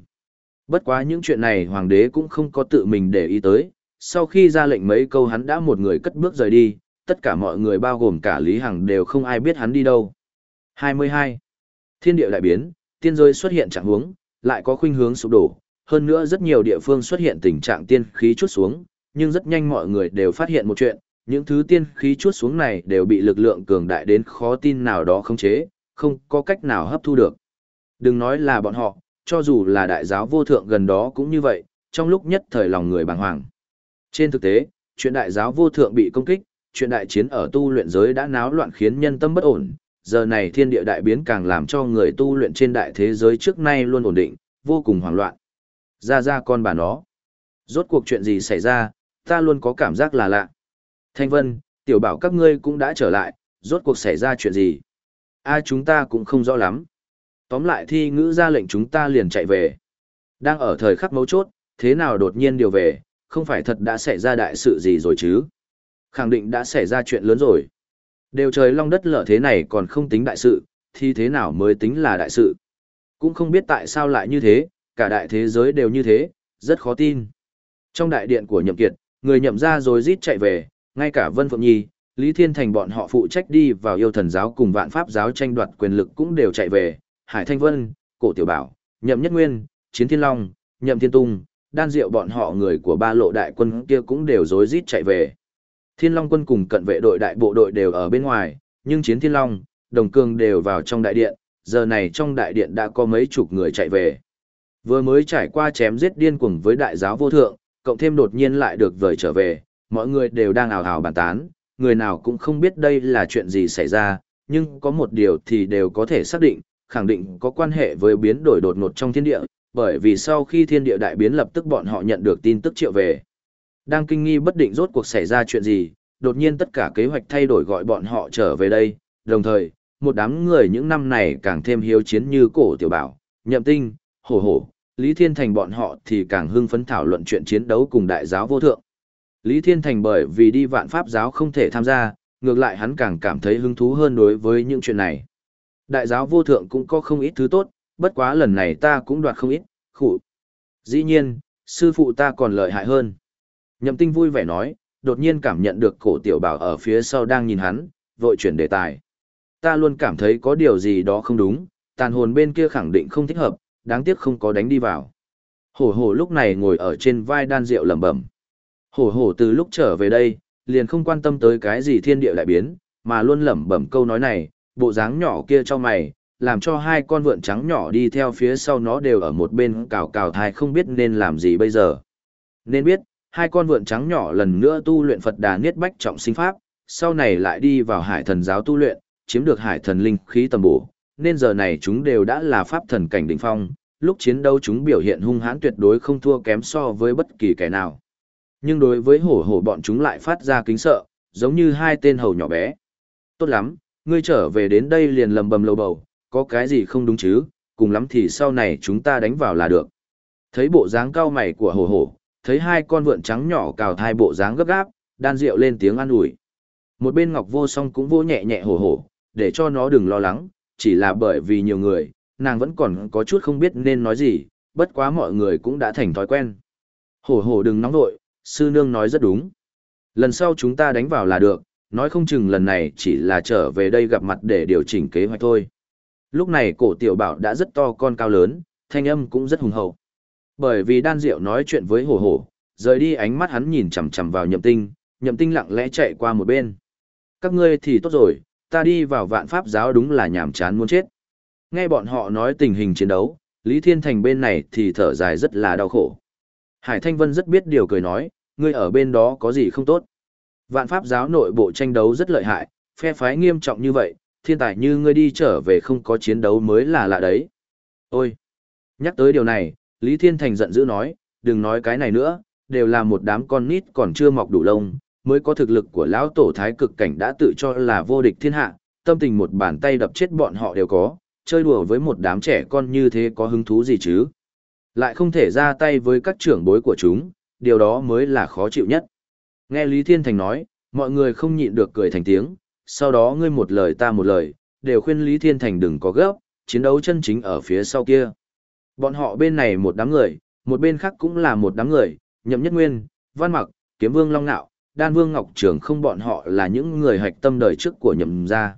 Bất quá những chuyện này hoàng đế cũng không có tự mình để ý tới, sau khi ra lệnh mấy câu hắn đã một người cất bước rời đi, tất cả mọi người bao gồm cả Lý Hằng đều không ai biết hắn đi đâu. 22. Thiên địa đại biến, tiên giới xuất hiện trạng huống, lại có khuynh hướng sụp đổ, hơn nữa rất nhiều địa phương xuất hiện tình trạng tiên khí chút xuống, nhưng rất nhanh mọi người đều phát hiện một chuyện, những thứ tiên khí chút xuống này đều bị lực lượng cường đại đến khó tin nào đó khống chế, không có cách nào hấp thu được. Đừng nói là bọn họ, cho dù là đại giáo vô thượng gần đó cũng như vậy, trong lúc nhất thời lòng người bàng hoàng. Trên thực tế, chuyện đại giáo vô thượng bị công kích, chuyện đại chiến ở tu luyện giới đã náo loạn khiến nhân tâm bất ổn, giờ này thiên địa đại biến càng làm cho người tu luyện trên đại thế giới trước nay luôn ổn định, vô cùng hoảng loạn. Ra ra con bà nó. Rốt cuộc chuyện gì xảy ra, ta luôn có cảm giác là lạ. Thanh Vân, tiểu bảo các ngươi cũng đã trở lại, rốt cuộc xảy ra chuyện gì? A chúng ta cũng không rõ lắm. Tóm lại thi ngữ ra lệnh chúng ta liền chạy về. Đang ở thời khắc mấu chốt, thế nào đột nhiên điều về, không phải thật đã xảy ra đại sự gì rồi chứ? Khẳng định đã xảy ra chuyện lớn rồi. Đều trời long đất lở thế này còn không tính đại sự, thì thế nào mới tính là đại sự? Cũng không biết tại sao lại như thế, cả đại thế giới đều như thế, rất khó tin. Trong đại điện của nhậm kiệt, người nhậm ra rồi rít chạy về, ngay cả Vân Phượng Nhi, Lý Thiên Thành bọn họ phụ trách đi vào yêu thần giáo cùng vạn pháp giáo tranh đoạt quyền lực cũng đều chạy về, Hải Thanh Vân, Cổ Tiểu Bảo, Nhậm Nhất Nguyên, Chiến Thiên Long, Nhậm Thiên Tung, đan diệu bọn họ người của ba lộ đại quân kia cũng đều rối rít chạy về. Thiên Long quân cùng cận vệ đội đại bộ đội đều ở bên ngoài, nhưng Chiến Thiên Long, Đồng Cương đều vào trong đại điện, giờ này trong đại điện đã có mấy chục người chạy về. Vừa mới trải qua chém giết điên cuồng với đại giáo vô thượng, cộng thêm đột nhiên lại được vời trở về, mọi người đều đang ào ào bàn tán, người nào cũng không biết đây là chuyện gì xảy ra, nhưng có một điều thì đều có thể xác định, khẳng định có quan hệ với biến đổi đột ngột trong thiên địa, bởi vì sau khi thiên địa đại biến lập tức bọn họ nhận được tin tức triệu về. Đang kinh nghi bất định rốt cuộc xảy ra chuyện gì, đột nhiên tất cả kế hoạch thay đổi gọi bọn họ trở về đây, đồng thời, một đám người những năm này càng thêm hiếu chiến như cổ tiểu bảo, nhậm tinh, hổ hổ, Lý Thiên Thành bọn họ thì càng hưng phấn thảo luận chuyện chiến đấu cùng đại giáo vô thượng. Lý Thiên Thành bởi vì đi vạn pháp giáo không thể tham gia, ngược lại hắn càng cảm thấy hứng thú hơn đối với những chuyện này. Đại giáo vô thượng cũng có không ít thứ tốt, bất quá lần này ta cũng đoạt không ít, khủ. Dĩ nhiên, sư phụ ta còn lợi hại hơn. Nhậm tinh vui vẻ nói, đột nhiên cảm nhận được cổ tiểu bảo ở phía sau đang nhìn hắn, vội chuyển đề tài. Ta luôn cảm thấy có điều gì đó không đúng, tàn hồn bên kia khẳng định không thích hợp, đáng tiếc không có đánh đi vào. Hổ hổ lúc này ngồi ở trên vai đan rượu lẩm bẩm. Hổ hổ từ lúc trở về đây, liền không quan tâm tới cái gì thiên địa lại biến, mà luôn lẩm bẩm câu nói này, bộ dáng nhỏ kia cho mày, làm cho hai con vượn trắng nhỏ đi theo phía sau nó đều ở một bên cào cào thai không biết nên làm gì bây giờ. Nên biết, hai con vượn trắng nhỏ lần nữa tu luyện Phật Đà Niết Bách trọng sinh pháp, sau này lại đi vào hải thần giáo tu luyện, chiếm được hải thần linh khí tầm bổ, nên giờ này chúng đều đã là pháp thần cảnh đỉnh phong, lúc chiến đấu chúng biểu hiện hung hãn tuyệt đối không thua kém so với bất kỳ kẻ nào. Nhưng đối với hổ hổ bọn chúng lại phát ra kính sợ, giống như hai tên hầu nhỏ bé. Tốt lắm, ngươi trở về đến đây liền lầm bầm lầu bầu, có cái gì không đúng chứ, cùng lắm thì sau này chúng ta đánh vào là được. Thấy bộ dáng cao mày của hổ hổ, thấy hai con vượn trắng nhỏ cào thai bộ dáng gấp gáp, đan rượu lên tiếng an ủi. Một bên Ngọc Vô Song cũng vô nhẹ nhẹ hổ hổ, để cho nó đừng lo lắng, chỉ là bởi vì nhiều người, nàng vẫn còn có chút không biết nên nói gì, bất quá mọi người cũng đã thành thói quen. Hổ hổ đừng nóng vội, sư nương nói rất đúng. Lần sau chúng ta đánh vào là được, nói không chừng lần này chỉ là trở về đây gặp mặt để điều chỉnh kế hoạch thôi. Lúc này cổ tiểu bảo đã rất to con cao lớn, thanh âm cũng rất hùng hậu. Bởi vì đan diệu nói chuyện với hổ hổ, rời đi ánh mắt hắn nhìn chằm chằm vào nhậm tinh, nhậm tinh lặng lẽ chạy qua một bên. Các ngươi thì tốt rồi, ta đi vào vạn pháp giáo đúng là nhảm chán muốn chết. Nghe bọn họ nói tình hình chiến đấu, Lý Thiên Thành bên này thì thở dài rất là đau khổ. Hải Thanh Vân rất biết điều cười nói, ngươi ở bên đó có gì không tốt. Vạn pháp giáo nội bộ tranh đấu rất lợi hại, phe phái nghiêm trọng như vậy, thiên tài như ngươi đi trở về không có chiến đấu mới là lạ đấy. Ôi! Nhắc tới điều này, Lý Thiên Thành giận dữ nói, đừng nói cái này nữa, đều là một đám con nít còn chưa mọc đủ lông, mới có thực lực của lão tổ thái cực cảnh đã tự cho là vô địch thiên hạ, tâm tình một bàn tay đập chết bọn họ đều có, chơi đùa với một đám trẻ con như thế có hứng thú gì chứ. Lại không thể ra tay với các trưởng bối của chúng, điều đó mới là khó chịu nhất. Nghe Lý Thiên Thành nói, mọi người không nhịn được cười thành tiếng, sau đó ngươi một lời ta một lời, đều khuyên Lý Thiên Thành đừng có gấp, chiến đấu chân chính ở phía sau kia. Bọn họ bên này một đám người, một bên khác cũng là một đám người, nhậm nhất nguyên, văn mặc, kiếm vương long nạo, đan vương ngọc trường không bọn họ là những người hạch tâm đời trước của nhậm gia.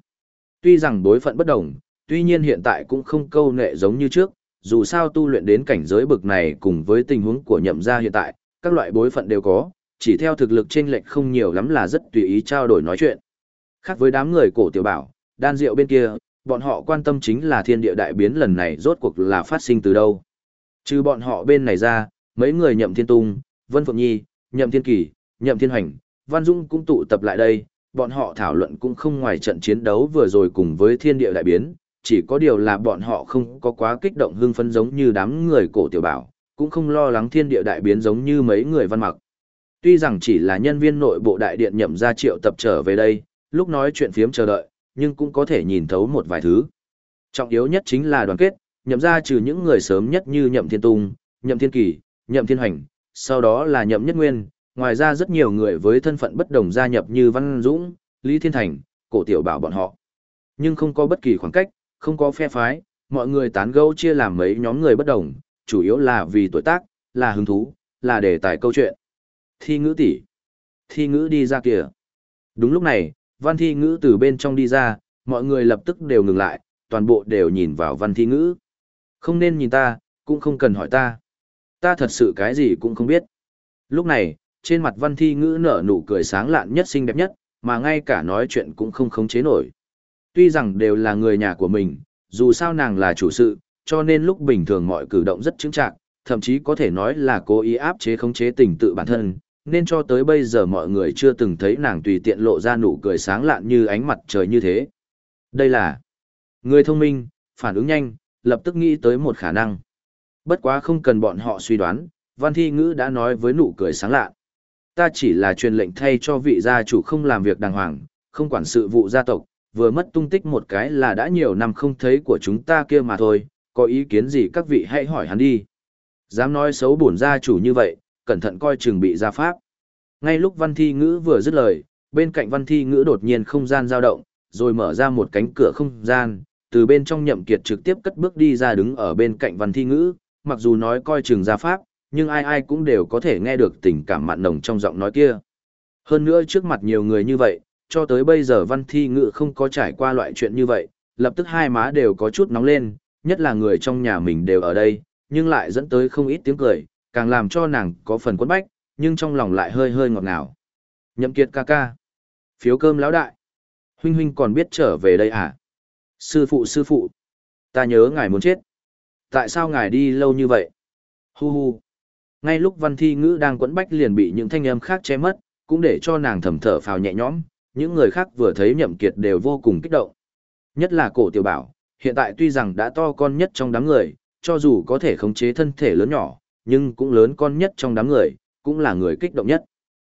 Tuy rằng đối phận bất đồng, tuy nhiên hiện tại cũng không câu nệ giống như trước, dù sao tu luyện đến cảnh giới bực này cùng với tình huống của nhậm gia hiện tại, các loại bối phận đều có, chỉ theo thực lực chênh lệch không nhiều lắm là rất tùy ý trao đổi nói chuyện. Khác với đám người cổ tiểu bảo, đan rượu bên kia, bọn họ quan tâm chính là thiên địa đại biến lần này rốt cuộc là phát sinh từ đâu. Trừ bọn họ bên này ra, mấy người nhậm thiên tung, vân phượng nhi, nhậm thiên kỳ, nhậm thiên hoành, văn dung cũng tụ tập lại đây, bọn họ thảo luận cũng không ngoài trận chiến đấu vừa rồi cùng với thiên địa đại biến, chỉ có điều là bọn họ không có quá kích động hưng phấn giống như đám người cổ tiểu bảo, cũng không lo lắng thiên địa đại biến giống như mấy người văn mặc. Tuy rằng chỉ là nhân viên nội bộ đại điện nhậm ra triệu tập trở về đây, lúc nói chuyện phiếm chờ đợi, nhưng cũng có thể nhìn thấu một vài thứ. Trọng yếu nhất chính là đoàn kết, nhậm ra trừ những người sớm nhất như nhậm thiên tung, nhậm thiên kỳ, nhậm thiên hoành, sau đó là nhậm nhất nguyên, ngoài ra rất nhiều người với thân phận bất đồng gia nhập như Văn Dũng, Lý Thiên Thành, cổ tiểu bảo bọn họ. Nhưng không có bất kỳ khoảng cách, không có phe phái, mọi người tán gẫu chia làm mấy nhóm người bất đồng, chủ yếu là vì tuổi tác, là hứng thú, là đề tài câu chuyện. Thi ngữ tỷ, Thi ngữ đi ra kìa. Đúng lúc này, văn thi ngữ từ bên trong đi ra, mọi người lập tức đều ngừng lại, toàn bộ đều nhìn vào văn thi ngữ. Không nên nhìn ta, cũng không cần hỏi ta. Ta thật sự cái gì cũng không biết. Lúc này, trên mặt văn thi ngữ nở nụ cười sáng lạn nhất xinh đẹp nhất, mà ngay cả nói chuyện cũng không khống chế nổi. Tuy rằng đều là người nhà của mình, dù sao nàng là chủ sự, cho nên lúc bình thường mọi cử động rất chứng trạng, thậm chí có thể nói là cố ý áp chế khống chế tình tự bản thân, nên cho tới bây giờ mọi người chưa từng thấy nàng tùy tiện lộ ra nụ cười sáng lạn như ánh mặt trời như thế. Đây là người thông minh, phản ứng nhanh, lập tức nghĩ tới một khả năng. Bất quá không cần bọn họ suy đoán, văn thi ngữ đã nói với nụ cười sáng lạ. Ta chỉ là truyền lệnh thay cho vị gia chủ không làm việc đàng hoàng, không quản sự vụ gia tộc, vừa mất tung tích một cái là đã nhiều năm không thấy của chúng ta kia mà thôi, có ý kiến gì các vị hãy hỏi hắn đi. Dám nói xấu bổn gia chủ như vậy, cẩn thận coi chừng bị ra pháp. Ngay lúc văn thi ngữ vừa dứt lời, bên cạnh văn thi ngữ đột nhiên không gian dao động, rồi mở ra một cánh cửa không gian, từ bên trong nhậm kiệt trực tiếp cất bước đi ra đứng ở bên cạnh văn thi ngữ, mặc dù nói coi chừng ra pháp, nhưng ai ai cũng đều có thể nghe được tình cảm mặn nồng trong giọng nói kia. Hơn nữa trước mặt nhiều người như vậy, cho tới bây giờ văn thi ngữ không có trải qua loại chuyện như vậy, lập tức hai má đều có chút nóng lên, nhất là người trong nhà mình đều ở đây, nhưng lại dẫn tới không ít tiếng cười, càng làm cho nàng có phần quấn bách, nhưng trong lòng lại hơi hơi ngọt ngào. Nhậm kiệt ca ca. Phiếu cơm lão đại. Huynh huynh còn biết trở về đây à? Sư phụ sư phụ. Ta nhớ ngài muốn chết. Tại sao ngài đi lâu như vậy? Hu hu. Ngay lúc văn thi ngữ đang quấn bách liền bị những thanh âm khác che mất, cũng để cho nàng thầm thở phào nhẹ nhõm, những người khác vừa thấy nhậm kiệt đều vô cùng kích động. Nhất là cổ tiểu bảo, hiện tại tuy rằng đã to con nhất trong đám người, cho dù có thể khống chế thân thể lớn nhỏ, nhưng cũng lớn con nhất trong đám người, cũng là người kích động nhất.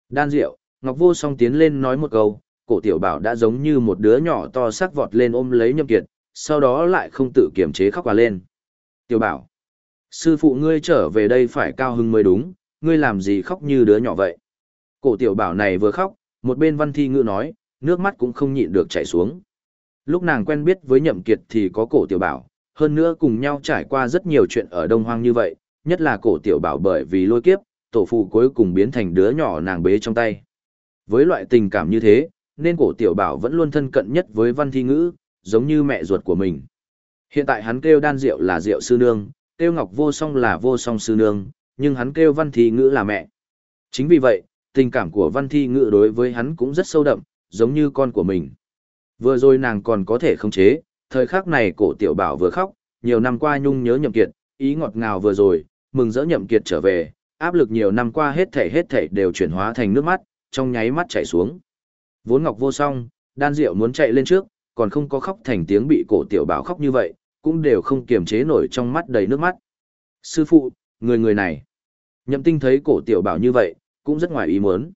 Đan Diệu, Ngọc Vô Song tiến lên nói một câu, cổ tiểu bảo đã giống như một đứa nhỏ to sắc vọt lên ôm lấy nhậm kiệt, sau đó lại không tự kiềm chế khóc hòa lên. Tiểu bảo, sư phụ ngươi trở về đây phải cao hứng mới đúng, ngươi làm gì khóc như đứa nhỏ vậy? Cổ tiểu bảo này vừa khóc, một bên văn thi ngữ nói, nước mắt cũng không nhịn được chảy xuống. Lúc nàng quen biết với nhậm kiệt thì có cổ tiểu bảo, hơn nữa cùng nhau trải qua rất nhiều chuyện ở Đông Hoang như vậy, nhất là cổ tiểu bảo bởi vì lôi kiếp, tổ phụ cuối cùng biến thành đứa nhỏ nàng bế trong tay. Với loại tình cảm như thế, nên cổ tiểu bảo vẫn luôn thân cận nhất với văn thi ngữ, giống như mẹ ruột của mình. Hiện tại hắn kêu đan diệu là diệu sư nương, kêu ngọc vô song là vô song sư nương, nhưng hắn kêu văn thi ngữ là mẹ. Chính vì vậy, tình cảm của văn thi ngữ đối với hắn cũng rất sâu đậm, giống như con của mình. Vừa rồi nàng còn có thể khống chế, thời khắc này cổ tiểu bảo vừa khóc, nhiều năm qua nhung nhớ nhậm kiệt, ý ngọt ngào vừa rồi, mừng rỡ nhậm kiệt trở về, áp lực nhiều năm qua hết thảy hết thảy đều chuyển hóa thành nước mắt, trong nháy mắt chảy xuống. Vốn ngọc vô song, đan diệu muốn chạy lên trước, còn không có khóc thành tiếng bị cổ tiểu bảo khóc như vậy, cũng đều không kiềm chế nổi trong mắt đầy nước mắt. Sư phụ, người người này. Nhậm tinh thấy cổ tiểu bảo như vậy, cũng rất ngoài ý muốn.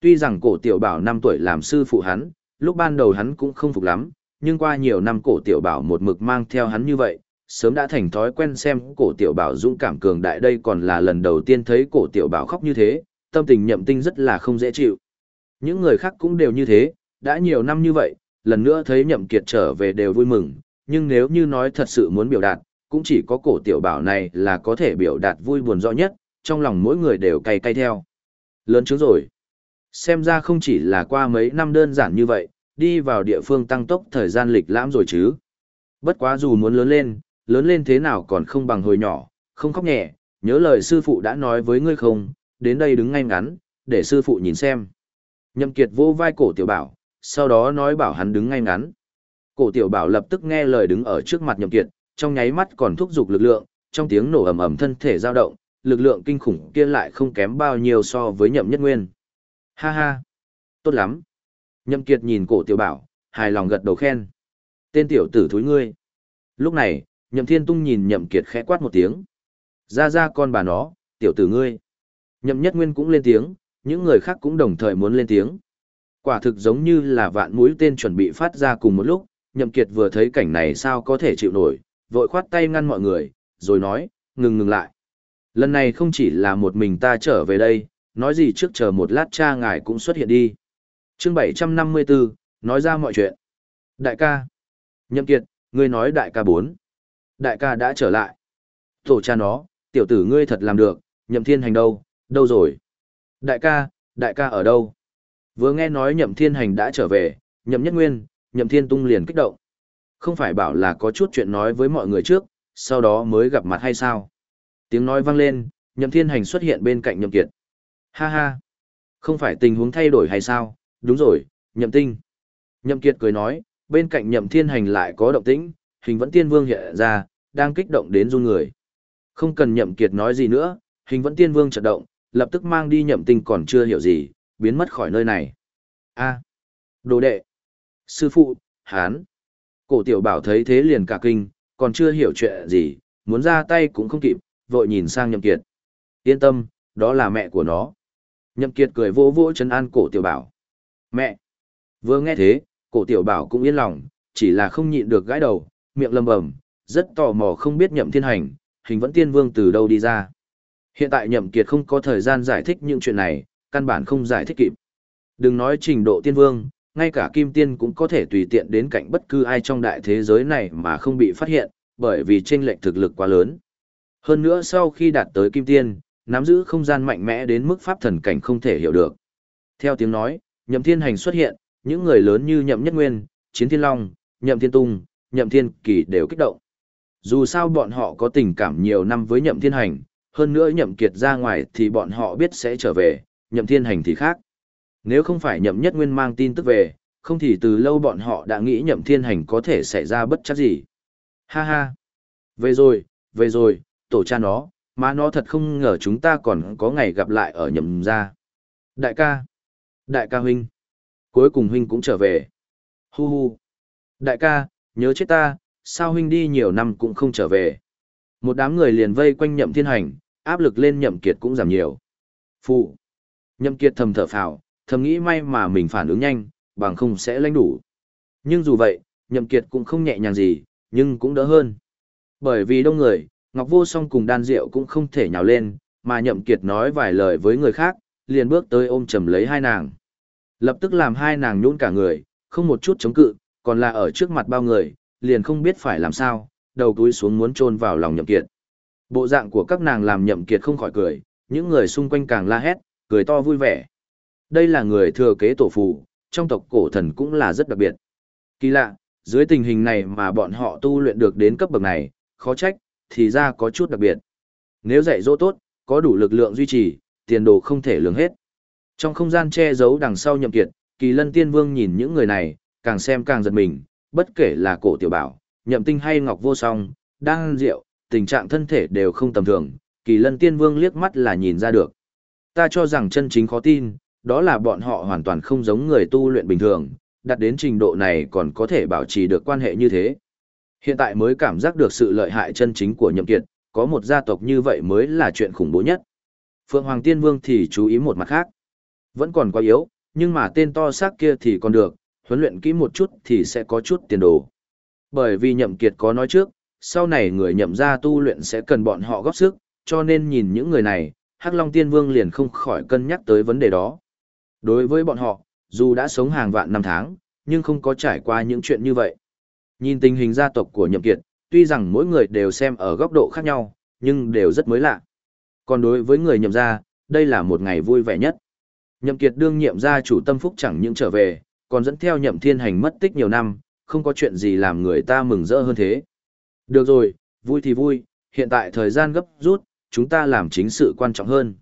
Tuy rằng cổ tiểu bảo 5 tuổi làm sư phụ hắn, lúc ban đầu hắn cũng không phục lắm, nhưng qua nhiều năm cổ tiểu bảo một mực mang theo hắn như vậy, sớm đã thành thói quen xem cổ tiểu bảo dũng cảm cường đại đây còn là lần đầu tiên thấy cổ tiểu bảo khóc như thế, tâm tình nhậm tinh rất là không dễ chịu. Những người khác cũng đều như thế, đã nhiều năm như vậy, lần nữa thấy nhậm kiệt trở về đều vui mừng, nhưng nếu như nói thật sự muốn biểu đạt, cũng chỉ có cổ tiểu bảo này là có thể biểu đạt vui buồn rõ nhất, trong lòng mỗi người đều cay cay theo. Lớn chứng rồi. Xem ra không chỉ là qua mấy năm đơn giản như vậy, đi vào địa phương tăng tốc thời gian lịch lãm rồi chứ. Bất quá dù muốn lớn lên, lớn lên thế nào còn không bằng hồi nhỏ, không khóc nhẹ, nhớ lời sư phụ đã nói với ngươi không, đến đây đứng ngay ngắn, để sư phụ nhìn xem. Nhậm Kiệt vô vai cổ tiểu bảo, sau đó nói bảo hắn đứng ngay ngắn. Cổ tiểu bảo lập tức nghe lời đứng ở trước mặt Nhậm Kiệt, trong nháy mắt còn thúc giục lực lượng, trong tiếng nổ ầm ầm thân thể dao động, lực lượng kinh khủng kia lại không kém bao nhiêu so với Nhậm Nhất Nguyên. Ha ha, tốt lắm. Nhậm Kiệt nhìn cổ tiểu bảo, hài lòng gật đầu khen. Tên tiểu tử thúi ngươi. Lúc này, Nhậm Thiên Tung nhìn Nhậm Kiệt khẽ quát một tiếng. Ra ra con bà nó, tiểu tử ngươi. Nhậm Nhất Nguyên cũng lên tiếng, những người khác cũng đồng thời muốn lên tiếng. Quả thực giống như là vạn mũi tên chuẩn bị phát ra cùng một lúc, Nhậm Kiệt vừa thấy cảnh này sao có thể chịu nổi, vội khoát tay ngăn mọi người, rồi nói, ngừng ngừng lại. Lần này không chỉ là một mình ta trở về đây, nói gì trước chờ một lát cha ngài cũng xuất hiện đi. Chương 754, nói ra mọi chuyện. Đại ca. Nhậm Kiệt, ngươi nói đại ca bốn. Đại ca đã trở lại. Tổ cha nó, tiểu tử ngươi thật làm được, nhậm thiên hành đâu, đâu rồi? Đại ca, đại ca ở đâu? Vừa nghe nói nhậm thiên hành đã trở về, nhậm nhất nguyên, nhậm thiên tung liền kích động. Không phải bảo là có chút chuyện nói với mọi người trước, sau đó mới gặp mặt hay sao? Tiếng nói vang lên, nhậm thiên hành xuất hiện bên cạnh nhậm kiệt. Ha ha! Không phải tình huống thay đổi hay sao? Đúng rồi, nhậm tinh. Nhậm kiệt cười nói, bên cạnh nhậm thiên hành lại có động tĩnh, hình vẫn tiên vương hiện ra, đang kích động đến run người. Không cần nhậm kiệt nói gì nữa, hình vẫn tiên vương chợt động, lập tức mang đi nhậm tinh còn chưa hiểu gì, biến mất khỏi nơi này. A, đồ đệ, sư phụ, hán. Cổ tiểu bảo thấy thế liền cả kinh, còn chưa hiểu chuyện gì, muốn ra tay cũng không kịp, vội nhìn sang nhậm kiệt. Yên tâm, đó là mẹ của nó. Nhậm kiệt cười vỗ vỗ chân an cổ tiểu bảo. Mẹ! Vừa nghe thế, cổ tiểu bảo cũng yên lòng, chỉ là không nhịn được gãi đầu, miệng lầm bầm, rất tò mò không biết nhậm thiên hành, hình vẫn tiên vương từ đâu đi ra. Hiện tại nhậm kiệt không có thời gian giải thích những chuyện này, căn bản không giải thích kịp. Đừng nói trình độ tiên vương, ngay cả kim tiên cũng có thể tùy tiện đến cạnh bất cứ ai trong đại thế giới này mà không bị phát hiện, bởi vì chênh lệch thực lực quá lớn. Hơn nữa sau khi đạt tới kim tiên, nắm giữ không gian mạnh mẽ đến mức pháp thần cảnh không thể hiểu được. Theo tiếng nói, nhậm thiên hành xuất hiện, những người lớn như nhậm nhất nguyên, chiến thiên long, nhậm thiên tung, nhậm thiên kỳ đều kích động. Dù sao bọn họ có tình cảm nhiều năm với nhậm thiên hành, hơn nữa nhậm kiệt ra ngoài thì bọn họ biết sẽ trở về, nhậm thiên hành thì khác. Nếu không phải nhậm nhất nguyên mang tin tức về, không thì từ lâu bọn họ đã nghĩ nhậm thiên hành có thể xảy ra bất chắc gì. Ha ha! Về rồi, về rồi, tổ cha nó, mà nó thật không ngờ chúng ta còn có ngày gặp lại ở nhậm gia. Đại ca! Đại ca huynh! Cuối cùng huynh cũng trở về. Hu hu! Đại ca, nhớ chết ta, sao huynh đi nhiều năm cũng không trở về. Một đám người liền vây quanh nhậm thiên hành, áp lực lên nhậm kiệt cũng giảm nhiều. Phụ. Nhậm kiệt thầm thở phào, thầm nghĩ may mà mình phản ứng nhanh, bằng không sẽ lãnh đủ. Nhưng dù vậy, nhậm kiệt cũng không nhẹ nhàng gì, nhưng cũng đỡ hơn. Bởi vì đông người, Ngọc Vô Song cùng đan diệu cũng không thể nhào lên, mà nhậm kiệt nói vài lời với người khác, liền bước tới ôm chầm lấy hai nàng. Lập tức làm hai nàng nhũn cả người, không một chút chống cự, còn là ở trước mặt bao người, liền không biết phải làm sao, đầu túi xuống muốn chôn vào lòng nhậm kiệt. Bộ dạng của các nàng làm nhậm kiệt không khỏi cười, những người xung quanh càng la hét, cười to vui vẻ. Đây là người thừa kế tổ phụ, trong tộc cổ thần cũng là rất đặc biệt. Kỳ lạ, dưới tình hình này mà bọn họ tu luyện được đến cấp bậc này, khó trách, thì ra có chút đặc biệt. Nếu dạy dỗ tốt, có đủ lực lượng duy trì, tiền đồ không thể lường hết. Trong không gian che giấu đằng sau nhậm kiệt, kỳ lân tiên vương nhìn những người này, càng xem càng giật mình, bất kể là cổ tiểu bảo, nhậm tinh hay ngọc vô song, đang rượu, tình trạng thân thể đều không tầm thường, kỳ lân tiên vương liếc mắt là nhìn ra được. Ta cho rằng chân chính khó tin, đó là bọn họ hoàn toàn không giống người tu luyện bình thường, đặt đến trình độ này còn có thể bảo trì được quan hệ như thế. Hiện tại mới cảm giác được sự lợi hại chân chính của nhậm kiệt, có một gia tộc như vậy mới là chuyện khủng bố nhất. Phượng Hoàng Tiên Vương thì chú ý một mặt khác. Vẫn còn quá yếu, nhưng mà tên to xác kia thì còn được, huấn luyện kỹ một chút thì sẽ có chút tiền đồ. Bởi vì nhậm kiệt có nói trước, sau này người nhậm gia tu luyện sẽ cần bọn họ góp sức, cho nên nhìn những người này, Hắc Long Tiên Vương liền không khỏi cân nhắc tới vấn đề đó. Đối với bọn họ, dù đã sống hàng vạn năm tháng, nhưng không có trải qua những chuyện như vậy. Nhìn tình hình gia tộc của Nhậm Kiệt, tuy rằng mỗi người đều xem ở góc độ khác nhau, nhưng đều rất mới lạ. Còn đối với người nhậm gia, đây là một ngày vui vẻ nhất. Nhậm Kiệt đương nhiệm gia chủ tâm phúc chẳng những trở về, còn dẫn theo Nhậm Thiên Hành mất tích nhiều năm, không có chuyện gì làm người ta mừng rỡ hơn thế. Được rồi, vui thì vui, hiện tại thời gian gấp rút, chúng ta làm chính sự quan trọng hơn.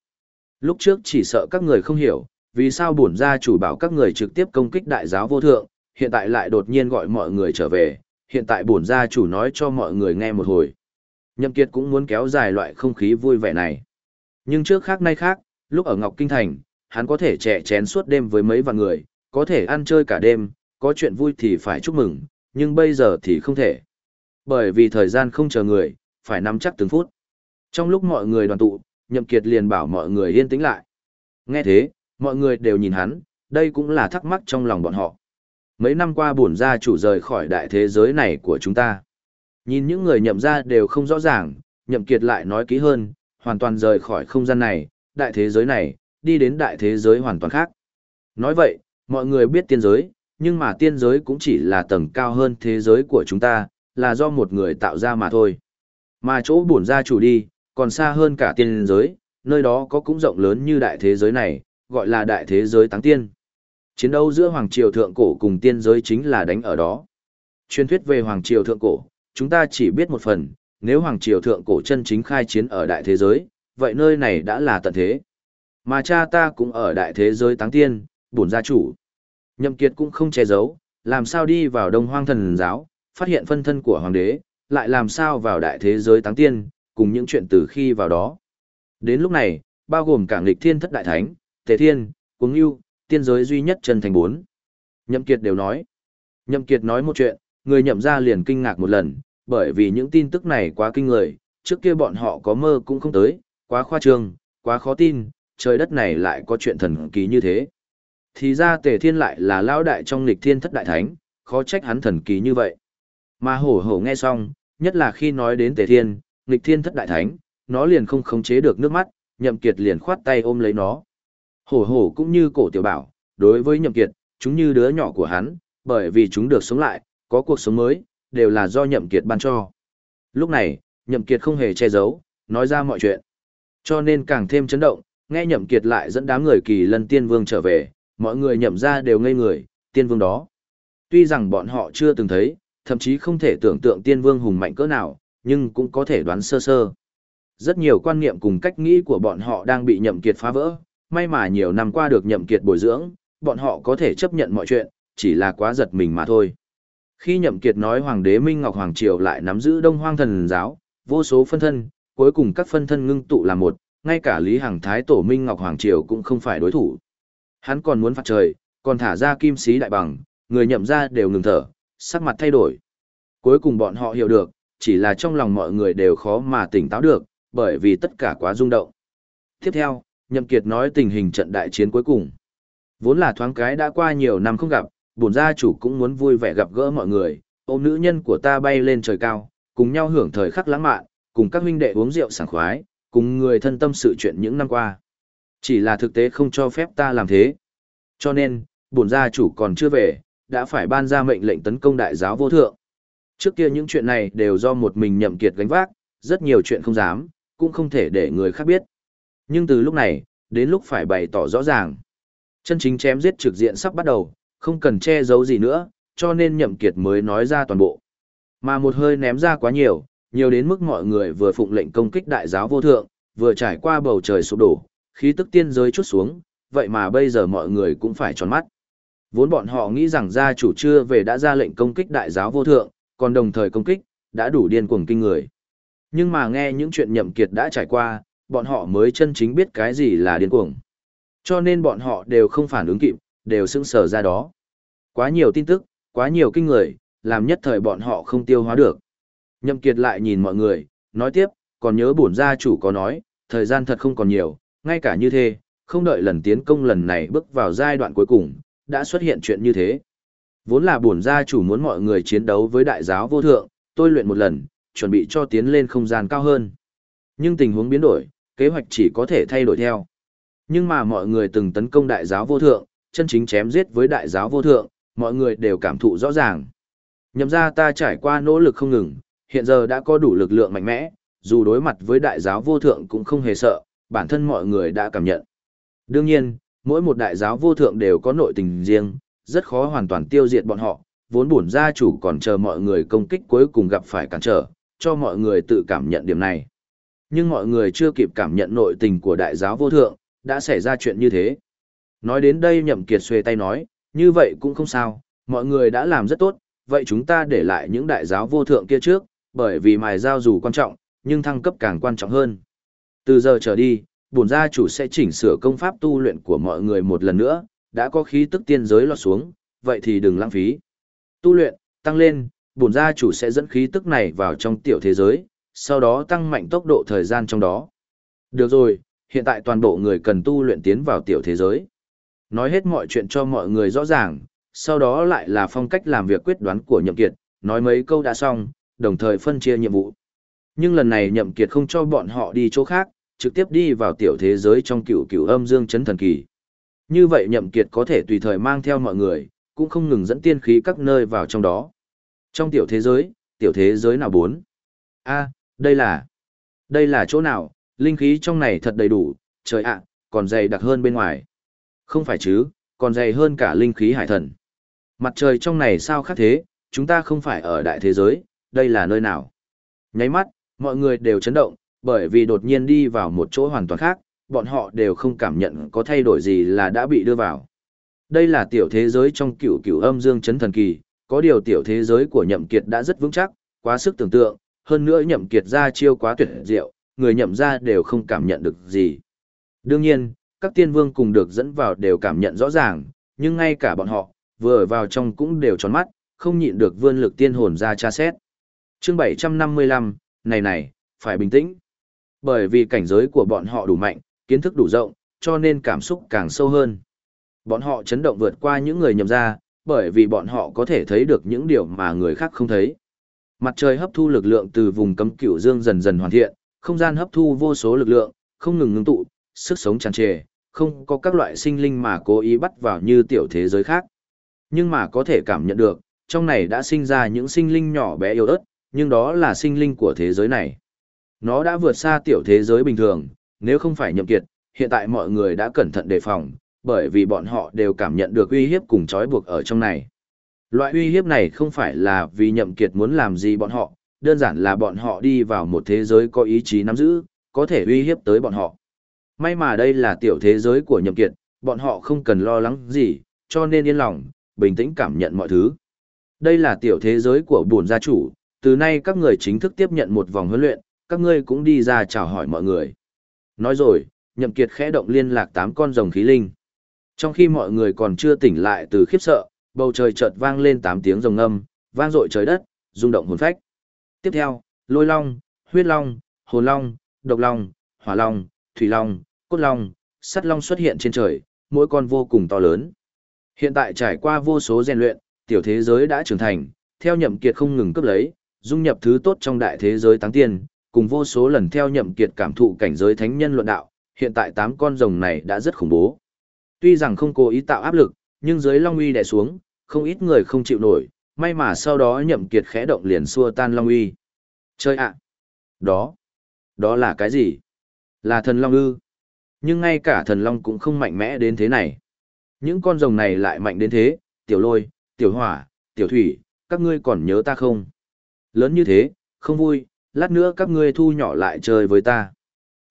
Lúc trước chỉ sợ các người không hiểu, vì sao bổn gia chủ bảo các người trực tiếp công kích đại giáo vô thượng, hiện tại lại đột nhiên gọi mọi người trở về, hiện tại bổn gia chủ nói cho mọi người nghe một hồi. Nhậm Kiệt cũng muốn kéo dài loại không khí vui vẻ này. Nhưng trước khác nay khác, lúc ở Ngọc Kinh Thành, hắn có thể trẻ chén suốt đêm với mấy vạn người, có thể ăn chơi cả đêm, có chuyện vui thì phải chúc mừng, nhưng bây giờ thì không thể. Bởi vì thời gian không chờ người, phải nắm chắc từng phút. Trong lúc mọi người đoàn tụ, Nhậm Kiệt liền bảo mọi người yên tĩnh lại. Nghe thế, mọi người đều nhìn hắn, đây cũng là thắc mắc trong lòng bọn họ. Mấy năm qua bổn gia chủ rời khỏi đại thế giới này của chúng ta. Nhìn những người nhậm ra đều không rõ ràng, Nhậm Kiệt lại nói kỹ hơn, hoàn toàn rời khỏi không gian này, đại thế giới này, đi đến đại thế giới hoàn toàn khác. Nói vậy, mọi người biết tiên giới, nhưng mà tiên giới cũng chỉ là tầng cao hơn thế giới của chúng ta, là do một người tạo ra mà thôi. Mà chỗ bổn gia chủ đi, còn xa hơn cả tiên giới, nơi đó có cũng rộng lớn như đại thế giới này, gọi là đại thế giới táng tiên. Chiến đấu giữa Hoàng Triều Thượng Cổ cùng tiên giới chính là đánh ở đó. Truyền thuyết về Hoàng Triều Thượng Cổ, chúng ta chỉ biết một phần, nếu Hoàng Triều Thượng Cổ chân chính khai chiến ở đại thế giới, vậy nơi này đã là tận thế. Mà cha ta cũng ở đại thế giới táng tiên, bổn gia chủ. Nhậm Kiệt cũng không che giấu, làm sao đi vào đông hoang thần giáo, phát hiện phân thân của hoàng đế, lại làm sao vào đại thế giới táng tiên, cùng những chuyện từ khi vào đó. Đến lúc này, bao gồm cả nghịch thiên thất đại thánh, tề thiên, cuống yêu, tiên giới duy nhất chân thành bốn. Nhậm Kiệt đều nói. Nhậm Kiệt nói một chuyện, người nhậm gia liền kinh ngạc một lần, bởi vì những tin tức này quá kinh người, trước kia bọn họ có mơ cũng không tới, quá khoa trương, quá khó tin, trời đất này lại có chuyện thần kỳ như thế. Thì ra tề thiên lại là lão đại trong lịch thiên thất đại thánh, khó trách hắn thần kỳ như vậy. Mà hổ hổ nghe xong, nhất là khi nói đến tề thiên, lịch thiên thất đại thánh, nó liền không khống chế được nước mắt, nhậm kiệt liền khoát tay ôm lấy nó. Hổ hổ cũng như cổ tiểu bảo, đối với nhậm kiệt, chúng như đứa nhỏ của hắn, bởi vì chúng được sống lại, có cuộc sống mới, đều là do nhậm kiệt ban cho. Lúc này, nhậm kiệt không hề che giấu, nói ra mọi chuyện. Cho nên càng thêm chấn động, nghe nhậm kiệt lại dẫn đám người kỳ lân tiên vương trở về, mọi người nhậm ra đều ngây người, tiên vương đó. Tuy rằng bọn họ chưa từng thấy, thậm chí không thể tưởng tượng tiên vương hùng mạnh cỡ nào, nhưng cũng có thể đoán sơ sơ. Rất nhiều quan niệm cùng cách nghĩ của bọn họ đang bị nhậm kiệt phá vỡ, may mà nhiều năm qua được nhậm kiệt bồi dưỡng, bọn họ có thể chấp nhận mọi chuyện, chỉ là quá giật mình mà thôi. Khi nhậm kiệt nói hoàng đế Minh Ngọc Hoàng Triều lại nắm giữ đông hoang thần giáo, vô số phân thân, cuối cùng các phân thân ngưng tụ làm một, ngay cả Lý Hằng Thái Tổ Minh Ngọc Hoàng Triều cũng không phải đối thủ. Hắn còn muốn phạt trời, còn thả ra kim sĩ đại bằng, người nhậm ra đều ngừng thở, sắc mặt thay đổi. Cuối cùng bọn họ hiểu được, chỉ là trong lòng mọi người đều khó mà tỉnh táo được, bởi vì tất cả quá rung động. Tiếp theo, Nhậm Kiệt nói tình hình trận đại chiến cuối cùng. Vốn là thoáng cái đã qua nhiều năm không gặp, bổn gia chủ cũng muốn vui vẻ gặp gỡ mọi người, ôm nữ nhân của ta bay lên trời cao, cùng nhau hưởng thời khắc lãng mạn, cùng các huynh đệ uống rượu sảng khoái, cùng người thân tâm sự chuyện những năm qua. Chỉ là thực tế không cho phép ta làm thế. Cho nên, bổn gia chủ còn chưa về, đã phải ban ra mệnh lệnh tấn công đại giáo vô thượng. Trước kia những chuyện này đều do một mình nhậm kiệt gánh vác, rất nhiều chuyện không dám, cũng không thể để người khác biết. Nhưng từ lúc này, đến lúc phải bày tỏ rõ ràng. Chân chính chém giết trực diện sắp bắt đầu, không cần che giấu gì nữa, cho nên nhậm kiệt mới nói ra toàn bộ. Mà một hơi ném ra quá nhiều, nhiều đến mức mọi người vừa phụng lệnh công kích đại giáo vô thượng, vừa trải qua bầu trời sụp đổ, khí tức tiên giới chút xuống, vậy mà bây giờ mọi người cũng phải tròn mắt. Vốn bọn họ nghĩ rằng gia chủ chưa về đã ra lệnh công kích đại giáo vô thượng, còn đồng thời công kích, đã đủ điên cuồng kinh người. Nhưng mà nghe những chuyện nhậm kiệt đã trải qua, bọn họ mới chân chính biết cái gì là điên cuồng. Cho nên bọn họ đều không phản ứng kịp, đều sững sờ ra đó. Quá nhiều tin tức, quá nhiều kinh người, làm nhất thời bọn họ không tiêu hóa được. Nhậm kiệt lại nhìn mọi người, nói tiếp, còn nhớ bổn gia chủ có nói, thời gian thật không còn nhiều, ngay cả như thế, không đợi lần tiến công lần này bước vào giai đoạn cuối cùng, đã xuất hiện chuyện như thế. Vốn là bổn gia chủ muốn mọi người chiến đấu với đại giáo vô thượng, tôi luyện một lần, chuẩn bị cho tiến lên không gian cao hơn. Nhưng tình huống biến đổi, kế hoạch chỉ có thể thay đổi theo. Nhưng mà mọi người từng tấn công đại giáo vô thượng, chân chính chém giết với đại giáo vô thượng, mọi người đều cảm thụ rõ ràng. Nhậm ra ta trải qua nỗ lực không ngừng, hiện giờ đã có đủ lực lượng mạnh mẽ, dù đối mặt với đại giáo vô thượng cũng không hề sợ, bản thân mọi người đã cảm nhận. Đương nhiên, mỗi một đại giáo vô thượng đều có nội tình riêng, rất khó hoàn toàn tiêu diệt bọn họ, vốn bổn gia chủ còn chờ mọi người công kích cuối cùng gặp phải cản trở, cho mọi người tự cảm nhận điểm này. Nhưng mọi người chưa kịp cảm nhận nội tình của đại giáo vô thượng, đã xảy ra chuyện như thế. Nói đến đây nhậm kiệt xuề tay nói, như vậy cũng không sao, mọi người đã làm rất tốt, vậy chúng ta để lại những đại giáo vô thượng kia trước, bởi vì mài giao dù quan trọng, nhưng thăng cấp càng quan trọng hơn. Từ giờ trở đi, bổn gia chủ sẽ chỉnh sửa công pháp tu luyện của mọi người một lần nữa, đã có khí tức tiên giới lọt xuống, vậy thì đừng lãng phí. Tu luyện, tăng lên, bổn gia chủ sẽ dẫn khí tức này vào trong tiểu thế giới, sau đó tăng mạnh tốc độ thời gian trong đó. Được rồi, hiện tại toàn bộ người cần tu luyện tiến vào tiểu thế giới. Nói hết mọi chuyện cho mọi người rõ ràng, sau đó lại là phong cách làm việc quyết đoán của Nhậm Kiệt, nói mấy câu đã xong, đồng thời phân chia nhiệm vụ. Nhưng lần này Nhậm Kiệt không cho bọn họ đi chỗ khác, trực tiếp đi vào tiểu thế giới trong cựu cựu âm dương chấn thần kỳ. Như vậy Nhậm Kiệt có thể tùy thời mang theo mọi người, cũng không ngừng dẫn tiên khí các nơi vào trong đó. Trong tiểu thế giới, tiểu thế giới nào bốn? A, đây là... Đây là chỗ nào? Linh khí trong này thật đầy đủ, trời ạ, còn dày đặc hơn bên ngoài. Không phải chứ, còn dày hơn cả linh khí hải thần. Mặt trời trong này sao khác thế, chúng ta không phải ở đại thế giới, đây là nơi nào? Nháy mắt, mọi người đều chấn động, bởi vì đột nhiên đi vào một chỗ hoàn toàn khác, bọn họ đều không cảm nhận có thay đổi gì là đã bị đưa vào. Đây là tiểu thế giới trong cửu cửu âm dương chấn thần kỳ, có điều tiểu thế giới của nhậm kiệt đã rất vững chắc, quá sức tưởng tượng, hơn nữa nhậm kiệt ra chiêu quá tuyệt diệu, người nhậm ra đều không cảm nhận được gì. Đương nhiên, các tiên vương cùng được dẫn vào đều cảm nhận rõ ràng, nhưng ngay cả bọn họ, vừa vào trong cũng đều tròn mắt, không nhịn được vươn lực tiên hồn ra tra xét. Chương 755, này này, phải bình tĩnh. Bởi vì cảnh giới của bọn họ đủ mạnh, kiến thức đủ rộng, cho nên cảm xúc càng sâu hơn. Bọn họ chấn động vượt qua những người nhầm ra, bởi vì bọn họ có thể thấy được những điều mà người khác không thấy. Mặt trời hấp thu lực lượng từ vùng cấm cửu dương dần dần hoàn thiện, không gian hấp thu vô số lực lượng, không ngừng ngưng tụ, sức sống tràn trề, không có các loại sinh linh mà cố ý bắt vào như tiểu thế giới khác. Nhưng mà có thể cảm nhận được, trong này đã sinh ra những sinh linh nhỏ bé yếu ớt, nhưng đó là sinh linh của thế giới này. Nó đã vượt xa tiểu thế giới bình thường, nếu không phải nhậm kiệt, hiện tại mọi người đã cẩn thận đề phòng, bởi vì bọn họ đều cảm nhận được uy hiếp cùng trói buộc ở trong này. Loại uy hiếp này không phải là vì nhậm kiệt muốn làm gì bọn họ, đơn giản là bọn họ đi vào một thế giới có ý chí nắm giữ, có thể uy hiếp tới bọn họ. May mà đây là tiểu thế giới của nhậm kiệt, bọn họ không cần lo lắng gì, cho nên yên lòng, bình tĩnh cảm nhận mọi thứ. Đây là tiểu thế giới của bổn gia chủ, từ nay các người chính thức tiếp nhận một vòng huấn luyện, các ngươi cũng đi ra chào hỏi mọi người. Nói rồi, nhậm kiệt khẽ động liên lạc tám con rồng khí linh. Trong khi mọi người còn chưa tỉnh lại từ khiếp sợ, bầu trời chợt vang lên tám tiếng rồng ngâm, vang dội trời đất, rung động hồn phách. Tiếp theo, lôi long, huyết long, hồn long, độc long, hỏa long, thủy long, cốt long, sắt long xuất hiện trên trời, mỗi con vô cùng to lớn. Hiện tại trải qua vô số rèn luyện, tiểu thế giới đã trưởng thành, theo nhậm kiệt không ngừng cấp lấy, dung nhập thứ tốt trong đại thế giới tăng tiên, cùng vô số lần theo nhậm kiệt cảm thụ cảnh giới thánh nhân luận đạo, hiện tại tám con rồng này đã rất khủng bố. Tuy rằng không cố ý tạo áp lực, nhưng dưới long uy đè xuống, không ít người không chịu nổi, may mà sau đó nhậm kiệt khẽ động liền xua tan long uy. Chơi ạ! Đó! Đó là cái gì? Là thần long ư? Nhưng ngay cả thần long cũng không mạnh mẽ đến thế này. Những con rồng này lại mạnh đến thế, tiểu lôi, tiểu hỏa, tiểu thủy, các ngươi còn nhớ ta không? Lớn như thế, không vui, lát nữa các ngươi thu nhỏ lại chơi với ta.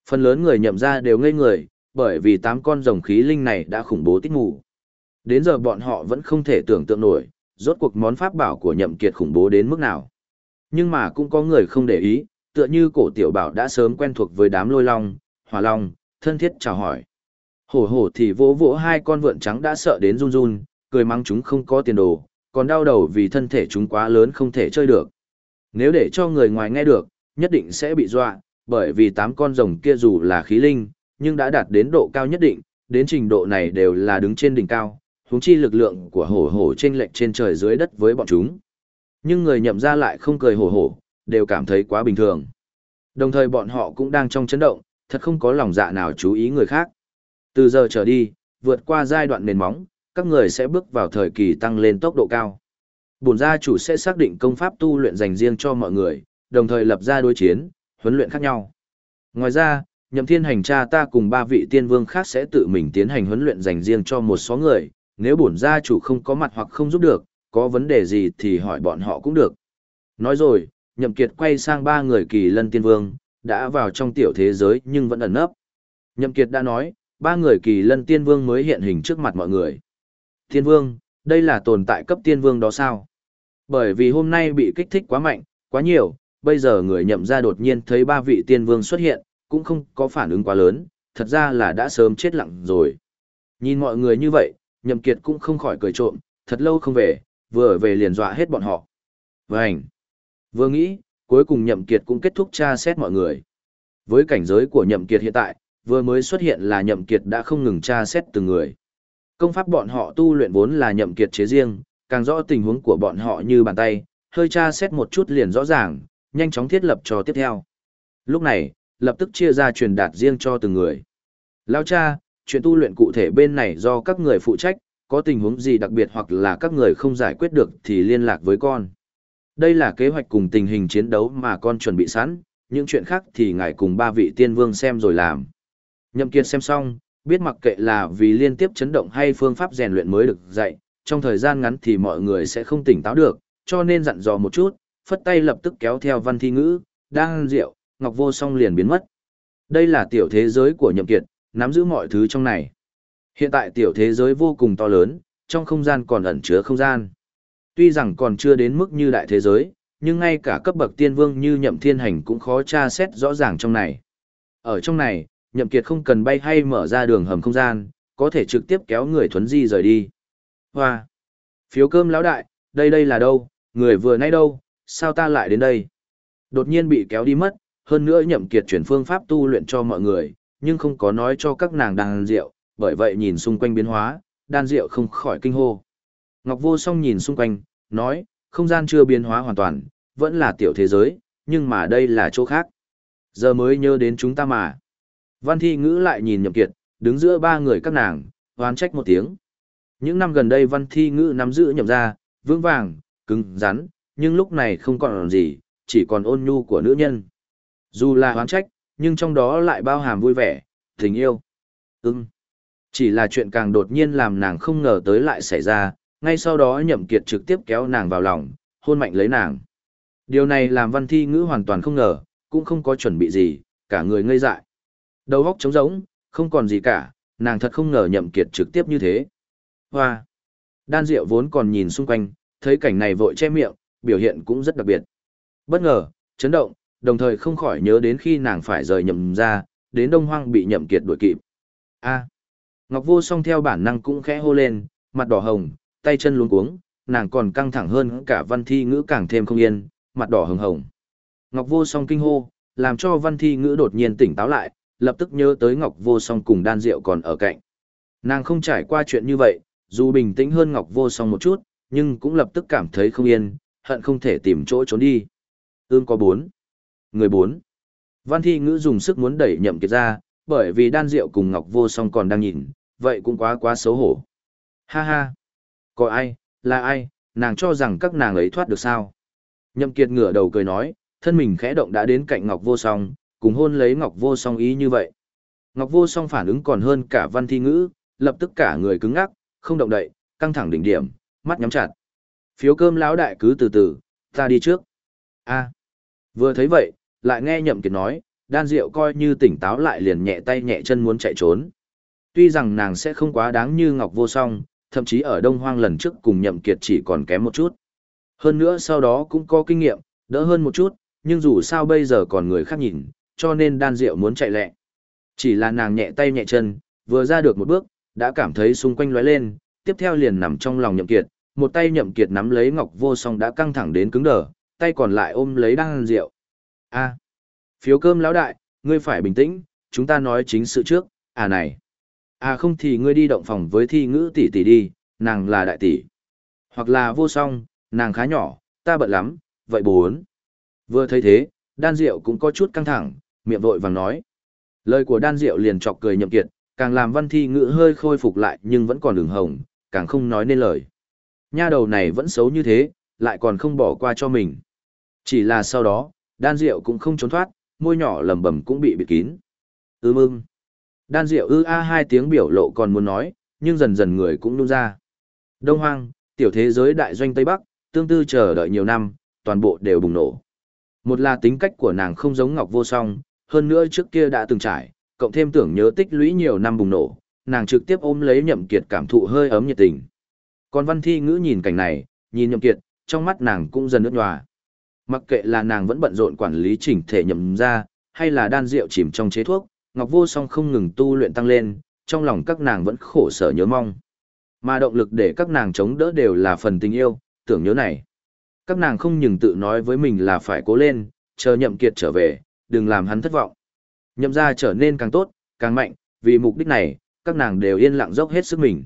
Phần lớn người nhậm ra đều ngây người, bởi vì tám con rồng khí linh này đã khủng bố tích ngủ. Đến giờ bọn họ vẫn không thể tưởng tượng nổi, rốt cuộc món pháp bảo của nhậm kiệt khủng bố đến mức nào. Nhưng mà cũng có người không để ý, tựa như cổ tiểu bảo đã sớm quen thuộc với đám lôi long, hỏa long, thân thiết chào hỏi. Hổ hổ thì vỗ vỗ hai con vượn trắng đã sợ đến run run, cười mắng chúng không có tiền đồ, còn đau đầu vì thân thể chúng quá lớn không thể chơi được. Nếu để cho người ngoài nghe được, nhất định sẽ bị dọa, bởi vì tám con rồng kia dù là khí linh, nhưng đã đạt đến độ cao nhất định, đến trình độ này đều là đứng trên đỉnh cao, huống chi lực lượng của hổ hổ trên lệch trên trời dưới đất với bọn chúng. Nhưng người nhậm ra lại không cười hổ hổ, đều cảm thấy quá bình thường. Đồng thời bọn họ cũng đang trong chấn động, thật không có lòng dạ nào chú ý người khác. Từ giờ trở đi, vượt qua giai đoạn nền móng, các người sẽ bước vào thời kỳ tăng lên tốc độ cao. Bổn gia chủ sẽ xác định công pháp tu luyện dành riêng cho mọi người, đồng thời lập ra đối chiến, huấn luyện khác nhau. Ngoài ra, nhậm thiên hành cha ta cùng ba vị tiên vương khác sẽ tự mình tiến hành huấn luyện dành riêng cho một số người, nếu bổn gia chủ không có mặt hoặc không giúp được, có vấn đề gì thì hỏi bọn họ cũng được. Nói rồi, nhậm kiệt quay sang ba người kỳ lân tiên vương, đã vào trong tiểu thế giới nhưng vẫn ẩn nấp. Nhậm kiệt đã nói, ba người kỳ lân tiên vương mới hiện hình trước mặt mọi người. Tiên vương, đây là tồn tại cấp tiên vương đó sao? Bởi vì hôm nay bị kích thích quá mạnh, quá nhiều, bây giờ người nhậm ra đột nhiên thấy ba vị tiên vương xuất hiện, cũng không có phản ứng quá lớn, thật ra là đã sớm chết lặng rồi. Nhìn mọi người như vậy, nhậm kiệt cũng không khỏi cười trộm, thật lâu không về, vừa về liền dọa hết bọn họ. Vânh! Vừa nghĩ, cuối cùng nhậm kiệt cũng kết thúc tra xét mọi người. Với cảnh giới của nhậm kiệt hiện tại, vừa mới xuất hiện là nhậm kiệt đã không ngừng tra xét từng người. Công pháp bọn họ tu luyện vốn là nhậm kiệt chế riêng, càng rõ tình huống của bọn họ như bàn tay, hơi tra xét một chút liền rõ ràng, nhanh chóng thiết lập cho tiếp theo. Lúc này, lập tức chia ra truyền đạt riêng cho từng người. Lao cha, chuyện tu luyện cụ thể bên này do các người phụ trách, có tình huống gì đặc biệt hoặc là các người không giải quyết được thì liên lạc với con. Đây là kế hoạch cùng tình hình chiến đấu mà con chuẩn bị sẵn, những chuyện khác thì ngài cùng ba vị tiên vương xem rồi làm. Nhậm Kiệt xem xong, biết mặc kệ là vì liên tiếp chấn động hay phương pháp rèn luyện mới được dạy, trong thời gian ngắn thì mọi người sẽ không tỉnh táo được, cho nên dặn dò một chút, phất tay lập tức kéo theo văn thi ngữ, đang rượu, ngọc vô song liền biến mất. Đây là tiểu thế giới của nhậm kiệt, nắm giữ mọi thứ trong này. Hiện tại tiểu thế giới vô cùng to lớn, trong không gian còn ẩn chứa không gian. Tuy rằng còn chưa đến mức như đại thế giới, nhưng ngay cả cấp bậc tiên vương như nhậm thiên hành cũng khó tra xét rõ ràng trong này. Ở trong này, nhậm kiệt không cần bay hay mở ra đường hầm không gian, có thể trực tiếp kéo người thuấn di rời đi. Hoa! Phiếu cơm lão đại, đây đây là đâu, người vừa nay đâu, sao ta lại đến đây? Đột nhiên bị kéo đi mất, hơn nữa nhậm kiệt chuyển phương pháp tu luyện cho mọi người, nhưng không có nói cho các nàng đàn rượu, bởi vậy nhìn xung quanh biến hóa, đan rượu không khỏi kinh hô. Ngọc Vô Song nhìn xung quanh, nói, không gian chưa biến hóa hoàn toàn, vẫn là tiểu thế giới, nhưng mà đây là chỗ khác. Giờ mới nhớ đến chúng ta mà. Văn Thi Ngữ lại nhìn Nhậm Kiệt, đứng giữa ba người các nàng, hoán trách một tiếng. Những năm gần đây Văn Thi Ngữ nắm giữ nhậm ra, vững vàng, cứng, rắn, nhưng lúc này không còn gì, chỉ còn ôn nhu của nữ nhân. Dù là hoán trách, nhưng trong đó lại bao hàm vui vẻ, tình yêu. Ừm. Chỉ là chuyện càng đột nhiên làm nàng không ngờ tới lại xảy ra, ngay sau đó nhậm kiệt trực tiếp kéo nàng vào lòng, hôn mạnh lấy nàng. Điều này làm văn thi ngữ hoàn toàn không ngờ, cũng không có chuẩn bị gì, cả người ngây dại. Đầu óc trống rỗng, không còn gì cả, nàng thật không ngờ nhậm kiệt trực tiếp như thế. Hoa! Đan Diệu vốn còn nhìn xung quanh, thấy cảnh này vội che miệng, biểu hiện cũng rất đặc biệt. Bất ngờ, chấn động, đồng thời không khỏi nhớ đến khi nàng phải rời nhậm ra, đến Đông Hoang bị nhậm kiệt đuổi kịp. A! Ngọc Vô Song theo bản năng cũng khẽ hô lên, mặt đỏ hồng, tay chân luống cuống, nàng còn căng thẳng hơn cả văn thi ngữ càng thêm không yên, mặt đỏ hồng hồng. Ngọc Vô Song kinh hô, làm cho Văn Thi Ngữ đột nhiên tỉnh táo lại, lập tức nhớ tới Ngọc Vô Song cùng đan rượu còn ở cạnh. Nàng không trải qua chuyện như vậy, dù bình tĩnh hơn Ngọc Vô Song một chút, nhưng cũng lập tức cảm thấy không yên, hận không thể tìm chỗ trốn đi. ương có bốn. Người bốn. Văn Thi Ngữ dùng sức muốn đẩy nhậm kiệt ra, bởi vì đan rượu cùng Ngọc Vô Song còn đang nhìn, vậy cũng quá quá xấu hổ. Ha ha. Có ai, là ai, nàng cho rằng các nàng ấy thoát được sao? Nhậm Kiệt ngửa đầu cười nói, thân mình khẽ động đã đến cạnh Ngọc Vô Song, cùng hôn lấy Ngọc Vô Song ý như vậy. Ngọc Vô Song phản ứng còn hơn cả Văn Thi Ngữ, lập tức cả người cứng ngắc, không động đậy, căng thẳng đỉnh điểm, mắt nhắm chặt. Phiếu cơm lão đại cứ từ từ, ta đi trước. A. Vừa thấy vậy, lại nghe Nhậm Kiệt nói, đan rượu coi như tỉnh táo lại liền nhẹ tay nhẹ chân muốn chạy trốn. Tuy rằng nàng sẽ không quá đáng như Ngọc Vô Song, thậm chí ở Đông Hoang lần trước cùng Nhậm Kiệt chỉ còn kém một chút. Hơn nữa sau đó cũng có kinh nghiệm, đỡ hơn một chút, nhưng dù sao bây giờ còn người khác nhìn, cho nên đan rượu muốn chạy lẹ. Chỉ là nàng nhẹ tay nhẹ chân, vừa ra được một bước, đã cảm thấy xung quanh lóe lên, tiếp theo liền nằm trong lòng Nhậm Kiệt, một tay Nhậm Kiệt nắm lấy Ngọc Vô Song đã căng thẳng đến cứng đờ, tay còn lại ôm lấy đan rượu. A, phiếu cơm lão đại, ngươi phải bình tĩnh, chúng ta nói chính sự trước, à này. À không thì ngươi đi động phòng với thi ngữ tỷ tỷ đi, nàng là đại tỷ. Hoặc là vô song, nàng khá nhỏ, ta bận lắm, vậy bốn. Vừa thấy thế, đan diệu cũng có chút căng thẳng, miệng vội vàng nói. Lời của đan diệu liền chọc cười nhậm kiệt, càng làm văn thi ngữ hơi khôi phục lại nhưng vẫn còn đường hồng, càng không nói nên lời. Nha đầu này vẫn xấu như thế, lại còn không bỏ qua cho mình. Chỉ là sau đó, đan diệu cũng không trốn thoát, môi nhỏ lầm bầm cũng bị bịt kín. Ừ ưm ưm. Đan Diệu ư a hai tiếng biểu lộ còn muốn nói, nhưng dần dần người cũng nung ra. Đông Hoang, tiểu thế giới đại doanh Tây Bắc, tương tư chờ đợi nhiều năm, toàn bộ đều bùng nổ. Một là tính cách của nàng không giống Ngọc Vô Song, hơn nữa trước kia đã từng trải, cộng thêm tưởng nhớ tích lũy nhiều năm bùng nổ, nàng trực tiếp ôm lấy Nhậm Kiệt cảm thụ hơi ấm nhiệt tình. Còn Văn Thi Ngữ nhìn cảnh này, nhìn Nhậm Kiệt, trong mắt nàng cũng dần nước nhòa. Mặc kệ là nàng vẫn bận rộn quản lý chỉnh thể nhậm ra, hay là đan rượu chìm trong chế thuốc, Ngọc Vô Song không ngừng tu luyện tăng lên, trong lòng các nàng vẫn khổ sở nhớ mong. Mà động lực để các nàng chống đỡ đều là phần tình yêu, tưởng nhớ này. Các nàng không nhừng tự nói với mình là phải cố lên, chờ nhậm kiệt trở về, đừng làm hắn thất vọng. Nhậm ra trở nên càng tốt, càng mạnh, vì mục đích này, các nàng đều yên lặng dốc hết sức mình.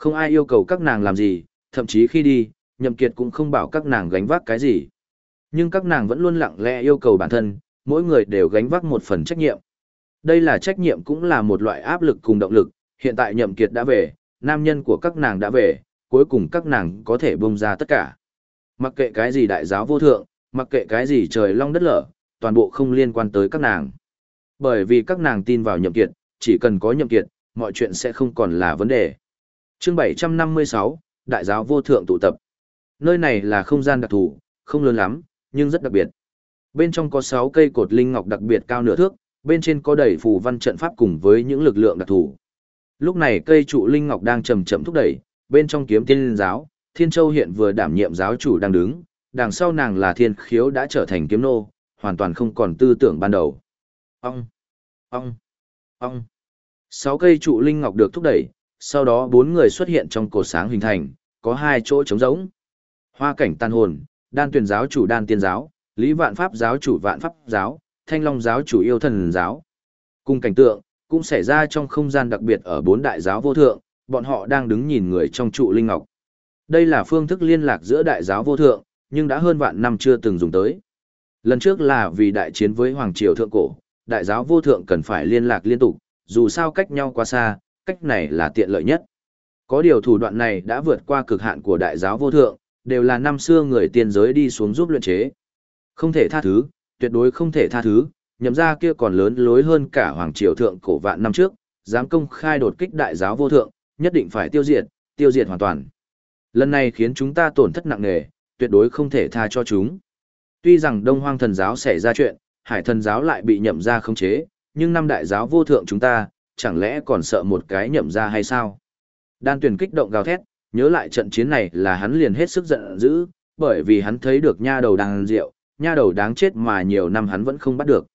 Không ai yêu cầu các nàng làm gì, thậm chí khi đi, nhậm kiệt cũng không bảo các nàng gánh vác cái gì. Nhưng các nàng vẫn luôn lặng lẽ yêu cầu bản thân, mỗi người đều gánh vác một phần trách nhiệm. Đây là trách nhiệm cũng là một loại áp lực cùng động lực, hiện tại nhậm kiệt đã về, nam nhân của các nàng đã về, cuối cùng các nàng có thể bung ra tất cả. Mặc kệ cái gì đại giáo vô thượng, mặc kệ cái gì trời long đất lở, toàn bộ không liên quan tới các nàng. Bởi vì các nàng tin vào nhậm kiệt, chỉ cần có nhậm kiệt, mọi chuyện sẽ không còn là vấn đề. Chương 756, Đại giáo vô thượng tụ tập. Nơi này là không gian đặc thù, không lớn lắm, nhưng rất đặc biệt. Bên trong có 6 cây cột linh ngọc đặc biệt cao nửa thước, bên trên có đầy phù văn trận pháp cùng với những lực lượng đặc thù. Lúc này cây trụ linh ngọc đang chậm chậm thúc đẩy, bên trong kiếm tiên giáo, Thiên Châu hiện vừa đảm nhiệm giáo chủ đang đứng, đằng sau nàng là Thiên Khiếu đã trở thành kiếm nô, hoàn toàn không còn tư tưởng ban đầu. Ông, ông, ông. Sáu cây trụ linh ngọc được thúc đẩy, sau đó bốn người xuất hiện trong cột sáng hình thành, có hai chỗ trống rỗng. Hoa cảnh tan hồn, đan tuyển giáo chủ đan tiên giáo, lý vạn pháp giáo chủ vạn pháp giáo, thanh long giáo chủ yêu thần giáo. Cùng cảnh tượng, cũng xảy ra trong không gian đặc biệt ở bốn đại giáo vô thượng, bọn họ đang đứng nhìn người trong trụ linh ngọc. Đây là phương thức liên lạc giữa đại giáo vô thượng, nhưng đã hơn vạn năm chưa từng dùng tới. Lần trước là vì đại chiến với Hoàng Triều Thượng Cổ, đại giáo vô thượng cần phải liên lạc liên tục, dù sao cách nhau quá xa, cách này là tiện lợi nhất. Có điều thủ đoạn này đã vượt qua cực hạn của đại giáo vô thượng, đều là năm xưa người tiên giới đi xuống giúp luyện chế. Không thể tha thứ, tuyệt đối không thể tha thứ, nhậm ra kia còn lớn lối hơn cả hoàng triều thượng cổ vạn năm trước, dám công khai đột kích đại giáo vô thượng, nhất định phải tiêu diệt, tiêu diệt hoàn toàn. Lần này khiến chúng ta tổn thất nặng nề, tuyệt đối không thể tha cho chúng. Tuy rằng Đông Hoang thần giáo xảy ra chuyện, Hải thần giáo lại bị nhậm ra khống chế, nhưng năm đại giáo vô thượng chúng ta, chẳng lẽ còn sợ một cái nhậm ra hay sao? Đan tuyển kích động gào thét, nhớ lại trận chiến này là hắn liền hết sức giận dữ, bởi vì hắn thấy được nha đầu đang rượu, nha đầu đáng chết mà nhiều năm hắn vẫn không bắt được.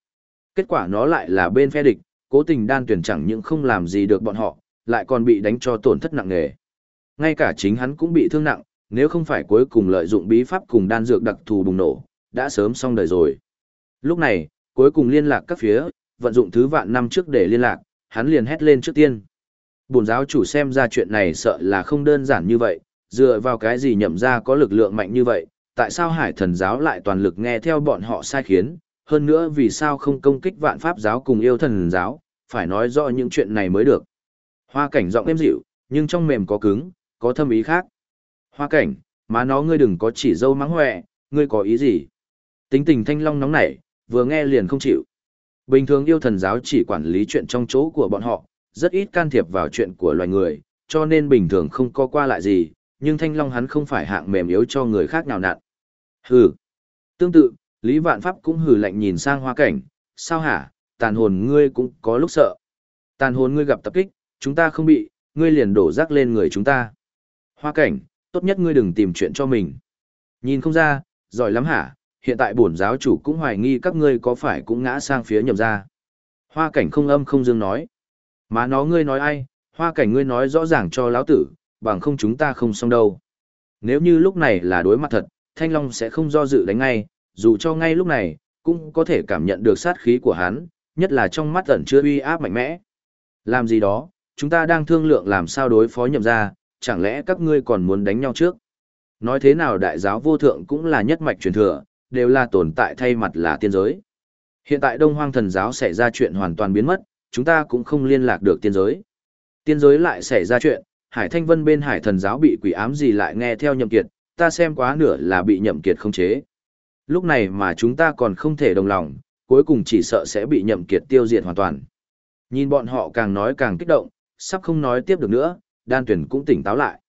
Kết quả nó lại là bên phe địch, cố tình đan tuyển chẳng những không làm gì được bọn họ, lại còn bị đánh cho tổn thất nặng nề. Ngay cả chính hắn cũng bị thương nặng, nếu không phải cuối cùng lợi dụng bí pháp cùng đan dược đặc thù bùng nổ, đã sớm xong đời rồi. Lúc này, cuối cùng liên lạc các phía, vận dụng thứ vạn năm trước để liên lạc, hắn liền hét lên trước tiên. Bổn giáo chủ xem ra chuyện này sợ là không đơn giản như vậy, dựa vào cái gì nhậm ra có lực lượng mạnh như vậy, tại sao hải thần giáo lại toàn lực nghe theo bọn họ sai khiến, hơn nữa vì sao không công kích vạn pháp giáo cùng yêu thần giáo, phải nói rõ những chuyện này mới được. Hoa cảnh giọng êm dịu, nhưng trong mềm có cứng, có thâm ý khác. Hoa cảnh, má nó ngươi đừng có chỉ dâu mắng hoẹ, ngươi có ý gì? Tính tình thanh long nóng nảy, vừa nghe liền không chịu. Bình thường yêu thần giáo chỉ quản lý chuyện trong chỗ của bọn họ, rất ít can thiệp vào chuyện của loài người, cho nên bình thường không có qua lại gì, nhưng thanh long hắn không phải hạng mềm yếu cho người khác nào nặn. Hừ. Tương tự, Lý Vạn Pháp cũng hừ lạnh nhìn sang hoa cảnh, sao hả, tàn hồn ngươi cũng có lúc sợ. Tàn hồn ngươi gặp tập kích, chúng ta không bị, ngươi liền đổ rác lên người chúng ta. Hoa cảnh, tốt nhất ngươi đừng tìm chuyện cho mình. Nhìn không ra, giỏi lắm hả, hiện tại bổn giáo chủ cũng hoài nghi các ngươi có phải cũng ngã sang phía nhầm ra. Hoa cảnh không âm không dương nói. Má nó ngươi nói ai, hoa cảnh ngươi nói rõ ràng cho lão tử, bằng không chúng ta không xong đâu. Nếu như lúc này là đối mặt thật, Thanh Long sẽ không do dự đánh ngay, dù cho ngay lúc này, cũng có thể cảm nhận được sát khí của hắn, nhất là trong mắt ẩn chưa uy áp mạnh mẽ. Làm gì đó, chúng ta đang thương lượng làm sao đối phó nhậm ra, chẳng lẽ các ngươi còn muốn đánh nhau trước? Nói thế nào đại giáo vô thượng cũng là nhất mạch truyền thừa, đều là tồn tại thay mặt là tiên giới. Hiện tại Đông Hoang thần giáo xảy ra chuyện hoàn toàn biến mất, chúng ta cũng không liên lạc được tiên giới. Tiên giới lại xảy ra chuyện, Hải Thanh Vân bên Hải thần giáo bị quỷ ám gì lại nghe theo nhậm kiệt, ta xem quá nửa là bị nhậm kiệt không chế. Lúc này mà chúng ta còn không thể đồng lòng, cuối cùng chỉ sợ sẽ bị nhậm kiệt tiêu diệt hoàn toàn. Nhìn bọn họ càng nói càng kích động, sắp không nói tiếp được nữa, đan tuyển cũng tỉnh táo lại.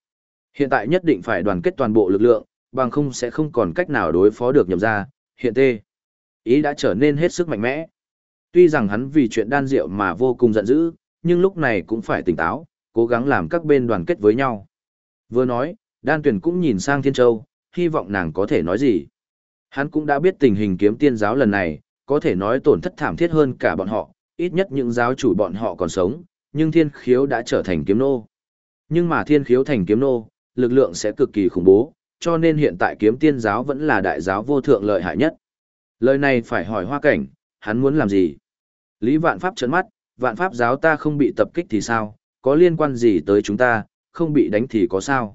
Hiện tại nhất định phải đoàn kết toàn bộ lực lượng, bằng không sẽ không còn cách nào đối phó được nhậm ra, hiện tê. Ý đã trở nên hết sức mạnh mẽ. Tuy rằng hắn vì chuyện đan rượu mà vô cùng giận dữ, nhưng lúc này cũng phải tỉnh táo, cố gắng làm các bên đoàn kết với nhau. Vừa nói, đan tuyển cũng nhìn sang Thiên Châu, hy vọng nàng có thể nói gì. Hắn cũng đã biết tình hình kiếm tiên giáo lần này, có thể nói tổn thất thảm thiết hơn cả bọn họ, ít nhất những giáo chủ bọn họ còn sống, nhưng thiên khiếu đã trở thành kiếm nô. Nhưng mà thiên khiếu thành kiếm nô, lực lượng sẽ cực kỳ khủng bố, cho nên hiện tại kiếm tiên giáo vẫn là đại giáo vô thượng lợi hại nhất. Lời này phải hỏi hoa cảnh, hắn muốn làm gì? Lý vạn pháp trấn mắt, vạn pháp giáo ta không bị tập kích thì sao, có liên quan gì tới chúng ta, không bị đánh thì có sao?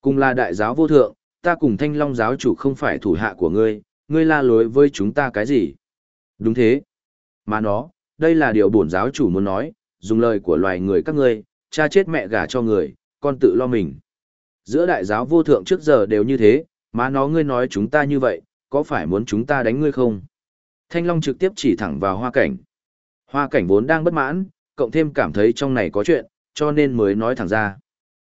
Cùng là đại giáo vô thượng, ta cùng thanh long giáo chủ không phải thủ hạ của ngươi, ngươi la lối với chúng ta cái gì? Đúng thế. Mà nó, đây là điều bổn giáo chủ muốn nói, dùng lời của loài người các ngươi, cha chết mẹ gả cho người, con tự lo mình. Giữa đại giáo vô thượng trước giờ đều như thế, mà nó ngươi nói chúng ta như vậy, có phải muốn chúng ta đánh ngươi không? Thanh Long trực tiếp chỉ thẳng vào hoa cảnh. Hoa cảnh vốn đang bất mãn, cộng thêm cảm thấy trong này có chuyện, cho nên mới nói thẳng ra.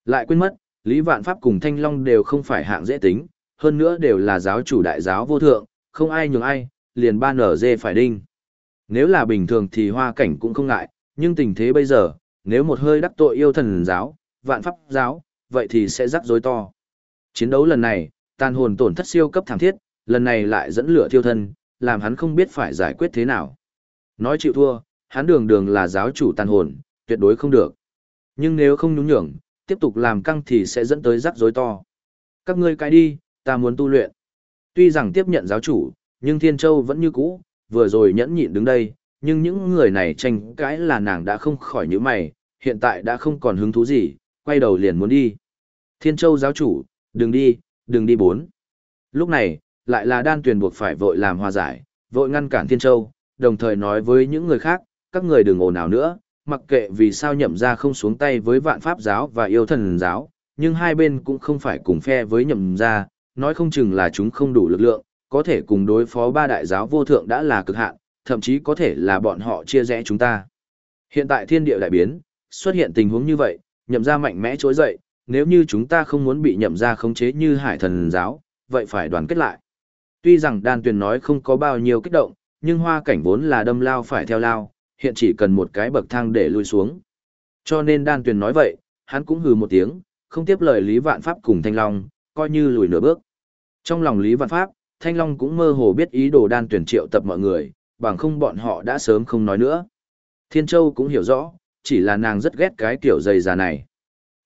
Lại quên mất, Lý Vạn Pháp cùng Thanh Long đều không phải hạng dễ tính, hơn nữa đều là giáo chủ đại giáo vô thượng, không ai nhường ai, liền ban nở dê phải đinh. Nếu là bình thường thì hoa cảnh cũng không ngại, nhưng tình thế bây giờ, nếu một hơi đắc tội yêu thần giáo, vạn pháp giáo, vậy thì sẽ rắc rối to. Chiến đấu lần này, tàn hồn tổn thất siêu cấp thảm thiết, lần này lại dẫn lửa thiêu thân, làm hắn không biết phải giải quyết thế nào. Nói chịu thua, hắn đường đường là giáo chủ tàn hồn, tuyệt đối không được. Nhưng nếu không nhún nhường, tiếp tục làm căng thì sẽ dẫn tới rắc rối to. Các ngươi cái đi, ta muốn tu luyện. Tuy rằng tiếp nhận giáo chủ, nhưng Thiên Châu vẫn như cũ, vừa rồi nhẫn nhịn đứng đây, nhưng những người này tranh cãi là nàng đã không khỏi những mày, hiện tại đã không còn hứng thú gì, quay đầu liền muốn đi. Thiên Châu giáo chủ, đừng đi, đừng đi bốn. Lúc này, lại là đan tuyền buộc phải vội làm hòa giải, vội ngăn cản Thiên Châu, đồng thời nói với những người khác, các người đừng ồn ào nữa, mặc kệ vì sao nhậm ra không xuống tay với vạn pháp giáo và yêu thần giáo, nhưng hai bên cũng không phải cùng phe với nhậm ra, nói không chừng là chúng không đủ lực lượng, có thể cùng đối phó ba đại giáo vô thượng đã là cực hạn, thậm chí có thể là bọn họ chia rẽ chúng ta. Hiện tại thiên địa đại biến, xuất hiện tình huống như vậy, nhậm ra mạnh mẽ trỗi dậy, nếu như chúng ta không muốn bị nhậm ra khống chế như hải thần giáo, vậy phải đoàn kết lại. Tuy rằng đan tuyền nói không có bao nhiêu kích động, nhưng hoa cảnh vốn là đâm lao phải theo lao, hiện chỉ cần một cái bậc thang để lui xuống. Cho nên đan tuyền nói vậy, hắn cũng hừ một tiếng, không tiếp lời Lý Vạn Pháp cùng Thanh Long, coi như lùi nửa bước. Trong lòng Lý Vạn Pháp, Thanh Long cũng mơ hồ biết ý đồ đan tuyển triệu tập mọi người, bằng không bọn họ đã sớm không nói nữa. Thiên Châu cũng hiểu rõ, chỉ là nàng rất ghét cái kiểu dày già này.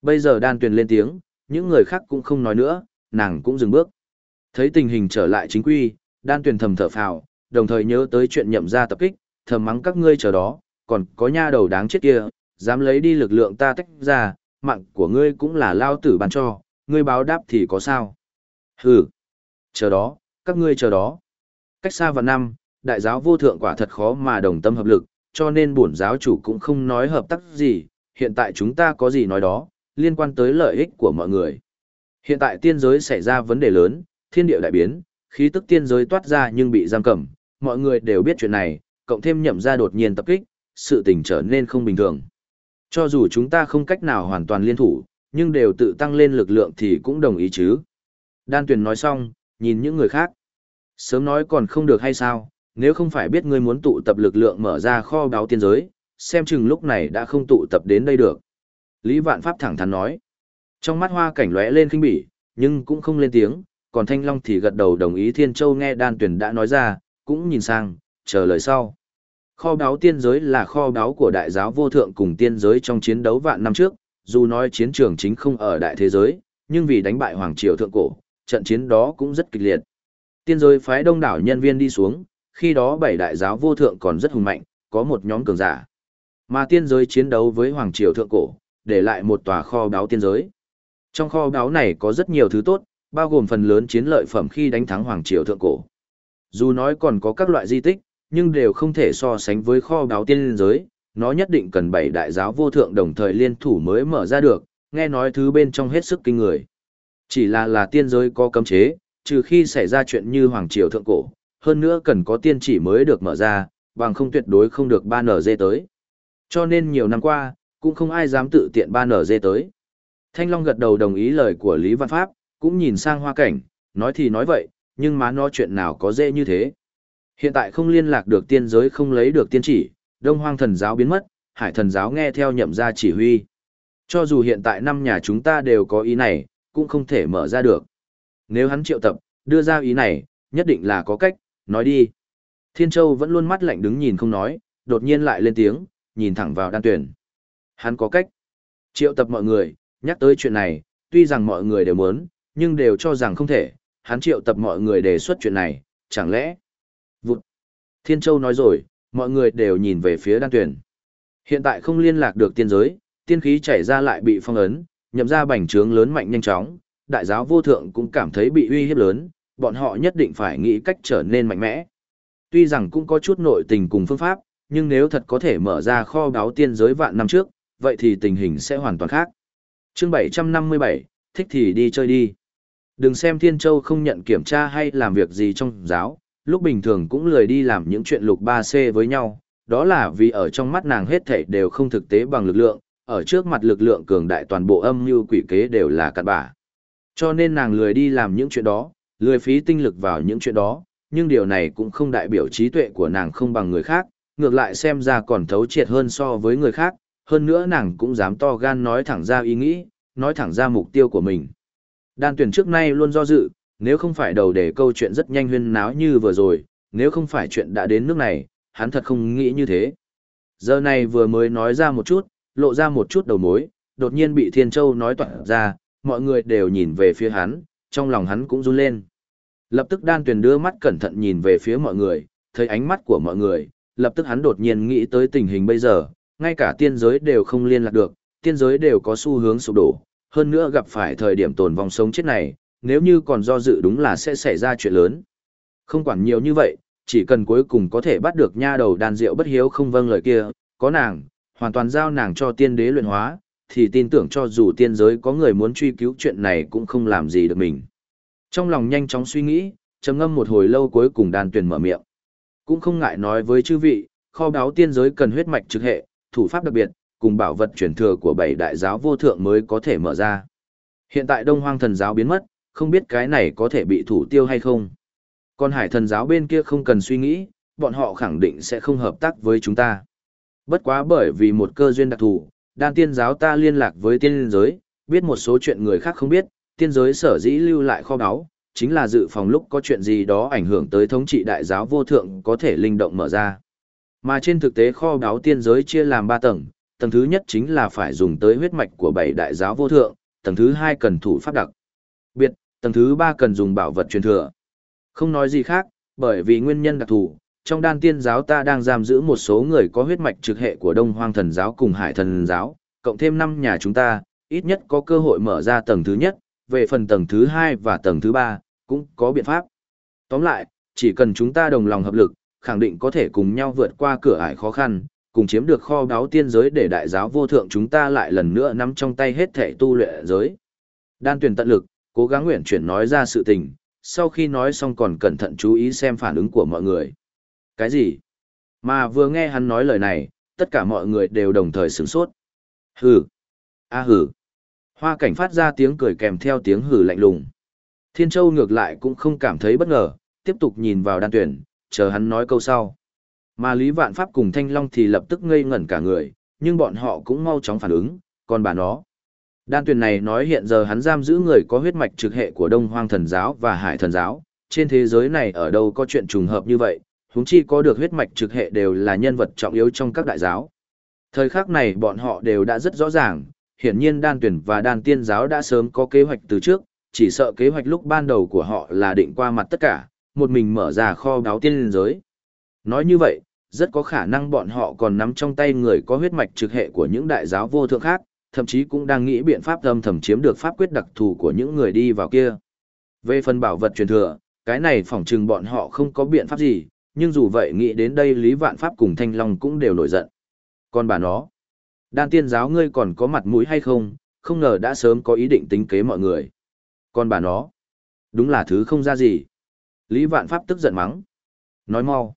Bây giờ đan Tuyền lên tiếng, những người khác cũng không nói nữa, nàng cũng dừng bước. Thấy tình hình trở lại chính quy, đan Tuyền thầm thở phào, đồng thời nhớ tới chuyện nhậm ra tập kích, thầm mắng các ngươi chờ đó, còn có nha đầu đáng chết kia, dám lấy đi lực lượng ta tách ra, mạng của ngươi cũng là lao tử ban cho, ngươi báo đáp thì có sao. Hừ, chờ đó, các ngươi chờ đó. Cách xa vào năm, đại giáo vô thượng quả thật khó mà đồng tâm hợp lực, cho nên bổn giáo chủ cũng không nói hợp tác gì, hiện tại chúng ta có gì nói đó, liên quan tới lợi ích của mọi người. Hiện tại tiên giới xảy ra vấn đề lớn, thiên địa đại biến, khí tức tiên giới toát ra nhưng bị giam cầm, mọi người đều biết chuyện này, cộng thêm nhậm ra đột nhiên tập kích, sự tình trở nên không bình thường. Cho dù chúng ta không cách nào hoàn toàn liên thủ, nhưng đều tự tăng lên lực lượng thì cũng đồng ý chứ. Đan Tuyền nói xong, nhìn những người khác. Sớm nói còn không được hay sao, nếu không phải biết ngươi muốn tụ tập lực lượng mở ra kho báo tiên giới, xem chừng lúc này đã không tụ tập đến đây được. Lý Vạn Pháp thẳng thắn nói. Trong mắt hoa cảnh lóe lên kinh bỉ, nhưng cũng không lên tiếng, còn Thanh Long thì gật đầu đồng ý Thiên Châu nghe đan tuyển đã nói ra, cũng nhìn sang, chờ lời sau. Kho báo tiên giới là kho báo của đại giáo vô thượng cùng tiên giới trong chiến đấu vạn năm trước, dù nói chiến trường chính không ở đại thế giới, nhưng vì đánh bại Hoàng Triều Thượng Cổ, trận chiến đó cũng rất kịch liệt. Tiên giới phái đông đảo nhân viên đi xuống, khi đó bảy đại giáo vô thượng còn rất hùng mạnh, có một nhóm cường giả. Mà tiên giới chiến đấu với Hoàng Triều Thượng Cổ, để lại một tòa kho báo tiên giới. Trong kho báo này có rất nhiều thứ tốt, bao gồm phần lớn chiến lợi phẩm khi đánh thắng Hoàng Triều Thượng Cổ. Dù nói còn có các loại di tích, nhưng đều không thể so sánh với kho báo tiên giới, nó nhất định cần bảy đại giáo vô thượng đồng thời liên thủ mới mở ra được, nghe nói thứ bên trong hết sức kinh người. Chỉ là là tiên giới có cấm chế, trừ khi xảy ra chuyện như Hoàng Triều Thượng Cổ, hơn nữa cần có tiên chỉ mới được mở ra, bằng không tuyệt đối không được ban nở dê tới. Cho nên nhiều năm qua, cũng không ai dám tự tiện ban nở dê tới. Thanh Long gật đầu đồng ý lời của Lý Văn Pháp, cũng nhìn sang hoa cảnh, nói thì nói vậy, nhưng má nó chuyện nào có dễ như thế. Hiện tại không liên lạc được tiên giới không lấy được tiên chỉ, đông hoang thần giáo biến mất, hải thần giáo nghe theo nhậm ra chỉ huy. Cho dù hiện tại năm nhà chúng ta đều có ý này, cũng không thể mở ra được. Nếu hắn triệu tập, đưa ra ý này, nhất định là có cách, nói đi. Thiên Châu vẫn luôn mắt lạnh đứng nhìn không nói, đột nhiên lại lên tiếng, nhìn thẳng vào đan tuyển. Hắn có cách. Triệu tập mọi người, nhắc tới chuyện này, tuy rằng mọi người đều muốn, nhưng đều cho rằng không thể, hắn triệu tập mọi người đề xuất chuyện này, chẳng lẽ... Vụt! Thiên Châu nói rồi, mọi người đều nhìn về phía đan tuyển. Hiện tại không liên lạc được tiên giới, tiên khí chảy ra lại bị phong ấn, nhậm ra bành trướng lớn mạnh nhanh chóng, đại giáo vô thượng cũng cảm thấy bị uy hiếp lớn, bọn họ nhất định phải nghĩ cách trở nên mạnh mẽ. Tuy rằng cũng có chút nội tình cùng phương pháp, nhưng nếu thật có thể mở ra kho báo tiên giới vạn năm trước, vậy thì tình hình sẽ hoàn toàn khác. chương 757, thích thì đi chơi đi. Đừng xem Thiên Châu không nhận kiểm tra hay làm việc gì trong giáo, lúc bình thường cũng lười đi làm những chuyện lục 3C với nhau, đó là vì ở trong mắt nàng hết thảy đều không thực tế bằng lực lượng, ở trước mặt lực lượng cường đại toàn bộ âm mưu quỷ kế đều là cặn bã. Cho nên nàng lười đi làm những chuyện đó, lười phí tinh lực vào những chuyện đó, nhưng điều này cũng không đại biểu trí tuệ của nàng không bằng người khác, ngược lại xem ra còn thấu triệt hơn so với người khác, hơn nữa nàng cũng dám to gan nói thẳng ra ý nghĩ, nói thẳng ra mục tiêu của mình. Đan tuyển trước nay luôn do dự, nếu không phải đầu để câu chuyện rất nhanh huyên náo như vừa rồi, nếu không phải chuyện đã đến nước này, hắn thật không nghĩ như thế. Giờ này vừa mới nói ra một chút, lộ ra một chút đầu mối, đột nhiên bị Thiên Châu nói toạc ra, mọi người đều nhìn về phía hắn, trong lòng hắn cũng run lên. Lập tức đan tuyển đưa mắt cẩn thận nhìn về phía mọi người, thấy ánh mắt của mọi người, lập tức hắn đột nhiên nghĩ tới tình hình bây giờ, ngay cả tiên giới đều không liên lạc được, tiên giới đều có xu hướng sụp đổ, hơn nữa gặp phải thời điểm tồn vong sống chết này, nếu như còn do dự đúng là sẽ xảy ra chuyện lớn. Không quản nhiều như vậy, chỉ cần cuối cùng có thể bắt được nha đầu đan rượu bất hiếu không vâng lời kia, có nàng, hoàn toàn giao nàng cho tiên đế luyện hóa, thì tin tưởng cho dù tiên giới có người muốn truy cứu chuyện này cũng không làm gì được mình. Trong lòng nhanh chóng suy nghĩ, trầm ngâm một hồi lâu cuối cùng đan tuyển mở miệng. Cũng không ngại nói với chư vị, kho báo tiên giới cần huyết mạch trực hệ, thủ pháp đặc biệt, cùng bảo vật truyền thừa của bảy đại giáo vô thượng mới có thể mở ra. Hiện tại Đông Hoang thần giáo biến mất, không biết cái này có thể bị thủ tiêu hay không. Còn hải thần giáo bên kia không cần suy nghĩ, bọn họ khẳng định sẽ không hợp tác với chúng ta. Bất quá bởi vì một cơ duyên đặc thù, đan tiên giáo ta liên lạc với tiên giới, biết một số chuyện người khác không biết, tiên giới sở dĩ lưu lại kho báu, chính là dự phòng lúc có chuyện gì đó ảnh hưởng tới thống trị đại giáo vô thượng có thể linh động mở ra. Mà trên thực tế kho báu tiên giới chia làm 3 tầng, tầng thứ nhất chính là phải dùng tới huyết mạch của bảy đại giáo vô thượng, tầng thứ hai cần thủ pháp đặc biệt, tầng thứ ba cần dùng bảo vật truyền thừa. Không nói gì khác, Bởi vì nguyên nhân đặc thù, trong đan tiên giáo ta đang giam giữ một số người có huyết mạch trực hệ của Đông Hoang thần giáo cùng Hải thần giáo, cộng thêm năm nhà chúng ta, ít nhất có cơ hội mở ra tầng thứ nhất, về phần tầng thứ hai và tầng thứ ba, cũng có biện pháp. Tóm lại, chỉ cần chúng ta đồng lòng hợp lực, khẳng định có thể cùng nhau vượt qua cửa ải khó khăn, cùng chiếm được kho báu tiên giới để đại giáo vô thượng chúng ta lại lần nữa nắm trong tay hết thể tu luyện giới. Đan tuyển tận lực, cố gắng nguyện chuyển nói ra sự tình, sau khi nói xong còn cẩn thận chú ý xem phản ứng của mọi người. Cái gì? Mà vừa nghe hắn nói lời này, tất cả mọi người đều đồng thời sửng sốt. Hừ! a hừ! Hoa cảnh phát ra tiếng cười kèm theo tiếng hử lạnh lùng. Thiên Châu ngược lại cũng không cảm thấy bất ngờ, tiếp tục nhìn vào đan tuyển, chờ hắn nói câu sau. Mà Lý Vạn Pháp cùng Thanh Long thì lập tức ngây ngẩn cả người, nhưng bọn họ cũng mau chóng phản ứng, còn bà nó. Đan tuyển này nói hiện giờ hắn giam giữ người có huyết mạch trực hệ của Đông Hoang Thần Giáo và Hải Thần Giáo, trên thế giới này ở đâu có chuyện trùng hợp như vậy, huống chi có được huyết mạch trực hệ đều là nhân vật trọng yếu trong các đại giáo. Thời khắc này bọn họ đều đã rất rõ ràng, hiển nhiên đan tuyển và đan tiên giáo đã sớm có kế hoạch từ trước, chỉ sợ kế hoạch lúc ban đầu của họ là định qua mặt tất cả, một mình mở ra kho báo tiên liên giới. Nói như vậy, rất có khả năng bọn họ còn nắm trong tay người có huyết mạch trực hệ của những đại giáo vô thượng khác, thậm chí cũng đang nghĩ biện pháp âm thầm chiếm được pháp quyết đặc thù của những người đi vào kia. Về phần bảo vật truyền thừa, cái này phỏng chừng bọn họ không có biện pháp gì, nhưng dù vậy nghĩ đến đây Lý Vạn Pháp cùng Thanh Long cũng đều nổi giận. Còn bà nó, đan tiên giáo ngươi còn có mặt mũi hay không, không ngờ đã sớm có ý định tính kế mọi người. Còn bà nó, đúng là thứ không ra gì. Lý Vạn Pháp tức giận mắng. Nói mau,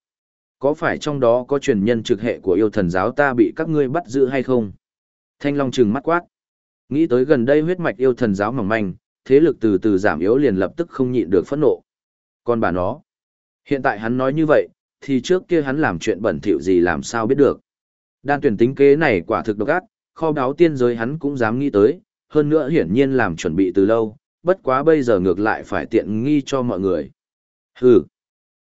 có phải trong đó có truyền nhân trực hệ của yêu thần giáo ta bị các ngươi bắt giữ hay không? Thanh Long trừng mắt quát. Nghĩ tới gần đây huyết mạch yêu thần giáo mỏng manh, thế lực từ từ giảm yếu liền lập tức không nhịn được phẫn nộ. Còn bà nó, hiện tại hắn nói như vậy, thì trước kia hắn làm chuyện bẩn thỉu gì làm sao biết được. Đan tuyển tính kế này quả thực độc ác, kho báo tiên giới hắn cũng dám nghĩ tới, hơn nữa hiển nhiên làm chuẩn bị từ lâu, bất quá bây giờ ngược lại phải tiện nghi cho mọi người. Hừ,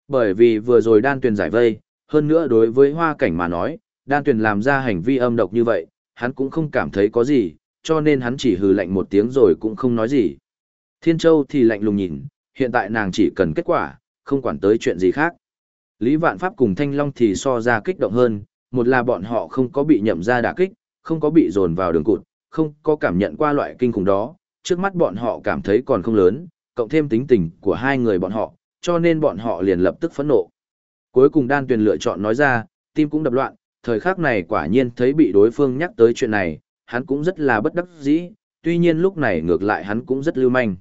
bởi vì vừa rồi đan tuyển giải vây, hơn nữa đối với hoa cảnh mà nói, đan tuyển làm ra hành vi âm độc như vậy, hắn cũng không cảm thấy có gì, cho nên hắn chỉ hừ lạnh một tiếng rồi cũng không nói gì. Thiên Châu thì lạnh lùng nhìn, hiện tại nàng chỉ cần kết quả, không quản tới chuyện gì khác. Lý Vạn Pháp cùng Thanh Long thì so ra kích động hơn, một là bọn họ không có bị nhậm ra đả kích, không có bị dồn vào đường cụt, không có cảm nhận qua loại kinh khủng đó, trước mắt bọn họ cảm thấy còn không lớn, cộng thêm tính tình của hai người bọn họ, cho nên bọn họ liền lập tức phẫn nộ. Cuối cùng đan tuyền lựa chọn nói ra, tim cũng đập loạn, thời khắc này quả nhiên thấy bị đối phương nhắc tới chuyện này, hắn cũng rất là bất đắc dĩ, tuy nhiên lúc này ngược lại hắn cũng rất lưu manh.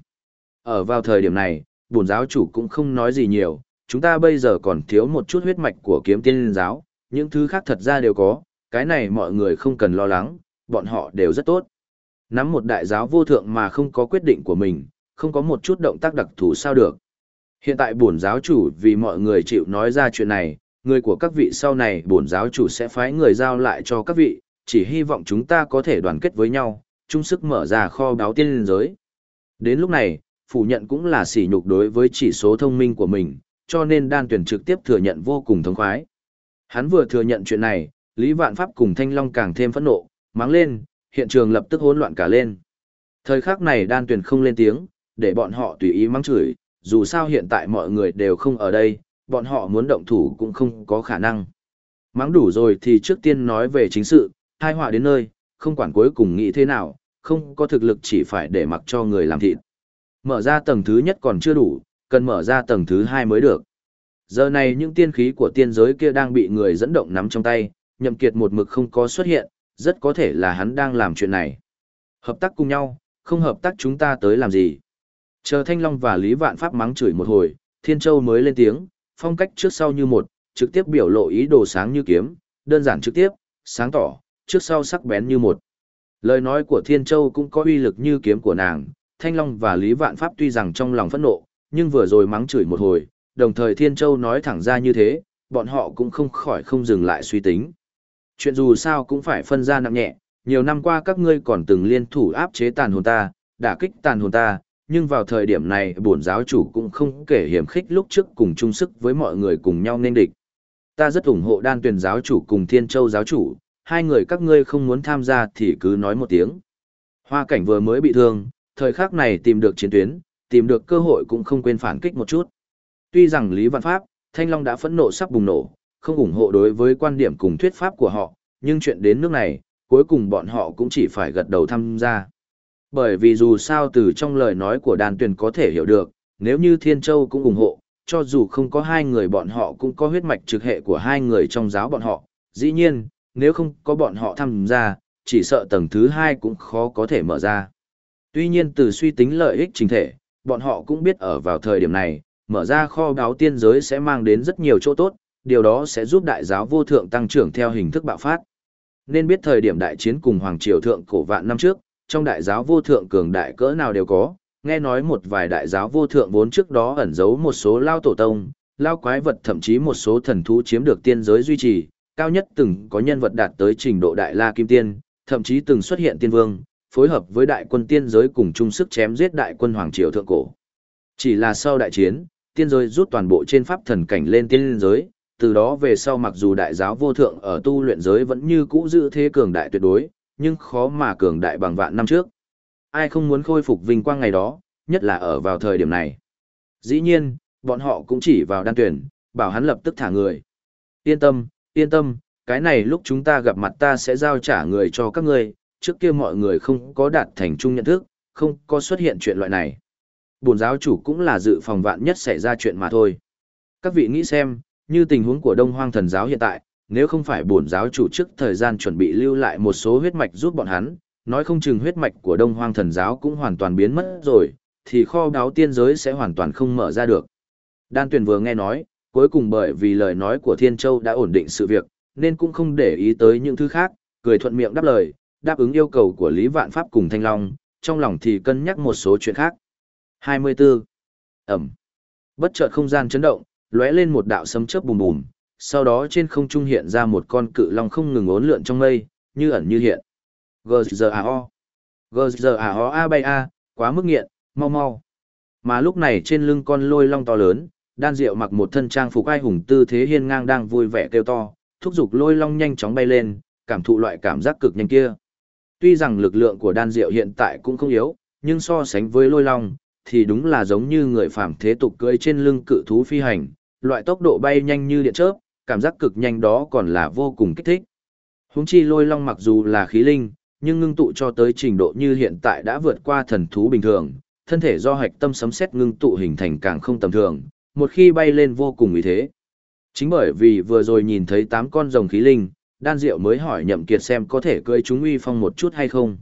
Ở vào thời điểm này, bổn giáo chủ cũng không nói gì nhiều, chúng ta bây giờ còn thiếu một chút huyết mạch của kiếm tiên giáo, những thứ khác thật ra đều có, cái này mọi người không cần lo lắng, bọn họ đều rất tốt. Nắm một đại giáo vô thượng mà không có quyết định của mình, không có một chút động tác đặc thù sao được. Hiện tại bổn giáo chủ vì mọi người chịu nói ra chuyện này, người của các vị sau này bổn giáo chủ sẽ phái người giao lại cho các vị, chỉ hy vọng chúng ta có thể đoàn kết với nhau, chung sức mở ra kho báo tiên liên giới. Đến lúc này, phủ nhận cũng là sỉ nhục đối với chỉ số thông minh của mình, cho nên đan tuyển trực tiếp thừa nhận vô cùng thống khoái. Hắn vừa thừa nhận chuyện này, Lý Vạn Pháp cùng Thanh Long càng thêm phẫn nộ, mắng lên, hiện trường lập tức hỗn loạn cả lên. Thời khắc này đan tuyển không lên tiếng, để bọn họ tùy ý mắng chửi, dù sao hiện tại mọi người đều không ở đây, bọn họ muốn động thủ cũng không có khả năng. Mắng đủ rồi thì trước tiên nói về chính sự, hai họa đến nơi, không quản cuối cùng nghĩ thế nào, không có thực lực chỉ phải để mặc cho người làm thịt. Mở ra tầng thứ nhất còn chưa đủ, cần mở ra tầng thứ hai mới được. Giờ này những tiên khí của tiên giới kia đang bị người dẫn động nắm trong tay, nhậm kiệt một mực không có xuất hiện, rất có thể là hắn đang làm chuyện này. Hợp tác cùng nhau, không hợp tác chúng ta tới làm gì. Chờ Thanh Long và Lý Vạn Pháp mắng chửi một hồi, Thiên Châu mới lên tiếng, phong cách trước sau như một, trực tiếp biểu lộ ý đồ sáng như kiếm, đơn giản trực tiếp, sáng tỏ, trước sau sắc bén như một. Lời nói của Thiên Châu cũng có uy lực như kiếm của nàng, Thanh Long và Lý Vạn Pháp tuy rằng trong lòng phẫn nộ, nhưng vừa rồi mắng chửi một hồi, đồng thời Thiên Châu nói thẳng ra như thế, bọn họ cũng không khỏi không dừng lại suy tính. Chuyện dù sao cũng phải phân ra nặng nhẹ, nhiều năm qua các ngươi còn từng liên thủ áp chế tàn hồn ta, đả kích tàn hồn ta, nhưng vào thời điểm này bổn giáo chủ cũng không kể hiểm khích lúc trước cùng chung sức với mọi người cùng nhau nên địch. Ta rất ủng hộ đan tuyển giáo chủ cùng thiên châu giáo chủ, hai người các ngươi không muốn tham gia thì cứ nói một tiếng. Hoa cảnh vừa mới bị thương, thời khắc này tìm được chiến tuyến, tìm được cơ hội cũng không quên phản kích một chút. Tuy rằng Lý Văn Pháp, Thanh Long đã phẫn nộ sắp bùng nổ, không ủng hộ đối với quan điểm cùng thuyết pháp của họ, nhưng chuyện đến nước này, cuối cùng bọn họ cũng chỉ phải gật đầu tham gia. Bởi vì dù sao từ trong lời nói của đàn tuyển có thể hiểu được, nếu như Thiên Châu cũng ủng hộ, cho dù không có hai người bọn họ cũng có huyết mạch trực hệ của hai người trong giáo bọn họ. Dĩ nhiên, nếu không có bọn họ tham gia, chỉ sợ tầng thứ hai cũng khó có thể mở ra. Tuy nhiên từ suy tính lợi ích chính thể, bọn họ cũng biết ở vào thời điểm này, mở ra kho báo tiên giới sẽ mang đến rất nhiều chỗ tốt, điều đó sẽ giúp đại giáo vô thượng tăng trưởng theo hình thức bạo phát. Nên biết thời điểm đại chiến cùng Hoàng Triều Thượng cổ vạn năm trước, trong đại giáo vô thượng cường đại cỡ nào đều có, nghe nói một vài đại giáo vô thượng vốn trước đó ẩn giấu một số lao tổ tông, lao quái vật thậm chí một số thần thú chiếm được tiên giới duy trì, cao nhất từng có nhân vật đạt tới trình độ đại la kim tiên, thậm chí từng xuất hiện tiên vương, phối hợp với đại quân tiên giới cùng chung sức chém giết đại quân hoàng triều thượng cổ. Chỉ là sau đại chiến, tiên giới rút toàn bộ trên pháp thần cảnh lên tiên giới, từ đó về sau mặc dù đại giáo vô thượng ở tu luyện giới vẫn như cũ giữ thế cường đại tuyệt đối, nhưng khó mà cường đại bằng vạn năm trước. Ai không muốn khôi phục vinh quang ngày đó, nhất là ở vào thời điểm này. Dĩ nhiên, bọn họ cũng chỉ vào đan tuyển, bảo hắn lập tức thả người. Yên tâm, yên tâm, cái này lúc chúng ta gặp mặt ta sẽ giao trả người cho các ngươi, trước kia mọi người không có đạt thành chung nhận thức, không có xuất hiện chuyện loại này bổn giáo chủ cũng là dự phòng vạn nhất xảy ra chuyện mà thôi. Các vị nghĩ xem, như tình huống của Đông Hoang thần giáo hiện tại, nếu không phải bổn giáo chủ trước thời gian chuẩn bị lưu lại một số huyết mạch giúp bọn hắn, nói không chừng huyết mạch của Đông Hoang thần giáo cũng hoàn toàn biến mất rồi, thì kho đáo tiên giới sẽ hoàn toàn không mở ra được. Đan Tuyền vừa nghe nói, cuối cùng bởi vì lời nói của Thiên Châu đã ổn định sự việc, nên cũng không để ý tới những thứ khác, cười thuận miệng đáp lời, đáp ứng yêu cầu của Lý Vạn Pháp cùng Thanh Long, trong lòng thì cân nhắc một số chuyện khác. 24. Ẩm. Bất chợt không gian chấn động, lóe lên một đạo sấm chớp bùm bùm, sau đó trên không trung hiện ra một con cự long không ngừng ốn lượn trong mây, như ẩn như hiện. G-Z-A-O. G-Z-A-O A bay A, quá mức nghiện, mau mau. Mà lúc này trên lưng con lôi long to lớn, đan diệu mặc một thân trang phục ai hùng tư thế hiên ngang đang vui vẻ kêu to, thúc giục lôi long nhanh chóng bay lên, cảm thụ loại cảm giác cực nhanh kia. Tuy rằng lực lượng của đan diệu hiện tại cũng không yếu, nhưng so sánh với lôi long, thì đúng là giống như người phàm thế tục cưỡi trên lưng cự thú phi hành, loại tốc độ bay nhanh như điện chớp, cảm giác cực nhanh đó còn là vô cùng kích thích. Húng chi lôi long mặc dù là khí linh, nhưng ngưng tụ cho tới trình độ như hiện tại đã vượt qua thần thú bình thường, thân thể do hạch tâm sấm xét ngưng tụ hình thành càng không tầm thường, một khi bay lên vô cùng ý thế. Chính bởi vì vừa rồi nhìn thấy 8 con rồng khí linh, đan diệu mới hỏi nhậm kiệt xem có thể cưỡi chúng uy phong một chút hay không.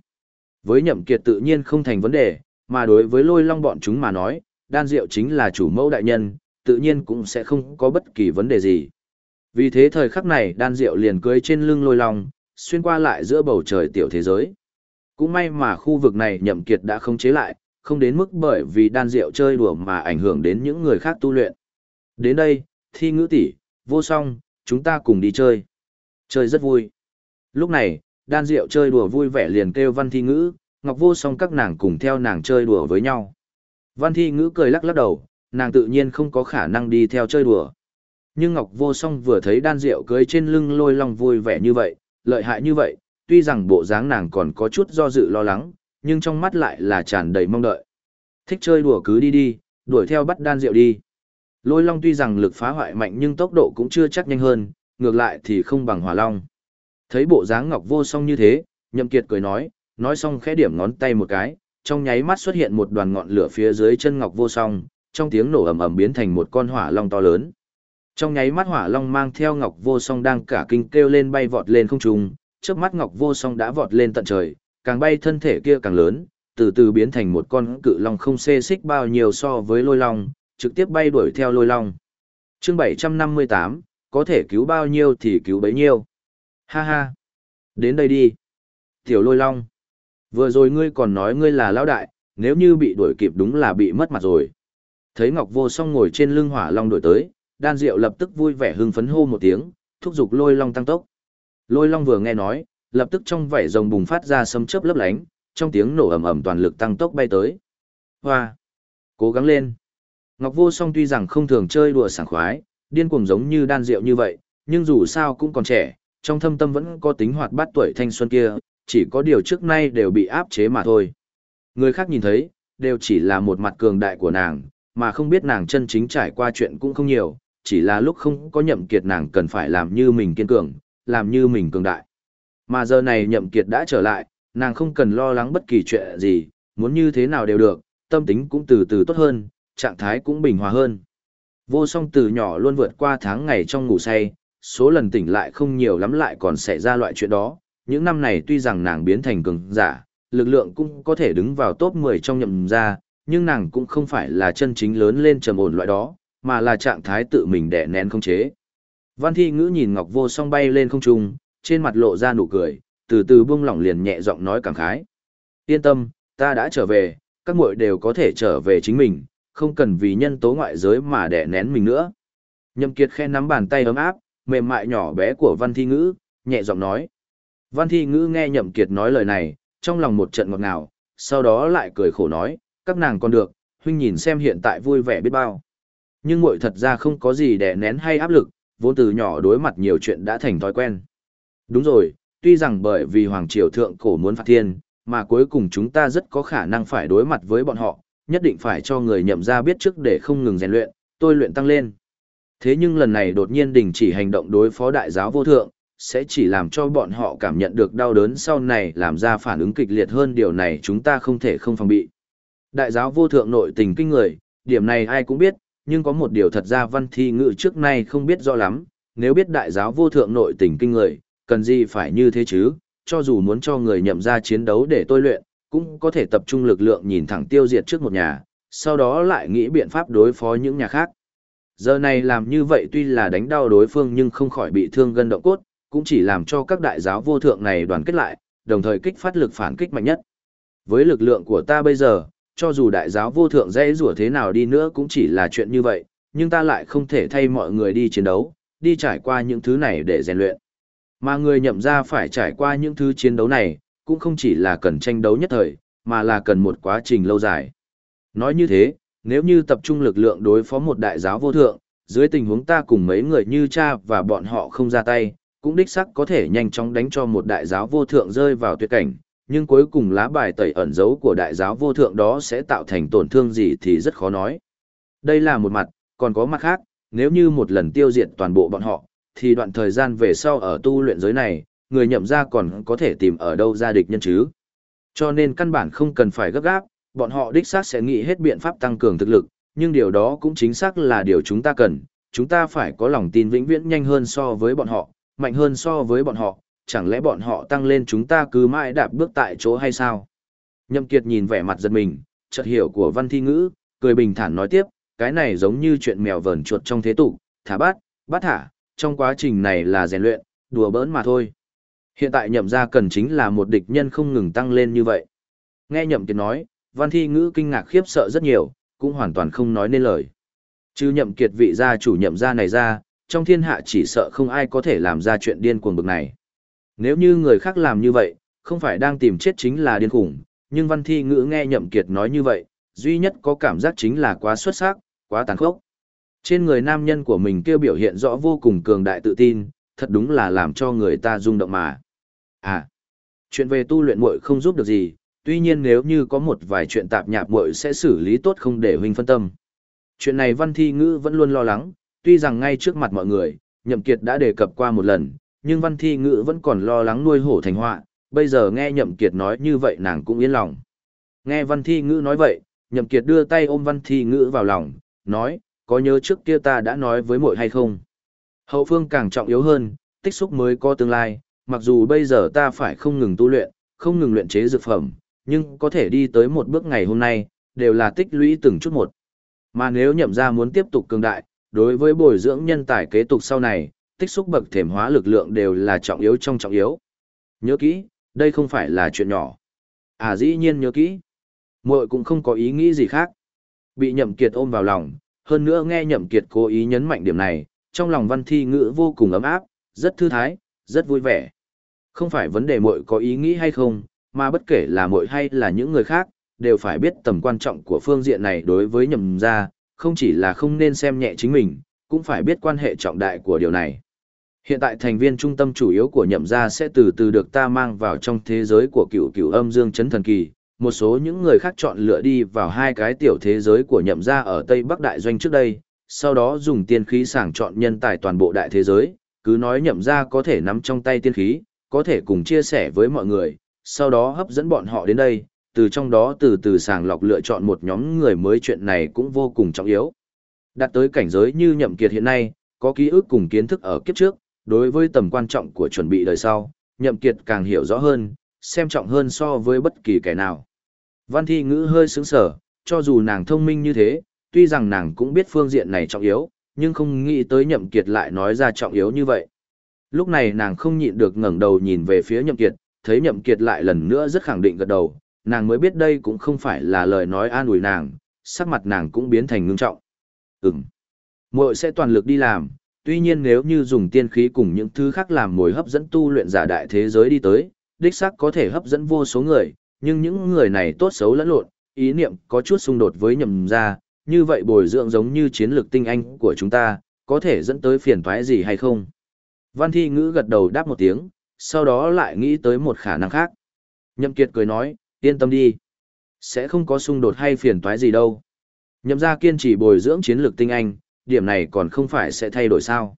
Với nhậm kiệt tự nhiên không thành vấn đề, mà đối với lôi long bọn chúng mà nói, đan diệu chính là chủ mẫu đại nhân, tự nhiên cũng sẽ không có bất kỳ vấn đề gì. Vì thế thời khắc này đan diệu liền cưới trên lưng lôi long, xuyên qua lại giữa bầu trời tiểu thế giới. Cũng may mà khu vực này nhậm kiệt đã không chế lại, không đến mức bởi vì đan diệu chơi đùa mà ảnh hưởng đến những người khác tu luyện. Đến đây, thi ngữ tỷ, vô song, chúng ta cùng đi chơi. Chơi rất vui. Lúc này, đan diệu chơi đùa vui vẻ liền kêu văn thi ngữ, ngọc vô song các nàng cùng theo nàng chơi đùa với nhau. Văn thi ngữ cười lắc lắc đầu, nàng tự nhiên không có khả năng đi theo chơi đùa. Nhưng Ngọc Vô Song vừa thấy đan rượu cưới trên lưng lôi long vui vẻ như vậy, lợi hại như vậy, tuy rằng bộ dáng nàng còn có chút do dự lo lắng, nhưng trong mắt lại là tràn đầy mong đợi. Thích chơi đùa cứ đi đi, đuổi theo bắt đan rượu đi. Lôi long tuy rằng lực phá hoại mạnh nhưng tốc độ cũng chưa chắc nhanh hơn, ngược lại thì không bằng hỏa long. Thấy bộ dáng Ngọc Vô Song như thế, Nhậm Kiệt cười nói, nói xong khẽ điểm ngón tay một cái, trong nháy mắt xuất hiện một đoàn ngọn lửa phía dưới chân Ngọc Vô Song, trong tiếng nổ ầm ầm biến thành một con hỏa long to lớn. Trong nháy mắt hỏa long mang theo Ngọc Vô Song đang cả kinh kêu lên bay vọt lên không trung, trước mắt Ngọc Vô Song đã vọt lên tận trời, càng bay thân thể kia càng lớn, từ từ biến thành một con cự long không xê xích bao nhiêu so với lôi long, trực tiếp bay đuổi theo lôi long. Chương 758, có thể cứu bao nhiêu thì cứu bấy nhiêu. Ha ha. Đến đây đi. Tiểu lôi long. Vừa rồi ngươi còn nói ngươi là lão đại, nếu như bị đuổi kịp đúng là bị mất mặt rồi. Thấy Ngọc Vô Song ngồi trên lưng hỏa long đuổi tới, Đan Diệu lập tức vui vẻ hưng phấn hô một tiếng, thúc giục Lôi Long tăng tốc. Lôi Long vừa nghe nói, lập tức trong vảy rồng bùng phát ra sấm chớp lấp lánh, trong tiếng nổ ầm ầm toàn lực tăng tốc bay tới. Hoa, cố gắng lên. Ngọc Vô Song tuy rằng không thường chơi đùa sảng khoái, điên cuồng giống như Đan Diệu như vậy, nhưng dù sao cũng còn trẻ, trong thâm tâm vẫn có tính hoạt bát tuổi thanh xuân kia, chỉ có điều trước nay đều bị áp chế mà thôi. Người khác nhìn thấy, đều chỉ là một mặt cường đại của nàng, mà không biết nàng chân chính trải qua chuyện cũng không nhiều, chỉ là lúc không có nhậm kiệt nàng cần phải làm như mình kiên cường, làm như mình cường đại. Mà giờ này nhậm kiệt đã trở lại, nàng không cần lo lắng bất kỳ chuyện gì, muốn như thế nào đều được, tâm tính cũng từ từ tốt hơn, trạng thái cũng bình hòa hơn. Vô song từ nhỏ luôn vượt qua tháng ngày trong ngủ say, số lần tỉnh lại không nhiều lắm lại còn xảy ra loại chuyện đó. Những năm này tuy rằng nàng biến thành cường giả, lực lượng cũng có thể đứng vào top 10 trong nhậm gia, nhưng nàng cũng không phải là chân chính lớn lên trầm ổn loại đó, mà là trạng thái tự mình đè nén không chế. Văn thi ngữ nhìn Ngọc Vô song bay lên không trung, trên mặt lộ ra nụ cười, từ từ buông lỏng liền nhẹ giọng nói cảm khái. Yên tâm, ta đã trở về, các muội đều có thể trở về chính mình, không cần vì nhân tố ngoại giới mà đè nén mình nữa. Nhậm Kiệt khen nắm bàn tay ấm áp, mềm mại nhỏ bé của Văn Thi Ngữ, nhẹ giọng nói. Văn Thi Ngữ nghe Nhậm Kiệt nói lời này, trong lòng một trận ngọt ngào, sau đó lại cười khổ nói, các nàng còn được, huynh nhìn xem hiện tại vui vẻ biết bao. Nhưng muội thật ra không có gì để nén hay áp lực, vốn từ nhỏ đối mặt nhiều chuyện đã thành thói quen. Đúng rồi, tuy rằng bởi vì Hoàng Triều Thượng Cổ muốn phạt thiên, mà cuối cùng chúng ta rất có khả năng phải đối mặt với bọn họ, nhất định phải cho người nhậm ra biết trước để không ngừng rèn luyện, tôi luyện tăng lên. Thế nhưng lần này đột nhiên đình chỉ hành động đối phó đại giáo vô thượng, sẽ chỉ làm cho bọn họ cảm nhận được đau đớn sau này làm ra phản ứng kịch liệt hơn điều này chúng ta không thể không phòng bị. Đại giáo vô thượng nội tình kinh người, điểm này ai cũng biết, nhưng có một điều thật ra văn thi ngự trước nay không biết rõ lắm, nếu biết đại giáo vô thượng nội tình kinh người, cần gì phải như thế chứ, cho dù muốn cho người nhậm ra chiến đấu để tôi luyện, cũng có thể tập trung lực lượng nhìn thẳng tiêu diệt trước một nhà, sau đó lại nghĩ biện pháp đối phó những nhà khác. Giờ này làm như vậy tuy là đánh đau đối phương nhưng không khỏi bị thương gân động cốt, cũng chỉ làm cho các đại giáo vô thượng này đoàn kết lại, đồng thời kích phát lực phản kích mạnh nhất. Với lực lượng của ta bây giờ, cho dù đại giáo vô thượng dễ rủa thế nào đi nữa cũng chỉ là chuyện như vậy, nhưng ta lại không thể thay mọi người đi chiến đấu, đi trải qua những thứ này để rèn luyện. Mà người nhậm ra phải trải qua những thứ chiến đấu này, cũng không chỉ là cần tranh đấu nhất thời, mà là cần một quá trình lâu dài. Nói như thế, nếu như tập trung lực lượng đối phó một đại giáo vô thượng, dưới tình huống ta cùng mấy người như cha và bọn họ không ra tay, cũng đích sắc có thể nhanh chóng đánh cho một đại giáo vô thượng rơi vào tuyệt cảnh, nhưng cuối cùng lá bài tẩy ẩn dấu của đại giáo vô thượng đó sẽ tạo thành tổn thương gì thì rất khó nói. Đây là một mặt, còn có mặt khác, nếu như một lần tiêu diệt toàn bộ bọn họ, thì đoạn thời gian về sau ở tu luyện giới này, người nhậm ra còn có thể tìm ở đâu ra địch nhân chứ. Cho nên căn bản không cần phải gấp gáp, bọn họ đích xác sẽ nghĩ hết biện pháp tăng cường thực lực, nhưng điều đó cũng chính xác là điều chúng ta cần, chúng ta phải có lòng tin vĩnh viễn nhanh hơn so với bọn họ, mạnh hơn so với bọn họ, chẳng lẽ bọn họ tăng lên chúng ta cứ mãi đạp bước tại chỗ hay sao? Nhậm Kiệt nhìn vẻ mặt giật mình, chợt hiểu của văn thi ngữ, cười bình thản nói tiếp, cái này giống như chuyện mèo vờn chuột trong thế tục, thả bát, bắt thả, trong quá trình này là rèn luyện, đùa bỡn mà thôi. Hiện tại nhậm gia cần chính là một địch nhân không ngừng tăng lên như vậy. Nghe nhậm kiệt nói, văn thi ngữ kinh ngạc khiếp sợ rất nhiều, cũng hoàn toàn không nói nên lời. Chứ nhậm kiệt vị gia chủ nhậm gia này ra, trong thiên hạ chỉ sợ không ai có thể làm ra chuyện điên cuồng bực này. Nếu như người khác làm như vậy, không phải đang tìm chết chính là điên khủng, nhưng văn thi ngữ nghe nhậm kiệt nói như vậy, duy nhất có cảm giác chính là quá xuất sắc, quá tàn khốc. Trên người nam nhân của mình kêu biểu hiện rõ vô cùng cường đại tự tin, thật đúng là làm cho người ta rung động mà. À, chuyện về tu luyện muội không giúp được gì, tuy nhiên nếu như có một vài chuyện tạp nhạp muội sẽ xử lý tốt không để huynh phân tâm. Chuyện này Văn Thi Ngữ vẫn luôn lo lắng, tuy rằng ngay trước mặt mọi người, Nhậm Kiệt đã đề cập qua một lần, nhưng Văn Thi Ngữ vẫn còn lo lắng nuôi hổ thành họa, bây giờ nghe Nhậm Kiệt nói như vậy nàng cũng yên lòng. Nghe Văn Thi Ngữ nói vậy, Nhậm Kiệt đưa tay ôm Văn Thi Ngữ vào lòng, nói, có nhớ trước kia ta đã nói với muội hay không? Hậu phương càng trọng yếu hơn, tích xúc mới có tương lai, mặc dù bây giờ ta phải không ngừng tu luyện, không ngừng luyện chế dược phẩm, nhưng có thể đi tới một bước ngày hôm nay, đều là tích lũy từng chút một. Mà nếu nhậm ra muốn tiếp tục cường đại, đối với bồi dưỡng nhân tài kế tục sau này, tích xúc bậc thềm hóa lực lượng đều là trọng yếu trong trọng yếu. Nhớ kỹ, đây không phải là chuyện nhỏ. À dĩ nhiên nhớ kỹ. muội cũng không có ý nghĩ gì khác. Bị nhậm kiệt ôm vào lòng, hơn nữa nghe nhậm kiệt cố ý nhấn mạnh điểm này, trong lòng văn thi ngữ vô cùng ấm áp, rất thư thái, rất vui vẻ. Không phải vấn đề muội có ý nghĩ hay không, mà bất kể là muội hay là những người khác, đều phải biết tầm quan trọng của phương diện này đối với nhậm gia, không chỉ là không nên xem nhẹ chính mình, cũng phải biết quan hệ trọng đại của điều này. Hiện tại thành viên trung tâm chủ yếu của nhậm gia sẽ từ từ được ta mang vào trong thế giới của cựu cựu âm dương chấn thần kỳ, một số những người khác chọn lựa đi vào hai cái tiểu thế giới của nhậm gia ở Tây Bắc Đại Doanh trước đây, sau đó dùng tiên khí sàng chọn nhân tài toàn bộ đại thế giới, cứ nói nhậm gia có thể nắm trong tay tiên khí, có thể cùng chia sẻ với mọi người, sau đó hấp dẫn bọn họ đến đây, từ trong đó từ từ sàng lọc lựa chọn một nhóm người mới chuyện này cũng vô cùng trọng yếu. Đạt tới cảnh giới như nhậm kiệt hiện nay, có ký ức cùng kiến thức ở kiếp trước, đối với tầm quan trọng của chuẩn bị đời sau, nhậm kiệt càng hiểu rõ hơn, xem trọng hơn so với bất kỳ kẻ nào. Văn thi ngữ hơi sướng sở, cho dù nàng thông minh như thế, tuy rằng nàng cũng biết phương diện này trọng yếu, nhưng không nghĩ tới nhậm kiệt lại nói ra trọng yếu như vậy. Lúc này nàng không nhịn được ngẩng đầu nhìn về phía nhậm kiệt, thấy nhậm kiệt lại lần nữa rất khẳng định gật đầu, nàng mới biết đây cũng không phải là lời nói an ủi nàng, sắc mặt nàng cũng biến thành ngưng trọng. Ừm, muội sẽ toàn lực đi làm, tuy nhiên nếu như dùng tiên khí cùng những thứ khác làm mồi hấp dẫn tu luyện giả đại thế giới đi tới, đích xác có thể hấp dẫn vô số người, nhưng những người này tốt xấu lẫn lộn, ý niệm có chút xung đột với nhầm ra, như vậy bồi dưỡng giống như chiến lược tinh anh của chúng ta, có thể dẫn tới phiền toái gì hay không? Văn thi ngữ gật đầu đáp một tiếng, sau đó lại nghĩ tới một khả năng khác. Nhậm Kiệt cười nói, yên tâm đi. Sẽ không có xung đột hay phiền toái gì đâu. Nhậm ra kiên trì bồi dưỡng chiến lược tinh anh, điểm này còn không phải sẽ thay đổi sao.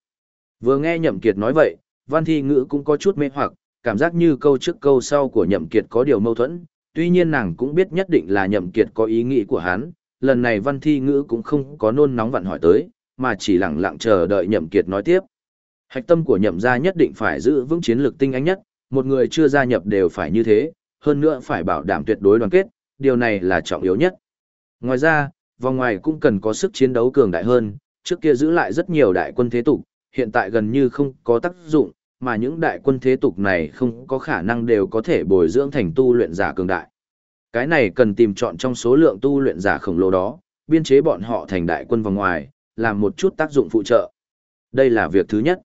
Vừa nghe Nhậm Kiệt nói vậy, Văn Thi Ngữ cũng có chút mê hoặc, cảm giác như câu trước câu sau của Nhậm Kiệt có điều mâu thuẫn, tuy nhiên nàng cũng biết nhất định là Nhậm Kiệt có ý nghĩ của hắn, lần này Văn Thi Ngữ cũng không có nôn nóng vặn hỏi tới, mà chỉ lặng lặng chờ đợi Nhậm Kiệt nói tiếp. Hạch tâm của Nhậm gia nhất định phải giữ vững chiến lược tinh anh nhất, một người chưa gia nhập đều phải như thế, hơn nữa phải bảo đảm tuyệt đối đoàn kết, điều này là trọng yếu nhất. Ngoài ra, vòng ngoài cũng cần có sức chiến đấu cường đại hơn, trước kia giữ lại rất nhiều đại quân thế tục, hiện tại gần như không có tác dụng, mà những đại quân thế tục này không có khả năng đều có thể bồi dưỡng thành tu luyện giả cường đại. Cái này cần tìm chọn trong số lượng tu luyện giả khổng lồ đó, biên chế bọn họ thành đại quân vòng ngoài, làm một chút tác dụng phụ trợ. Đây là việc thứ nhất.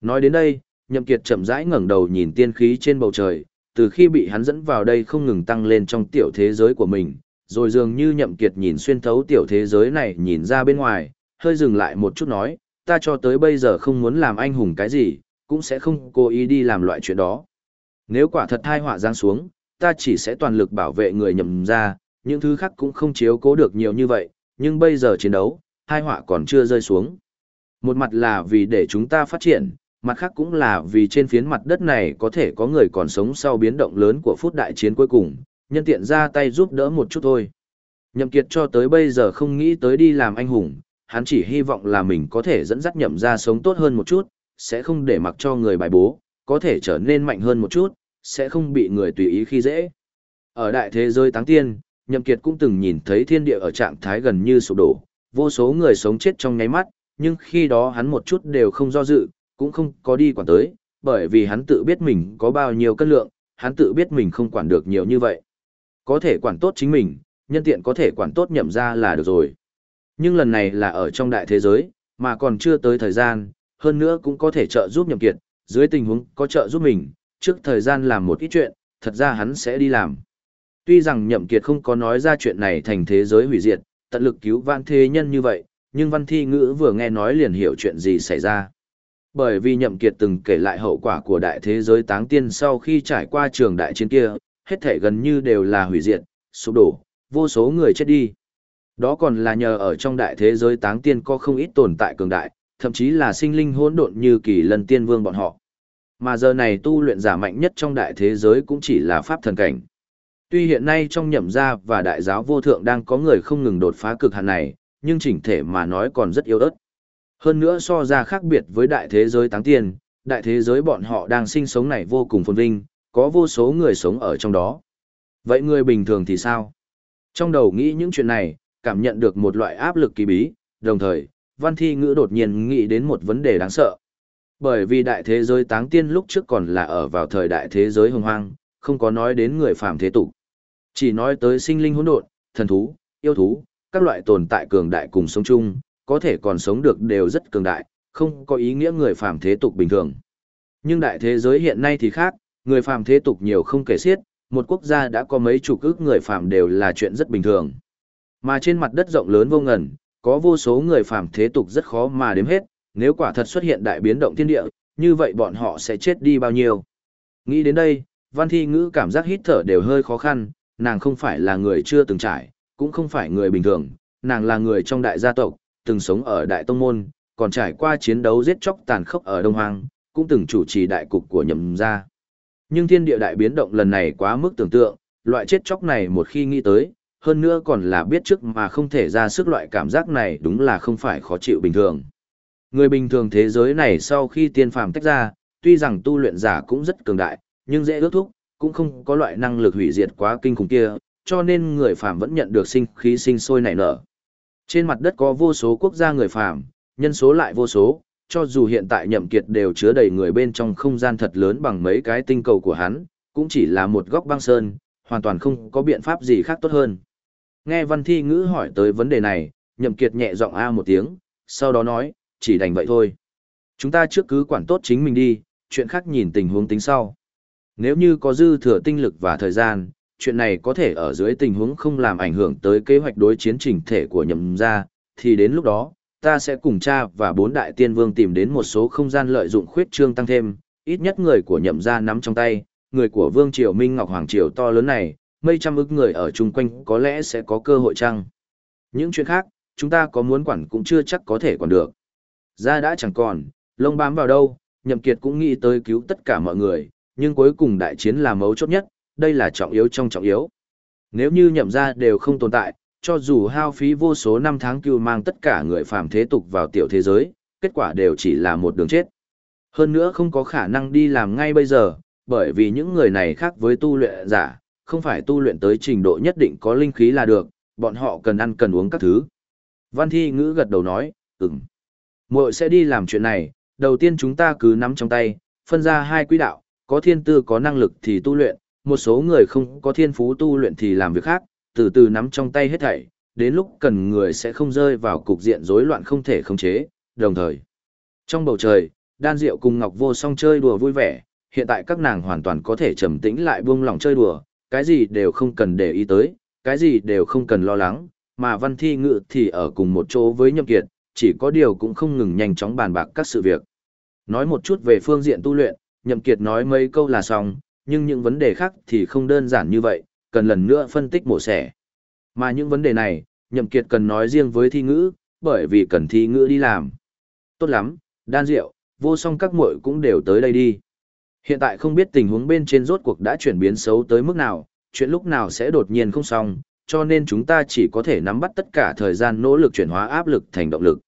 Nói đến đây, Nhậm Kiệt chậm rãi ngẩng đầu nhìn tiên khí trên bầu trời, từ khi bị hắn dẫn vào đây không ngừng tăng lên trong tiểu thế giới của mình, rồi dường như Nhậm Kiệt nhìn xuyên thấu tiểu thế giới này nhìn ra bên ngoài, hơi dừng lại một chút nói, ta cho tới bây giờ không muốn làm anh hùng cái gì, cũng sẽ không cố ý đi làm loại chuyện đó. Nếu quả thật thai họa giáng xuống, ta chỉ sẽ toàn lực bảo vệ người nhậm ra, những thứ khác cũng không chiếu cố được nhiều như vậy, nhưng bây giờ chiến đấu, thai họa còn chưa rơi xuống. Một mặt là vì để chúng ta phát triển, mặt khác cũng là vì trên phiến mặt đất này có thể có người còn sống sau biến động lớn của phút đại chiến cuối cùng, nhân tiện ra tay giúp đỡ một chút thôi. Nhậm Kiệt cho tới bây giờ không nghĩ tới đi làm anh hùng, hắn chỉ hy vọng là mình có thể dẫn dắt nhậm ra sống tốt hơn một chút, sẽ không để mặc cho người bài bố, có thể trở nên mạnh hơn một chút, sẽ không bị người tùy ý khi dễ. Ở đại thế giới táng tiên, Nhậm Kiệt cũng từng nhìn thấy thiên địa ở trạng thái gần như sụp đổ, vô số người sống chết trong nháy mắt, nhưng khi đó hắn một chút đều không do dự, cũng không có đi quản tới, bởi vì hắn tự biết mình có bao nhiêu cân lượng, hắn tự biết mình không quản được nhiều như vậy. Có thể quản tốt chính mình, nhân tiện có thể quản tốt nhậm ra là được rồi. Nhưng lần này là ở trong đại thế giới, mà còn chưa tới thời gian, hơn nữa cũng có thể trợ giúp nhậm kiệt, dưới tình huống có trợ giúp mình, trước thời gian làm một ít chuyện, thật ra hắn sẽ đi làm. Tuy rằng nhậm kiệt không có nói ra chuyện này thành thế giới hủy diệt, tận lực cứu vãn thế nhân như vậy, nhưng văn thi ngữ vừa nghe nói liền hiểu chuyện gì xảy ra. Bởi vì nhậm kiệt từng kể lại hậu quả của đại thế giới táng tiên sau khi trải qua trường đại chiến kia, hết thể gần như đều là hủy diệt, sụp đổ, vô số người chết đi. Đó còn là nhờ ở trong đại thế giới táng tiên có không ít tồn tại cường đại, thậm chí là sinh linh hỗn độn như kỳ lân tiên vương bọn họ. Mà giờ này tu luyện giả mạnh nhất trong đại thế giới cũng chỉ là pháp thần cảnh. Tuy hiện nay trong nhậm gia và đại giáo vô thượng đang có người không ngừng đột phá cực hạn này, nhưng chỉnh thể mà nói còn rất yếu ớt. Hơn nữa so ra khác biệt với đại thế giới táng tiên, đại thế giới bọn họ đang sinh sống này vô cùng phồn vinh, có vô số người sống ở trong đó. Vậy người bình thường thì sao? Trong đầu nghĩ những chuyện này, cảm nhận được một loại áp lực kỳ bí, đồng thời, văn thi ngữ đột nhiên nghĩ đến một vấn đề đáng sợ. Bởi vì đại thế giới táng tiên lúc trước còn là ở vào thời đại thế giới hồng hoang, không có nói đến người phàm thế tục. Chỉ nói tới sinh linh hỗn độn, thần thú, yêu thú, các loại tồn tại cường đại cùng sống chung, có thể còn sống được đều rất cường đại, không có ý nghĩa người phàm thế tục bình thường. Nhưng đại thế giới hiện nay thì khác, người phàm thế tục nhiều không kể xiết, một quốc gia đã có mấy chục ước người phàm đều là chuyện rất bình thường. Mà trên mặt đất rộng lớn vô ngần, có vô số người phàm thế tục rất khó mà đếm hết, nếu quả thật xuất hiện đại biến động thiên địa, như vậy bọn họ sẽ chết đi bao nhiêu. Nghĩ đến đây, văn thi ngữ cảm giác hít thở đều hơi khó khăn, nàng không phải là người chưa từng trải, cũng không phải người bình thường, nàng là người trong đại gia tộc, từng sống ở Đại Tông Môn, còn trải qua chiến đấu giết chóc tàn khốc ở Đông Hoang, cũng từng chủ trì đại cục của nhậm gia. Nhưng thiên địa đại biến động lần này quá mức tưởng tượng, loại chết chóc này một khi nghĩ tới, hơn nữa còn là biết trước mà không thể ra sức loại cảm giác này đúng là không phải khó chịu bình thường. Người bình thường thế giới này sau khi tiên phàm tách ra, tuy rằng tu luyện giả cũng rất cường đại, nhưng dễ ước thúc, cũng không có loại năng lực hủy diệt quá kinh khủng kia, cho nên người phàm vẫn nhận được sinh khí sinh sôi nảy nở. Trên mặt đất có vô số quốc gia người phàm, nhân số lại vô số, cho dù hiện tại nhậm kiệt đều chứa đầy người bên trong không gian thật lớn bằng mấy cái tinh cầu của hắn, cũng chỉ là một góc băng sơn, hoàn toàn không có biện pháp gì khác tốt hơn. Nghe văn thi ngữ hỏi tới vấn đề này, nhậm kiệt nhẹ giọng a một tiếng, sau đó nói, chỉ đành vậy thôi. Chúng ta trước cứ quản tốt chính mình đi, chuyện khác nhìn tình huống tính sau. Nếu như có dư thừa tinh lực và thời gian, chuyện này có thể ở dưới tình huống không làm ảnh hưởng tới kế hoạch đối chiến trình thể của nhậm gia, thì đến lúc đó, ta sẽ cùng cha và bốn đại tiên vương tìm đến một số không gian lợi dụng khuyết trương tăng thêm, ít nhất người của nhậm gia nắm trong tay, người của vương triều Minh Ngọc Hoàng Triều to lớn này, mấy trăm ức người ở chung quanh có lẽ sẽ có cơ hội chăng. Những chuyện khác, chúng ta có muốn quản cũng chưa chắc có thể quản được. Gia đã chẳng còn, lông bám vào đâu, nhậm kiệt cũng nghĩ tới cứu tất cả mọi người, nhưng cuối cùng đại chiến là mấu chốt nhất, đây là trọng yếu trong trọng yếu. Nếu như nhậm gia đều không tồn tại, cho dù hao phí vô số năm tháng cưu mang tất cả người phàm thế tục vào tiểu thế giới, kết quả đều chỉ là một đường chết. Hơn nữa không có khả năng đi làm ngay bây giờ, bởi vì những người này khác với tu luyện giả, không phải tu luyện tới trình độ nhất định có linh khí là được, bọn họ cần ăn cần uống các thứ. Văn thi ngữ gật đầu nói, ừm. muội sẽ đi làm chuyện này, đầu tiên chúng ta cứ nắm trong tay, phân ra hai quỹ đạo, có thiên tư có năng lực thì tu luyện, một số người không có thiên phú tu luyện thì làm việc khác, từ từ nắm trong tay hết thảy, đến lúc cần người sẽ không rơi vào cục diện rối loạn không thể khống chế, đồng thời. Trong bầu trời, Đan Diệu cùng Ngọc Vô Song chơi đùa vui vẻ, hiện tại các nàng hoàn toàn có thể trầm tĩnh lại buông lòng chơi đùa, cái gì đều không cần để ý tới, cái gì đều không cần lo lắng, mà Văn Thi Ngự thì ở cùng một chỗ với Nhậm Kiệt, chỉ có điều cũng không ngừng nhanh chóng bàn bạc các sự việc. Nói một chút về phương diện tu luyện, Nhậm Kiệt nói mấy câu là xong, nhưng những vấn đề khác thì không đơn giản như vậy, cần lần nữa phân tích mổ xẻ. Mà những vấn đề này, Nhậm Kiệt cần nói riêng với thi ngữ, bởi vì cần thi ngữ đi làm. Tốt lắm, đan rượu, vô song các muội cũng đều tới đây đi. Hiện tại không biết tình huống bên trên rốt cuộc đã chuyển biến xấu tới mức nào, chuyện lúc nào sẽ đột nhiên không xong, cho nên chúng ta chỉ có thể nắm bắt tất cả thời gian nỗ lực chuyển hóa áp lực thành động lực.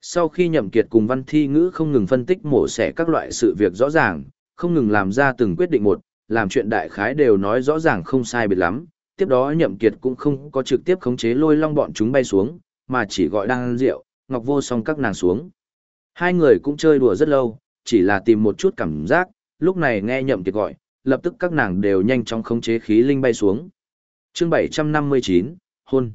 Sau khi Nhậm Kiệt cùng Văn Thi Ngữ không ngừng phân tích mổ xẻ các loại sự việc rõ ràng, không ngừng làm ra từng quyết định một, làm chuyện đại khái đều nói rõ ràng không sai biệt lắm, tiếp đó Nhậm Kiệt cũng không có trực tiếp khống chế lôi long bọn chúng bay xuống, mà chỉ gọi đang rượu, Ngọc Vô Song các nàng xuống. Hai người cũng chơi đùa rất lâu, chỉ là tìm một chút cảm giác, lúc này nghe Nhậm Kiệt gọi, lập tức các nàng đều nhanh chóng khống chế khí linh bay xuống. Chương 759, hôn.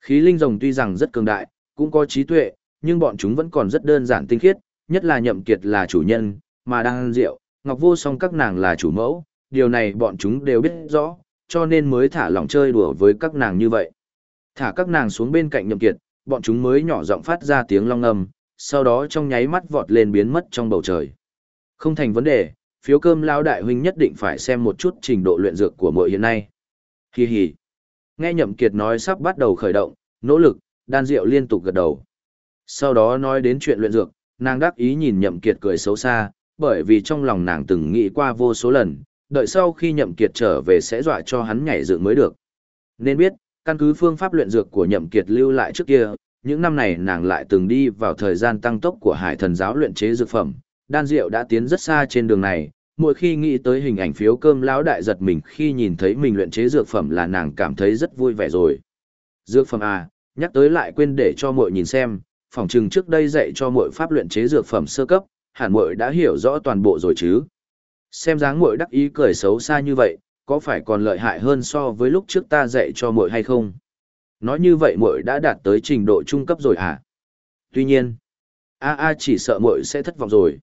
Khí linh rồng tuy rằng rất cường đại, cũng có trí tuệ, nhưng bọn chúng vẫn còn rất đơn giản tinh khiết, nhất là Nhậm Kiệt là chủ nhân, mà đang rượu, Ngọc Vô Song các nàng là chủ mẫu, điều này bọn chúng đều biết rõ, cho nên mới thả lỏng chơi đùa với các nàng như vậy. Thả các nàng xuống bên cạnh nhậm kiệt, bọn chúng mới nhỏ giọng phát ra tiếng long ngâm, sau đó trong nháy mắt vọt lên biến mất trong bầu trời. Không thành vấn đề, phiếu cơm lao đại huynh nhất định phải xem một chút trình độ luyện dược của muội hiện nay. Hi hi. Nghe nhậm kiệt nói sắp bắt đầu khởi động, nỗ lực, đan rượu liên tục gật đầu. Sau đó nói đến chuyện luyện dược, nàng đắc ý nhìn nhậm kiệt cười xấu xa, bởi vì trong lòng nàng từng nghĩ qua vô số lần, đợi sau khi nhậm kiệt trở về sẽ dọa cho hắn nhảy dựng mới được. Nên biết, căn cứ phương pháp luyện dược của nhậm kiệt lưu lại trước kia, những năm này nàng lại từng đi vào thời gian tăng tốc của hải thần giáo luyện chế dược phẩm, đan rượu đã tiến rất xa trên đường này, mỗi khi nghĩ tới hình ảnh phiếu cơm lão đại giật mình khi nhìn thấy mình luyện chế dược phẩm là nàng cảm thấy rất vui vẻ rồi. Dược phẩm à, nhắc tới lại quên để cho muội nhìn xem, phòng trừng trước đây dạy cho muội pháp luyện chế dược phẩm sơ cấp, hẳn muội đã hiểu rõ toàn bộ rồi chứ. Xem dáng muội đắc ý cười xấu xa như vậy, có phải còn lợi hại hơn so với lúc trước ta dạy cho muội hay không? Nói như vậy muội đã đạt tới trình độ trung cấp rồi à? Tuy nhiên, a a chỉ sợ muội sẽ thất vọng rồi.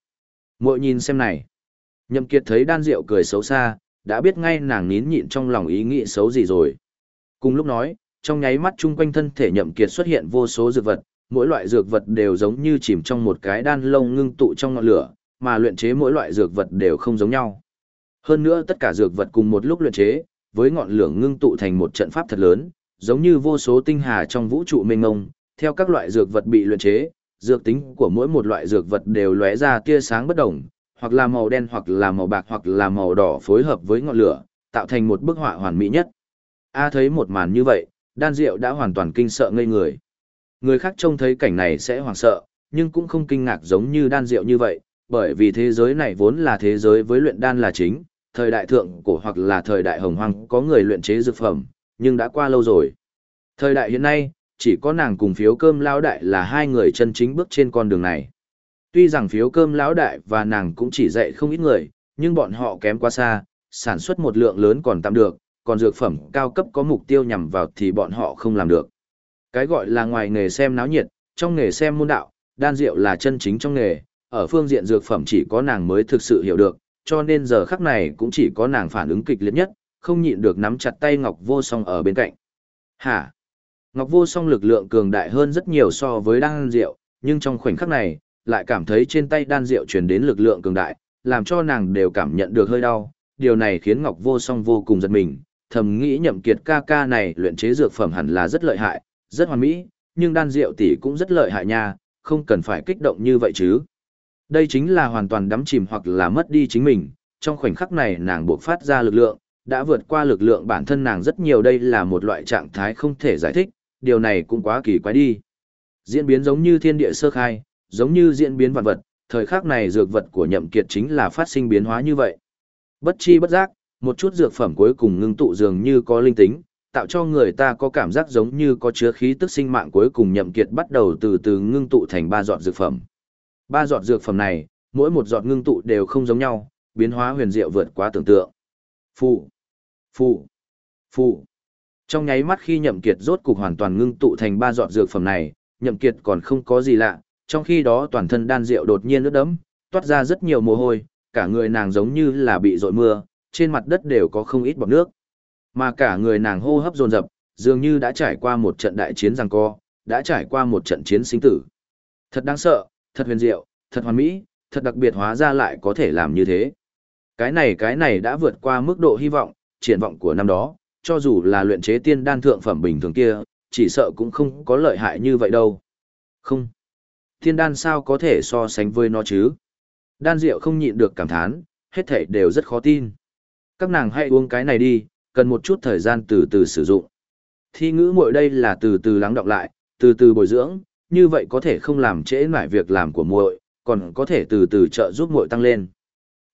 Muội nhìn xem này. Nhậm Kiệt thấy Đan Diệu cười xấu xa, đã biết ngay nàng nín nhịn trong lòng ý nghĩ xấu gì rồi. Cùng lúc nói, trong nháy mắt chung quanh thân thể Nhậm Kiệt xuất hiện vô số dược vật, mỗi loại dược vật đều giống như chìm trong một cái đan lông ngưng tụ trong ngọn lửa, mà luyện chế mỗi loại dược vật đều không giống nhau. Hơn nữa tất cả dược vật cùng một lúc luyện chế, với ngọn lửa ngưng tụ thành một trận pháp thật lớn, giống như vô số tinh hà trong vũ trụ mênh mông, theo các loại dược vật bị luyện chế, dược tính của mỗi một loại dược vật đều lóe ra tia sáng bất đồng, hoặc là màu đen hoặc là màu bạc hoặc là màu đỏ phối hợp với ngọn lửa, tạo thành một bức họa hoàn mỹ nhất. A thấy một màn như vậy, đan diệu đã hoàn toàn kinh sợ ngây người. Người khác trông thấy cảnh này sẽ hoảng sợ, nhưng cũng không kinh ngạc giống như đan diệu như vậy, bởi vì thế giới này vốn là thế giới với luyện đan là chính, thời đại thượng cổ hoặc là thời đại hồng hoang có người luyện chế dược phẩm, nhưng đã qua lâu rồi. Thời đại hiện nay, chỉ có nàng cùng phiếu cơm lão đại là hai người chân chính bước trên con đường này. Tuy rằng phiếu cơm lão đại và nàng cũng chỉ dạy không ít người, nhưng bọn họ kém quá xa, sản xuất một lượng lớn còn tạm được, còn dược phẩm cao cấp có mục tiêu nhằm vào thì bọn họ không làm được. Cái gọi là ngoài nghề xem náo nhiệt, trong nghề xem môn đạo, đan rượu là chân chính trong nghề, ở phương diện dược phẩm chỉ có nàng mới thực sự hiểu được, cho nên giờ khắc này cũng chỉ có nàng phản ứng kịch liệt nhất, không nhịn được nắm chặt tay Ngọc Vô Song ở bên cạnh. Hả? Ngọc Vô Song lực lượng cường đại hơn rất nhiều so với đan rượu, nhưng trong khoảnh khắc này, lại cảm thấy trên tay đan rượu truyền đến lực lượng cường đại, làm cho nàng đều cảm nhận được hơi đau. Điều này khiến Ngọc Vô Song vô cùng giật mình, thầm nghĩ nhậm kiệt ca ca này luyện chế dược phẩm hẳn là rất lợi hại, rất hoàn mỹ, nhưng đan rượu tỷ cũng rất lợi hại nha, không cần phải kích động như vậy chứ. Đây chính là hoàn toàn đắm chìm hoặc là mất đi chính mình, trong khoảnh khắc này nàng buộc phát ra lực lượng, đã vượt qua lực lượng bản thân nàng rất nhiều đây là một loại trạng thái không thể giải thích, điều này cũng quá kỳ quái đi. Diễn biến giống như thiên địa sơ khai, giống như diễn biến vạn vật, thời khắc này dược vật của nhậm kiệt chính là phát sinh biến hóa như vậy. Bất chi bất giác, một chút dược phẩm cuối cùng ngưng tụ dường như có linh tính, tạo cho người ta có cảm giác giống như có chứa khí tức sinh mạng cuối cùng nhậm kiệt bắt đầu từ từ ngưng tụ thành ba dọn dược phẩm. Ba giọt dược phẩm này, mỗi một giọt ngưng tụ đều không giống nhau, biến hóa huyền diệu vượt quá tưởng tượng. Phụ, phụ, phụ. Trong nháy mắt khi nhậm kiệt rốt cục hoàn toàn ngưng tụ thành ba giọt dược phẩm này, nhậm kiệt còn không có gì lạ, trong khi đó toàn thân đan rượu đột nhiên ướt đẫm, toát ra rất nhiều mồ hôi, cả người nàng giống như là bị dội mưa, trên mặt đất đều có không ít bọt nước. Mà cả người nàng hô hấp dồn dập, dường như đã trải qua một trận đại chiến giằng co, đã trải qua một trận chiến sinh tử. Thật đáng sợ, thật huyền diệu, thật hoàn mỹ, thật đặc biệt hóa ra lại có thể làm như thế. Cái này cái này đã vượt qua mức độ hy vọng, triển vọng của năm đó, cho dù là luyện chế tiên đan thượng phẩm bình thường kia, chỉ sợ cũng không có lợi hại như vậy đâu. Không. Tiên đan sao có thể so sánh với nó chứ? Đan rượu không nhịn được cảm thán, hết thảy đều rất khó tin. Các nàng hãy uống cái này đi, cần một chút thời gian từ từ sử dụng. Thi ngữ muội đây là từ từ lắng đọng lại, từ từ bồi dưỡng, như vậy có thể không làm trễ nải việc làm của muội, còn có thể từ từ trợ giúp muội tăng lên.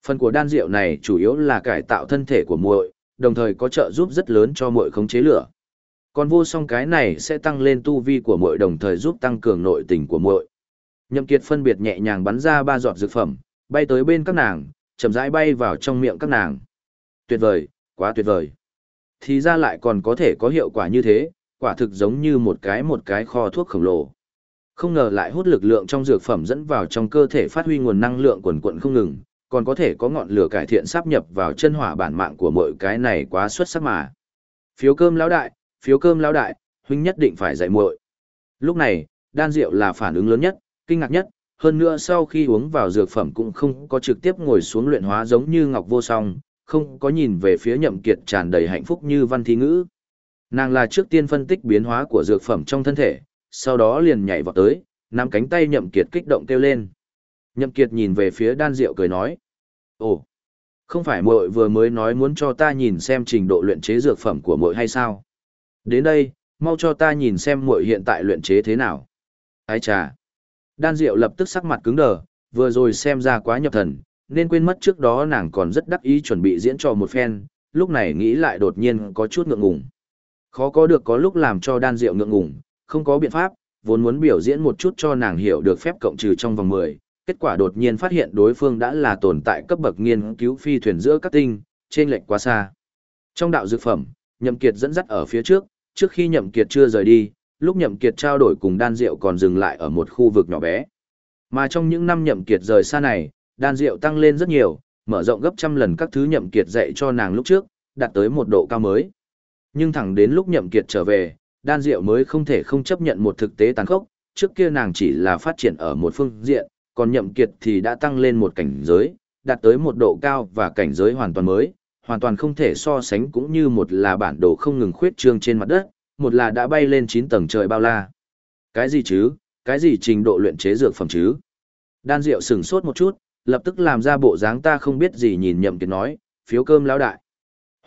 Phần của đan rượu này chủ yếu là cải tạo thân thể của muội, đồng thời có trợ giúp rất lớn cho muội khống chế lửa. Còn vô song cái này sẽ tăng lên tu vi của muội đồng thời giúp tăng cường nội tình của muội. Nhậm Kiệt phân biệt nhẹ nhàng bắn ra ba giọt dược phẩm, bay tới bên các nàng, chậm rãi bay vào trong miệng các nàng. Tuyệt vời, quá tuyệt vời. Thì ra lại còn có thể có hiệu quả như thế, quả thực giống như một cái một cái kho thuốc khổng lồ. Không ngờ lại hút lực lượng trong dược phẩm dẫn vào trong cơ thể phát huy nguồn năng lượng quần quận không ngừng, còn có thể có ngọn lửa cải thiện sáp nhập vào chân hỏa bản mạng của mọi cái này quá xuất sắc mà. Phiếu cơm lão đại, phiếu cơm lão đại, huynh nhất định phải dạy muội. Lúc này, đan rượu là phản ứng lớn nhất, kinh ngạc nhất, hơn nữa sau khi uống vào dược phẩm cũng không có trực tiếp ngồi xuống luyện hóa giống như Ngọc Vô Song, không có nhìn về phía nhậm kiệt tràn đầy hạnh phúc như văn thí ngữ. Nàng là trước tiên phân tích biến hóa của dược phẩm trong thân thể, sau đó liền nhảy vào tới, nắm cánh tay nhậm kiệt kích động kêu lên. Nhậm kiệt nhìn về phía đan diệu cười nói. Ồ, không phải muội vừa mới nói muốn cho ta nhìn xem trình độ luyện chế dược phẩm của muội hay sao? Đến đây, mau cho ta nhìn xem muội hiện tại luyện chế thế nào. Ái trà. Đan diệu lập tức sắc mặt cứng đờ, vừa rồi xem ra quá nhập thần, nên quên mất trước đó nàng còn rất đắc ý chuẩn bị diễn trò một phen, lúc này nghĩ lại đột nhiên có chút ngượng ngùng. Khó có được có lúc làm cho đan diệu ngượng ngùng, không có biện pháp, vốn muốn biểu diễn một chút cho nàng hiểu được phép cộng trừ trong vòng 10, kết quả đột nhiên phát hiện đối phương đã là tồn tại cấp bậc nghiên cứu phi thuyền giữa các tinh, trên lệch quá xa. Trong đạo dược phẩm, Nhậm Kiệt dẫn dắt ở phía trước, trước khi Nhậm Kiệt chưa rời đi, lúc Nhậm Kiệt trao đổi cùng đan diệu còn dừng lại ở một khu vực nhỏ bé. Mà trong những năm Nhậm Kiệt rời xa này, đan rượu tăng lên rất nhiều, mở rộng gấp trăm lần các thứ nhậm kiệt dạy cho nàng lúc trước, đạt tới một độ cao mới. Nhưng thẳng đến lúc nhậm kiệt trở về, đan Diệu mới không thể không chấp nhận một thực tế tàn khốc, trước kia nàng chỉ là phát triển ở một phương diện, còn nhậm kiệt thì đã tăng lên một cảnh giới, đạt tới một độ cao và cảnh giới hoàn toàn mới, hoàn toàn không thể so sánh cũng như một là bản đồ không ngừng khuyết trương trên mặt đất, một là đã bay lên 9 tầng trời bao la. Cái gì chứ, cái gì trình độ luyện chế dược phẩm chứ? Đan Diệu sửng sốt một chút, lập tức làm ra bộ dáng ta không biết gì nhìn nhậm kiệt nói, phiếu cơm lão đại.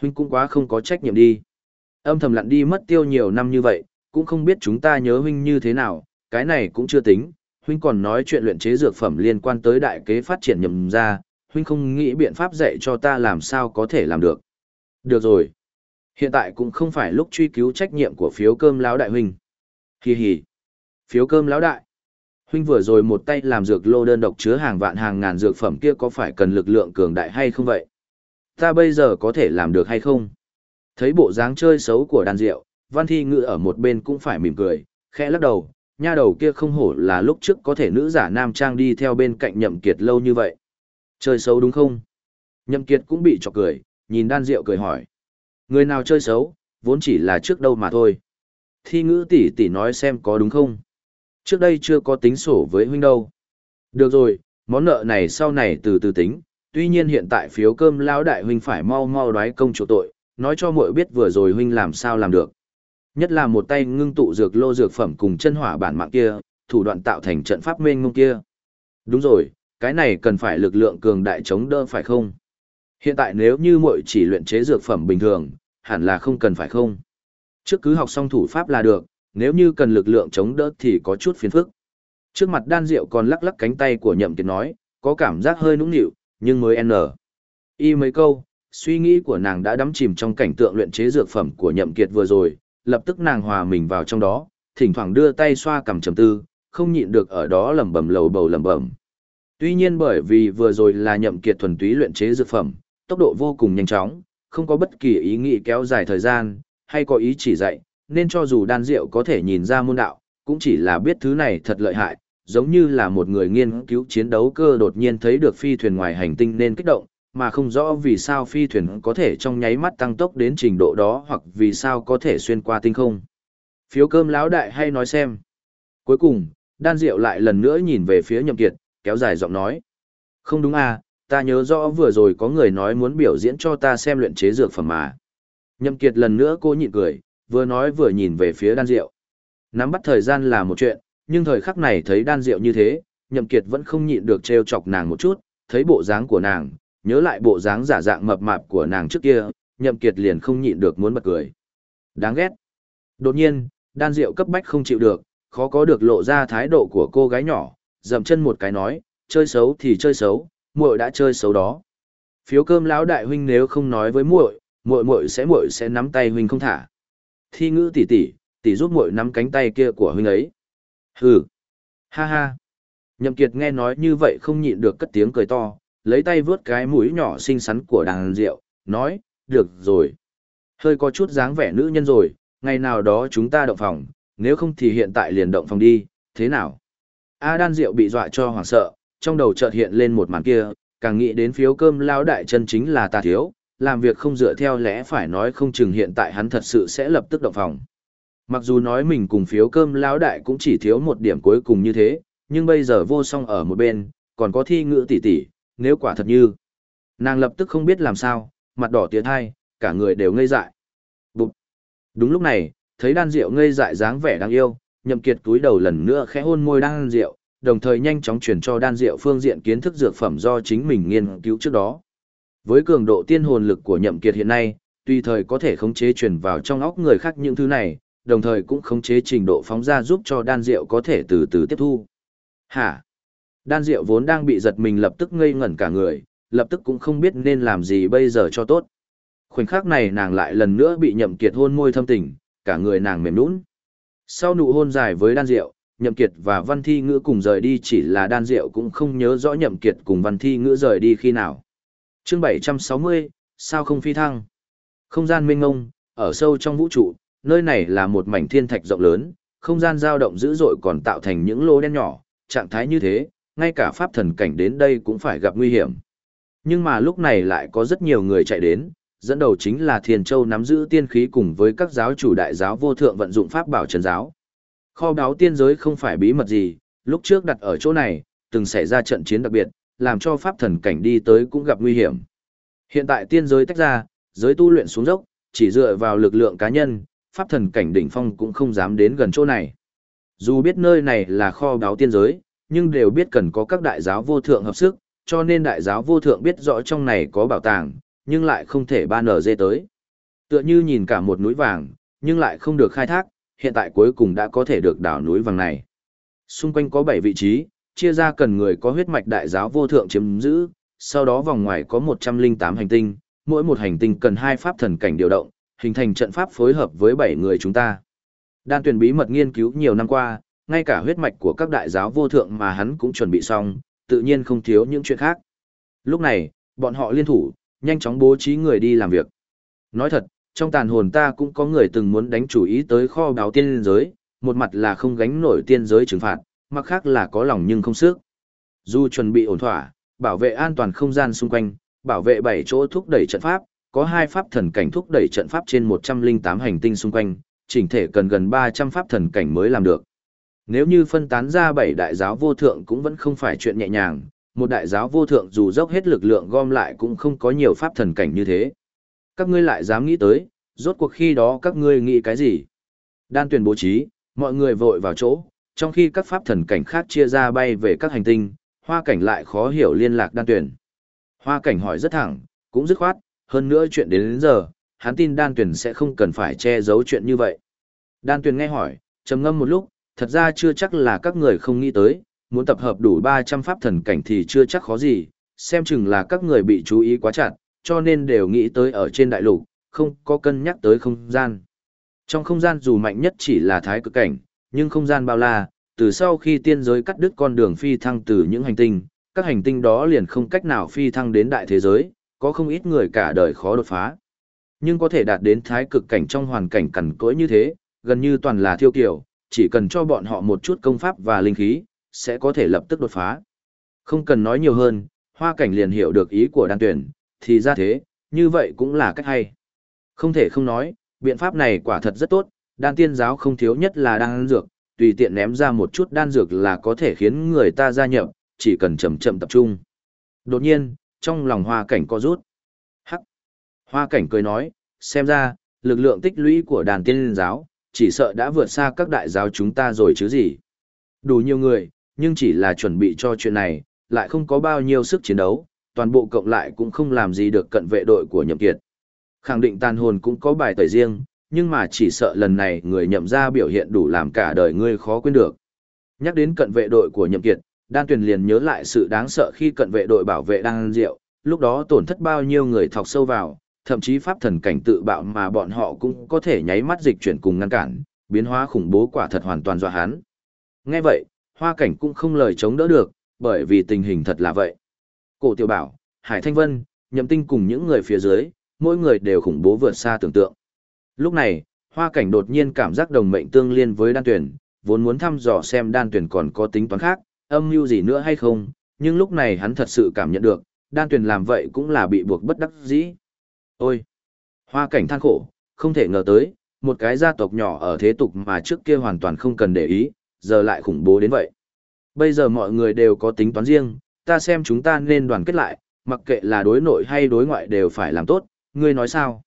Huynh cũng quá không có trách nhiệm đi. Âm thầm lặn đi mất tiêu nhiều năm như vậy, cũng không biết chúng ta nhớ huynh như thế nào, cái này cũng chưa tính. Huynh còn nói chuyện luyện chế dược phẩm liên quan tới đại kế phát triển nhầm ra, huynh không nghĩ biện pháp dạy cho ta làm sao có thể làm được. Được rồi. Hiện tại cũng không phải lúc truy cứu trách nhiệm của phiếu cơm lão đại huynh. Hì hì. Phiếu cơm lão đại. Huynh vừa rồi một tay làm dược lô đơn độc chứa hàng vạn hàng ngàn dược phẩm kia có phải cần lực lượng cường đại hay không vậy? Ta bây giờ có thể làm được hay không? Thấy bộ dáng chơi xấu của đàn rượu, văn thi ngự ở một bên cũng phải mỉm cười, khẽ lắc đầu, nha đầu kia không hổ là lúc trước có thể nữ giả nam trang đi theo bên cạnh nhậm kiệt lâu như vậy. Chơi xấu đúng không? Nhậm kiệt cũng bị chọc cười, nhìn đan rượu cười hỏi. Người nào chơi xấu, vốn chỉ là trước đâu mà thôi. Thi ngữ tỷ tỷ nói xem có đúng không? Trước đây chưa có tính sổ với huynh đâu. Được rồi, món nợ này sau này từ từ tính, tuy nhiên hiện tại phiếu cơm lão đại huynh phải mau mau đoái công chủ tội, nói cho muội biết vừa rồi huynh làm sao làm được. Nhất là một tay ngưng tụ dược lô dược phẩm cùng chân hỏa bản mạng kia, thủ đoạn tạo thành trận pháp mênh mông kia. Đúng rồi, cái này cần phải lực lượng cường đại chống đỡ phải không? Hiện tại nếu như muội chỉ luyện chế dược phẩm bình thường, hẳn là không cần phải không? Trước cứ học xong thủ pháp là được, nếu như cần lực lượng chống đỡ thì có chút phiền phức. Trước mặt đan rượu còn lắc lắc cánh tay của nhậm kiệt nói, có cảm giác hơi nũng nịu, nhưng mới n. Y mấy câu, suy nghĩ của nàng đã đắm chìm trong cảnh tượng luyện chế dược phẩm của nhậm kiệt vừa rồi, lập tức nàng hòa mình vào trong đó, thỉnh thoảng đưa tay xoa cằm trầm tư, không nhịn được ở đó lẩm bẩm lầu bầu lẩm bẩm. Tuy nhiên bởi vì vừa rồi là nhậm kiệt thuần túy luyện chế dược phẩm, tốc độ vô cùng nhanh chóng, không có bất kỳ ý nghĩ kéo dài thời gian, hay có ý chỉ dạy, nên cho dù đan rượu có thể nhìn ra môn đạo, cũng chỉ là biết thứ này thật lợi hại, giống như là một người nghiên cứu chiến đấu cơ đột nhiên thấy được phi thuyền ngoài hành tinh nên kích động, mà không rõ vì sao phi thuyền có thể trong nháy mắt tăng tốc đến trình độ đó hoặc vì sao có thể xuyên qua tinh không. Phiếu cơm lão đại hay nói xem. Cuối cùng, đan rượu lại lần nữa nhìn về phía nhậm kiệt, kéo dài giọng nói. Không đúng à, ta nhớ rõ vừa rồi có người nói muốn biểu diễn cho ta xem luyện chế dược phẩm mà. Nhậm kiệt lần nữa cô nhịn cười, vừa nói vừa nhìn về phía đan rượu. Nắm bắt thời gian là một chuyện, nhưng thời khắc này thấy đan rượu như thế, nhậm kiệt vẫn không nhịn được treo chọc nàng một chút, thấy bộ dáng của nàng, nhớ lại bộ dáng giả dạng mập mạp của nàng trước kia, nhậm kiệt liền không nhịn được muốn bật cười. Đáng ghét. Đột nhiên, đan rượu cấp bách không chịu được, khó có được lộ ra thái độ của cô gái nhỏ, dậm chân một cái nói, chơi xấu thì chơi xấu, muội đã chơi xấu đó. Phiếu cơm lão đại huynh nếu không nói với muội, muội muội sẽ muội sẽ nắm tay huynh không thả. Thi ngữ tỷ tỷ, tỷ giúp muội nắm cánh tay kia của huynh ấy. Hừ. Ha ha. Nhậm Kiệt nghe nói như vậy không nhịn được cất tiếng cười to, lấy tay vướt cái mũi nhỏ xinh xắn của đàn rượu, nói, được rồi. Hơi có chút dáng vẻ nữ nhân rồi, ngày nào đó chúng ta động phòng, nếu không thì hiện tại liền động phòng đi, thế nào? A đan rượu bị dọa cho hoảng sợ, trong đầu chợt hiện lên một màn kia, càng nghĩ đến phiếu cơm lao đại chân chính là ta thiếu, làm việc không dựa theo lẽ phải nói không chừng hiện tại hắn thật sự sẽ lập tức động phòng. Mặc dù nói mình cùng phiếu cơm lão đại cũng chỉ thiếu một điểm cuối cùng như thế, nhưng bây giờ vô song ở một bên, còn có thi ngữ tỷ tỷ, nếu quả thật như. Nàng lập tức không biết làm sao, mặt đỏ tiến thai, cả người đều ngây dại. Bụt! Đúng lúc này, thấy đan rượu ngây dại dáng vẻ đáng yêu, nhậm kiệt túi đầu lần nữa khẽ hôn môi đan rượu, đồng thời nhanh chóng truyền cho đan rượu phương diện kiến thức dược phẩm do chính mình nghiên cứu trước đó. Với cường độ tiên hồn lực của nhậm kiệt hiện nay, tùy thời có thể khống chế truyền vào trong óc người khác những thứ này, đồng thời cũng khống chế trình độ phóng ra giúp cho đan rượu có thể từ từ tiếp thu. Hả? Đan Diệu vốn đang bị giật mình lập tức ngây ngẩn cả người, lập tức cũng không biết nên làm gì bây giờ cho tốt. Khoảnh khắc này nàng lại lần nữa bị nhậm kiệt hôn môi thâm tình, cả người nàng mềm nũng. Sau nụ hôn dài với đan Diệu, nhậm kiệt và văn thi ngữ cùng rời đi chỉ là đan Diệu cũng không nhớ rõ nhậm kiệt cùng văn thi ngữ rời đi khi nào. Chương 760, sao không phi thăng? Không gian mênh ngông, ở sâu trong vũ trụ, nơi này là một mảnh thiên thạch rộng lớn, không gian dao động dữ dội còn tạo thành những lỗ đen nhỏ, trạng thái như thế, ngay cả pháp thần cảnh đến đây cũng phải gặp nguy hiểm. Nhưng mà lúc này lại có rất nhiều người chạy đến, dẫn đầu chính là Thiên Châu nắm giữ tiên khí cùng với các giáo chủ đại giáo vô thượng vận dụng pháp bảo trần giáo. Kho báo tiên giới không phải bí mật gì, lúc trước đặt ở chỗ này, từng xảy ra trận chiến đặc biệt, làm cho pháp thần cảnh đi tới cũng gặp nguy hiểm. Hiện tại tiên giới tách ra, giới tu luyện xuống dốc, chỉ dựa vào lực lượng cá nhân, pháp thần cảnh đỉnh phong cũng không dám đến gần chỗ này. Dù biết nơi này là kho báu tiên giới, nhưng đều biết cần có các đại giáo vô thượng hợp sức, cho nên đại giáo vô thượng biết rõ trong này có bảo tàng, nhưng lại không thể ban nở dê tới. Tựa như nhìn cả một núi vàng, nhưng lại không được khai thác, hiện tại cuối cùng đã có thể được đảo núi vàng này. Xung quanh có 7 vị trí, chia ra cần người có huyết mạch đại giáo vô thượng chiếm giữ, sau đó vòng ngoài có 108 hành tinh, mỗi một hành tinh cần hai pháp thần cảnh điều động, hình thành trận pháp phối hợp với 7 người chúng ta. Đan tuyển bí mật nghiên cứu nhiều năm qua, ngay cả huyết mạch của các đại giáo vô thượng mà hắn cũng chuẩn bị xong, tự nhiên không thiếu những chuyện khác. Lúc này, bọn họ liên thủ, nhanh chóng bố trí người đi làm việc. Nói thật, trong tàn hồn ta cũng có người từng muốn đánh chủ ý tới kho báo tiên giới, một mặt là không gánh nổi tiên giới trừng phạt, mặt khác là có lòng nhưng không sức. Dù chuẩn bị ổn thỏa, bảo vệ an toàn không gian xung quanh, bảo vệ bảy chỗ thúc đẩy trận pháp, có hai pháp thần cảnh thúc đẩy trận pháp trên 108 hành tinh xung quanh, chỉnh thể cần gần 300 pháp thần cảnh mới làm được. Nếu như phân tán ra bảy đại giáo vô thượng cũng vẫn không phải chuyện nhẹ nhàng, một đại giáo vô thượng dù dốc hết lực lượng gom lại cũng không có nhiều pháp thần cảnh như thế. Các ngươi lại dám nghĩ tới, rốt cuộc khi đó các ngươi nghĩ cái gì? Đan tuyển bố trí, mọi người vội vào chỗ, trong khi các pháp thần cảnh khác chia ra bay về các hành tinh, hoa cảnh lại khó hiểu liên lạc đan tuyển. Hoa cảnh hỏi rất thẳng, cũng dứt khoát, hơn nữa chuyện đến, đến giờ, hắn tin đan tuyển sẽ không cần phải che giấu chuyện như vậy. Đan tuyển nghe hỏi, trầm ngâm một lúc, thật ra chưa chắc là các người không nghĩ tới, muốn tập hợp đủ 300 pháp thần cảnh thì chưa chắc khó gì, xem chừng là các người bị chú ý quá chặt, cho nên đều nghĩ tới ở trên đại lục, không có cân nhắc tới không gian. Trong không gian dù mạnh nhất chỉ là thái cực cảnh, nhưng không gian bao la, từ sau khi tiên giới cắt đứt con đường phi thăng từ những hành tinh, các hành tinh đó liền không cách nào phi thăng đến đại thế giới, có không ít người cả đời khó đột phá. Nhưng có thể đạt đến thái cực cảnh trong hoàn cảnh cằn cỗi như thế, gần như toàn là thiêu kiểu, chỉ cần cho bọn họ một chút công pháp và linh khí, sẽ có thể lập tức đột phá. Không cần nói nhiều hơn, hoa cảnh liền hiểu được ý của đan tuyển, thì ra thế, như vậy cũng là cách hay. Không thể không nói, biện pháp này quả thật rất tốt, đan tiên giáo không thiếu nhất là đan dược, tùy tiện ném ra một chút đan dược là có thể khiến người ta gia nhập, chỉ cần chậm chậm tập trung. Đột nhiên, trong lòng hoa cảnh co rút. Hắc. Hoa cảnh cười nói, xem ra, lực lượng tích lũy của đàn tiên giáo, chỉ sợ đã vượt xa các đại giáo chúng ta rồi chứ gì. Đủ nhiều người, nhưng chỉ là chuẩn bị cho chuyện này, lại không có bao nhiêu sức chiến đấu, toàn bộ cộng lại cũng không làm gì được cận vệ đội của nhậm kiệt. Khẳng định tàn hồn cũng có bài tẩy riêng, nhưng mà chỉ sợ lần này người nhậm ra biểu hiện đủ làm cả đời ngươi khó quên được. Nhắc đến cận vệ đội của nhậm kiệt, đan tuyền liền nhớ lại sự đáng sợ khi cận vệ đội bảo vệ đan diệu, lúc đó tổn thất bao nhiêu người thọc sâu vào, thậm chí pháp thần cảnh tự bạo mà bọn họ cũng có thể nháy mắt dịch chuyển cùng ngăn cản, biến hóa khủng bố quả thật hoàn toàn dọa hắn. Nghe vậy, hoa cảnh cũng không lời chống đỡ được, bởi vì tình hình thật là vậy. Cổ tiểu bảo, Hải Thanh Vân, nhậm tinh cùng những người phía dưới, mỗi người đều khủng bố vượt xa tưởng tượng. Lúc này, hoa cảnh đột nhiên cảm giác đồng mệnh tương liên với đan tuyển, vốn muốn thăm dò xem đan tuyển còn có tính toán khác, âm mưu gì nữa hay không, nhưng lúc này hắn thật sự cảm nhận được, đan tuyển làm vậy cũng là bị buộc bất đắc dĩ. Ôi! Hoa cảnh than khổ, không thể ngờ tới, một cái gia tộc nhỏ ở thế tục mà trước kia hoàn toàn không cần để ý, giờ lại khủng bố đến vậy. Bây giờ mọi người đều có tính toán riêng, ta xem chúng ta nên đoàn kết lại, mặc kệ là đối nội hay đối ngoại đều phải làm tốt, ngươi nói sao?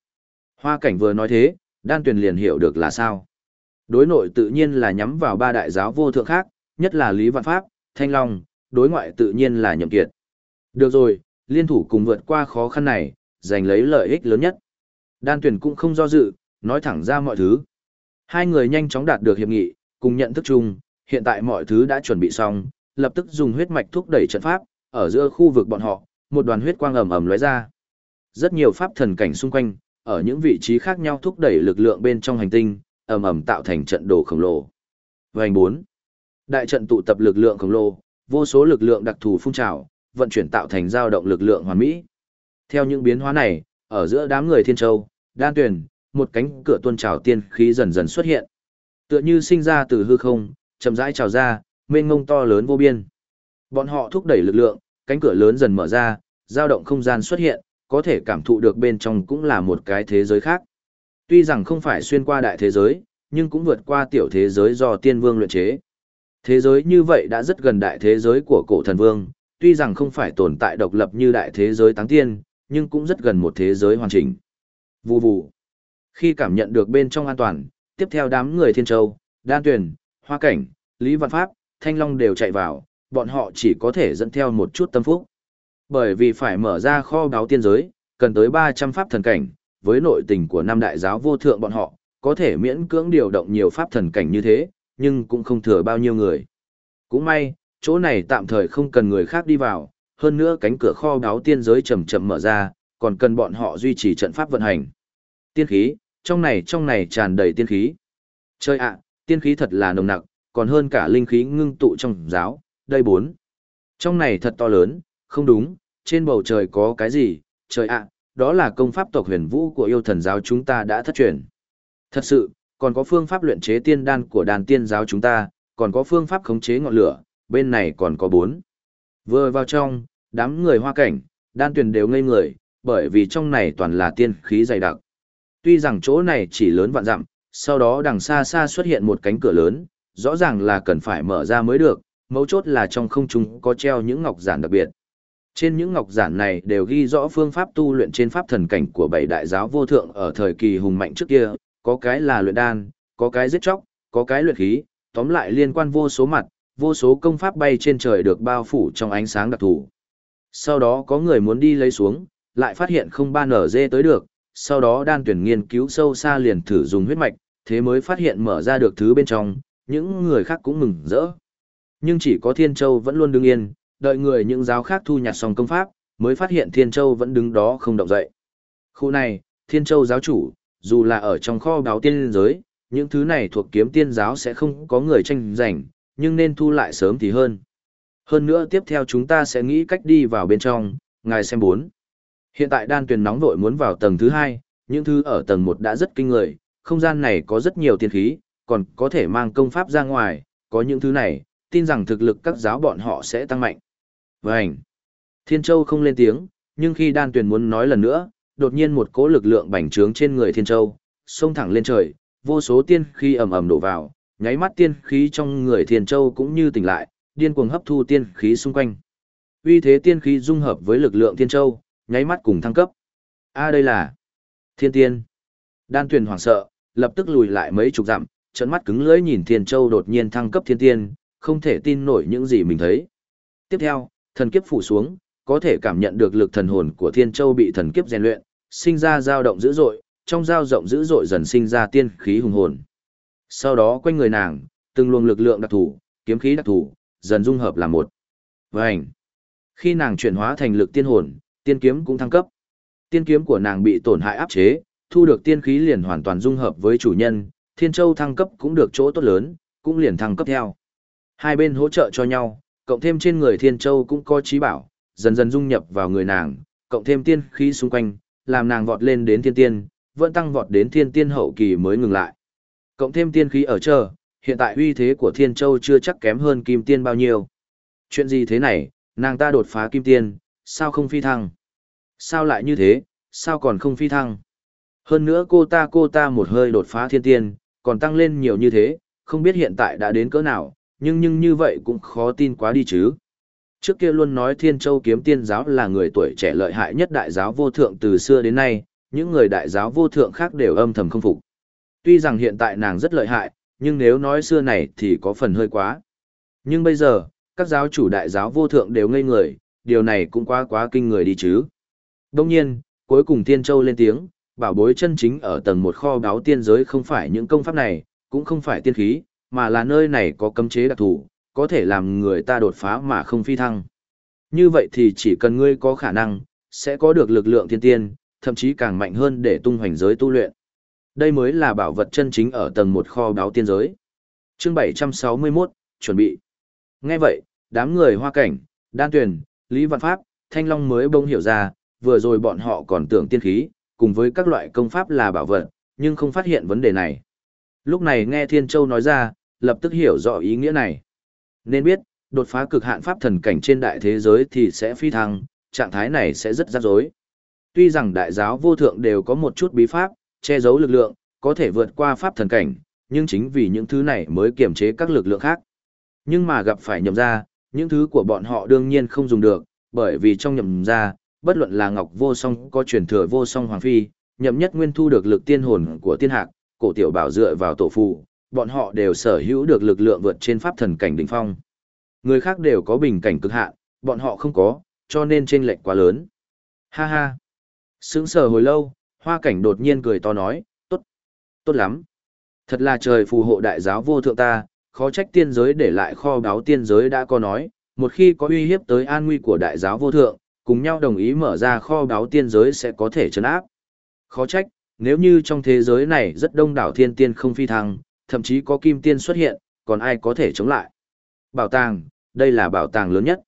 Hoa cảnh vừa nói thế, đan tuyền liền hiểu được là sao. Đối nội tự nhiên là nhắm vào ba đại giáo vô thượng khác, nhất là Lý Văn Pháp, Thanh Long, đối ngoại tự nhiên là nhậm kiệt. Được rồi, liên thủ cùng vượt qua khó khăn này, giành lấy lợi ích lớn nhất. Đan tuyển cũng không do dự, nói thẳng ra mọi thứ. Hai người nhanh chóng đạt được hiệp nghị, cùng nhận thức chung, hiện tại mọi thứ đã chuẩn bị xong, lập tức dùng huyết mạch thúc đẩy trận pháp, ở giữa khu vực bọn họ, một đoàn huyết quang ầm ầm lóe ra. Rất nhiều pháp thần cảnh xung quanh, ở những vị trí khác nhau thúc đẩy lực lượng bên trong hành tinh, ầm ầm tạo thành trận đồ khổng lồ. Vành 4. Đại trận tụ tập lực lượng khổng lồ, vô số lực lượng đặc thù phun trào, vận chuyển tạo thành dao động lực lượng hoàn mỹ. Theo những biến hóa này, ở giữa đám người thiên châu, đan tuyển, một cánh cửa tuôn trào tiên khí dần dần xuất hiện. Tựa như sinh ra từ hư không, chậm rãi trào ra, mênh ngông to lớn vô biên. Bọn họ thúc đẩy lực lượng, cánh cửa lớn dần mở ra, dao động không gian xuất hiện, có thể cảm thụ được bên trong cũng là một cái thế giới khác. Tuy rằng không phải xuyên qua đại thế giới, nhưng cũng vượt qua tiểu thế giới do tiên vương luyện chế. Thế giới như vậy đã rất gần đại thế giới của cổ thần vương, tuy rằng không phải tồn tại độc lập như đại thế giới táng tiên, nhưng cũng rất gần một thế giới hoàn chỉnh. Vù vù. Khi cảm nhận được bên trong an toàn, tiếp theo đám người thiên châu, đan tuyển, hoa cảnh, Lý Văn Pháp, Thanh Long đều chạy vào, bọn họ chỉ có thể dẫn theo một chút tâm phúc. Bởi vì phải mở ra kho báo tiên giới, cần tới 300 pháp thần cảnh, với nội tình của năm đại giáo vô thượng bọn họ, có thể miễn cưỡng điều động nhiều pháp thần cảnh như thế, nhưng cũng không thừa bao nhiêu người. Cũng may, chỗ này tạm thời không cần người khác đi vào, hơn nữa cánh cửa kho đáo tiên giới chậm chậm mở ra, còn cần bọn họ duy trì trận pháp vận hành. Tiên khí, trong này trong này tràn đầy tiên khí. Chơi ạ, tiên khí thật là nồng nặc, còn hơn cả linh khí ngưng tụ trong giáo, đây bốn. Trong này thật to lớn, không đúng, trên bầu trời có cái gì, trời ạ, đó là công pháp tộc huyền vũ của yêu thần giáo chúng ta đã thất truyền. Thật sự, còn có phương pháp luyện chế tiên đan của đàn tiên giáo chúng ta, còn có phương pháp khống chế ngọn lửa, bên này còn có bốn. Vừa vào trong, đám người hoa cảnh, đan tuyển đều ngây người, bởi vì trong này toàn là tiên khí dày đặc. Tuy rằng chỗ này chỉ lớn vạn dặm, sau đó đằng xa xa xuất hiện một cánh cửa lớn, rõ ràng là cần phải mở ra mới được, mấu chốt là trong không trung có treo những ngọc giản đặc biệt. Trên những ngọc giản này đều ghi rõ phương pháp tu luyện trên pháp thần cảnh của bảy đại giáo vô thượng ở thời kỳ hùng mạnh trước kia, có cái là luyện đan, có cái giết chóc, có cái luyện khí, tóm lại liên quan vô số mặt, vô số công pháp bay trên trời được bao phủ trong ánh sáng đặc thù. Sau đó có người muốn đi lấy xuống, lại phát hiện không ba nở dê tới được, sau đó đan tuyển nghiên cứu sâu xa liền thử dùng huyết mạch, thế mới phát hiện mở ra được thứ bên trong, những người khác cũng mừng rỡ. Nhưng chỉ có Thiên Châu vẫn luôn đứng yên, đợi người những giáo khác thu nhặt xong công pháp, mới phát hiện Thiên Châu vẫn đứng đó không động dậy. Khu này, Thiên Châu giáo chủ, dù là ở trong kho báo tiên giới, những thứ này thuộc kiếm tiên giáo sẽ không có người tranh giành, nhưng nên thu lại sớm thì hơn. Hơn nữa tiếp theo chúng ta sẽ nghĩ cách đi vào bên trong, ngài xem bốn. Hiện tại đan tuyền nóng vội muốn vào tầng thứ hai, những thứ ở tầng một đã rất kinh người, không gian này có rất nhiều tiên khí, còn có thể mang công pháp ra ngoài, có những thứ này, tin rằng thực lực các giáo bọn họ sẽ tăng mạnh. Vânh! Thiên Châu không lên tiếng, nhưng khi đan tuyền muốn nói lần nữa, đột nhiên một cỗ lực lượng bành trướng trên người Thiên Châu, xông thẳng lên trời, vô số tiên khí ầm ầm đổ vào, nháy mắt tiên khí trong người Thiên Châu cũng như tỉnh lại, điên cuồng hấp thu tiên khí xung quanh. Uy thế tiên khí dung hợp với lực lượng Thiên Châu, nháy mắt cùng thăng cấp. A đây là Thiên Tiên. Đan Tuyền hoảng sợ, lập tức lùi lại mấy chục dặm, trợn mắt cứng lưỡi nhìn Thiên Châu đột nhiên thăng cấp Thiên Tiên, không thể tin nổi những gì mình thấy. Tiếp theo, thần kiếp phủ xuống, có thể cảm nhận được lực thần hồn của Thiên Châu bị thần kiếp rèn luyện, sinh ra dao động dữ dội, trong dao rộng dữ dội dần sinh ra tiên khí hùng hồn. Sau đó quanh người nàng, từng luồng lực lượng đặc thù, kiếm khí đặc thù, dần dung hợp làm một. Vành. Khi nàng chuyển hóa thành lực tiên hồn, tiên kiếm cũng thăng cấp. Tiên kiếm của nàng bị tổn hại áp chế, thu được tiên khí liền hoàn toàn dung hợp với chủ nhân, Thiên Châu thăng cấp cũng được chỗ tốt lớn, cũng liền thăng cấp theo. Hai bên hỗ trợ cho nhau, cộng thêm trên người Thiên Châu cũng có trí bảo, dần dần dung nhập vào người nàng, cộng thêm tiên khí xung quanh, làm nàng vọt lên đến thiên tiên, vẫn tăng vọt đến thiên tiên hậu kỳ mới ngừng lại. Cộng thêm tiên khí ở chờ, hiện tại uy thế của Thiên Châu chưa chắc kém hơn Kim Tiên bao nhiêu. Chuyện gì thế này, nàng ta đột phá Kim Tiên, sao không phi thăng? Sao lại như thế, sao còn không phi thăng? Hơn nữa cô ta cô ta một hơi đột phá thiên tiên, còn tăng lên nhiều như thế, không biết hiện tại đã đến cỡ nào, nhưng nhưng như vậy cũng khó tin quá đi chứ. Trước kia luôn nói Thiên Châu kiếm tiên giáo là người tuổi trẻ lợi hại nhất đại giáo vô thượng từ xưa đến nay, những người đại giáo vô thượng khác đều âm thầm không phục. Tuy rằng hiện tại nàng rất lợi hại, nhưng nếu nói xưa này thì có phần hơi quá. Nhưng bây giờ, các giáo chủ đại giáo vô thượng đều ngây người, điều này cũng quá quá kinh người đi chứ. Đông nhiên, cuối cùng Tiên Châu lên tiếng, bảo bối chân chính ở tầng một kho báo tiên giới không phải những công pháp này, cũng không phải tiên khí, mà là nơi này có cấm chế đặc thù, có thể làm người ta đột phá mà không phi thăng. Như vậy thì chỉ cần ngươi có khả năng, sẽ có được lực lượng thiên tiên, thậm chí càng mạnh hơn để tung hoành giới tu luyện. Đây mới là bảo vật chân chính ở tầng một kho báo tiên giới. Chương 761, chuẩn bị. Nghe vậy, đám người hoa cảnh, đan tuyển, Lý Văn Pháp, Thanh Long mới bông hiểu ra, vừa rồi bọn họ còn tưởng tiên khí, cùng với các loại công pháp là bảo vật, nhưng không phát hiện vấn đề này. Lúc này nghe Thiên Châu nói ra, lập tức hiểu rõ ý nghĩa này. Nên biết, đột phá cực hạn pháp thần cảnh trên đại thế giới thì sẽ phi thăng, trạng thái này sẽ rất rắc rối. Tuy rằng đại giáo vô thượng đều có một chút bí pháp, che giấu lực lượng, có thể vượt qua pháp thần cảnh, nhưng chính vì những thứ này mới kiềm chế các lực lượng khác. Nhưng mà gặp phải nhậm ra, những thứ của bọn họ đương nhiên không dùng được, bởi vì trong nhậm ra, bất luận là Ngọc Vô Song có truyền thừa Vô Song Hoàng Phi, nhậm nhất nguyên thu được lực tiên hồn của tiên hạc, cổ tiểu bảo dựa vào tổ phụ, bọn họ đều sở hữu được lực lượng vượt trên pháp thần cảnh đỉnh phong. Người khác đều có bình cảnh cực hạn, bọn họ không có, cho nên chênh lệch quá lớn. Ha ha. Sững sờ hồi lâu, hoa cảnh đột nhiên cười to nói, tốt, tốt lắm. Thật là trời phù hộ đại giáo vô thượng ta, khó trách tiên giới để lại kho báo tiên giới đã có nói, một khi có uy hiếp tới an nguy của đại giáo vô thượng, cùng nhau đồng ý mở ra kho báo tiên giới sẽ có thể chấn áp. Khó trách, nếu như trong thế giới này rất đông đảo thiên tiên không phi thăng, thậm chí có kim tiên xuất hiện, còn ai có thể chống lại. Bảo tàng, đây là bảo tàng lớn nhất.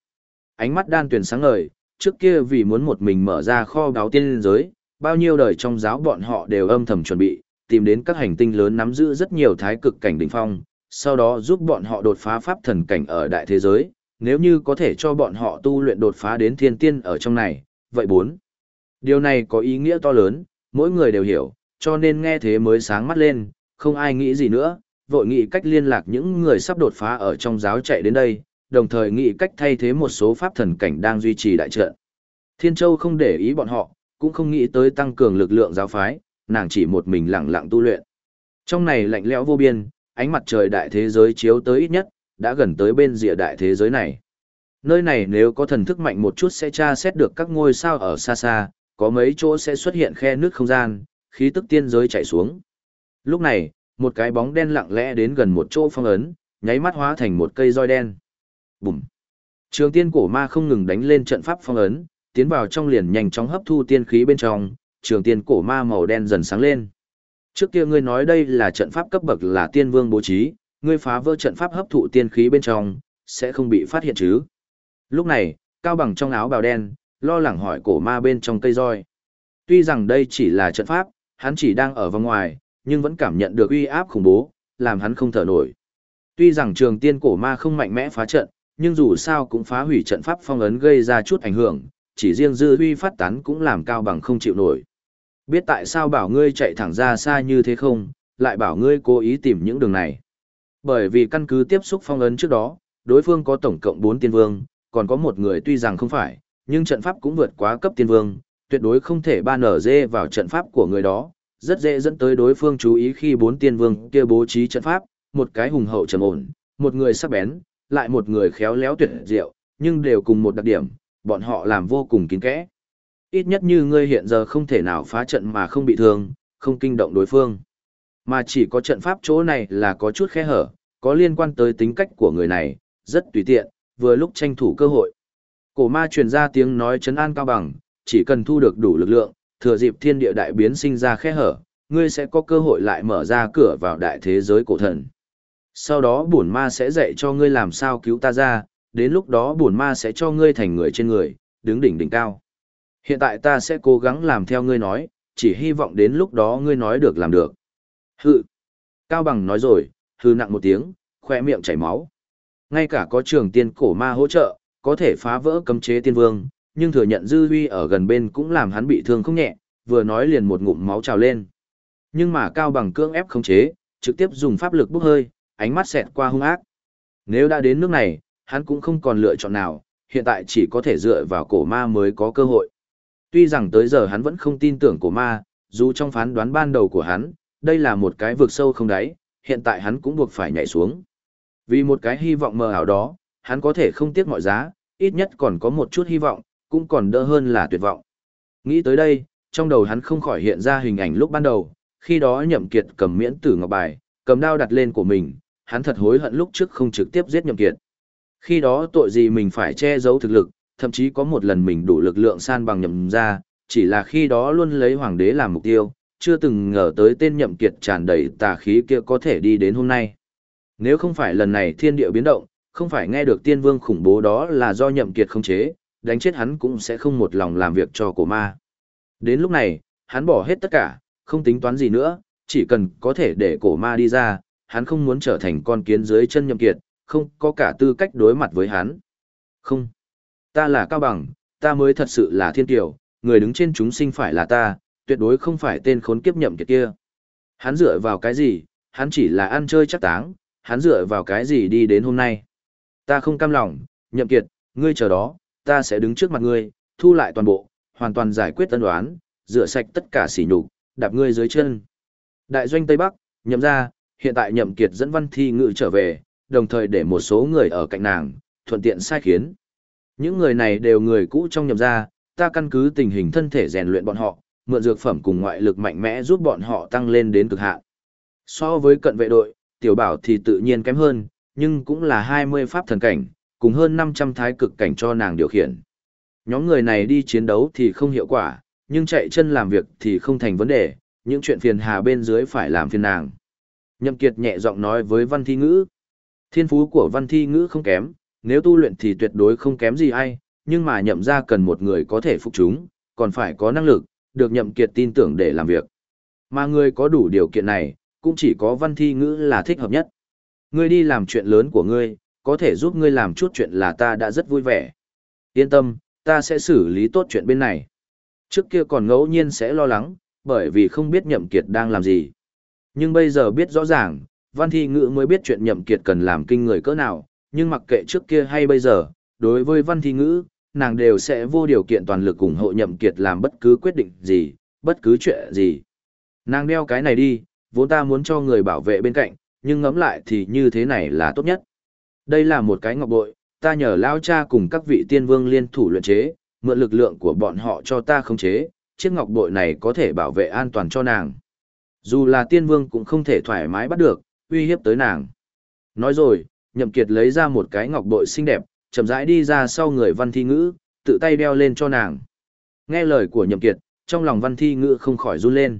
Ánh mắt đan tuyển sáng ngời, trước kia vì muốn một mình mở ra kho báo tiên giới, bao nhiêu đời trong giáo bọn họ đều âm thầm chuẩn bị, tìm đến các hành tinh lớn nắm giữ rất nhiều thái cực cảnh đỉnh phong, sau đó giúp bọn họ đột phá pháp thần cảnh ở đại thế giới, nếu như có thể cho bọn họ tu luyện đột phá đến thiên tiên ở trong này, vậy bốn. Điều này có ý nghĩa to lớn, mỗi người đều hiểu, cho nên nghe thế mới sáng mắt lên, không ai nghĩ gì nữa, vội nghĩ cách liên lạc những người sắp đột phá ở trong giáo chạy đến đây, đồng thời nghĩ cách thay thế một số pháp thần cảnh đang duy trì đại trận. Thiên Châu không để ý bọn họ, cũng không nghĩ tới tăng cường lực lượng giáo phái, nàng chỉ một mình lặng lặng tu luyện. Trong này lạnh lẽo vô biên, ánh mặt trời đại thế giới chiếu tới ít nhất, đã gần tới bên rìa đại thế giới này. Nơi này nếu có thần thức mạnh một chút sẽ tra xét được các ngôi sao ở xa xa, có mấy chỗ sẽ xuất hiện khe nước không gian, khí tức tiên giới chảy xuống. Lúc này, một cái bóng đen lặng lẽ đến gần một chỗ phong ấn, nháy mắt hóa thành một cây roi đen. Bùm! Trường tiên cổ ma không ngừng đánh lên trận pháp phong ấn, tiến vào trong liền nhanh chóng hấp thu tiên khí bên trong, trường tiên cổ ma màu đen dần sáng lên. Trước kia ngươi nói đây là trận pháp cấp bậc là tiên vương bố trí, ngươi phá vỡ trận pháp hấp thụ tiên khí bên trong, sẽ không bị phát hiện chứ. Lúc này, cao bằng trong áo bào đen, lo lắng hỏi cổ ma bên trong cây roi. Tuy rằng đây chỉ là trận pháp, hắn chỉ đang ở vòng ngoài, nhưng vẫn cảm nhận được uy áp khủng bố, làm hắn không thở nổi. Tuy rằng trường tiên cổ ma không mạnh mẽ phá trận, nhưng dù sao cũng phá hủy trận pháp phong ấn gây ra chút ảnh hưởng, chỉ riêng dư huy phát tán cũng làm cao bằng không chịu nổi. Biết tại sao bảo ngươi chạy thẳng ra xa như thế không, lại bảo ngươi cố ý tìm những đường này. Bởi vì căn cứ tiếp xúc phong ấn trước đó, đối phương có tổng cộng 4 tiên vương, còn có một người tuy rằng không phải, nhưng trận pháp cũng vượt quá cấp tiên vương, tuyệt đối không thể ban nở dê vào trận pháp của người đó, rất dễ dẫn tới đối phương chú ý khi bốn tiên vương kia bố trí trận pháp, một cái hùng hậu trầm ổn, một người sắc bén, lại một người khéo léo tuyệt diệu, nhưng đều cùng một đặc điểm, bọn họ làm vô cùng kín kẽ. Ít nhất như ngươi hiện giờ không thể nào phá trận mà không bị thương, không kinh động đối phương. Mà chỉ có trận pháp chỗ này là có chút khe hở, có liên quan tới tính cách của người này, rất tùy tiện, vừa lúc tranh thủ cơ hội. Cổ ma truyền ra tiếng nói chấn an cao bằng, chỉ cần thu được đủ lực lượng, thừa dịp thiên địa đại biến sinh ra khe hở, ngươi sẽ có cơ hội lại mở ra cửa vào đại thế giới cổ thần. Sau đó bổn ma sẽ dạy cho ngươi làm sao cứu ta ra, đến lúc đó bổn ma sẽ cho ngươi thành người trên người, đứng đỉnh đỉnh cao. Hiện tại ta sẽ cố gắng làm theo ngươi nói, chỉ hy vọng đến lúc đó ngươi nói được làm được. Hự. Cao bằng nói rồi, hư nặng một tiếng, khoe miệng chảy máu. Ngay cả có trường tiên cổ ma hỗ trợ, có thể phá vỡ cấm chế tiên vương, nhưng thừa nhận dư huy ở gần bên cũng làm hắn bị thương không nhẹ, vừa nói liền một ngụm máu trào lên. Nhưng mà cao bằng cưỡng ép khống chế, trực tiếp dùng pháp lực bốc hơi, ánh mắt xẹt qua hung ác. Nếu đã đến nước này, hắn cũng không còn lựa chọn nào, hiện tại chỉ có thể dựa vào cổ ma mới có cơ hội. Tuy rằng tới giờ hắn vẫn không tin tưởng cổ ma, dù trong phán đoán ban đầu của hắn, đây là một cái vực sâu không đáy, hiện tại hắn cũng buộc phải nhảy xuống. Vì một cái hy vọng mờ ảo đó, hắn có thể không tiếc mọi giá, ít nhất còn có một chút hy vọng, cũng còn đỡ hơn là tuyệt vọng. Nghĩ tới đây, trong đầu hắn không khỏi hiện ra hình ảnh lúc ban đầu, khi đó nhậm kiệt cầm miễn tử ngọc bài, cầm đao đặt lên của mình, hắn thật hối hận lúc trước không trực tiếp giết nhậm kiệt. Khi đó tội gì mình phải che giấu thực lực, thậm chí có một lần mình đủ lực lượng san bằng nhậm ra, chỉ là khi đó luôn lấy hoàng đế làm mục tiêu, chưa từng ngờ tới tên nhậm kiệt tràn đầy tà khí kia có thể đi đến hôm nay. Nếu không phải lần này thiên địa biến động, không phải nghe được tiên vương khủng bố đó là do nhậm kiệt không chế, đánh chết hắn cũng sẽ không một lòng làm việc cho cổ ma. Đến lúc này, hắn bỏ hết tất cả, không tính toán gì nữa, chỉ cần có thể để cổ ma đi ra, hắn không muốn trở thành con kiến dưới chân nhậm kiệt, không có cả tư cách đối mặt với hắn. Không. Ta là Cao Bằng, ta mới thật sự là thiên tiểu, người đứng trên chúng sinh phải là ta, tuyệt đối không phải tên khốn kiếp nhậm kiệt kia. Hắn dựa vào cái gì, hắn chỉ là ăn chơi chắc táng, hắn dựa vào cái gì đi đến hôm nay. Ta không cam lòng, nhậm kiệt, ngươi chờ đó, ta sẽ đứng trước mặt ngươi, thu lại toàn bộ, hoàn toàn giải quyết tân đoán, rửa sạch tất cả sỉ nhục, đạp ngươi dưới chân. Đại doanh Tây Bắc, nhậm ra, hiện tại nhậm kiệt dẫn văn thi ngự trở về, đồng thời để một số người ở cạnh nàng, thuận tiện sai khiến. Những người này đều người cũ trong nhậm gia, ta căn cứ tình hình thân thể rèn luyện bọn họ, mượn dược phẩm cùng ngoại lực mạnh mẽ giúp bọn họ tăng lên đến cực hạn. So với cận vệ đội, tiểu bảo thì tự nhiên kém hơn, nhưng cũng là 20 pháp thần cảnh, cùng hơn 500 thái cực cảnh cho nàng điều khiển. Nhóm người này đi chiến đấu thì không hiệu quả, nhưng chạy chân làm việc thì không thành vấn đề, những chuyện phiền hà bên dưới phải làm phiền nàng. Nhậm Kiệt nhẹ giọng nói với Văn Thi Ngữ. Thiên phú của Văn Thi Ngữ không kém, nếu tu luyện thì tuyệt đối không kém gì ai, nhưng mà nhậm ra cần một người có thể phục chúng, còn phải có năng lực, được Nhậm Kiệt tin tưởng để làm việc. Mà người có đủ điều kiện này, cũng chỉ có Văn Thi Ngữ là thích hợp nhất. Ngươi đi làm chuyện lớn của ngươi, có thể giúp ngươi làm chút chuyện là ta đã rất vui vẻ. Yên tâm, ta sẽ xử lý tốt chuyện bên này. Trước kia còn ngẫu nhiên sẽ lo lắng, bởi vì không biết Nhậm Kiệt đang làm gì. Nhưng bây giờ biết rõ ràng, Văn Thi Ngữ mới biết chuyện Nhậm Kiệt cần làm kinh người cỡ nào, nhưng mặc kệ trước kia hay bây giờ, đối với Văn Thi Ngữ, nàng đều sẽ vô điều kiện toàn lực ủng hộ Nhậm Kiệt làm bất cứ quyết định gì, bất cứ chuyện gì. Nàng đeo cái này đi, vốn ta muốn cho người bảo vệ bên cạnh, nhưng ngẫm lại thì như thế này là tốt nhất. Đây là một cái ngọc bội, ta nhờ lao cha cùng các vị tiên vương liên thủ luyện chế, mượn lực lượng của bọn họ cho ta khống chế, chiếc ngọc bội này có thể bảo vệ an toàn cho nàng. Dù là tiên vương cũng không thể thoải mái bắt được, uy hiếp tới nàng. Nói rồi, nhậm kiệt lấy ra một cái ngọc bội xinh đẹp, chậm rãi đi ra sau người văn thi ngữ, tự tay đeo lên cho nàng. Nghe lời của nhậm kiệt, trong lòng văn thi ngữ không khỏi run lên.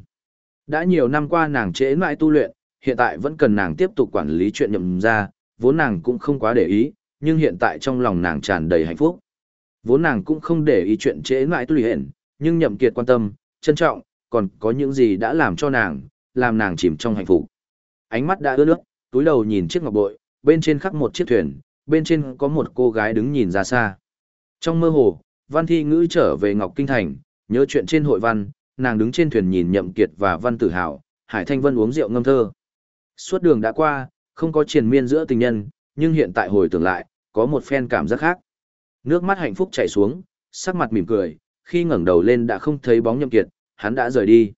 Đã nhiều năm qua nàng trễ mãi tu luyện, hiện tại vẫn cần nàng tiếp tục quản lý chuyện nhậm ra, vốn nàng cũng không quá để ý, nhưng hiện tại trong lòng nàng tràn đầy hạnh phúc. Vốn nàng cũng không để ý chuyện trễ mãi tu luyện, nhưng nhậm kiệt quan tâm, trân trọng, còn có những gì đã làm cho nàng, làm nàng chìm trong hạnh phúc. Ánh mắt đã ướt nước, túi đầu nhìn chiếc ngọc bội, bên trên khắc một chiếc thuyền, bên trên có một cô gái đứng nhìn ra xa. Trong mơ hồ, Văn Thi Ngữ trở về Ngọc Kinh Thành, nhớ chuyện trên hội văn, nàng đứng trên thuyền nhìn Nhậm Kiệt và Văn Tử Hào, Hải Thanh Vân uống rượu ngâm thơ. Suốt đường đã qua, không có triền miên giữa tình nhân, nhưng hiện tại hồi tưởng lại, có một phen cảm giác khác. Nước mắt hạnh phúc chảy xuống, sắc mặt mỉm cười, khi ngẩng đầu lên đã không thấy bóng Nhậm Kiệt, hắn đã rời đi.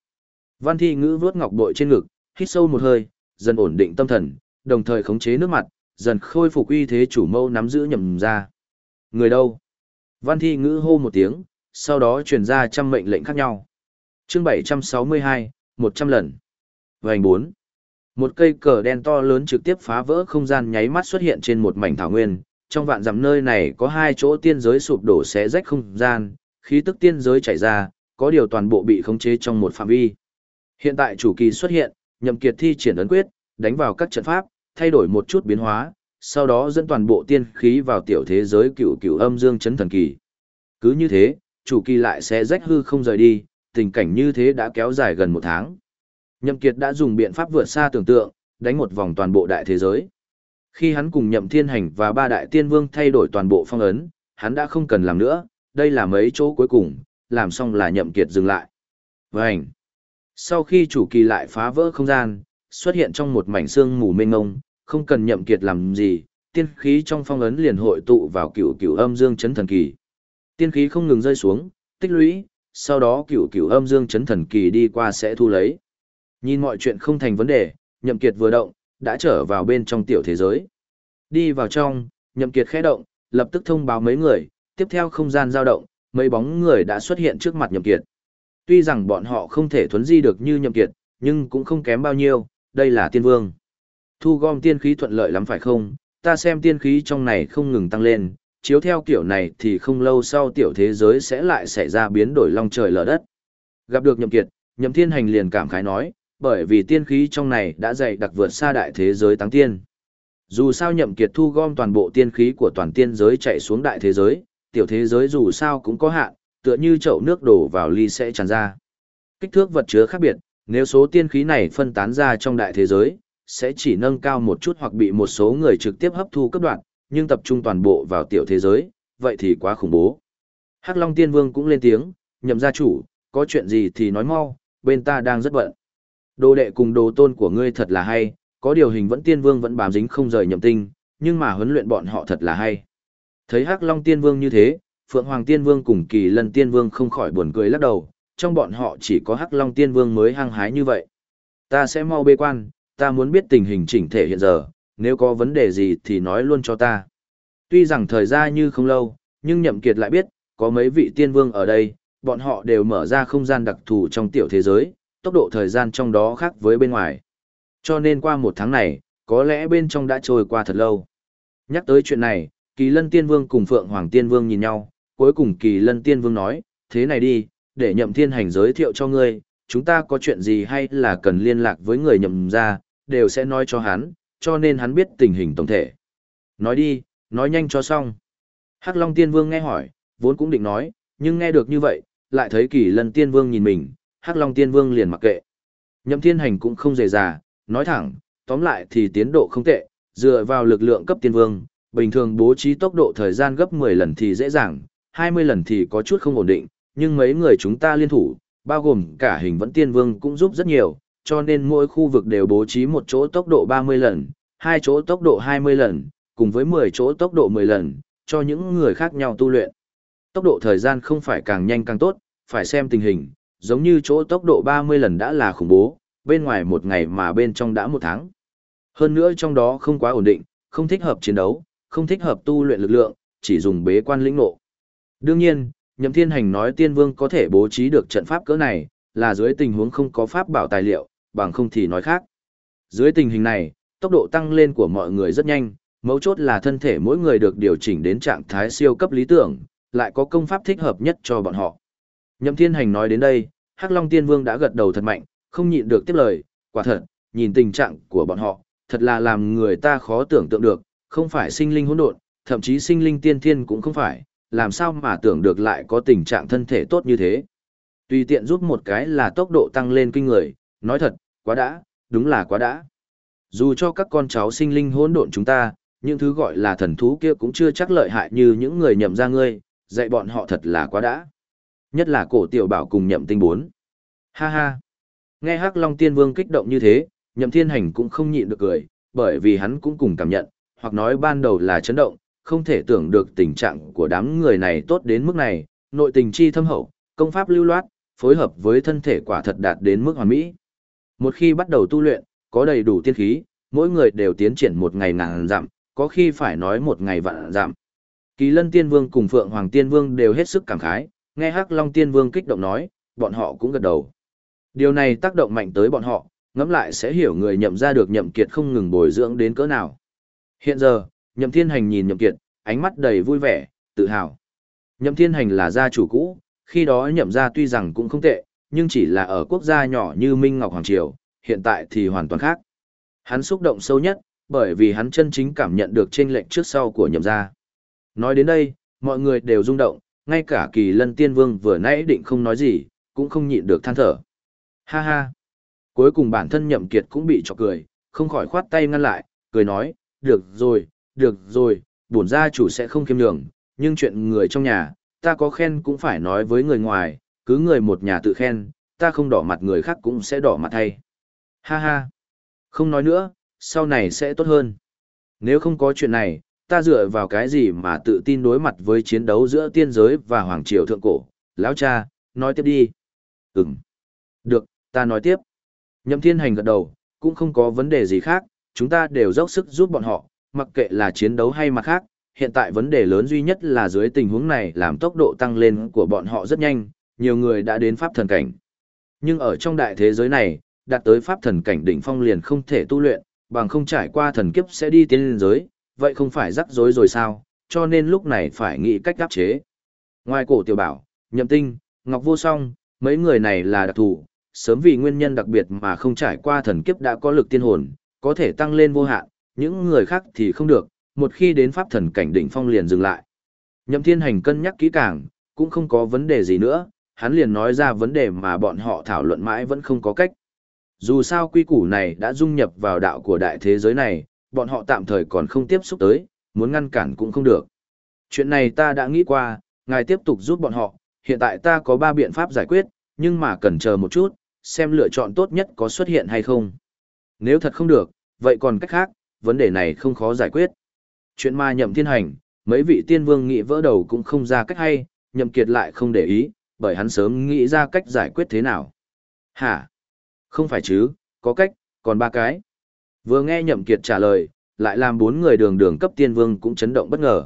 Văn Thi Ngữ vuốt ngọc bội trên ngực, hít sâu một hơi, dần ổn định tâm thần, đồng thời khống chế nước mặt, dần khôi phục uy thế chủ mâu nắm giữ nhầm ra. Người đâu? Văn Thi Ngữ hô một tiếng, sau đó truyền ra trăm mệnh lệnh khác nhau. Chương 762, 100 lần. Vành 4. Một cây cờ đen to lớn trực tiếp phá vỡ không gian nháy mắt xuất hiện trên một mảnh thảo nguyên, trong vạn dặm nơi này có hai chỗ tiên giới sụp đổ xé rách không gian, khí tức tiên giới chảy ra, có điều toàn bộ bị khống chế trong một phạm vi. Hiện tại chủ kỳ xuất hiện, nhậm kiệt thi triển ấn quyết, đánh vào các trận pháp, thay đổi một chút biến hóa, sau đó dẫn toàn bộ tiên khí vào tiểu thế giới cựu cựu âm dương chấn thần kỳ. Cứ như thế, chủ kỳ lại sẽ rách hư không rời đi, tình cảnh như thế đã kéo dài gần một tháng. Nhậm Kiệt đã dùng biện pháp vượt xa tưởng tượng, đánh một vòng toàn bộ đại thế giới. Khi hắn cùng Nhậm Thiên Hành và ba đại tiên vương thay đổi toàn bộ phong ấn, hắn đã không cần làm nữa, đây là mấy chỗ cuối cùng, làm xong là Nhậm Kiệt dừng lại. Vành! Sau khi chủ kỳ lại phá vỡ không gian, xuất hiện trong một mảnh xương mù mênh ngông, không cần Nhậm Kiệt làm gì, tiên khí trong phong ấn liền hội tụ vào cửu cửu âm dương chấn thần kỳ. Tiên khí không ngừng rơi xuống, tích lũy, sau đó cửu cửu âm dương chấn thần kỳ đi qua sẽ thu lấy. Nhìn mọi chuyện không thành vấn đề, Nhậm Kiệt vừa động, đã trở vào bên trong tiểu thế giới. Đi vào trong, Nhậm Kiệt khẽ động, lập tức thông báo mấy người, tiếp theo không gian dao động, mấy bóng người đã xuất hiện trước mặt Nhậm Kiệt. Tuy rằng bọn họ không thể thuấn di được như Nhậm Kiệt, nhưng cũng không kém bao nhiêu, đây là tiên vương. Thu gom tiên khí thuận lợi lắm phải không? Ta xem tiên khí trong này không ngừng tăng lên, chiếu theo kiểu này thì không lâu sau tiểu thế giới sẽ lại xảy ra biến đổi long trời lở đất. Gặp được Nhậm Kiệt, Nhậm Thiên Hành liền cảm khái nói, bởi vì tiên khí trong này đã dày đặc vượt xa đại thế giới tăng tiên. Dù sao nhậm kiệt thu gom toàn bộ tiên khí của toàn tiên giới chạy xuống đại thế giới, tiểu thế giới dù sao cũng có hạn, tựa như chậu nước đổ vào ly sẽ tràn ra. Kích thước vật chứa khác biệt, nếu số tiên khí này phân tán ra trong đại thế giới, sẽ chỉ nâng cao một chút hoặc bị một số người trực tiếp hấp thu cấp đoạn, nhưng tập trung toàn bộ vào tiểu thế giới, vậy thì quá khủng bố. Hắc Long Tiên Vương cũng lên tiếng, nhậm gia chủ, có chuyện gì thì nói mau, bên ta đang rất bận. Đồ đệ cùng đồ tôn của ngươi thật là hay, có điều hình vẫn tiên vương vẫn bám dính không rời nhậm tinh, nhưng mà huấn luyện bọn họ thật là hay. Thấy Hắc Long tiên vương như thế, Phượng Hoàng tiên vương cùng Kỳ Lân tiên vương không khỏi buồn cười lắc đầu, trong bọn họ chỉ có Hắc Long tiên vương mới hăng hái như vậy. Ta sẽ mau bê quan, ta muốn biết tình hình chỉnh thể hiện giờ, nếu có vấn đề gì thì nói luôn cho ta. Tuy rằng thời gian như không lâu, nhưng nhậm kiệt lại biết, có mấy vị tiên vương ở đây, bọn họ đều mở ra không gian đặc thù trong tiểu thế giới, tốc độ thời gian trong đó khác với bên ngoài. Cho nên qua một tháng này, có lẽ bên trong đã trôi qua thật lâu. Nhắc tới chuyện này, Kỳ Lân Tiên Vương cùng Phượng Hoàng Tiên Vương nhìn nhau, cuối cùng Kỳ Lân Tiên Vương nói, thế này đi, để nhậm thiên hành giới thiệu cho ngươi, chúng ta có chuyện gì hay là cần liên lạc với người nhậm ra, đều sẽ nói cho hắn, cho nên hắn biết tình hình tổng thể. Nói đi, nói nhanh cho xong. Hắc Long Tiên Vương nghe hỏi, vốn cũng định nói, nhưng nghe được như vậy, lại thấy Kỳ Lân Tiên Vương nhìn mình, Hắc Long Tiên Vương liền mặc kệ. Nhậm Thiên Hành cũng không dề dà, nói thẳng, tóm lại thì tiến độ không tệ, dựa vào lực lượng cấp tiên vương, bình thường bố trí tốc độ thời gian gấp 10 lần thì dễ dàng, 20 lần thì có chút không ổn định, nhưng mấy người chúng ta liên thủ, bao gồm cả hình vẫn tiên vương cũng giúp rất nhiều, cho nên mỗi khu vực đều bố trí một chỗ tốc độ 30 lần, hai chỗ tốc độ 20 lần, cùng với 10 chỗ tốc độ 10 lần, cho những người khác nhau tu luyện. Tốc độ thời gian không phải càng nhanh càng tốt, phải xem tình hình, giống như chỗ tốc độ 30 lần đã là khủng bố, bên ngoài một ngày mà bên trong đã một tháng. Hơn nữa trong đó không quá ổn định, không thích hợp chiến đấu, không thích hợp tu luyện lực lượng, chỉ dùng bế quan lĩnh ngộ. Đương nhiên, Nhậm Thiên Hành nói Tiên Vương có thể bố trí được trận pháp cỡ này, là dưới tình huống không có pháp bảo tài liệu, bằng không thì nói khác. Dưới tình hình này, tốc độ tăng lên của mọi người rất nhanh, mấu chốt là thân thể mỗi người được điều chỉnh đến trạng thái siêu cấp lý tưởng, lại có công pháp thích hợp nhất cho bọn họ. Nhậm Thiên Hành nói đến đây, Hắc Long Tiên Vương đã gật đầu thật mạnh, không nhịn được tiếp lời, quả thật, nhìn tình trạng của bọn họ, thật là làm người ta khó tưởng tượng được, không phải sinh linh hỗn độn, thậm chí sinh linh tiên thiên cũng không phải, làm sao mà tưởng được lại có tình trạng thân thể tốt như thế. Tùy tiện giúp một cái là tốc độ tăng lên kinh người, nói thật, quá đã, đúng là quá đã. Dù cho các con cháu sinh linh hỗn độn chúng ta, những thứ gọi là thần thú kia cũng chưa chắc lợi hại như những người nhậm ra ngươi, dạy bọn họ thật là quá đã. Nhất là cổ tiểu bảo cùng nhậm tinh bốn. Ha ha. Nghe Hắc Long Tiên Vương kích động như thế, Nhậm Thiên Hành cũng không nhịn được cười, bởi vì hắn cũng cùng cảm nhận, hoặc nói ban đầu là chấn động, không thể tưởng được tình trạng của đám người này tốt đến mức này, nội tình chi thâm hậu, công pháp lưu loát, phối hợp với thân thể quả thật đạt đến mức hoàn mỹ. Một khi bắt đầu tu luyện, có đầy đủ tiên khí, mỗi người đều tiến triển một ngày ngàn dặm, có khi phải nói một ngày vạn dặm. Kỳ Lân Tiên Vương cùng Phượng Hoàng Tiên Vương đều hết sức cảm khái, nghe Hắc Long Tiên Vương kích động nói, bọn họ cũng gật đầu. Điều này tác động mạnh tới bọn họ, ngẫm lại sẽ hiểu người nhậm ra được nhậm kiệt không ngừng bồi dưỡng đến cỡ nào. Hiện giờ, nhậm thiên hành nhìn nhậm kiệt, ánh mắt đầy vui vẻ, tự hào. Nhậm thiên hành là gia chủ cũ, khi đó nhậm gia tuy rằng cũng không tệ, nhưng chỉ là ở quốc gia nhỏ như Minh Ngọc Hoàng Triều, hiện tại thì hoàn toàn khác. Hắn xúc động sâu nhất, bởi vì hắn chân chính cảm nhận được trên lệnh trước sau của nhậm gia. Nói đến đây, mọi người đều rung động, ngay cả kỳ lân tiên vương vừa nãy định không nói gì, cũng không nhịn được than thở. Ha ha! Cuối cùng bản thân nhậm kiệt cũng bị chọc cười, không khỏi khoát tay ngăn lại, cười nói, được rồi, được rồi, bổn gia chủ sẽ không kiêm nhường, nhưng chuyện người trong nhà, ta có khen cũng phải nói với người ngoài, cứ người một nhà tự khen, ta không đỏ mặt người khác cũng sẽ đỏ mặt thay. Ha ha! Không nói nữa, sau này sẽ tốt hơn. Nếu không có chuyện này, ta dựa vào cái gì mà tự tin đối mặt với chiến đấu giữa tiên giới và hoàng triều thượng cổ. Lão cha, nói tiếp đi. Ừm. Được, ta nói tiếp. Nhậm thiên hành gật đầu, cũng không có vấn đề gì khác, chúng ta đều dốc sức giúp bọn họ, mặc kệ là chiến đấu hay mặt khác, hiện tại vấn đề lớn duy nhất là dưới tình huống này làm tốc độ tăng lên của bọn họ rất nhanh, nhiều người đã đến pháp thần cảnh. Nhưng ở trong đại thế giới này, đạt tới pháp thần cảnh đỉnh phong liền không thể tu luyện, bằng không trải qua thần kiếp sẽ đi tiến lên giới, vậy không phải rắc rối rồi sao, cho nên lúc này phải nghĩ cách áp chế. Ngoài cổ tiểu bảo, nhậm tinh, ngọc vô song, mấy người này là đặc thù, sớm vì nguyên nhân đặc biệt mà không trải qua thần kiếp đã có lực tiên hồn, có thể tăng lên vô hạn, những người khác thì không được, một khi đến pháp thần cảnh đỉnh phong liền dừng lại. Nhậm Thiên Hành cân nhắc kỹ càng, cũng không có vấn đề gì nữa, hắn liền nói ra vấn đề mà bọn họ thảo luận mãi vẫn không có cách. Dù sao quy củ này đã dung nhập vào đạo của đại thế giới này, bọn họ tạm thời còn không tiếp xúc tới, muốn ngăn cản cũng không được. Chuyện này ta đã nghĩ qua, ngài tiếp tục giúp bọn họ, hiện tại ta có ba biện pháp giải quyết, nhưng mà cần chờ một chút, xem lựa chọn tốt nhất có xuất hiện hay không. Nếu thật không được, vậy còn cách khác, vấn đề này không khó giải quyết. Chuyện ma nhậm thiên hành, mấy vị tiên vương nghĩ vỡ đầu cũng không ra cách hay, nhậm kiệt lại không để ý, bởi hắn sớm nghĩ ra cách giải quyết thế nào. Hả? Không phải chứ, có cách, còn ba cái. Vừa nghe Nhậm Kiệt trả lời, lại làm bốn người đường đường cấp tiên vương cũng chấn động bất ngờ.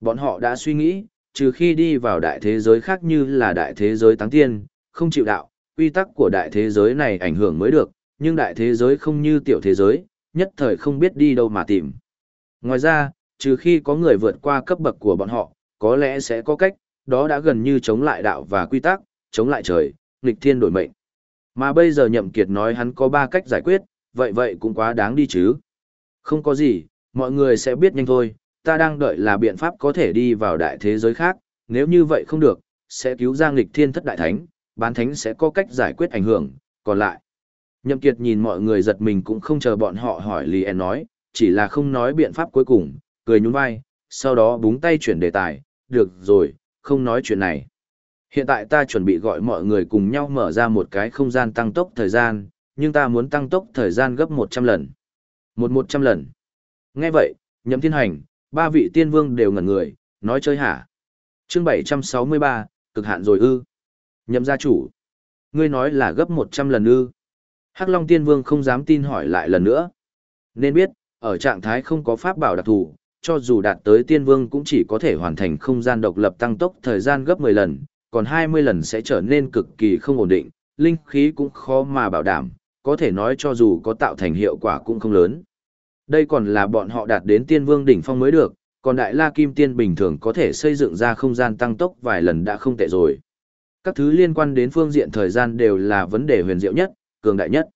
Bọn họ đã suy nghĩ, trừ khi đi vào đại thế giới khác như là đại thế giới táng tiên, không chịu đạo, quy tắc của đại thế giới này ảnh hưởng mới được, nhưng đại thế giới không như tiểu thế giới, nhất thời không biết đi đâu mà tìm. Ngoài ra, trừ khi có người vượt qua cấp bậc của bọn họ, có lẽ sẽ có cách, đó đã gần như chống lại đạo và quy tắc, chống lại trời, nghịch thiên đổi mệnh. Mà bây giờ Nhậm Kiệt nói hắn có ba cách giải quyết, vậy vậy cũng quá đáng đi chứ. Không có gì, mọi người sẽ biết nhanh thôi, ta đang đợi là biện pháp có thể đi vào đại thế giới khác, nếu như vậy không được, sẽ cứu ra nghịch thiên thất đại thánh, bán thánh sẽ có cách giải quyết ảnh hưởng, còn lại. Nhậm Kiệt nhìn mọi người giật mình cũng không chờ bọn họ hỏi Lý En nói, chỉ là không nói biện pháp cuối cùng, cười nhún vai, sau đó búng tay chuyển đề tài, được rồi, không nói chuyện này. Hiện tại ta chuẩn bị gọi mọi người cùng nhau mở ra một cái không gian tăng tốc thời gian, nhưng ta muốn tăng tốc thời gian gấp 100 lần. Một 100 lần. Nghe vậy, nhậm thiên hành, ba vị tiên vương đều ngẩn người, nói chơi hả. chương 763, cực hạn rồi ư. Nhậm gia chủ. Ngươi nói là gấp 100 lần ư. Hắc Long tiên vương không dám tin hỏi lại lần nữa. Nên biết, ở trạng thái không có pháp bảo đặc thù, cho dù đạt tới tiên vương cũng chỉ có thể hoàn thành không gian độc lập tăng tốc thời gian gấp 10 lần, còn 20 lần sẽ trở nên cực kỳ không ổn định, linh khí cũng khó mà bảo đảm, có thể nói cho dù có tạo thành hiệu quả cũng không lớn. Đây còn là bọn họ đạt đến tiên vương đỉnh phong mới được, còn đại la kim tiên bình thường có thể xây dựng ra không gian tăng tốc vài lần đã không tệ rồi. Các thứ liên quan đến phương diện thời gian đều là vấn đề huyền diệu nhất, cường đại nhất.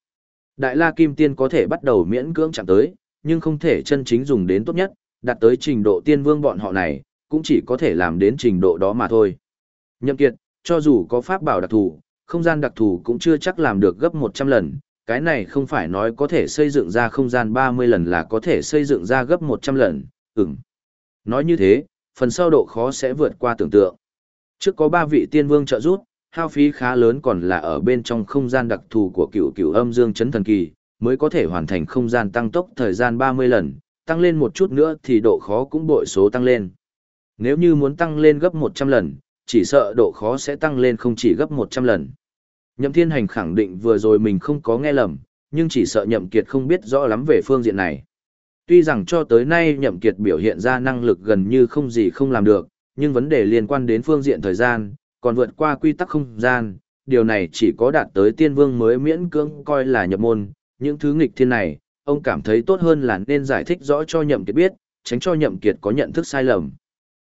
Đại la kim tiên có thể bắt đầu miễn cưỡng chạm tới, nhưng không thể chân chính dùng đến tốt nhất, đạt tới trình độ tiên vương bọn họ này, cũng chỉ có thể làm đến trình độ đó mà thôi. Nhậm kiệt, cho dù có pháp bảo đặc thù, không gian đặc thù cũng chưa chắc làm được gấp 100 lần, cái này không phải nói có thể xây dựng ra không gian 30 lần là có thể xây dựng ra gấp 100 lần, ừm. Nói như thế, phần sau độ khó sẽ vượt qua tưởng tượng. Trước có 3 vị tiên vương trợ giúp, hao phí khá lớn còn là ở bên trong không gian đặc thù của cựu cựu âm dương chấn thần kỳ, mới có thể hoàn thành không gian tăng tốc thời gian 30 lần, tăng lên một chút nữa thì độ khó cũng bội số tăng lên. Nếu như muốn tăng lên gấp 100 lần, chỉ sợ độ khó sẽ tăng lên không chỉ gấp 100 lần. Nhậm Thiên Hành khẳng định vừa rồi mình không có nghe lầm, nhưng chỉ sợ Nhậm Kiệt không biết rõ lắm về phương diện này. Tuy rằng cho tới nay Nhậm Kiệt biểu hiện ra năng lực gần như không gì không làm được, nhưng vấn đề liên quan đến phương diện thời gian, còn vượt qua quy tắc không gian, điều này chỉ có đạt tới tiên vương mới miễn cưỡng coi là nhập môn, những thứ nghịch thiên này, ông cảm thấy tốt hơn là nên giải thích rõ cho Nhậm Kiệt biết, tránh cho Nhậm Kiệt có nhận thức sai lầm.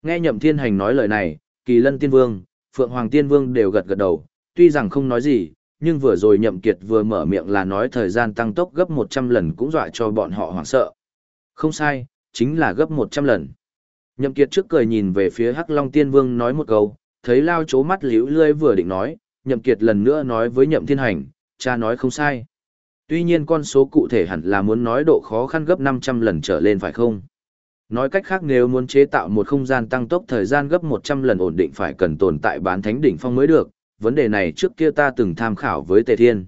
Nghe Nhậm Thiên Hành nói lời này, Kỳ Lân Tiên Vương, Phượng Hoàng Tiên Vương đều gật gật đầu, tuy rằng không nói gì, nhưng vừa rồi Nhậm Kiệt vừa mở miệng là nói thời gian tăng tốc gấp 100 lần cũng dọa cho bọn họ hoảng sợ. Không sai, chính là gấp 100 lần. Nhậm Kiệt trước cười nhìn về phía Hắc Long Tiên Vương nói một câu, thấy lao chố mắt liễu lươi vừa định nói, Nhậm Kiệt lần nữa nói với Nhậm Thiên Hành, cha nói không sai. Tuy nhiên con số cụ thể hẳn là muốn nói độ khó khăn gấp 500 lần trở lên phải không? Nói cách khác nếu muốn chế tạo một không gian tăng tốc thời gian gấp 100 lần ổn định phải cần tồn tại bán thánh đỉnh phong mới được, vấn đề này trước kia ta từng tham khảo với Tề Thiên.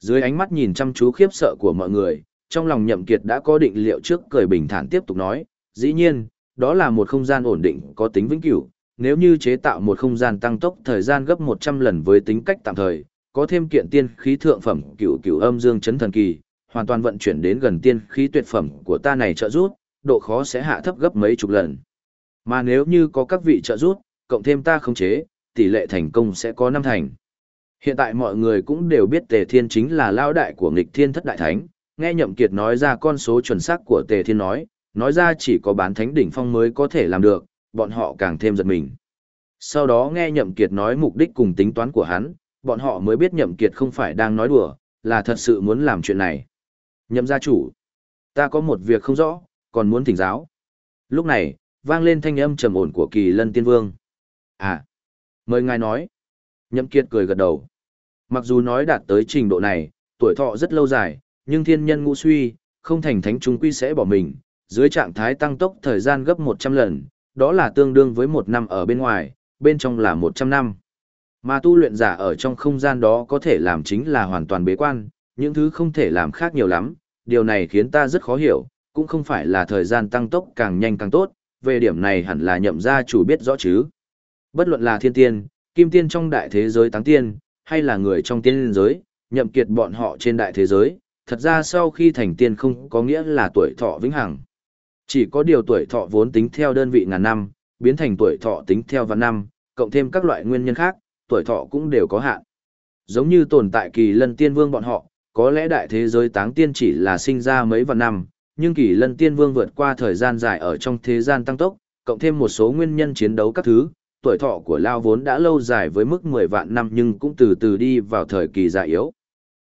Dưới ánh mắt nhìn chăm chú khiếp sợ của mọi người, trong lòng Nhậm Kiệt đã có định liệu trước cười bình thản tiếp tục nói, dĩ nhiên, đó là một không gian ổn định có tính vĩnh cửu, nếu như chế tạo một không gian tăng tốc thời gian gấp 100 lần với tính cách tạm thời, có thêm kiện tiên khí thượng phẩm cửu cửu âm dương chấn thần kỳ, hoàn toàn vận chuyển đến gần tiên khí tuyệt phẩm của ta này trợ giúp, độ khó sẽ hạ thấp gấp mấy chục lần. Mà nếu như có các vị trợ giúp, cộng thêm ta khống chế, tỷ lệ thành công sẽ có năm thành. Hiện tại mọi người cũng đều biết Tề Thiên chính là lao đại của nghịch thiên thất đại thánh, nghe Nhậm Kiệt nói ra con số chuẩn xác của Tề Thiên nói, nói ra chỉ có bán thánh đỉnh phong mới có thể làm được, bọn họ càng thêm giật mình. Sau đó nghe Nhậm Kiệt nói mục đích cùng tính toán của hắn, bọn họ mới biết Nhậm Kiệt không phải đang nói đùa, là thật sự muốn làm chuyện này. Nhậm gia chủ, ta có một việc không rõ, còn muốn thỉnh giáo. Lúc này, vang lên thanh âm trầm ổn của Kỳ Lân Tiên Vương. À, mời ngài nói. Nhậm Kiệt cười gật đầu. Mặc dù nói đạt tới trình độ này, tuổi thọ rất lâu dài, nhưng thiên nhân ngũ suy, không thành thánh trung quy sẽ bỏ mình, dưới trạng thái tăng tốc thời gian gấp 100 lần, đó là tương đương với một năm ở bên ngoài, bên trong là 100 năm. Mà tu luyện giả ở trong không gian đó có thể làm chính là hoàn toàn bế quan, những thứ không thể làm khác nhiều lắm, điều này khiến ta rất khó hiểu, cũng không phải là thời gian tăng tốc càng nhanh càng tốt, về điểm này hẳn là nhậm gia chủ biết rõ chứ. Bất luận là thiên tiên, kim tiên trong đại thế giới táng tiên, hay là người trong tiên giới, nhậm kiệt bọn họ trên đại thế giới, thật ra sau khi thành tiên không có nghĩa là tuổi thọ vĩnh hằng. Chỉ có điều tuổi thọ vốn tính theo đơn vị ngàn năm, biến thành tuổi thọ tính theo vạn năm, cộng thêm các loại nguyên nhân khác, tuổi thọ cũng đều có hạn. Giống như tồn tại kỳ lân tiên vương bọn họ, có lẽ đại thế giới táng tiên chỉ là sinh ra mấy vạn năm, nhưng kỳ lân tiên vương vượt qua thời gian dài ở trong thế gian tăng tốc, cộng thêm một số nguyên nhân chiến đấu các thứ, tuổi thọ của Lao vốn đã lâu dài với mức 10 vạn năm nhưng cũng từ từ đi vào thời kỳ già yếu.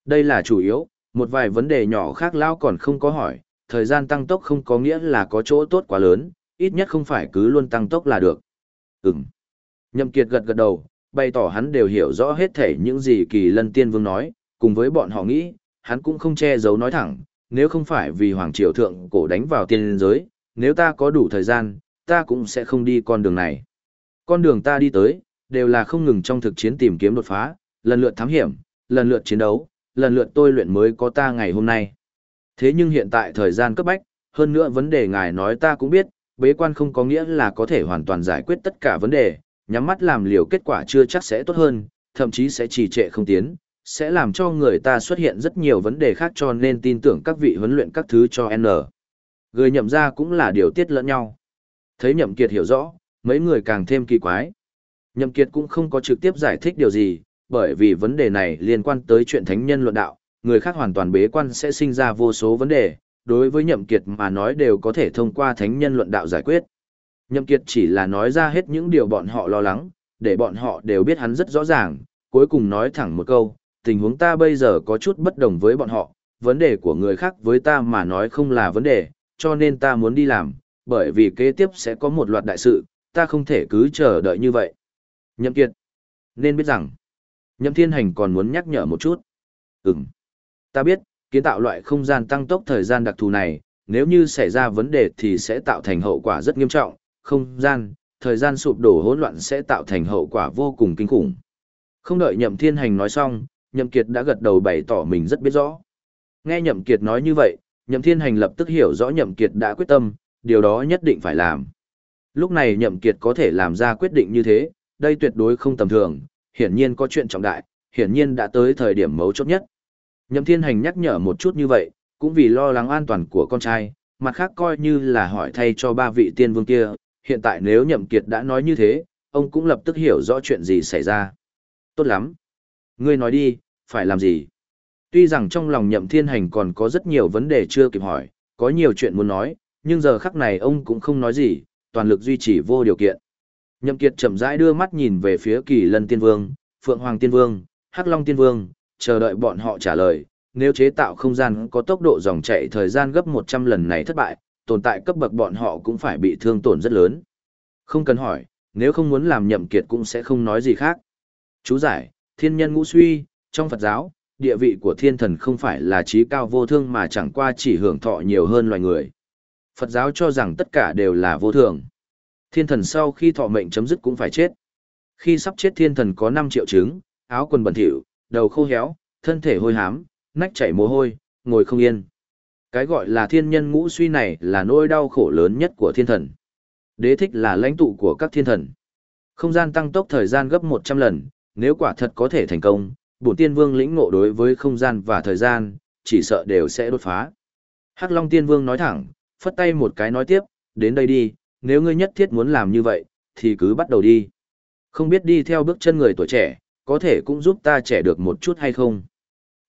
Đây là chủ yếu, một vài vấn đề nhỏ khác Lao còn không có hỏi, thời gian tăng tốc không có nghĩa là có chỗ tốt quá lớn, ít nhất không phải cứ luôn tăng tốc là được. Ừm. Nhậm Kiệt gật gật đầu, bày tỏ hắn đều hiểu rõ hết thể những gì kỳ lân tiên vương nói, cùng với bọn họ nghĩ, hắn cũng không che giấu nói thẳng, nếu không phải vì Hoàng Triều Thượng cổ đánh vào tiên giới, nếu ta có đủ thời gian, ta cũng sẽ không đi con đường này. Con đường ta đi tới, đều là không ngừng trong thực chiến tìm kiếm đột phá, lần lượt thám hiểm, lần lượt chiến đấu, lần lượt tôi luyện mới có ta ngày hôm nay. Thế nhưng hiện tại thời gian cấp bách, hơn nữa vấn đề ngài nói ta cũng biết, bế quan không có nghĩa là có thể hoàn toàn giải quyết tất cả vấn đề, nhắm mắt làm liều kết quả chưa chắc sẽ tốt hơn, thậm chí sẽ trì trệ không tiến, sẽ làm cho người ta xuất hiện rất nhiều vấn đề khác cho nên tin tưởng các vị huấn luyện các thứ cho N. Người nhậm ra cũng là điều tiết lẫn nhau. Thấy nhậm kiệt hiểu rõ, mấy người càng thêm kỳ quái. Nhậm kiệt cũng không có trực tiếp giải thích điều gì, bởi vì vấn đề này liên quan tới chuyện thánh nhân luận đạo, người khác hoàn toàn bế quan sẽ sinh ra vô số vấn đề, đối với nhậm kiệt mà nói đều có thể thông qua thánh nhân luận đạo giải quyết. Nhậm kiệt chỉ là nói ra hết những điều bọn họ lo lắng, để bọn họ đều biết hắn rất rõ ràng, cuối cùng nói thẳng một câu, tình huống ta bây giờ có chút bất đồng với bọn họ, vấn đề của người khác với ta mà nói không là vấn đề, cho nên ta muốn đi làm, bởi vì kế tiếp sẽ có một loạt đại sự, ta không thể cứ chờ đợi như vậy. Nhậm kiệt, nên biết rằng, nhậm thiên hành còn muốn nhắc nhở một chút. Ừm, ta biết, kiến tạo loại không gian tăng tốc thời gian đặc thù này, nếu như xảy ra vấn đề thì sẽ tạo thành hậu quả rất nghiêm trọng, không gian, thời gian sụp đổ hỗn loạn sẽ tạo thành hậu quả vô cùng kinh khủng. Không đợi nhậm thiên hành nói xong, nhậm kiệt đã gật đầu bày tỏ mình rất biết rõ. Nghe nhậm kiệt nói như vậy, nhậm thiên hành lập tức hiểu rõ nhậm kiệt đã quyết tâm, điều đó nhất định phải làm. Lúc này nhậm kiệt có thể làm ra quyết định như thế, đây tuyệt đối không tầm thường, hiển nhiên có chuyện trọng đại, hiển nhiên đã tới thời điểm mấu chốt nhất. Nhậm thiên hành nhắc nhở một chút như vậy, cũng vì lo lắng an toàn của con trai, mặt khác coi như là hỏi thay cho ba vị tiên vương kia, hiện tại nếu nhậm kiệt đã nói như thế, ông cũng lập tức hiểu rõ chuyện gì xảy ra. Tốt lắm. Ngươi nói đi, phải làm gì? Tuy rằng trong lòng nhậm thiên hành còn có rất nhiều vấn đề chưa kịp hỏi, có nhiều chuyện muốn nói, nhưng giờ khắc này ông cũng không nói gì, toàn lực duy trì vô điều kiện. Nhậm Kiệt chậm rãi đưa mắt nhìn về phía Kỳ Lân Tiên Vương, Phượng Hoàng Tiên Vương, Hắc Long Tiên Vương, chờ đợi bọn họ trả lời. Nếu chế tạo không gian có tốc độ dòng chảy thời gian gấp 100 lần này thất bại, tồn tại cấp bậc bọn họ cũng phải bị thương tổn rất lớn. Không cần hỏi, nếu không muốn làm Nhậm Kiệt cũng sẽ không nói gì khác. Chú giải, thiên nhân ngũ suy, trong Phật giáo, địa vị của thiên thần không phải là trí cao vô thương mà chẳng qua chỉ hưởng thọ nhiều hơn loài người. Phật giáo cho rằng tất cả đều là vô thường. Thiên thần sau khi thọ mệnh chấm dứt cũng phải chết. Khi sắp chết thiên thần có 5 triệu chứng, áo quần bẩn thỉu, đầu khô héo, thân thể hôi hám, nách chảy mồ hôi, ngồi không yên. Cái gọi là thiên nhân ngũ suy này là nỗi đau khổ lớn nhất của thiên thần. Đế thích là lãnh tụ của các thiên thần. Không gian tăng tốc thời gian gấp 100 lần, nếu quả thật có thể thành công, bổn tiên vương lĩnh ngộ đối với không gian và thời gian, chỉ sợ đều sẽ đột phá. Hắc Long tiên vương nói thẳng, phất tay một cái nói tiếp, đến đây đi, nếu ngươi nhất thiết muốn làm như vậy, thì cứ bắt đầu đi. Không biết đi theo bước chân người tuổi trẻ, có thể cũng giúp ta trẻ được một chút hay không?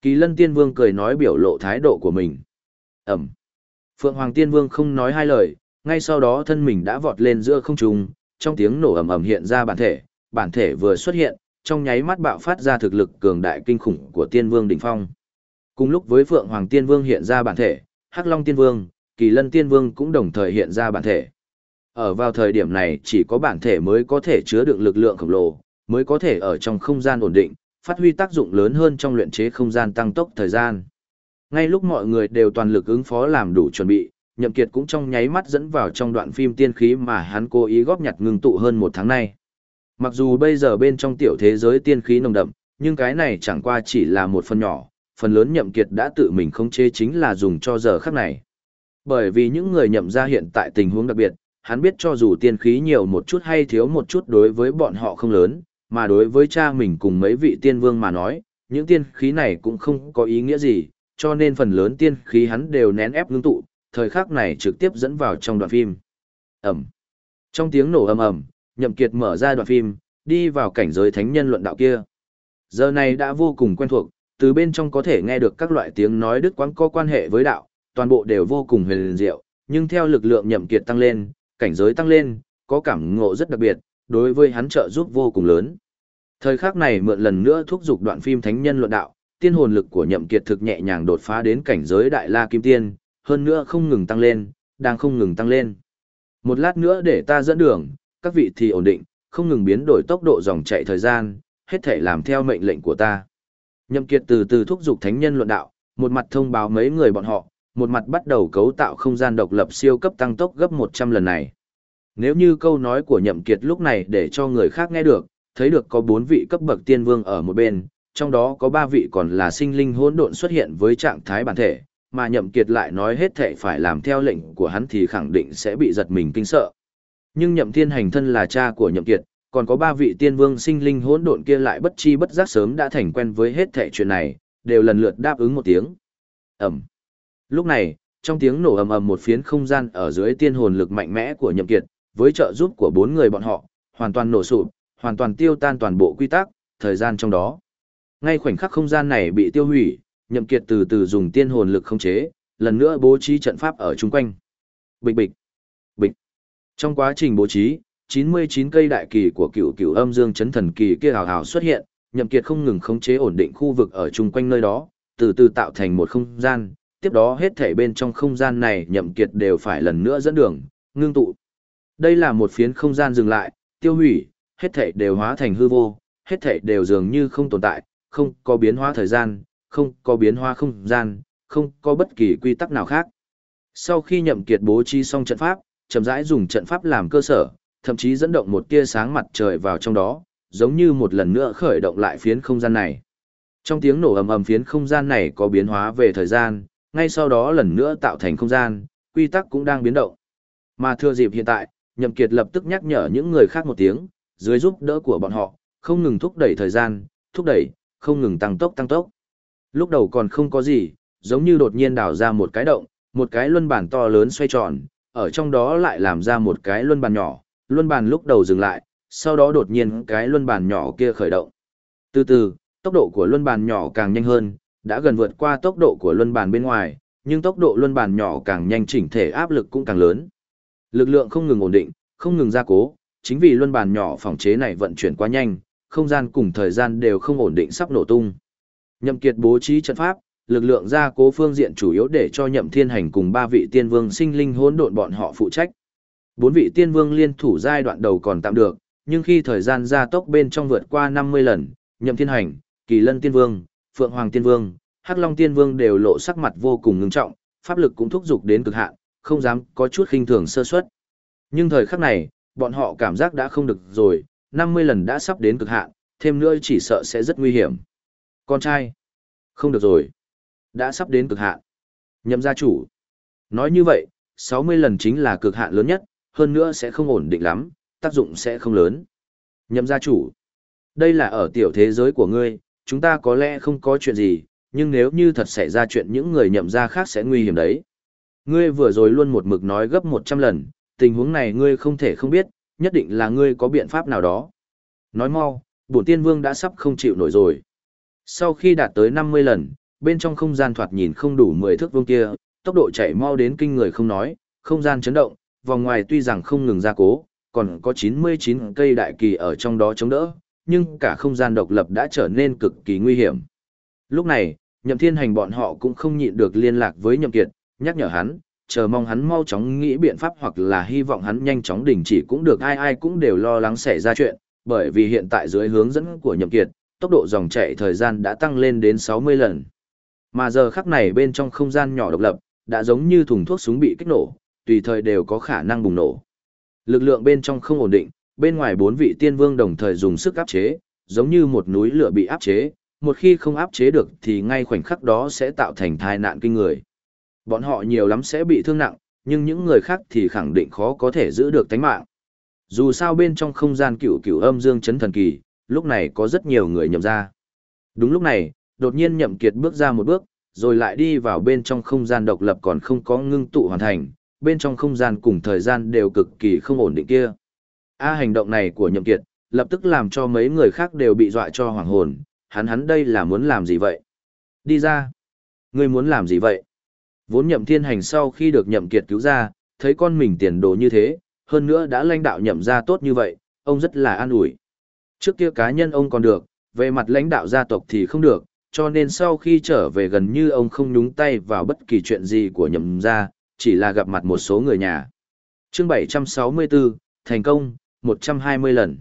Kỳ lân tiên vương cười nói biểu lộ thái độ của mình. Ẩm. Phượng Hoàng tiên vương không nói hai lời, ngay sau đó thân mình đã vọt lên giữa không trung, trong tiếng nổ ầm ầm hiện ra bản thể, bản thể vừa xuất hiện, trong nháy mắt bạo phát ra thực lực cường đại kinh khủng của tiên vương đỉnh phong. Cùng lúc với Phượng Hoàng tiên vương hiện ra bản thể, Hắc Long tiên vương, Kỳ Lân tiên vương cũng đồng thời hiện ra bản thể. Ở vào thời điểm này chỉ có bản thể mới có thể chứa đựng lực lượng khổng lồ, mới có thể ở trong không gian ổn định, phát huy tác dụng lớn hơn trong luyện chế không gian tăng tốc thời gian. Ngay lúc mọi người đều toàn lực ứng phó làm đủ chuẩn bị, Nhậm Kiệt cũng trong nháy mắt dẫn vào trong đoạn phim tiên khí mà hắn cố ý góp nhặt ngưng tụ hơn một tháng nay. Mặc dù bây giờ bên trong tiểu thế giới tiên khí nồng đậm, nhưng cái này chẳng qua chỉ là một phần nhỏ, phần lớn Nhậm Kiệt đã tự mình khống chế chính là dùng cho giờ khắc này. Bởi vì những người nhậm ra hiện tại tình huống đặc biệt, hắn biết cho dù tiên khí nhiều một chút hay thiếu một chút đối với bọn họ không lớn, mà đối với cha mình cùng mấy vị tiên vương mà nói, những tiên khí này cũng không có ý nghĩa gì, cho nên phần lớn tiên khí hắn đều nén ép ngưng tụ, thời khắc này trực tiếp dẫn vào trong đoạn phim. Ẩm. Trong tiếng nổ ầm ầm, Nhậm Kiệt mở ra đoạn phim, đi vào cảnh giới thánh nhân luận đạo kia. Giờ này đã vô cùng quen thuộc, từ bên trong có thể nghe được các loại tiếng nói đức quãng có quan hệ với đạo, toàn bộ đều vô cùng huyền diệu, nhưng theo lực lượng Nhậm Kiệt tăng lên, cảnh giới tăng lên, có cảm ngộ rất đặc biệt, đối với hắn trợ giúp vô cùng lớn. Thời khắc này mượn lần nữa thúc giục đoạn phim thánh nhân luận đạo, tiên hồn lực của Nhậm Kiệt thực nhẹ nhàng đột phá đến cảnh giới đại la kim tiên, hơn nữa không ngừng tăng lên, đang không ngừng tăng lên. Một lát nữa để ta dẫn đường, các vị thì ổn định, không ngừng biến đổi tốc độ dòng chạy thời gian, hết thể làm theo mệnh lệnh của ta. Nhậm Kiệt từ từ thúc giục thánh nhân luận đạo, một mặt thông báo mấy người bọn họ, một mặt bắt đầu cấu tạo không gian độc lập siêu cấp tăng tốc gấp 100 lần này. Nếu như câu nói của Nhậm Kiệt lúc này để cho người khác nghe được, thấy được có bốn vị cấp bậc tiên vương ở một bên, trong đó có ba vị còn là sinh linh hỗn độn xuất hiện với trạng thái bản thể, mà Nhậm Kiệt lại nói hết thể phải làm theo lệnh của hắn thì khẳng định sẽ bị giật mình kinh sợ. Nhưng Nhậm Thiên Hành thân là cha của Nhậm Kiệt, còn có ba vị tiên vương sinh linh hỗn độn kia lại bất chi bất giác sớm đã thành quen với hết thể chuyện này, đều lần lượt đáp ứng một tiếng. Ầm. Lúc này, trong tiếng nổ ầm ầm một phiến không gian ở dưới tiên hồn lực mạnh mẽ của Nhậm Kiệt, với trợ giúp của bốn người bọn họ, hoàn toàn nổ sụp, hoàn toàn tiêu tan toàn bộ quy tắc, thời gian trong đó. Ngay khoảnh khắc không gian này bị tiêu hủy, Nhậm Kiệt từ từ dùng tiên hồn lực khống chế, lần nữa bố trí trận pháp ở chung quanh. Bịch bịch, bịch. Trong quá trình bố trí, 99 cây đại kỳ của cựu cựu âm dương chấn thần kỳ kia hào hào xuất hiện, Nhậm Kiệt không ngừng khống chế ổn định khu vực ở chung quanh nơi đó, từ từ tạo thành một không gian, tiếp đó hết thảy bên trong không gian này Nhậm Kiệt đều phải lần nữa dẫn đường, ngưng tụ. Đây là một phiến không gian dừng lại, tiêu hủy, hết thảy đều hóa thành hư vô, hết thảy đều dường như không tồn tại, không có biến hóa thời gian, không có biến hóa không gian, không có bất kỳ quy tắc nào khác. Sau khi nhậm kiệt bố trí xong trận pháp, chậm rãi dùng trận pháp làm cơ sở, thậm chí dẫn động một tia sáng mặt trời vào trong đó, giống như một lần nữa khởi động lại phiến không gian này. Trong tiếng nổ ầm ầm phiến không gian này có biến hóa về thời gian, ngay sau đó lần nữa tạo thành không gian, quy tắc cũng đang biến động. Mà thừa dịp hiện tại, Nhậm Kiệt lập tức nhắc nhở những người khác một tiếng, dưới giúp đỡ của bọn họ, không ngừng thúc đẩy thời gian, thúc đẩy, không ngừng tăng tốc tăng tốc. Lúc đầu còn không có gì, giống như đột nhiên đào ra một cái động, một cái luân bàn to lớn xoay tròn, ở trong đó lại làm ra một cái luân bàn nhỏ, luân bàn lúc đầu dừng lại, sau đó đột nhiên cái luân bàn nhỏ kia khởi động. Từ từ, tốc độ của luân bàn nhỏ càng nhanh hơn, đã gần vượt qua tốc độ của luân bàn bên ngoài, nhưng tốc độ luân bàn nhỏ càng nhanh chỉnh thể áp lực cũng càng lớn. Lực lượng không ngừng ổn định, không ngừng gia cố, chính vì luân bàn nhỏ phòng chế này vận chuyển quá nhanh, không gian cùng thời gian đều không ổn định sắp nổ tung. Nhậm Kiệt bố trí trận pháp, lực lượng gia cố phương diện chủ yếu để cho Nhậm Thiên Hành cùng ba vị tiên vương sinh linh hỗn độn bọn họ phụ trách. Bốn vị tiên vương liên thủ giai đoạn đầu còn tạm được, nhưng khi thời gian gia tốc bên trong vượt qua 50 lần, Nhậm Thiên Hành, Kỳ Lân Tiên Vương, Phượng Hoàng Tiên Vương, Hắc Long Tiên Vương đều lộ sắc mặt vô cùng ngưng trọng, pháp lực cũng thúc giục đến cực hạn, không dám có chút khinh thường sơ suất. Nhưng thời khắc này, bọn họ cảm giác đã không được rồi, 50 lần đã sắp đến cực hạn, thêm nữa chỉ sợ sẽ rất nguy hiểm. Con trai, không được rồi, đã sắp đến cực hạn. Nhậm gia chủ. Nói như vậy, 60 lần chính là cực hạn lớn nhất, hơn nữa sẽ không ổn định lắm, tác dụng sẽ không lớn. Nhậm gia chủ. Đây là ở tiểu thế giới của ngươi, chúng ta có lẽ không có chuyện gì, nhưng nếu như thật xảy ra chuyện những người nhậm gia khác sẽ nguy hiểm đấy. Ngươi vừa rồi luôn một mực nói gấp 100 lần, tình huống này ngươi không thể không biết, nhất định là ngươi có biện pháp nào đó. Nói mau, bổn tiên vương đã sắp không chịu nổi rồi. Sau khi đạt tới 50 lần, bên trong không gian thoạt nhìn không đủ 10 thước vương kia, tốc độ chạy mau đến kinh người không nói, không gian chấn động, vòng ngoài tuy rằng không ngừng gia cố, còn có 99 cây đại kỳ ở trong đó chống đỡ, nhưng cả không gian độc lập đã trở nên cực kỳ nguy hiểm. Lúc này, Nhậm Thiên Hành bọn họ cũng không nhịn được liên lạc với Nhậm Kiệt, nhắc nhở hắn, chờ mong hắn mau chóng nghĩ biện pháp hoặc là hy vọng hắn nhanh chóng đình chỉ cũng được ai ai cũng đều lo lắng xảy ra chuyện, bởi vì hiện tại dưới hướng dẫn của Nhậm Kiệt, tốc độ dòng chảy thời gian đã tăng lên đến 60 lần. Mà giờ khắc này bên trong không gian nhỏ độc lập, đã giống như thùng thuốc súng bị kích nổ, tùy thời đều có khả năng bùng nổ. Lực lượng bên trong không ổn định, bên ngoài bốn vị tiên vương đồng thời dùng sức áp chế, giống như một núi lửa bị áp chế, một khi không áp chế được thì ngay khoảnh khắc đó sẽ tạo thành tai nạn kinh người. Bọn họ nhiều lắm sẽ bị thương nặng, nhưng những người khác thì khẳng định khó có thể giữ được tánh mạng. Dù sao bên trong không gian cựu cựu âm dương chấn thần kỳ, lúc này có rất nhiều người nhậm ra. Đúng lúc này, đột nhiên nhậm kiệt bước ra một bước, rồi lại đi vào bên trong không gian độc lập còn không có ngưng tụ hoàn thành, bên trong không gian cùng thời gian đều cực kỳ không ổn định kia. A hành động này của Nhậm Kiệt, lập tức làm cho mấy người khác đều bị dọa cho hoảng hồn, hắn hắn đây là muốn làm gì vậy? Đi ra! Ngươi muốn làm gì vậy? Vốn Nhậm Thiên Hành sau khi được Nhậm Kiệt cứu ra, thấy con mình tiền đồ như thế, hơn nữa đã lãnh đạo nhậm gia tốt như vậy, ông rất là an ủi. Trước kia cá nhân ông còn được, về mặt lãnh đạo gia tộc thì không được, cho nên sau khi trở về gần như ông không nhúng tay vào bất kỳ chuyện gì của nhậm gia, chỉ là gặp mặt một số người nhà. Chương 764, thành công, 120 lần.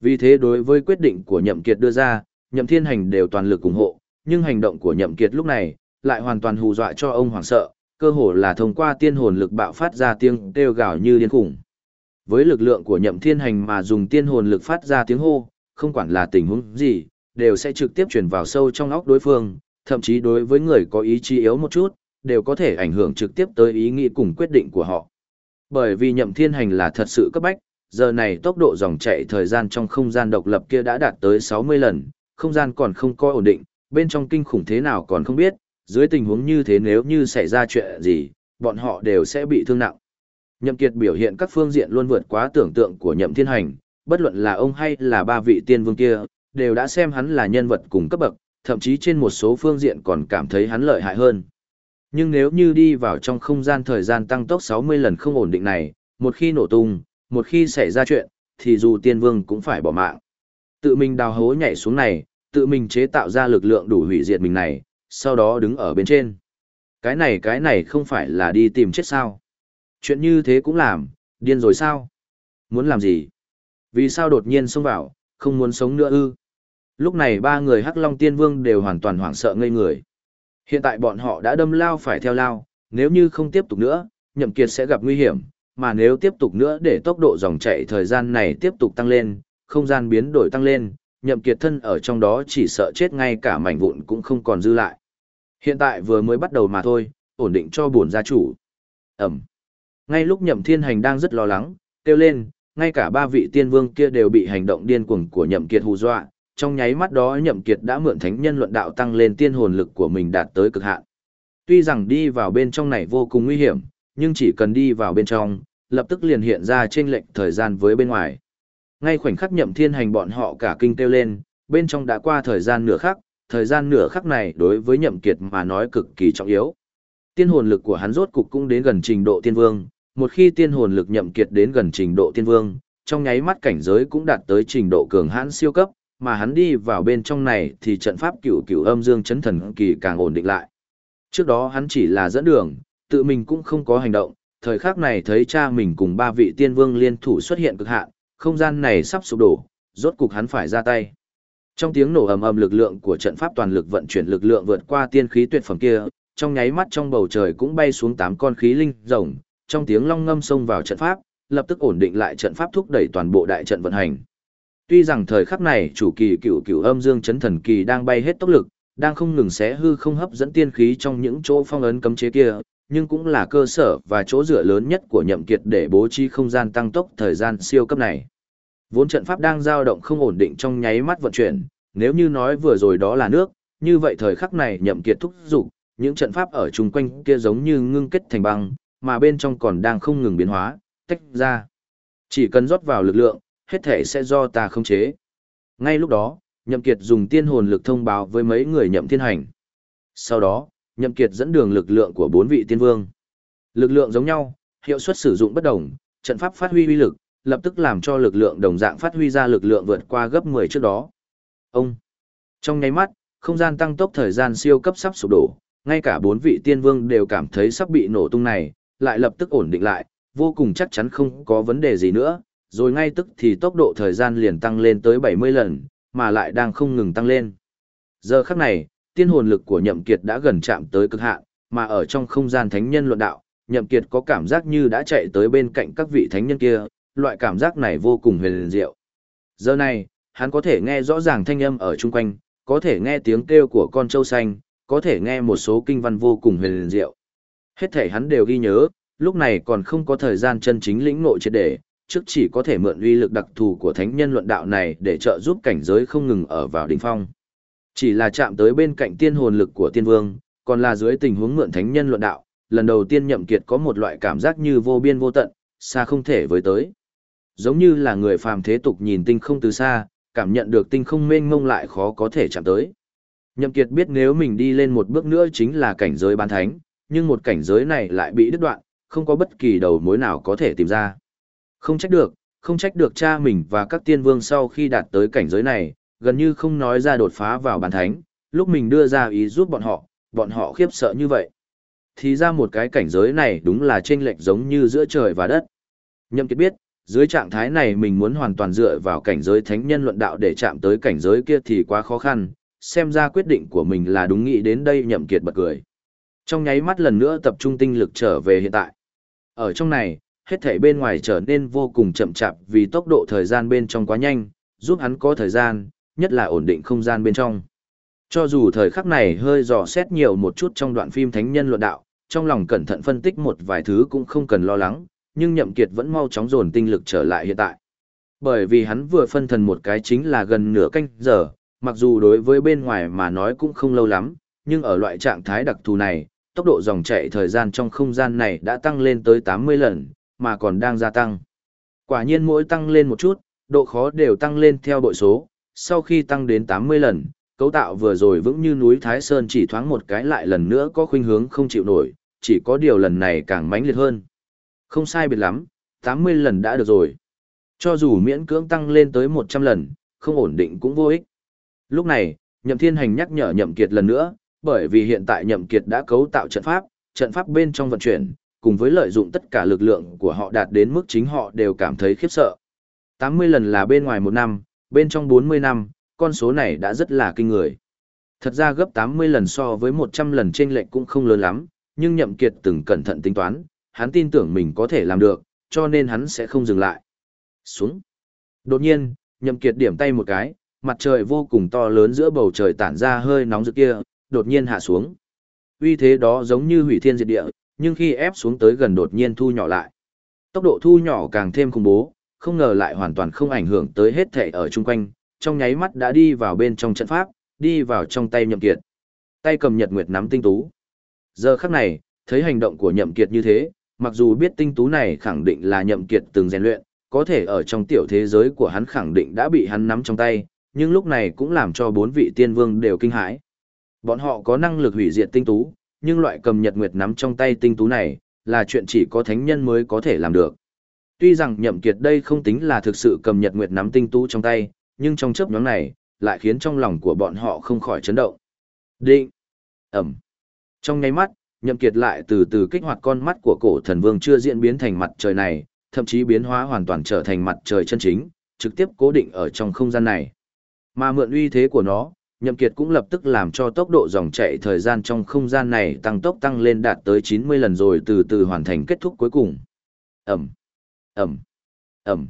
Vì thế đối với quyết định của nhậm kiệt đưa ra, nhậm thiên hành đều toàn lực ủng hộ, nhưng hành động của nhậm kiệt lúc này, lại hoàn toàn hù dọa cho ông hoảng sợ, cơ hồ là thông qua tiên hồn lực bạo phát ra tiếng kêu gào như điên khủng. Với lực lượng của nhậm thiên hành mà dùng tiên hồn lực phát ra tiếng hô, không quản là tình huống gì, đều sẽ trực tiếp truyền vào sâu trong óc đối phương, thậm chí đối với người có ý chí yếu một chút, đều có thể ảnh hưởng trực tiếp tới ý nghĩ cùng quyết định của họ. Bởi vì nhậm thiên hành là thật sự cấp bách, giờ này tốc độ dòng chạy thời gian trong không gian độc lập kia đã đạt tới 60 lần, không gian còn không có ổn định, bên trong kinh khủng thế nào còn không biết, dưới tình huống như thế nếu như xảy ra chuyện gì, bọn họ đều sẽ bị thương nặng. Nhậm Kiệt biểu hiện các phương diện luôn vượt quá tưởng tượng của Nhậm Thiên Hành, bất luận là ông hay là ba vị tiên vương kia, đều đã xem hắn là nhân vật cùng cấp bậc, thậm chí trên một số phương diện còn cảm thấy hắn lợi hại hơn. Nhưng nếu như đi vào trong không gian thời gian tăng tốc 60 lần không ổn định này, một khi nổ tung, một khi xảy ra chuyện, thì dù tiên vương cũng phải bỏ mạng. Tự mình đào hố nhảy xuống này, tự mình chế tạo ra lực lượng đủ hủy diệt mình này, sau đó đứng ở bên trên. Cái này cái này không phải là đi tìm chết sao. Chuyện như thế cũng làm, điên rồi sao? Muốn làm gì? Vì sao đột nhiên xông vào, không muốn sống nữa ư? Lúc này ba người Hắc Long Tiên Vương đều hoàn toàn hoảng sợ ngây người. Hiện tại bọn họ đã đâm lao phải theo lao, nếu như không tiếp tục nữa, Nhậm Kiệt sẽ gặp nguy hiểm, mà nếu tiếp tục nữa để tốc độ dòng chảy thời gian này tiếp tục tăng lên, không gian biến đổi tăng lên, Nhậm Kiệt thân ở trong đó chỉ sợ chết ngay cả mảnh vụn cũng không còn dư lại. Hiện tại vừa mới bắt đầu mà thôi, ổn định cho buồn gia chủ. Ẩm. Ngay lúc nhậm thiên hành đang rất lo lắng, kêu lên, ngay cả ba vị tiên vương kia đều bị hành động điên cuồng của nhậm kiệt hù dọa, trong nháy mắt đó nhậm kiệt đã mượn thánh nhân luận đạo tăng lên tiên hồn lực của mình đạt tới cực hạn. Tuy rằng đi vào bên trong này vô cùng nguy hiểm, nhưng chỉ cần đi vào bên trong, lập tức liền hiện ra trên lệnh thời gian với bên ngoài. Ngay khoảnh khắc nhậm thiên hành bọn họ cả kinh kêu lên, bên trong đã qua thời gian nửa khắc, thời gian nửa khắc này đối với nhậm kiệt mà nói cực kỳ trọng yếu. Tiên hồn lực của hắn rốt cục cũng đến gần trình độ tiên vương, một khi tiên hồn lực nhậm kiệt đến gần trình độ tiên vương, trong nháy mắt cảnh giới cũng đạt tới trình độ cường hãn siêu cấp, mà hắn đi vào bên trong này thì trận pháp cửu cửu âm dương chấn thần kỳ càng ổn định lại. Trước đó hắn chỉ là dẫn đường, tự mình cũng không có hành động, thời khắc này thấy cha mình cùng ba vị tiên vương liên thủ xuất hiện cực hạn, không gian này sắp sụp đổ, rốt cục hắn phải ra tay. Trong tiếng nổ ầm ầm lực lượng của trận pháp toàn lực vận chuyển lực lượng vượt qua tiên khí tuyệt phẩm kia, trong nháy mắt trong bầu trời cũng bay xuống tám con khí linh rồng, trong tiếng long ngâm xông vào trận pháp, lập tức ổn định lại trận pháp thúc đẩy toàn bộ đại trận vận hành. Tuy rằng thời khắc này chủ kỳ cựu cựu âm dương chấn thần kỳ đang bay hết tốc lực, đang không ngừng xé hư không hấp dẫn tiên khí trong những chỗ phong ấn cấm chế kia, nhưng cũng là cơ sở và chỗ dựa lớn nhất của nhậm kiệt để bố trí không gian tăng tốc thời gian siêu cấp này. Vốn trận pháp đang dao động không ổn định trong nháy mắt vận chuyển, nếu như nói vừa rồi đó là nước, như vậy thời khắc này nhậm kiệt thúc dục, những trận pháp ở chung quanh kia giống như ngưng kết thành băng, mà bên trong còn đang không ngừng biến hóa, tách ra. Chỉ cần rót vào lực lượng, hết thể sẽ do ta khống chế. Ngay lúc đó, nhậm kiệt dùng tiên hồn lực thông báo với mấy người nhậm thiên hành. Sau đó, nhậm kiệt dẫn đường lực lượng của bốn vị tiên vương. Lực lượng giống nhau, hiệu suất sử dụng bất đồng, trận pháp phát huy uy lực, lập tức làm cho lực lượng đồng dạng phát huy ra lực lượng vượt qua gấp 10 trước đó. Ông! Trong nháy mắt, không gian tăng tốc thời gian siêu cấp sắp sụp đổ, ngay cả bốn vị tiên vương đều cảm thấy sắp bị nổ tung này, lại lập tức ổn định lại, vô cùng chắc chắn không có vấn đề gì nữa, rồi ngay tức thì tốc độ thời gian liền tăng lên tới 70 lần, mà lại đang không ngừng tăng lên. Giờ khắc này, tiên hồn lực của Nhậm Kiệt đã gần chạm tới cực hạn, mà ở trong không gian thánh nhân luận đạo, Nhậm Kiệt có cảm giác như đã chạy tới bên cạnh các vị thánh nhân kia, loại cảm giác này vô cùng huyền diệu. Giờ này, hắn có thể nghe rõ ràng thanh âm ở chung quanh, có thể nghe tiếng kêu của con trâu xanh, có thể nghe một số kinh văn vô cùng huyền diệu. Hết thể hắn đều ghi nhớ, lúc này còn không có thời gian chân chính lĩnh ngộ triệt để, trước chỉ có thể mượn uy lực đặc thù của thánh nhân luận đạo này để trợ giúp cảnh giới không ngừng ở vào đỉnh phong. Chỉ là chạm tới bên cạnh tiên hồn lực của tiên vương, còn là dưới tình huống mượn thánh nhân luận đạo, lần đầu tiên nhậm kiệt có một loại cảm giác như vô biên vô tận, xa không thể với tới. Giống như là người phàm thế tục nhìn tinh không từ xa, cảm nhận được tinh không mênh mông lại khó có thể chạm tới. Nhậm kiệt biết nếu mình đi lên một bước nữa chính là cảnh giới bán thánh, nhưng một cảnh giới này lại bị đứt đoạn, không có bất kỳ đầu mối nào có thể tìm ra. Không trách được, không trách được cha mình và các tiên vương sau khi đạt tới cảnh giới này, gần như không nói ra đột phá vào bàn thánh, lúc mình đưa ra ý giúp bọn họ, bọn họ khiếp sợ như vậy. Thì ra một cái cảnh giới này đúng là chênh lệch giống như giữa trời và đất. Nhậm Kiệt biết, dưới trạng thái này mình muốn hoàn toàn dựa vào cảnh giới thánh nhân luận đạo để chạm tới cảnh giới kia thì quá khó khăn, xem ra quyết định của mình là đúng nghĩ đến đây Nhậm Kiệt bật cười. Trong nháy mắt lần nữa tập trung tinh lực trở về hiện tại. Ở trong này, hết thảy bên ngoài trở nên vô cùng chậm chạp vì tốc độ thời gian bên trong quá nhanh, giúp hắn có thời gian, nhất là ổn định không gian bên trong. Cho dù thời khắc này hơi dò xét nhiều một chút trong đoạn phim Thánh Nhân Luận Đạo, trong lòng cẩn thận phân tích một vài thứ cũng không cần lo lắng, nhưng Nhậm Kiệt vẫn mau chóng dồn tinh lực trở lại hiện tại. Bởi vì hắn vừa phân thần một cái chính là gần nửa canh giờ, mặc dù đối với bên ngoài mà nói cũng không lâu lắm, nhưng ở loại trạng thái đặc thù này, tốc độ dòng chảy thời gian trong không gian này đã tăng lên tới 80 lần, mà còn đang gia tăng. Quả nhiên mỗi tăng lên một chút, độ khó đều tăng lên theo bội số, sau khi tăng đến 80 lần, cấu tạo vừa rồi vững như núi Thái Sơn chỉ thoáng một cái lại lần nữa có khuynh hướng không chịu nổi, chỉ có điều lần này càng mãnh liệt hơn. Không sai biệt lắm, 80 lần đã được rồi. Cho dù miễn cưỡng tăng lên tới 100 lần, không ổn định cũng vô ích. Lúc này, Nhậm Thiên Hành nhắc nhở Nhậm Kiệt lần nữa, bởi vì hiện tại Nhậm Kiệt đã cấu tạo trận pháp, trận pháp bên trong vận chuyển, cùng với lợi dụng tất cả lực lượng của họ đạt đến mức chính họ đều cảm thấy khiếp sợ. 80 lần là bên ngoài một năm, bên trong 40 năm, con số này đã rất là kinh người. Thật ra gấp 80 lần so với 100 lần trên lệnh cũng không lớn lắm, nhưng Nhậm Kiệt từng cẩn thận tính toán, hắn tin tưởng mình có thể làm được, cho nên hắn sẽ không dừng lại. Xuống. Đột nhiên, Nhậm Kiệt điểm tay một cái, mặt trời vô cùng to lớn giữa bầu trời tản ra hơi nóng rực kia, đột nhiên hạ xuống. Uy thế đó giống như hủy thiên diệt địa, nhưng khi ép xuống tới gần đột nhiên thu nhỏ lại. Tốc độ thu nhỏ càng thêm khủng bố, không ngờ lại hoàn toàn không ảnh hưởng tới hết thể ở chung quanh, trong nháy mắt đã đi vào bên trong trận pháp, đi vào trong tay nhậm kiệt. Tay cầm nhật nguyệt nắm tinh tú. Giờ khắc này, thấy hành động của nhậm kiệt như thế, mặc dù biết tinh tú này khẳng định là nhậm kiệt từng rèn luyện, có thể ở trong tiểu thế giới của hắn khẳng định đã bị hắn nắm trong tay, nhưng lúc này cũng làm cho bốn vị tiên vương đều kinh hãi. Bọn họ có năng lực hủy diệt tinh tú, nhưng loại cầm nhật nguyệt nắm trong tay tinh tú này, là chuyện chỉ có thánh nhân mới có thể làm được. Tuy rằng nhậm kiệt đây không tính là thực sự cầm nhật nguyệt nắm tinh tú trong tay, nhưng trong chớp nhoáng này, lại khiến trong lòng của bọn họ không khỏi chấn động. Định! Ẩm! Trong ngay mắt, nhậm kiệt lại từ từ kích hoạt con mắt của cổ thần vương chưa diễn biến thành mặt trời này, thậm chí biến hóa hoàn toàn trở thành mặt trời chân chính, trực tiếp cố định ở trong không gian này. Mà mượn uy thế của nó, Nhậm Kiệt cũng lập tức làm cho tốc độ dòng chảy thời gian trong không gian này tăng tốc tăng lên đạt tới 90 lần rồi từ từ hoàn thành kết thúc cuối cùng. Ầm, ầm, ầm.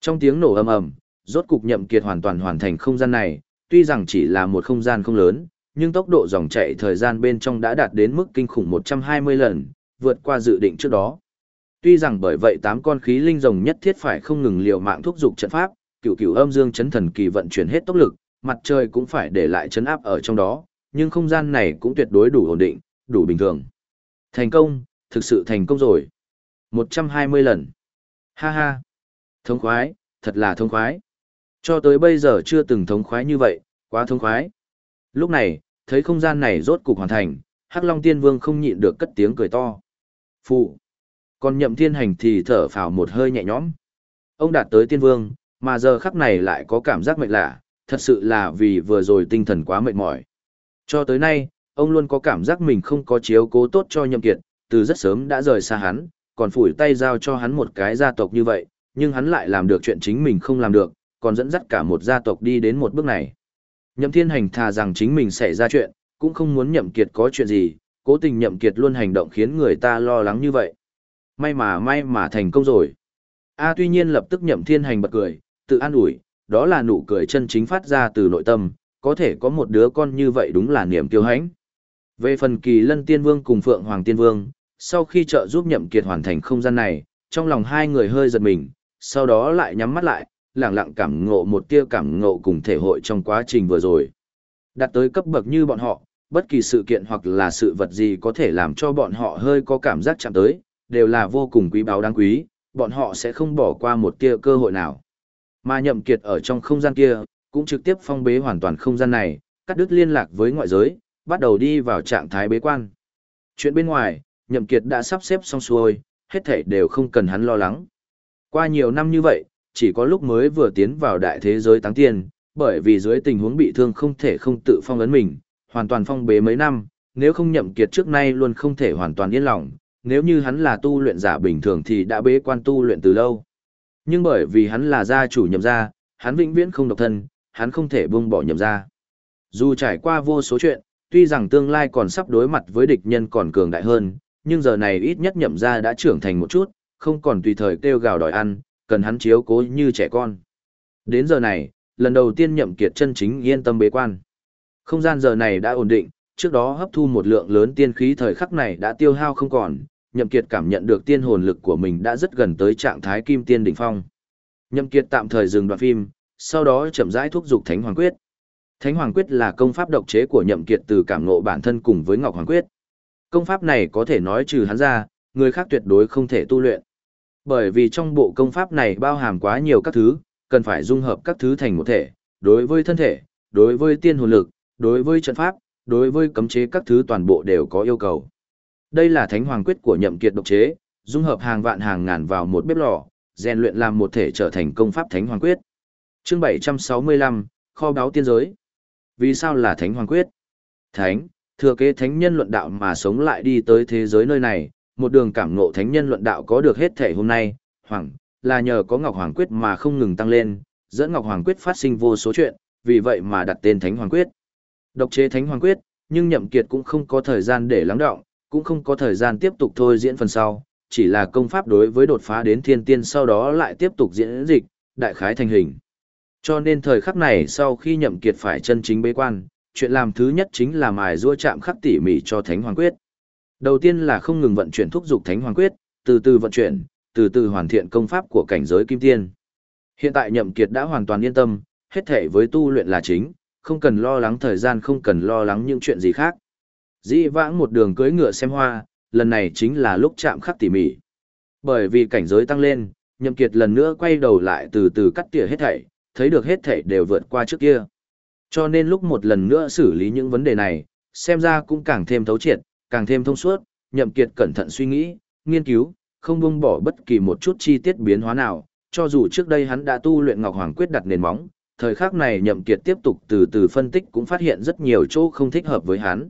Trong tiếng nổ ầm ầm, rốt cục Nhậm Kiệt hoàn toàn hoàn thành không gian này, tuy rằng chỉ là một không gian không lớn, nhưng tốc độ dòng chảy thời gian bên trong đã đạt đến mức kinh khủng 120 lần, vượt qua dự định trước đó. Tuy rằng bởi vậy tám con khí linh rồng nhất thiết phải không ngừng liều mạng thúc giục trận pháp, cửu cửu âm dương chấn thần kỳ vận chuyển hết tốc lực, mặt trời cũng phải để lại chấn áp ở trong đó, nhưng không gian này cũng tuyệt đối đủ ổn định, đủ bình thường. Thành công, thực sự thành công rồi. 120 lần. Ha ha. Thống khoái, thật là thống khoái. Cho tới bây giờ chưa từng thống khoái như vậy, quá thống khoái. Lúc này, thấy không gian này rốt cục hoàn thành, Hắc Long Tiên Vương không nhịn được cất tiếng cười to. Phụ. Còn nhậm thiên hành thì thở phào một hơi nhẹ nhõm. Ông đạt tới Tiên Vương, mà giờ khắc này lại có cảm giác mệt lạ, thật sự là vì vừa rồi tinh thần quá mệt mỏi. Cho tới nay, ông luôn có cảm giác mình không có chiếu cố tốt cho nhậm kiệt, từ rất sớm đã rời xa hắn, còn phủi tay giao cho hắn một cái gia tộc như vậy, nhưng hắn lại làm được chuyện chính mình không làm được, còn dẫn dắt cả một gia tộc đi đến một bước này. Nhậm thiên hành thà rằng chính mình xảy ra chuyện, cũng không muốn nhậm kiệt có chuyện gì, cố tình nhậm kiệt luôn hành động khiến người ta lo lắng như vậy. May mà may mà thành công rồi. A tuy nhiên lập tức nhậm thiên hành bật cười, tự an ủi, đó là nụ cười chân chính phát ra từ nội tâm, có thể có một đứa con như vậy đúng là niềm kiêu hãnh. Về phần kỳ lân tiên vương cùng phượng hoàng tiên vương, sau khi trợ giúp nhậm kiệt hoàn thành không gian này, trong lòng hai người hơi giật mình, sau đó lại nhắm mắt lại, lặng lặng cảm ngộ một tia cảm ngộ cùng thể hội trong quá trình vừa rồi. Đạt tới cấp bậc như bọn họ, bất kỳ sự kiện hoặc là sự vật gì có thể làm cho bọn họ hơi có cảm giác chạm tới, đều là vô cùng quý báu đáng quý, bọn họ sẽ không bỏ qua một tia cơ hội nào. Mà nhậm kiệt ở trong không gian kia, cũng trực tiếp phong bế hoàn toàn không gian này, cắt đứt liên lạc với ngoại giới, bắt đầu đi vào trạng thái bế quan. Chuyện bên ngoài, nhậm kiệt đã sắp xếp xong xuôi, hết thảy đều không cần hắn lo lắng. Qua nhiều năm như vậy, chỉ có lúc mới vừa tiến vào đại thế giới tăng tiền, bởi vì dưới tình huống bị thương không thể không tự phong ấn mình, hoàn toàn phong bế mấy năm, nếu không nhậm kiệt trước nay luôn không thể hoàn toàn yên lòng, nếu như hắn là tu luyện giả bình thường thì đã bế quan tu luyện từ lâu. Nhưng bởi vì hắn là gia chủ nhậm gia, hắn vĩnh viễn không độc thân, hắn không thể buông bỏ nhậm gia. Dù trải qua vô số chuyện, tuy rằng tương lai còn sắp đối mặt với địch nhân còn cường đại hơn, nhưng giờ này ít nhất nhậm gia đã trưởng thành một chút, không còn tùy thời kêu gào đòi ăn, cần hắn chiếu cố như trẻ con. Đến giờ này, lần đầu tiên nhậm kiệt chân chính yên tâm bế quan. Không gian giờ này đã ổn định, trước đó hấp thu một lượng lớn tiên khí thời khắc này đã tiêu hao không còn, nhậm kiệt cảm nhận được tiên hồn lực của mình đã rất gần tới trạng thái kim tiên đỉnh phong. Nhậm kiệt tạm thời dừng đoạn phim, sau đó chậm rãi thúc giục Thánh Hoàng Quyết. Thánh Hoàng Quyết là công pháp độc chế của nhậm kiệt từ cảm ngộ bản thân cùng với Ngọc Hoàng Quyết. Công pháp này có thể nói trừ hắn ra, người khác tuyệt đối không thể tu luyện. Bởi vì trong bộ công pháp này bao hàm quá nhiều các thứ, cần phải dung hợp các thứ thành một thể, đối với thân thể, đối với tiên hồn lực, đối với trận pháp, đối với cấm chế các thứ toàn bộ đều có yêu cầu. Đây là thánh hoàng quyết của nhậm kiệt độc chế, dung hợp hàng vạn hàng ngàn vào một bếp lò, rèn luyện làm một thể trở thành công pháp thánh hoàng quyết. Chương 765, kho báu tiên giới. Vì sao là thánh hoàng quyết? Thánh, thừa kế thánh nhân luận đạo mà sống lại đi tới thế giới nơi này, một đường cảm ngộ thánh nhân luận đạo có được hết thể hôm nay, hoàng, là nhờ có Ngọc Hoàng Quyết mà không ngừng tăng lên, dẫn Ngọc Hoàng Quyết phát sinh vô số chuyện, vì vậy mà đặt tên Thánh Hoàng Quyết. Độc chế Thánh Hoàng Quyết, nhưng Nhậm Kiệt cũng không có thời gian để lắng đọng, cũng không có thời gian tiếp tục thôi diễn phần sau, chỉ là công pháp đối với đột phá đến thiên tiên sau đó lại tiếp tục diễn dịch, đại khái thành hình. Cho nên thời khắc này sau khi Nhậm Kiệt phải chân chính bế quan, chuyện làm thứ nhất chính là mài rua chạm khắc tỉ mỉ cho Thánh Hoàng Quyết. Đầu tiên là không ngừng vận chuyển thúc dục Thánh Hoàng Quyết, từ từ vận chuyển, từ từ hoàn thiện công pháp của cảnh giới kim tiên. Hiện tại Nhậm Kiệt đã hoàn toàn yên tâm, hết thể với tu luyện là chính, không cần lo lắng thời gian không cần lo lắng những chuyện gì khác. Dĩ vãng một đường cưỡi ngựa xem hoa, lần này chính là lúc chạm khắc tỉ mỉ. Bởi vì cảnh giới tăng lên, Nhậm Kiệt lần nữa quay đầu lại từ từ cắt tỉa hết thảy, thấy được hết thảy đều vượt qua trước kia. Cho nên lúc một lần nữa xử lý những vấn đề này, xem ra cũng càng thêm thấu triệt, càng thêm thông suốt, Nhậm Kiệt cẩn thận suy nghĩ, nghiên cứu, không buông bỏ bất kỳ một chút chi tiết biến hóa nào, cho dù trước đây hắn đã tu luyện Ngọc Hoàng Quyết đặt nền móng, thời khắc này Nhậm Kiệt tiếp tục từ từ phân tích cũng phát hiện rất nhiều chỗ không thích hợp với hắn.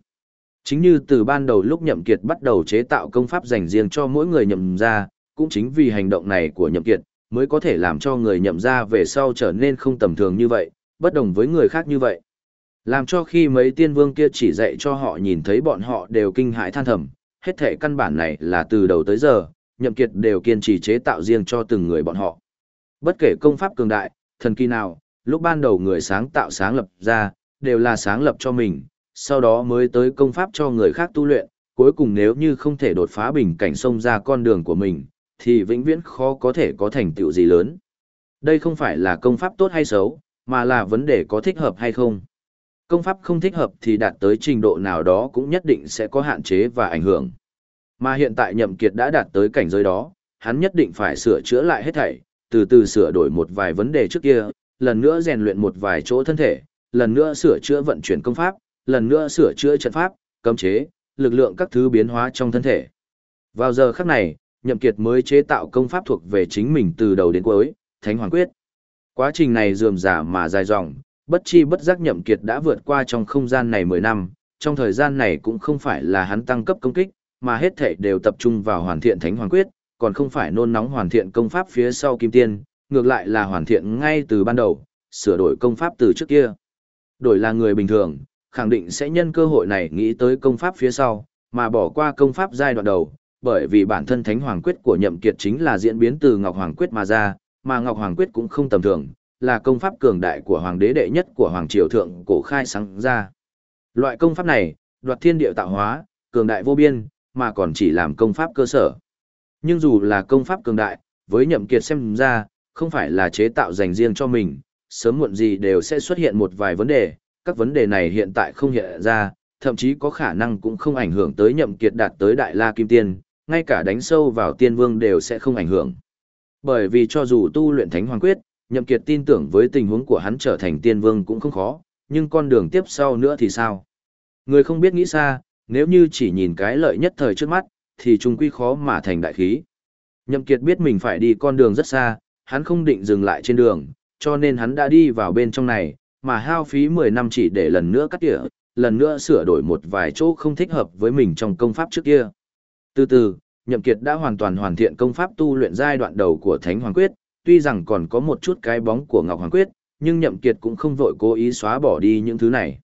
Chính như từ ban đầu lúc Nhậm Kiệt bắt đầu chế tạo công pháp dành riêng cho mỗi người nhậm gia, cũng chính vì hành động này của Nhậm Kiệt, mới có thể làm cho người nhậm gia về sau trở nên không tầm thường như vậy, bất đồng với người khác như vậy. Làm cho khi mấy tiên vương kia chỉ dạy cho họ nhìn thấy bọn họ đều kinh hãi than thầm, hết thể căn bản này là từ đầu tới giờ, nhậm kiệt đều kiên trì chế tạo riêng cho từng người bọn họ. Bất kể công pháp cường đại, thần kỳ nào, lúc ban đầu người sáng tạo sáng lập ra, đều là sáng lập cho mình, sau đó mới tới công pháp cho người khác tu luyện, cuối cùng nếu như không thể đột phá bình cảnh sông ra con đường của mình, thì vĩnh viễn khó có thể có thành tựu gì lớn. Đây không phải là công pháp tốt hay xấu, mà là vấn đề có thích hợp hay không. Công pháp không thích hợp thì đạt tới trình độ nào đó cũng nhất định sẽ có hạn chế và ảnh hưởng. Mà hiện tại nhậm kiệt đã đạt tới cảnh giới đó, hắn nhất định phải sửa chữa lại hết thảy, từ từ sửa đổi một vài vấn đề trước kia, lần nữa rèn luyện một vài chỗ thân thể, lần nữa sửa chữa vận chuyển công pháp, lần nữa sửa chữa trận pháp, cấm chế, lực lượng các thứ biến hóa trong thân thể. Vào giờ khắc này, Nhậm Kiệt mới chế tạo công pháp thuộc về chính mình từ đầu đến cuối, Thánh Hoàng Quyết. Quá trình này dườm giả mà dài dòng, bất chi bất giác Nhậm Kiệt đã vượt qua trong không gian này 10 năm, trong thời gian này cũng không phải là hắn tăng cấp công kích, mà hết thảy đều tập trung vào hoàn thiện Thánh Hoàng Quyết, còn không phải nôn nóng hoàn thiện công pháp phía sau Kim Tiên, ngược lại là hoàn thiện ngay từ ban đầu, sửa đổi công pháp từ trước kia. Đổi là người bình thường, khẳng định sẽ nhân cơ hội này nghĩ tới công pháp phía sau, mà bỏ qua công pháp giai đoạn đầu, bởi vì bản thân Thánh Hoàng Quyết của Nhậm Kiệt chính là diễn biến từ Ngọc Hoàng Quyết mà ra, mà Ngọc Hoàng Quyết cũng không tầm thường, là công pháp cường đại của hoàng đế đệ nhất của hoàng triều thượng cổ khai sáng ra. Loại công pháp này, đoạt thiên địa tạo hóa, cường đại vô biên, mà còn chỉ làm công pháp cơ sở. Nhưng dù là công pháp cường đại, với nhậm kiệt xem ra, không phải là chế tạo dành riêng cho mình, sớm muộn gì đều sẽ xuất hiện một vài vấn đề, các vấn đề này hiện tại không hiện ra, thậm chí có khả năng cũng không ảnh hưởng tới nhậm kiệt đạt tới đại la kim tiên, ngay cả đánh sâu vào tiên vương đều sẽ không ảnh hưởng. Bởi vì cho dù tu luyện thánh hoàng quyết, nhậm kiệt tin tưởng với tình huống của hắn trở thành tiên vương cũng không khó, nhưng con đường tiếp sau nữa thì sao? Người không biết nghĩ xa, nếu như chỉ nhìn cái lợi nhất thời trước mắt, thì trung quy khó mà thành đại khí. Nhậm kiệt biết mình phải đi con đường rất xa, hắn không định dừng lại trên đường, cho nên hắn đã đi vào bên trong này, mà hao phí 10 năm chỉ để lần nữa cắt tỉa, lần nữa sửa đổi một vài chỗ không thích hợp với mình trong công pháp trước kia. Từ từ, Nhậm Kiệt đã hoàn toàn hoàn thiện công pháp tu luyện giai đoạn đầu của Thánh Hoàng Quyết, tuy rằng còn có một chút cái bóng của Ngọc Hoàng Quyết, nhưng Nhậm Kiệt cũng không vội cố ý xóa bỏ đi những thứ này.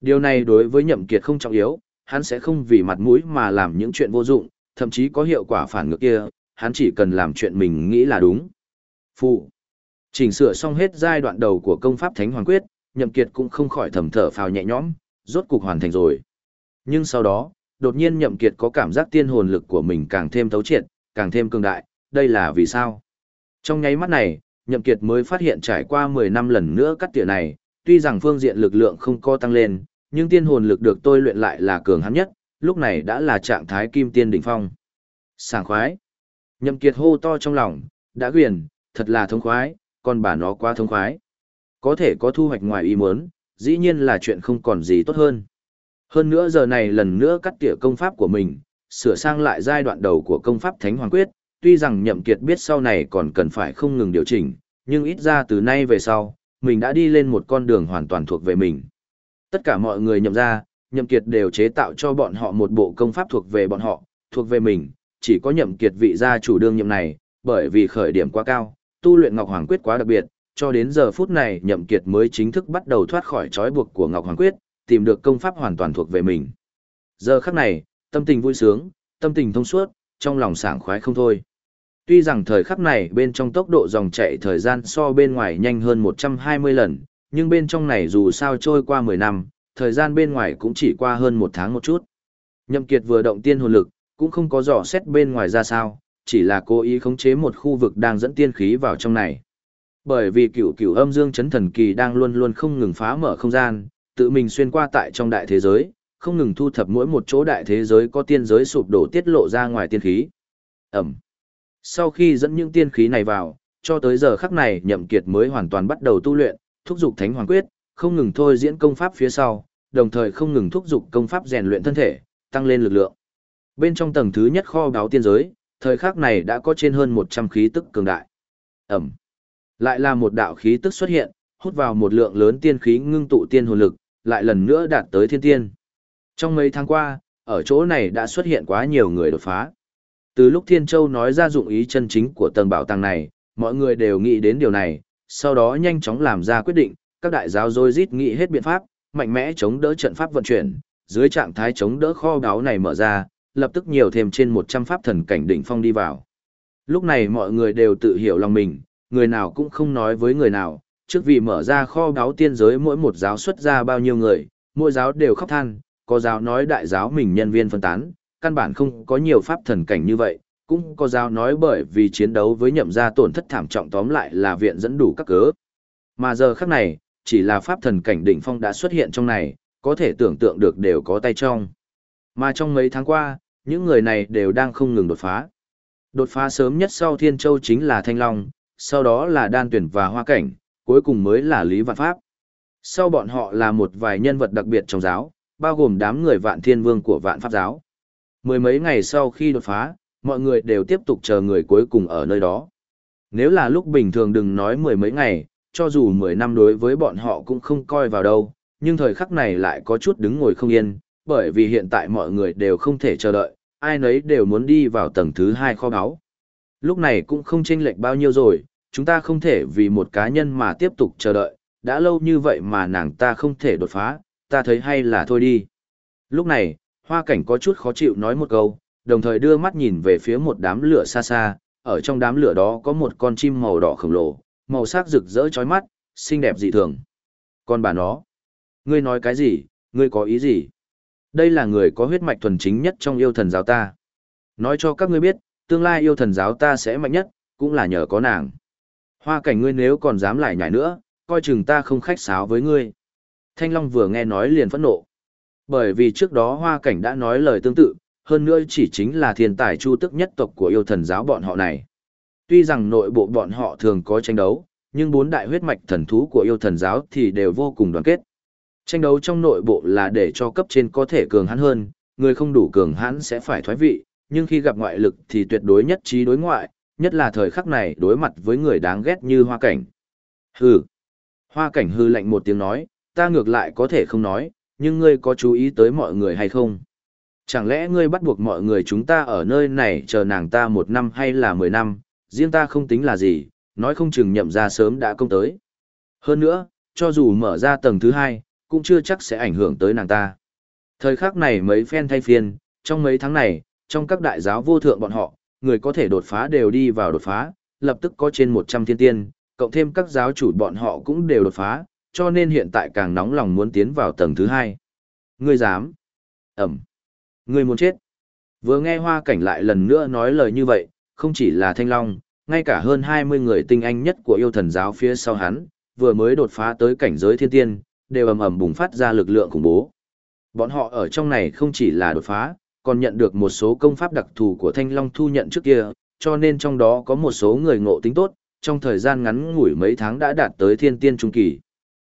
Điều này đối với Nhậm Kiệt không trọng yếu, hắn sẽ không vì mặt mũi mà làm những chuyện vô dụng, thậm chí có hiệu quả phản ngược kia, hắn chỉ cần làm chuyện mình nghĩ là đúng. Phụ. Chỉnh sửa xong hết giai đoạn đầu của công pháp Thánh Hoàng Quyết, Nhậm Kiệt cũng không khỏi thầm thở phào nhẹ nhõm, rốt cục hoàn thành rồi. Nhưng sau đó, đột nhiên Nhậm Kiệt có cảm giác tiên hồn lực của mình càng thêm thấu triệt, càng thêm cường đại, đây là vì sao? Trong nháy mắt này, Nhậm Kiệt mới phát hiện trải qua 10 năm lần nữa cắt tỉa này, tuy rằng phương diện lực lượng không có tăng lên, nhưng tiên hồn lực được tôi luyện lại là cường hãn nhất, lúc này đã là trạng thái kim tiên đỉnh phong. Sảng khoái. Nhậm Kiệt hô to trong lòng, đã quyền, thật là thông khoái, còn bà nó quá thông khoái. Có thể có thu hoạch ngoài ý muốn, dĩ nhiên là chuyện không còn gì tốt hơn. Hơn nữa giờ này lần nữa cắt tỉa công pháp của mình, sửa sang lại giai đoạn đầu của công pháp Thánh Hoàng Quyết, tuy rằng Nhậm Kiệt biết sau này còn cần phải không ngừng điều chỉnh, nhưng ít ra từ nay về sau, mình đã đi lên một con đường hoàn toàn thuộc về mình. Tất cả mọi người nhậm ra, Nhậm Kiệt đều chế tạo cho bọn họ một bộ công pháp thuộc về bọn họ, thuộc về mình, chỉ có Nhậm Kiệt vị gia chủ đương nhiệm này, bởi vì khởi điểm quá cao, tu luyện Ngọc Hoàng Quyết quá đặc biệt, cho đến giờ phút này Nhậm Kiệt mới chính thức bắt đầu thoát khỏi trói buộc của Ngọc Hoàng Quyết, tìm được công pháp hoàn toàn thuộc về mình. Giờ khắc này, tâm tình vui sướng, tâm tình thông suốt, trong lòng sảng khoái không thôi. Tuy rằng thời khắc này bên trong tốc độ dòng chảy thời gian so bên ngoài nhanh hơn 120 lần, nhưng bên trong này dù sao trôi qua 10 năm, thời gian bên ngoài cũng chỉ qua hơn một tháng một chút. Nhậm Kiệt vừa động tiên hồn lực, cũng không có dò xét bên ngoài ra sao, chỉ là cố ý khống chế một khu vực đang dẫn tiên khí vào trong này. Bởi vì cửu cửu âm dương chấn thần kỳ đang luôn luôn không ngừng phá mở không gian, tự mình xuyên qua tại trong đại thế giới, không ngừng thu thập mỗi một chỗ đại thế giới có tiên giới sụp đổ tiết lộ ra ngoài tiên khí. Ẩm. Sau khi dẫn những tiên khí này vào, cho tới giờ khắc này nhậm kiệt mới hoàn toàn bắt đầu tu luyện, thúc giục thánh hoàng quyết, không ngừng thôi diễn công pháp phía sau, đồng thời không ngừng thúc giục công pháp rèn luyện thân thể, tăng lên lực lượng. Bên trong tầng thứ nhất kho báo tiên giới, thời khắc này đã có trên hơn 100 khí tức cường đại. Ẩm. Lại là một đạo khí tức xuất hiện, hút vào một lượng lớn tiên khí ngưng tụ tiên hồn lực, lại lần nữa đạt tới thiên tiên. Trong mấy tháng qua, ở chỗ này đã xuất hiện quá nhiều người đột phá. Từ lúc Thiên Châu nói ra dụng ý chân chính của tầng bảo tàng này, mọi người đều nghĩ đến điều này, sau đó nhanh chóng làm ra quyết định, các đại giáo dôi rít nghĩ hết biện pháp, mạnh mẽ chống đỡ trận pháp vận chuyển, dưới trạng thái chống đỡ kho đáo này mở ra, lập tức nhiều thêm trên 100 pháp thần cảnh đỉnh phong đi vào. Lúc này mọi người đều tự hiểu lòng mình, người nào cũng không nói với người nào, trước vì mở ra kho báu tiên giới mỗi một giáo xuất ra bao nhiêu người, mỗi giáo đều khóc than, có giáo nói đại giáo mình nhân viên phân tán, căn bản không có nhiều pháp thần cảnh như vậy, cũng có giáo nói bởi vì chiến đấu với nhậm gia tổn thất thảm trọng tóm lại là viện dẫn đủ các cớ. Mà giờ khắc này, chỉ là pháp thần cảnh đỉnh phong đã xuất hiện trong này, có thể tưởng tượng được đều có tay trong. Mà trong mấy tháng qua, những người này đều đang không ngừng đột phá. Đột phá sớm nhất sau Thiên Châu chính là Thanh Long, sau đó là Đan Tuyển và Hoa Cảnh, cuối cùng mới là Lý Vạn Pháp. Sau bọn họ là một vài nhân vật đặc biệt trong giáo, bao gồm đám người Vạn Thiên Vương của Vạn Pháp giáo. Mười mấy ngày sau khi đột phá, mọi người đều tiếp tục chờ người cuối cùng ở nơi đó. Nếu là lúc bình thường đừng nói mười mấy ngày, cho dù mười năm đối với bọn họ cũng không coi vào đâu, nhưng thời khắc này lại có chút đứng ngồi không yên, bởi vì hiện tại mọi người đều không thể chờ đợi, ai nấy đều muốn đi vào tầng thứ hai kho báu. Lúc này cũng không chênh lệch bao nhiêu rồi, chúng ta không thể vì một cá nhân mà tiếp tục chờ đợi, đã lâu như vậy mà nàng ta không thể đột phá, ta thấy hay là thôi đi. Lúc này, hoa cảnh có chút khó chịu nói một câu, đồng thời đưa mắt nhìn về phía một đám lửa xa xa, ở trong đám lửa đó có một con chim màu đỏ khổng lồ, màu sắc rực rỡ chói mắt, xinh đẹp dị thường. Con bà nó, ngươi nói cái gì, ngươi có ý gì? Đây là người có huyết mạch thuần chính nhất trong yêu thần giáo ta. Nói cho các ngươi biết, tương lai yêu thần giáo ta sẽ mạnh nhất, cũng là nhờ có nàng. Hoa cảnh ngươi nếu còn dám lại nhảy nữa, coi chừng ta không khách sáo với ngươi. Thanh Long vừa nghe nói liền phẫn nộ. Bởi vì trước đó hoa cảnh đã nói lời tương tự, hơn nữa chỉ chính là thiên tài chu tức nhất tộc của yêu thần giáo bọn họ này. Tuy rằng nội bộ bọn họ thường có tranh đấu, nhưng bốn đại huyết mạch thần thú của yêu thần giáo thì đều vô cùng đoàn kết. Tranh đấu trong nội bộ là để cho cấp trên có thể cường hãn hơn, người không đủ cường hãn sẽ phải thoái vị, nhưng khi gặp ngoại lực thì tuyệt đối nhất trí đối ngoại, nhất là thời khắc này đối mặt với người đáng ghét như hoa cảnh. Hừ. Hoa cảnh hư lạnh một tiếng nói, ta ngược lại có thể không nói, nhưng ngươi có chú ý tới mọi người hay không? Chẳng lẽ ngươi bắt buộc mọi người chúng ta ở nơi này chờ nàng ta một năm hay là mười năm, riêng ta không tính là gì, nói không chừng nhậm ra sớm đã công tới. Hơn nữa, cho dù mở ra tầng thứ hai, cũng chưa chắc sẽ ảnh hưởng tới nàng ta. Thời khắc này mấy phen thay phiên, trong mấy tháng này, trong các đại giáo vô thượng bọn họ, người có thể đột phá đều đi vào đột phá, lập tức có trên 100 thiên tiên, cộng thêm các giáo chủ bọn họ cũng đều đột phá, cho nên hiện tại càng nóng lòng muốn tiến vào tầng thứ hai. Ngươi dám? Ẩm. Ngươi muốn chết. Vừa nghe hoa cảnh lại lần nữa nói lời như vậy, không chỉ là thanh long, ngay cả hơn 20 người tinh anh nhất của yêu thần giáo phía sau hắn, vừa mới đột phá tới cảnh giới thiên tiên, đều ầm ầm bùng phát ra lực lượng khủng bố. Bọn họ ở trong này không chỉ là đột phá, còn nhận được một số công pháp đặc thù của Thanh Long thu nhận trước kia, cho nên trong đó có một số người ngộ tính tốt, trong thời gian ngắn ngủi mấy tháng đã đạt tới thiên tiên trung kỳ.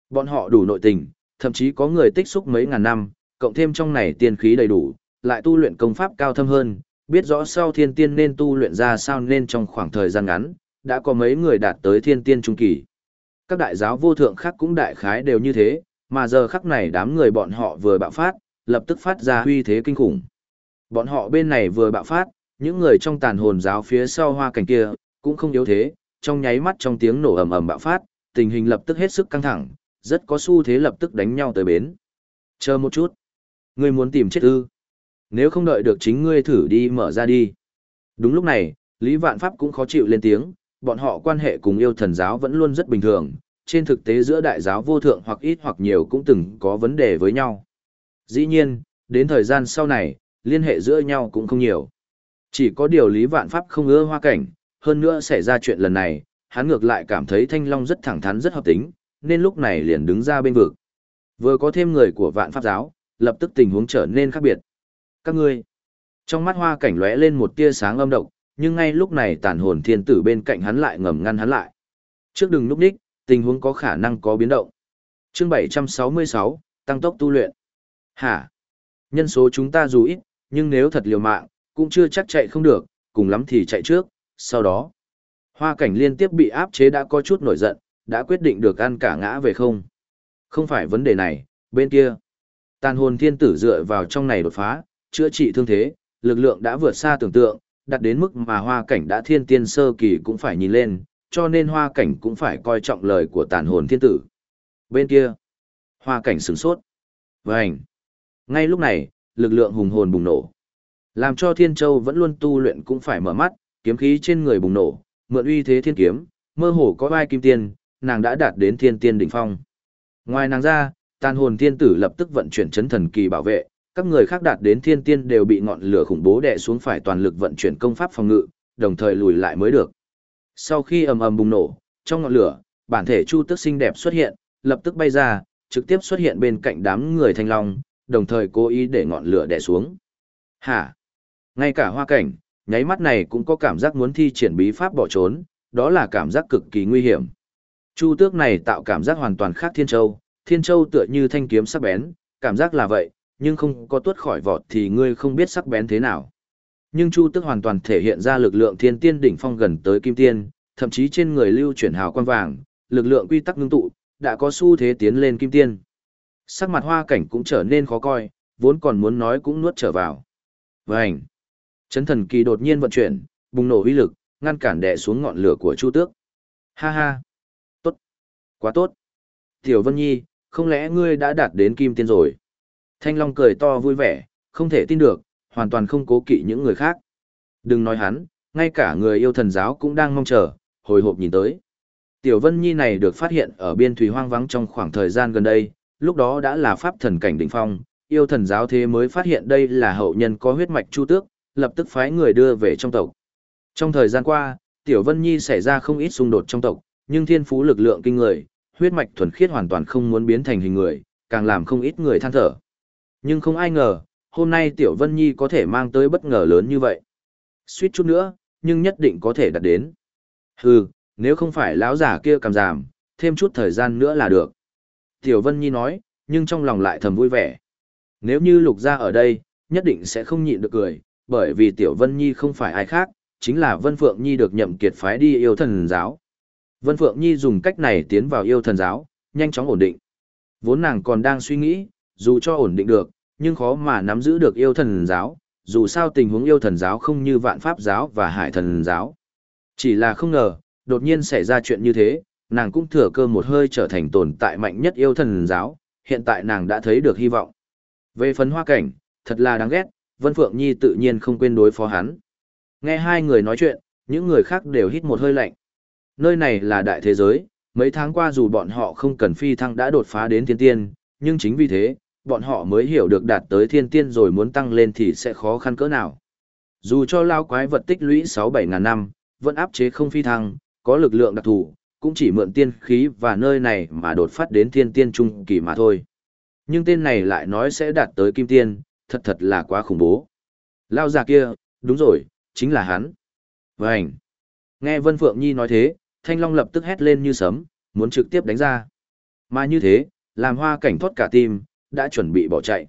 Bọn họ đủ nội tình, thậm chí có người tích xúc mấy ngàn năm, cộng thêm trong này tiên khí đầy đủ, lại tu luyện công pháp cao thâm hơn, biết rõ sau thiên tiên nên tu luyện ra sao nên trong khoảng thời gian ngắn, đã có mấy người đạt tới thiên tiên trung kỳ. Các đại giáo vô thượng khác cũng đại khái đều như thế, mà giờ khắc này đám người bọn họ vừa bạo phát, lập tức phát ra uy thế kinh khủng. Bọn họ bên này vừa bạo phát, những người trong tàn hồn giáo phía sau hoa cảnh kia, cũng không yếu thế, trong nháy mắt trong tiếng nổ ầm ầm bạo phát, tình hình lập tức hết sức căng thẳng, rất có xu thế lập tức đánh nhau tới bến. Chờ một chút. Ngươi muốn tìm chết ư? Nếu không đợi được chính ngươi thử đi mở ra đi. Đúng lúc này, Lý Vạn Pháp cũng khó chịu lên tiếng, bọn họ quan hệ cùng yêu thần giáo vẫn luôn rất bình thường, trên thực tế giữa đại giáo vô thượng hoặc ít hoặc nhiều cũng từng có vấn đề với nhau. Dĩ nhiên, đến thời gian sau này, liên hệ giữa nhau cũng không nhiều. Chỉ có điều Lý Vạn Pháp không ưa hoa cảnh, hơn nữa xảy ra chuyện lần này, hắn ngược lại cảm thấy Thanh Long rất thẳng thắn rất hợp tính, nên lúc này liền đứng ra bên vực. Vừa có thêm người của Vạn Pháp giáo, lập tức tình huống trở nên khác biệt. Các ngươi, trong mắt hoa cảnh lóe lên một tia sáng âm độc, nhưng ngay lúc này tàn hồn thiên tử bên cạnh hắn lại ngầm ngăn hắn lại. Trước đừng núp đích, tình huống có khả năng có biến động. Chương 766, tăng tốc tu luyện. Hả? Nhân số chúng ta dù ít, nhưng nếu thật liều mạng, cũng chưa chắc chạy không được, cùng lắm thì chạy trước, sau đó. Hoa cảnh liên tiếp bị áp chế đã có chút nổi giận, đã quyết định được ăn cả ngã về không. Không phải vấn đề này, bên kia. Tàn hồn thiên tử dựa vào trong này đột phá, chữa trị thương thế, lực lượng đã vượt xa tưởng tượng, đặt đến mức mà hoa cảnh đã thiên tiên sơ kỳ cũng phải nhìn lên, cho nên hoa cảnh cũng phải coi trọng lời của tàn hồn thiên tử. Bên kia, hoa cảnh sửng sốt. Vânh! Ngay lúc này, lực lượng hùng hồn bùng nổ. Làm cho Thiên Châu vẫn luôn tu luyện cũng phải mở mắt, kiếm khí trên người bùng nổ, mượn uy thế thiên kiếm, mơ hồ có vai kim tiên, nàng đã đạt đến thiên tiên đỉnh phong. Ngoài nàng ra, tàn hồn thiên tử lập tức vận chuyển chấn thần kỳ bảo vệ, các người khác đạt đến thiên tiên đều bị ngọn lửa khủng bố đè xuống phải toàn lực vận chuyển công pháp phòng ngự, đồng thời lùi lại mới được. Sau khi ầm ầm bùng nổ, trong ngọn lửa, bản thể Chu Tức xinh đẹp xuất hiện, lập tức bay ra, trực tiếp xuất hiện bên cạnh đám người thanh long, đồng thời cố ý để ngọn lửa đè xuống. Hả? Ngay cả hoa cảnh, nháy mắt này cũng có cảm giác muốn thi triển bí pháp bỏ trốn, đó là cảm giác cực kỳ nguy hiểm. Chu tước này tạo cảm giác hoàn toàn khác thiên châu, thiên châu tựa như thanh kiếm sắc bén, cảm giác là vậy, nhưng không có tuốt khỏi vọt thì ngươi không biết sắc bén thế nào. Nhưng Chu Tước hoàn toàn thể hiện ra lực lượng thiên tiên đỉnh phong gần tới kim tiên, thậm chí trên người lưu chuyển hào quang vàng, lực lượng quy tắc ngưng tụ, đã có xu thế tiến lên kim tiên. Sắc mặt hoa cảnh cũng trở nên khó coi, vốn còn muốn nói cũng nuốt trở vào. Vành! Chấn thần kỳ đột nhiên vận chuyển, bùng nổ uy lực, ngăn cản đè xuống ngọn lửa của Chu Tước. Ha ha! Tốt! Quá tốt! Tiểu Vân Nhi, không lẽ ngươi đã đạt đến kim tiên rồi? Thanh Long cười to vui vẻ, không thể tin được, hoàn toàn không cố kỵ những người khác. Đừng nói hắn, ngay cả người yêu thần giáo cũng đang mong chờ, hồi hộp nhìn tới. Tiểu Vân Nhi này được phát hiện ở biên thủy hoang vắng trong khoảng thời gian gần đây, lúc đó đã là pháp thần cảnh đỉnh phong, yêu thần giáo thế mới phát hiện đây là hậu nhân có huyết mạch chu tước, lập tức phái người đưa về trong tộc. Trong thời gian qua, Tiểu Vân Nhi xảy ra không ít xung đột trong tộc, nhưng thiên phú lực lượng kinh người, huyết mạch thuần khiết hoàn toàn không muốn biến thành hình người, càng làm không ít người than thở. Nhưng không ai ngờ, hôm nay Tiểu Vân Nhi có thể mang tới bất ngờ lớn như vậy. Suýt chút nữa, nhưng nhất định có thể đạt đến. Hừ, nếu không phải lão giả kia cầm giảm, thêm chút thời gian nữa là được. Tiểu Vân Nhi nói, nhưng trong lòng lại thầm vui vẻ. Nếu như lục gia ở đây, nhất định sẽ không nhịn được cười, bởi vì Tiểu Vân Nhi không phải ai khác, chính là Vân Phượng Nhi được nhậm kiệt phái đi yêu thần giáo. Vân Phượng Nhi dùng cách này tiến vào yêu thần giáo, nhanh chóng ổn định. Vốn nàng còn đang suy nghĩ, dù cho ổn định được, nhưng khó mà nắm giữ được yêu thần giáo, dù sao tình huống yêu thần giáo không như vạn pháp giáo và hải thần giáo. Chỉ là không ngờ, đột nhiên xảy ra chuyện như thế, nàng cũng thừa cơ một hơi trở thành tồn tại mạnh nhất yêu thần giáo, hiện tại nàng đã thấy được hy vọng. Về phấn hoa cảnh, thật là đáng ghét, Vân Phượng Nhi tự nhiên không quên đối phó hắn. Nghe hai người nói chuyện, những người khác đều hít một hơi lạnh. Nơi này là đại thế giới, mấy tháng qua dù bọn họ không cần phi thăng đã đột phá đến thiên tiên, nhưng chính vì thế, bọn họ mới hiểu được đạt tới thiên tiên rồi muốn tăng lên thì sẽ khó khăn cỡ nào. Dù cho lao quái vật tích lũy 6-7 ngàn năm, vẫn áp chế không phi thăng, có lực lượng đặc thù, cũng chỉ mượn tiên khí và nơi này mà đột phát đến thiên tiên trung kỳ mà thôi. Nhưng tên này lại nói sẽ đạt tới kim tiên, thật thật là quá khủng bố. Lao già kia, đúng rồi, chính là hắn. Vânh! Nghe Vân Phượng Nhi nói thế, Thanh Long lập tức hét lên như sấm, muốn trực tiếp đánh ra. Mà như thế, làm hoa cảnh thoát cả tim, đã chuẩn bị bỏ chạy.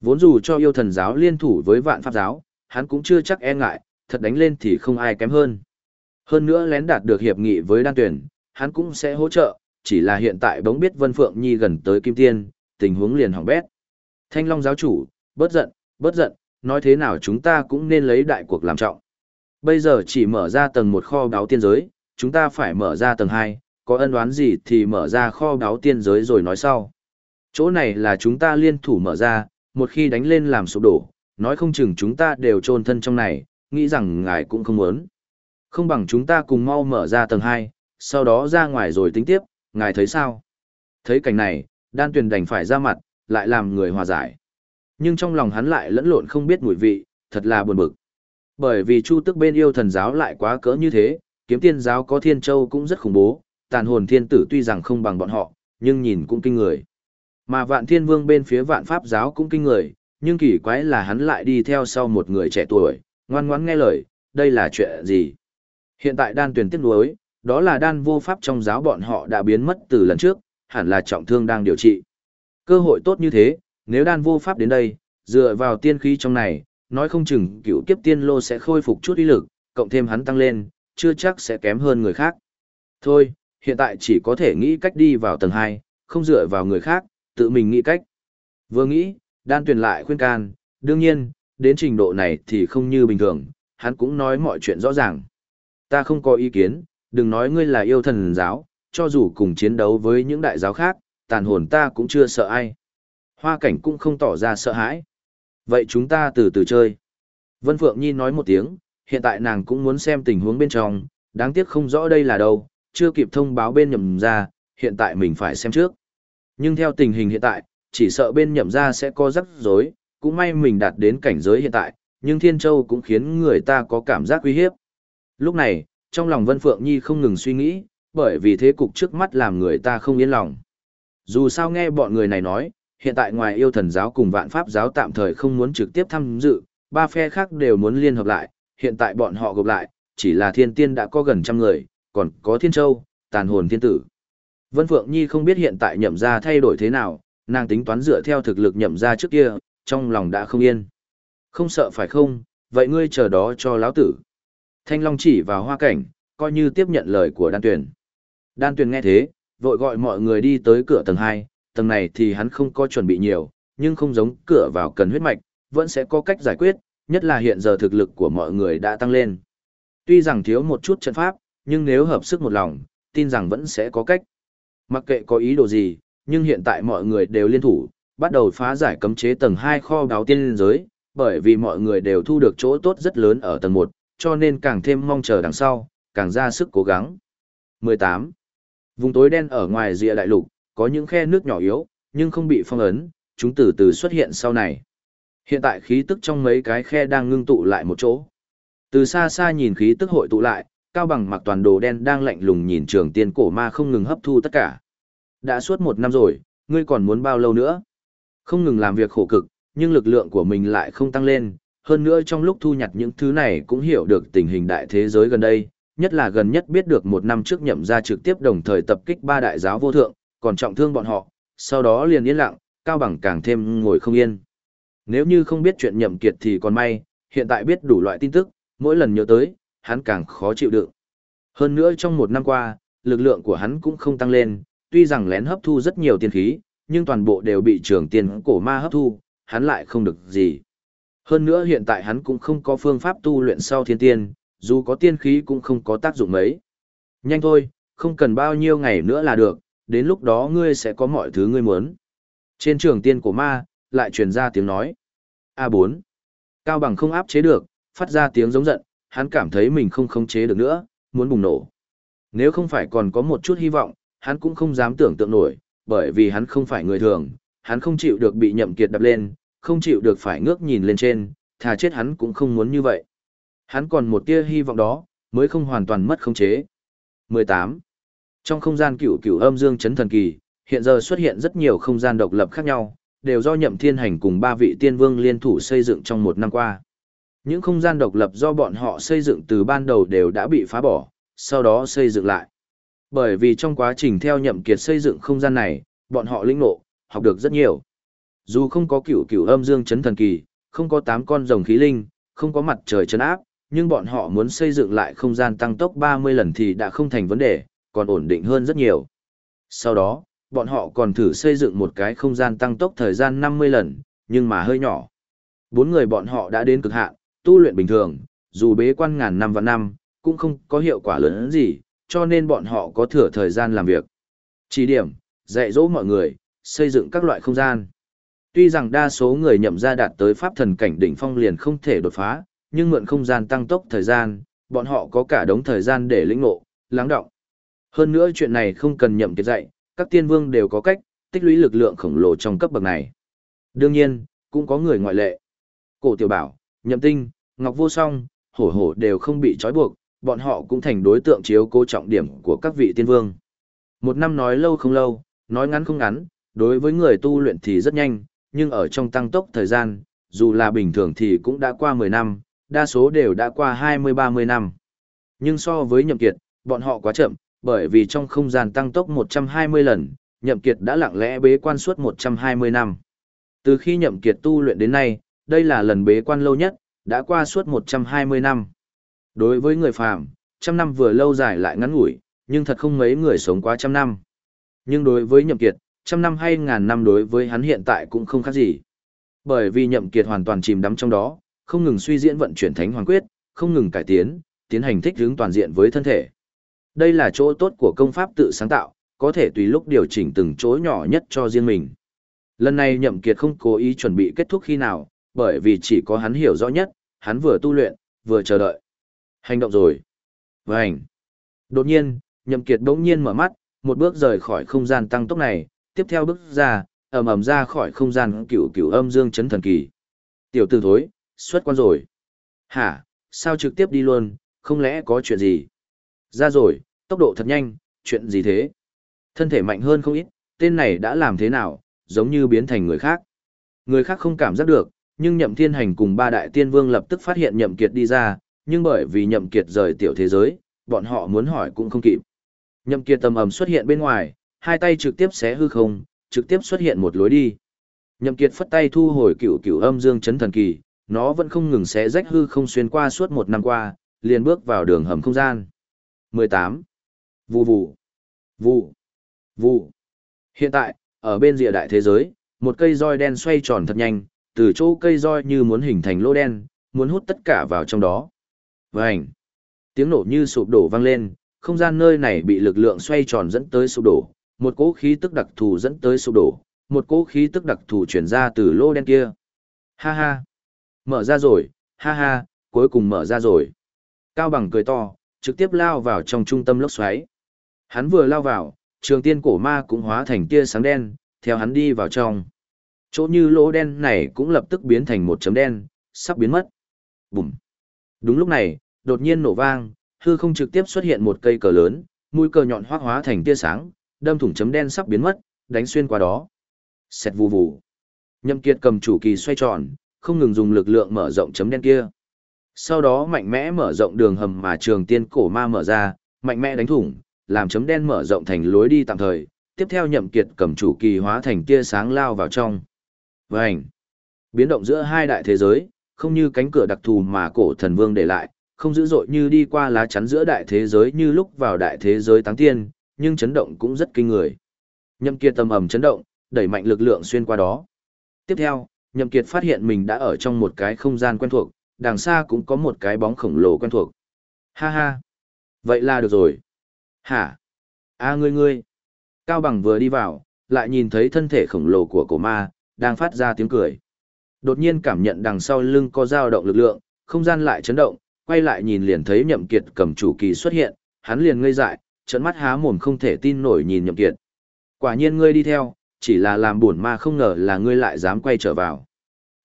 Vốn dù cho yêu thần giáo liên thủ với vạn pháp giáo, hắn cũng chưa chắc e ngại, thật đánh lên thì không ai kém hơn. Hơn nữa lén đạt được hiệp nghị với đan tuyển, hắn cũng sẽ hỗ trợ, chỉ là hiện tại bỗng biết Vân Phượng Nhi gần tới Kim Tiên, tình huống liền hỏng bét. Thanh Long giáo chủ, bớt giận, bớt giận, nói thế nào chúng ta cũng nên lấy đại cuộc làm trọng. Bây giờ chỉ mở ra tầng một kho báo tiên giới, chúng ta phải mở ra tầng 2, có ân oán gì thì mở ra kho báo tiên giới rồi nói sau. Chỗ này là chúng ta liên thủ mở ra, một khi đánh lên làm sụp đổ, nói không chừng chúng ta đều trôn thân trong này, nghĩ rằng ngài cũng không muốn. Không bằng chúng ta cùng mau mở ra tầng 2, sau đó ra ngoài rồi tính tiếp, ngài thấy sao? Thấy cảnh này, đan tuyền đành phải ra mặt, lại làm người hòa giải. Nhưng trong lòng hắn lại lẫn lộn không biết mùi vị, thật là buồn bực. Bởi vì chu tức bên yêu thần giáo lại quá cỡ như thế, kiếm tiên giáo có thiên châu cũng rất khủng bố, tàn hồn thiên tử tuy rằng không bằng bọn họ, nhưng nhìn cũng kinh người. Mà vạn thiên vương bên phía vạn pháp giáo cũng kinh người, nhưng kỳ quái là hắn lại đi theo sau một người trẻ tuổi, ngoan ngoãn nghe lời, đây là chuyện gì? Hiện tại đan tuyển tiếp nối, đó là đan vô pháp trong giáo bọn họ đã biến mất từ lần trước, hẳn là trọng thương đang điều trị. Cơ hội tốt như thế, nếu đan vô pháp đến đây, dựa vào tiên khí trong này, nói không chừng cựu kiếp tiên lô sẽ khôi phục chút uy lực, cộng thêm hắn tăng lên, chưa chắc sẽ kém hơn người khác. Thôi, hiện tại chỉ có thể nghĩ cách đi vào tầng 2, không dựa vào người khác, tự mình nghĩ cách. Vừa nghĩ, đan tuyển lại khuyên can, đương nhiên, đến trình độ này thì không như bình thường, hắn cũng nói mọi chuyện rõ ràng. Ta không có ý kiến, đừng nói ngươi là yêu thần giáo, cho dù cùng chiến đấu với những đại giáo khác, tàn hồn ta cũng chưa sợ ai. Hoa cảnh cũng không tỏ ra sợ hãi. Vậy chúng ta từ từ chơi. Vân Phượng Nhi nói một tiếng, hiện tại nàng cũng muốn xem tình huống bên trong, đáng tiếc không rõ đây là đâu, chưa kịp thông báo bên nhậm ra, hiện tại mình phải xem trước. Nhưng theo tình hình hiện tại, chỉ sợ bên nhậm ra sẽ có rắc rối, cũng may mình đạt đến cảnh giới hiện tại, nhưng Thiên Châu cũng khiến người ta có cảm giác uy hiếp. Lúc này, trong lòng Vân Phượng Nhi không ngừng suy nghĩ, bởi vì thế cục trước mắt làm người ta không yên lòng. Dù sao nghe bọn người này nói, hiện tại ngoài yêu thần giáo cùng vạn pháp giáo tạm thời không muốn trực tiếp tham dự, ba phe khác đều muốn liên hợp lại, hiện tại bọn họ gộp lại, chỉ là thiên tiên đã có gần trăm người, còn có thiên châu, tàn hồn thiên tử. Vân Phượng Nhi không biết hiện tại nhậm ra thay đổi thế nào, nàng tính toán dựa theo thực lực nhậm ra trước kia, trong lòng đã không yên. Không sợ phải không, vậy ngươi chờ đó cho lão tử. Thanh Long chỉ vào hoa cảnh, coi như tiếp nhận lời của đan tuyển. Đan tuyển nghe thế, vội gọi mọi người đi tới cửa tầng 2, tầng này thì hắn không có chuẩn bị nhiều, nhưng không giống cửa vào cần huyết mạch, vẫn sẽ có cách giải quyết, nhất là hiện giờ thực lực của mọi người đã tăng lên. Tuy rằng thiếu một chút trận pháp, nhưng nếu hợp sức một lòng, tin rằng vẫn sẽ có cách. Mặc kệ có ý đồ gì, nhưng hiện tại mọi người đều liên thủ, bắt đầu phá giải cấm chế tầng 2 kho đáo tiên giới, bởi vì mọi người đều thu được chỗ tốt rất lớn ở tầng 1, cho nên càng thêm mong chờ đằng sau, càng ra sức cố gắng. 18. Vùng tối đen ở ngoài rìa đại lục, có những khe nước nhỏ yếu, nhưng không bị phong ấn, chúng từ từ xuất hiện sau này. Hiện tại khí tức trong mấy cái khe đang ngưng tụ lại một chỗ. Từ xa xa nhìn khí tức hội tụ lại, Cao Bằng mặc toàn đồ đen đang lạnh lùng nhìn trường tiên cổ ma không ngừng hấp thu tất cả. Đã suốt một năm rồi, ngươi còn muốn bao lâu nữa? Không ngừng làm việc khổ cực, nhưng lực lượng của mình lại không tăng lên. Hơn nữa trong lúc thu nhặt những thứ này cũng hiểu được tình hình đại thế giới gần đây, nhất là gần nhất biết được một năm trước nhậm ra trực tiếp đồng thời tập kích ba đại giáo vô thượng, còn trọng thương bọn họ, sau đó liền yên lặng, cao bằng càng thêm ngồi không yên. Nếu như không biết chuyện nhậm kiệt thì còn may, hiện tại biết đủ loại tin tức, mỗi lần nhớ tới, hắn càng khó chịu đựng. Hơn nữa trong một năm qua, lực lượng của hắn cũng không tăng lên, tuy rằng lén hấp thu rất nhiều tiên khí, nhưng toàn bộ đều bị trường tiên cổ ma hấp thu, hắn lại không được gì. Hơn nữa hiện tại hắn cũng không có phương pháp tu luyện sau thiên tiên, dù có tiên khí cũng không có tác dụng mấy. Nhanh thôi, không cần bao nhiêu ngày nữa là được, đến lúc đó ngươi sẽ có mọi thứ ngươi muốn. Trên trường tiên của ma, lại truyền ra tiếng nói. A4. Cao bằng không áp chế được, phát ra tiếng giống giận, hắn cảm thấy mình không khống chế được nữa, muốn bùng nổ. Nếu không phải còn có một chút hy vọng, hắn cũng không dám tưởng tượng nổi, bởi vì hắn không phải người thường, hắn không chịu được bị nhậm kiệt đập lên, không chịu được phải ngước nhìn lên trên, thà chết hắn cũng không muốn như vậy. Hắn còn một tia hy vọng đó, mới không hoàn toàn mất khống chế. 18. Trong không gian cửu cửu âm dương chấn thần kỳ, hiện giờ xuất hiện rất nhiều không gian độc lập khác nhau, đều do nhậm thiên hành cùng ba vị tiên vương liên thủ xây dựng trong một năm qua. Những không gian độc lập do bọn họ xây dựng từ ban đầu đều đã bị phá bỏ, sau đó xây dựng lại. Bởi vì trong quá trình theo nhậm kiệt xây dựng không gian này, bọn họ linh ngộ, học được rất nhiều. Dù không có cửu cửu âm dương chấn thần kỳ, không có tám con rồng khí linh, không có mặt trời chấn áp, nhưng bọn họ muốn xây dựng lại không gian tăng tốc 30 lần thì đã không thành vấn đề, còn ổn định hơn rất nhiều. Sau đó, bọn họ còn thử xây dựng một cái không gian tăng tốc thời gian 50 lần, nhưng mà hơi nhỏ. Bốn người bọn họ đã đến cực hạn, tu luyện bình thường, dù bế quan ngàn năm và năm, cũng không có hiệu quả lớn gì, cho nên bọn họ có thừa thời gian làm việc. Chỉ điểm, dạy dỗ mọi người, xây dựng các loại không gian. Tuy rằng đa số người nhậm ra đạt tới pháp thần cảnh đỉnh phong liền không thể đột phá, nhưng mượn không gian tăng tốc thời gian, bọn họ có cả đống thời gian để lĩnh ngộ, lắng động. Hơn nữa chuyện này không cần nhậm kiệt dạy, các tiên vương đều có cách, tích lũy lực lượng khổng lồ trong cấp bậc này. Đương nhiên, cũng có người ngoại lệ. Cổ tiểu bảo, nhậm tinh, ngọc vô song, hổ hổ đều không bị trói buộc, bọn họ cũng thành đối tượng chiếu cố trọng điểm của các vị tiên vương. Một năm nói lâu không lâu, nói ngắn không ngắn, đối với người tu luyện thì rất nhanh, nhưng ở trong tăng tốc thời gian, dù là bình thường thì cũng đã qua 10 năm, đa số đều đã qua 20-30 năm. Nhưng so với nhậm kiệt, bọn họ quá chậm, bởi vì trong không gian tăng tốc 120 lần, nhậm kiệt đã lặng lẽ bế quan suốt 120 năm. Từ khi nhậm kiệt tu luyện đến nay, đây là lần bế quan lâu nhất, đã qua suốt 120 năm. Đối với người phàm, trăm năm vừa lâu dài lại ngắn ngủi, nhưng thật không mấy người sống quá trăm năm. Nhưng đối với nhậm kiệt, trăm năm hay ngàn năm đối với hắn hiện tại cũng không khác gì. Bởi vì nhậm kiệt hoàn toàn chìm đắm trong đó, không ngừng suy diễn vận chuyển thánh hoàng quyết, không ngừng cải tiến, tiến hành thích ứng toàn diện với thân thể. Đây là chỗ tốt của công pháp tự sáng tạo, có thể tùy lúc điều chỉnh từng chỗ nhỏ nhất cho riêng mình. Lần này nhậm kiệt không cố ý chuẩn bị kết thúc khi nào, bởi vì chỉ có hắn hiểu rõ nhất, hắn vừa tu luyện, vừa chờ đợi. Hành động rồi. Vành. Đột nhiên, nhậm kiệt đống nhiên mở mắt, một bước rời khỏi không gian tăng tốc này, tiếp theo bước ra, ầm ầm ra khỏi không gian cửu cửu âm dương chấn thần kỳ. Tiểu tử thối, xuất quan rồi. Hả, sao trực tiếp đi luôn, không lẽ có chuyện gì? Ra rồi, tốc độ thật nhanh, chuyện gì thế? Thân thể mạnh hơn không ít, tên này đã làm thế nào, giống như biến thành người khác. Người khác không cảm giác được, nhưng nhậm thiên hành cùng ba đại tiên vương lập tức phát hiện nhậm kiệt đi ra, nhưng bởi vì nhậm kiệt rời tiểu thế giới, bọn họ muốn hỏi cũng không kịp. Nhậm kiệt tầm ầm xuất hiện bên ngoài, hai tay trực tiếp xé hư không, trực tiếp xuất hiện một lối đi. Nhậm kiệt phất tay thu hồi cửu cửu âm dương chấn thần kỳ, nó vẫn không ngừng xé rách hư không xuyên qua suốt một năm qua, liền bước vào đường hầm không gian. 18. Vù vù. Vù. Vù. Hiện tại, ở bên rìa đại thế giới, một cây roi đen xoay tròn thật nhanh, từ chỗ cây roi như muốn hình thành lỗ đen, muốn hút tất cả vào trong đó. Vành. Tiếng nổ như sụp đổ vang lên, không gian nơi này bị lực lượng xoay tròn dẫn tới sụp đổ, một cỗ khí tức đặc thù dẫn tới sụp đổ, một cỗ khí tức đặc thù chuyển ra từ lỗ đen kia. Ha ha. Mở ra rồi, ha ha, cuối cùng mở ra rồi. Cao bằng cười to, trực tiếp lao vào trong trung tâm lốc xoáy. Hắn vừa lao vào, trường tiên cổ ma cũng hóa thành tia sáng đen, theo hắn đi vào trong. Chỗ như lỗ đen này cũng lập tức biến thành một chấm đen, sắp biến mất. Bùm. Đúng lúc này, đột nhiên nổ vang, hư không trực tiếp xuất hiện một cây cờ lớn, mũi cờ nhọn hoác hóa thành tia sáng, đâm thủng chấm đen sắp biến mất, đánh xuyên qua đó. Xẹt vù vù. Nhậm Kiệt cầm chủ kỳ xoay tròn, không ngừng dùng lực lượng mở rộng chấm đen kia. Sau đó mạnh mẽ mở rộng đường hầm mà trường tiên cổ ma mở ra, mạnh mẽ đánh thủng, làm chấm đen mở rộng thành lối đi tạm thời. Tiếp theo Nhậm Kiệt cầm chủ kỳ hóa thành tia sáng lao vào trong. Vành! Biến động giữa hai đại thế giới, không như cánh cửa đặc thù mà cổ thần vương để lại, không dữ dội như đi qua lá chắn giữa đại thế giới như lúc vào đại thế giới táng tiên, nhưng chấn động cũng rất kinh người. Nhậm Kiệt tầm ầm chấn động, đẩy mạnh lực lượng xuyên qua đó. Tiếp theo, Nhậm Kiệt phát hiện mình đã ở trong một cái không gian quen thuộc, đằng xa cũng có một cái bóng khổng lồ quen thuộc. Ha ha! Vậy là được rồi. Hả? A ngươi ngươi! Cao Bằng vừa đi vào, lại nhìn thấy thân thể khổng lồ của cổ ma, đang phát ra tiếng cười. Đột nhiên cảm nhận đằng sau lưng có dao động lực lượng, không gian lại chấn động, quay lại nhìn liền thấy Nhậm Kiệt cầm chủ kỳ xuất hiện, hắn liền ngây dại, trận mắt há mồm không thể tin nổi nhìn Nhậm Kiệt. Quả nhiên ngươi đi theo, chỉ là làm buồn ma không ngờ là ngươi lại dám quay trở vào.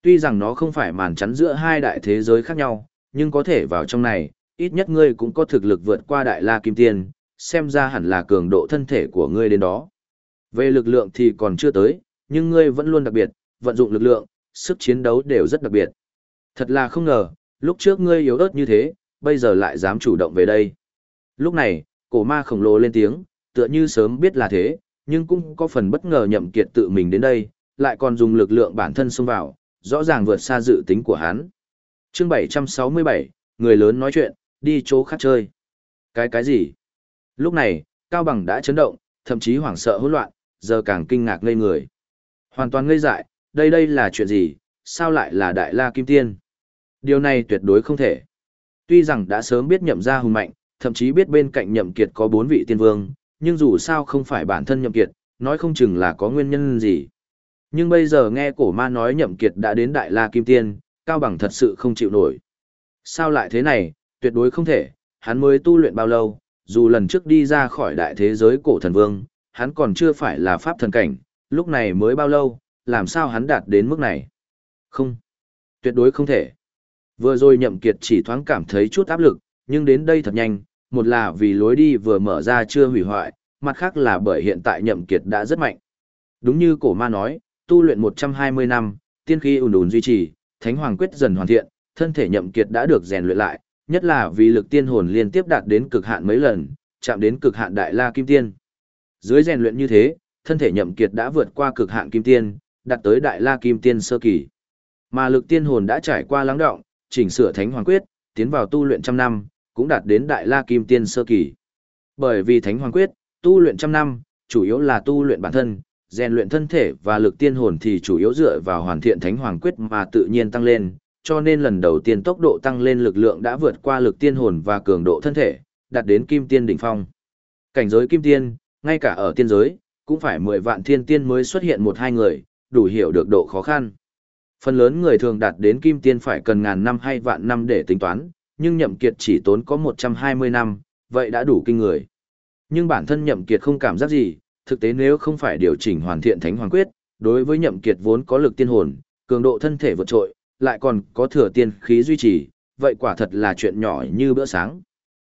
Tuy rằng nó không phải màn chắn giữa hai đại thế giới khác nhau, nhưng có thể vào trong này, ít nhất ngươi cũng có thực lực vượt qua đại la kim tiên, xem ra hẳn là cường độ thân thể của ngươi đến đó. Về lực lượng thì còn chưa tới, nhưng ngươi vẫn luôn đặc biệt, vận dụng lực lượng, sức chiến đấu đều rất đặc biệt. Thật là không ngờ, lúc trước ngươi yếu ớt như thế, bây giờ lại dám chủ động về đây. Lúc này, cổ ma khổng lồ lên tiếng, tựa như sớm biết là thế, nhưng cũng có phần bất ngờ nhậm kiệt tự mình đến đây, lại còn dùng lực lượng bản thân xông vào, rõ ràng vượt xa dự tính của hắn. Chương 767, người lớn nói chuyện, đi chỗ khác chơi. Cái cái gì? Lúc này, Cao Bằng đã chấn động, thậm chí hoảng sợ hỗn loạn, giờ càng kinh ngạc ngây người. Hoàn toàn ngây dại, đây đây là chuyện gì, sao lại là Đại La Kim Tiên? Điều này tuyệt đối không thể. Tuy rằng đã sớm biết nhậm ra hùng mạnh, thậm chí biết bên cạnh nhậm kiệt có bốn vị tiên vương, nhưng dù sao không phải bản thân nhậm kiệt, nói không chừng là có nguyên nhân gì. Nhưng bây giờ nghe cổ ma nói nhậm kiệt đã đến Đại La Kim Tiên, Cao Bằng thật sự không chịu nổi. Sao lại thế này, tuyệt đối không thể, hắn mới tu luyện bao lâu, dù lần trước đi ra khỏi đại thế giới cổ thần vương, hắn còn chưa phải là pháp thần cảnh, lúc này mới bao lâu, làm sao hắn đạt đến mức này? Không, tuyệt đối không thể. Vừa rồi nhậm kiệt chỉ thoáng cảm thấy chút áp lực, nhưng đến đây thật nhanh, một là vì lối đi vừa mở ra chưa hủy hoại, mặt khác là bởi hiện tại nhậm kiệt đã rất mạnh. Đúng như cổ ma nói, tu luyện 120 năm, tiên khí ùn ùn duy trì, thánh hoàng quyết dần hoàn thiện, thân thể nhậm kiệt đã được rèn luyện lại, nhất là vì lực tiên hồn liên tiếp đạt đến cực hạn mấy lần, chạm đến cực hạn đại la kim tiên. Dưới rèn luyện như thế, thân thể nhậm kiệt đã vượt qua cực hạn kim tiên, đạt tới đại la kim tiên sơ kỳ. Mà lực tiên hồn đã trải qua lắng động, chỉnh sửa thánh hoàng quyết, tiến vào tu luyện trăm năm, cũng đạt đến đại la kim tiên sơ kỳ. Bởi vì thánh hoàng quyết, tu luyện trăm năm, chủ yếu là tu luyện bản thân, rèn luyện thân thể và lực tiên hồn thì chủ yếu dựa vào hoàn thiện thánh hoàng quyết mà tự nhiên tăng lên, cho nên lần đầu tiên tốc độ tăng lên lực lượng đã vượt qua lực tiên hồn và cường độ thân thể, đạt đến kim tiên đỉnh phong. Cảnh giới kim tiên, ngay cả ở tiên giới, cũng phải 10 vạn thiên tiên mới xuất hiện một hai người, đủ hiểu được độ khó khăn. Phần lớn người thường đạt đến kim tiên phải cần ngàn năm hay vạn năm để tính toán, nhưng nhậm kiệt chỉ tốn có 120 năm, vậy đã đủ kinh người. Nhưng bản thân nhậm kiệt không cảm giác gì, thực tế nếu không phải điều chỉnh hoàn thiện thánh hoàng quyết, đối với nhậm kiệt vốn có lực tiên hồn, cường độ thân thể vượt trội, lại còn có thừa tiên khí duy trì, vậy quả thật là chuyện nhỏ như bữa sáng.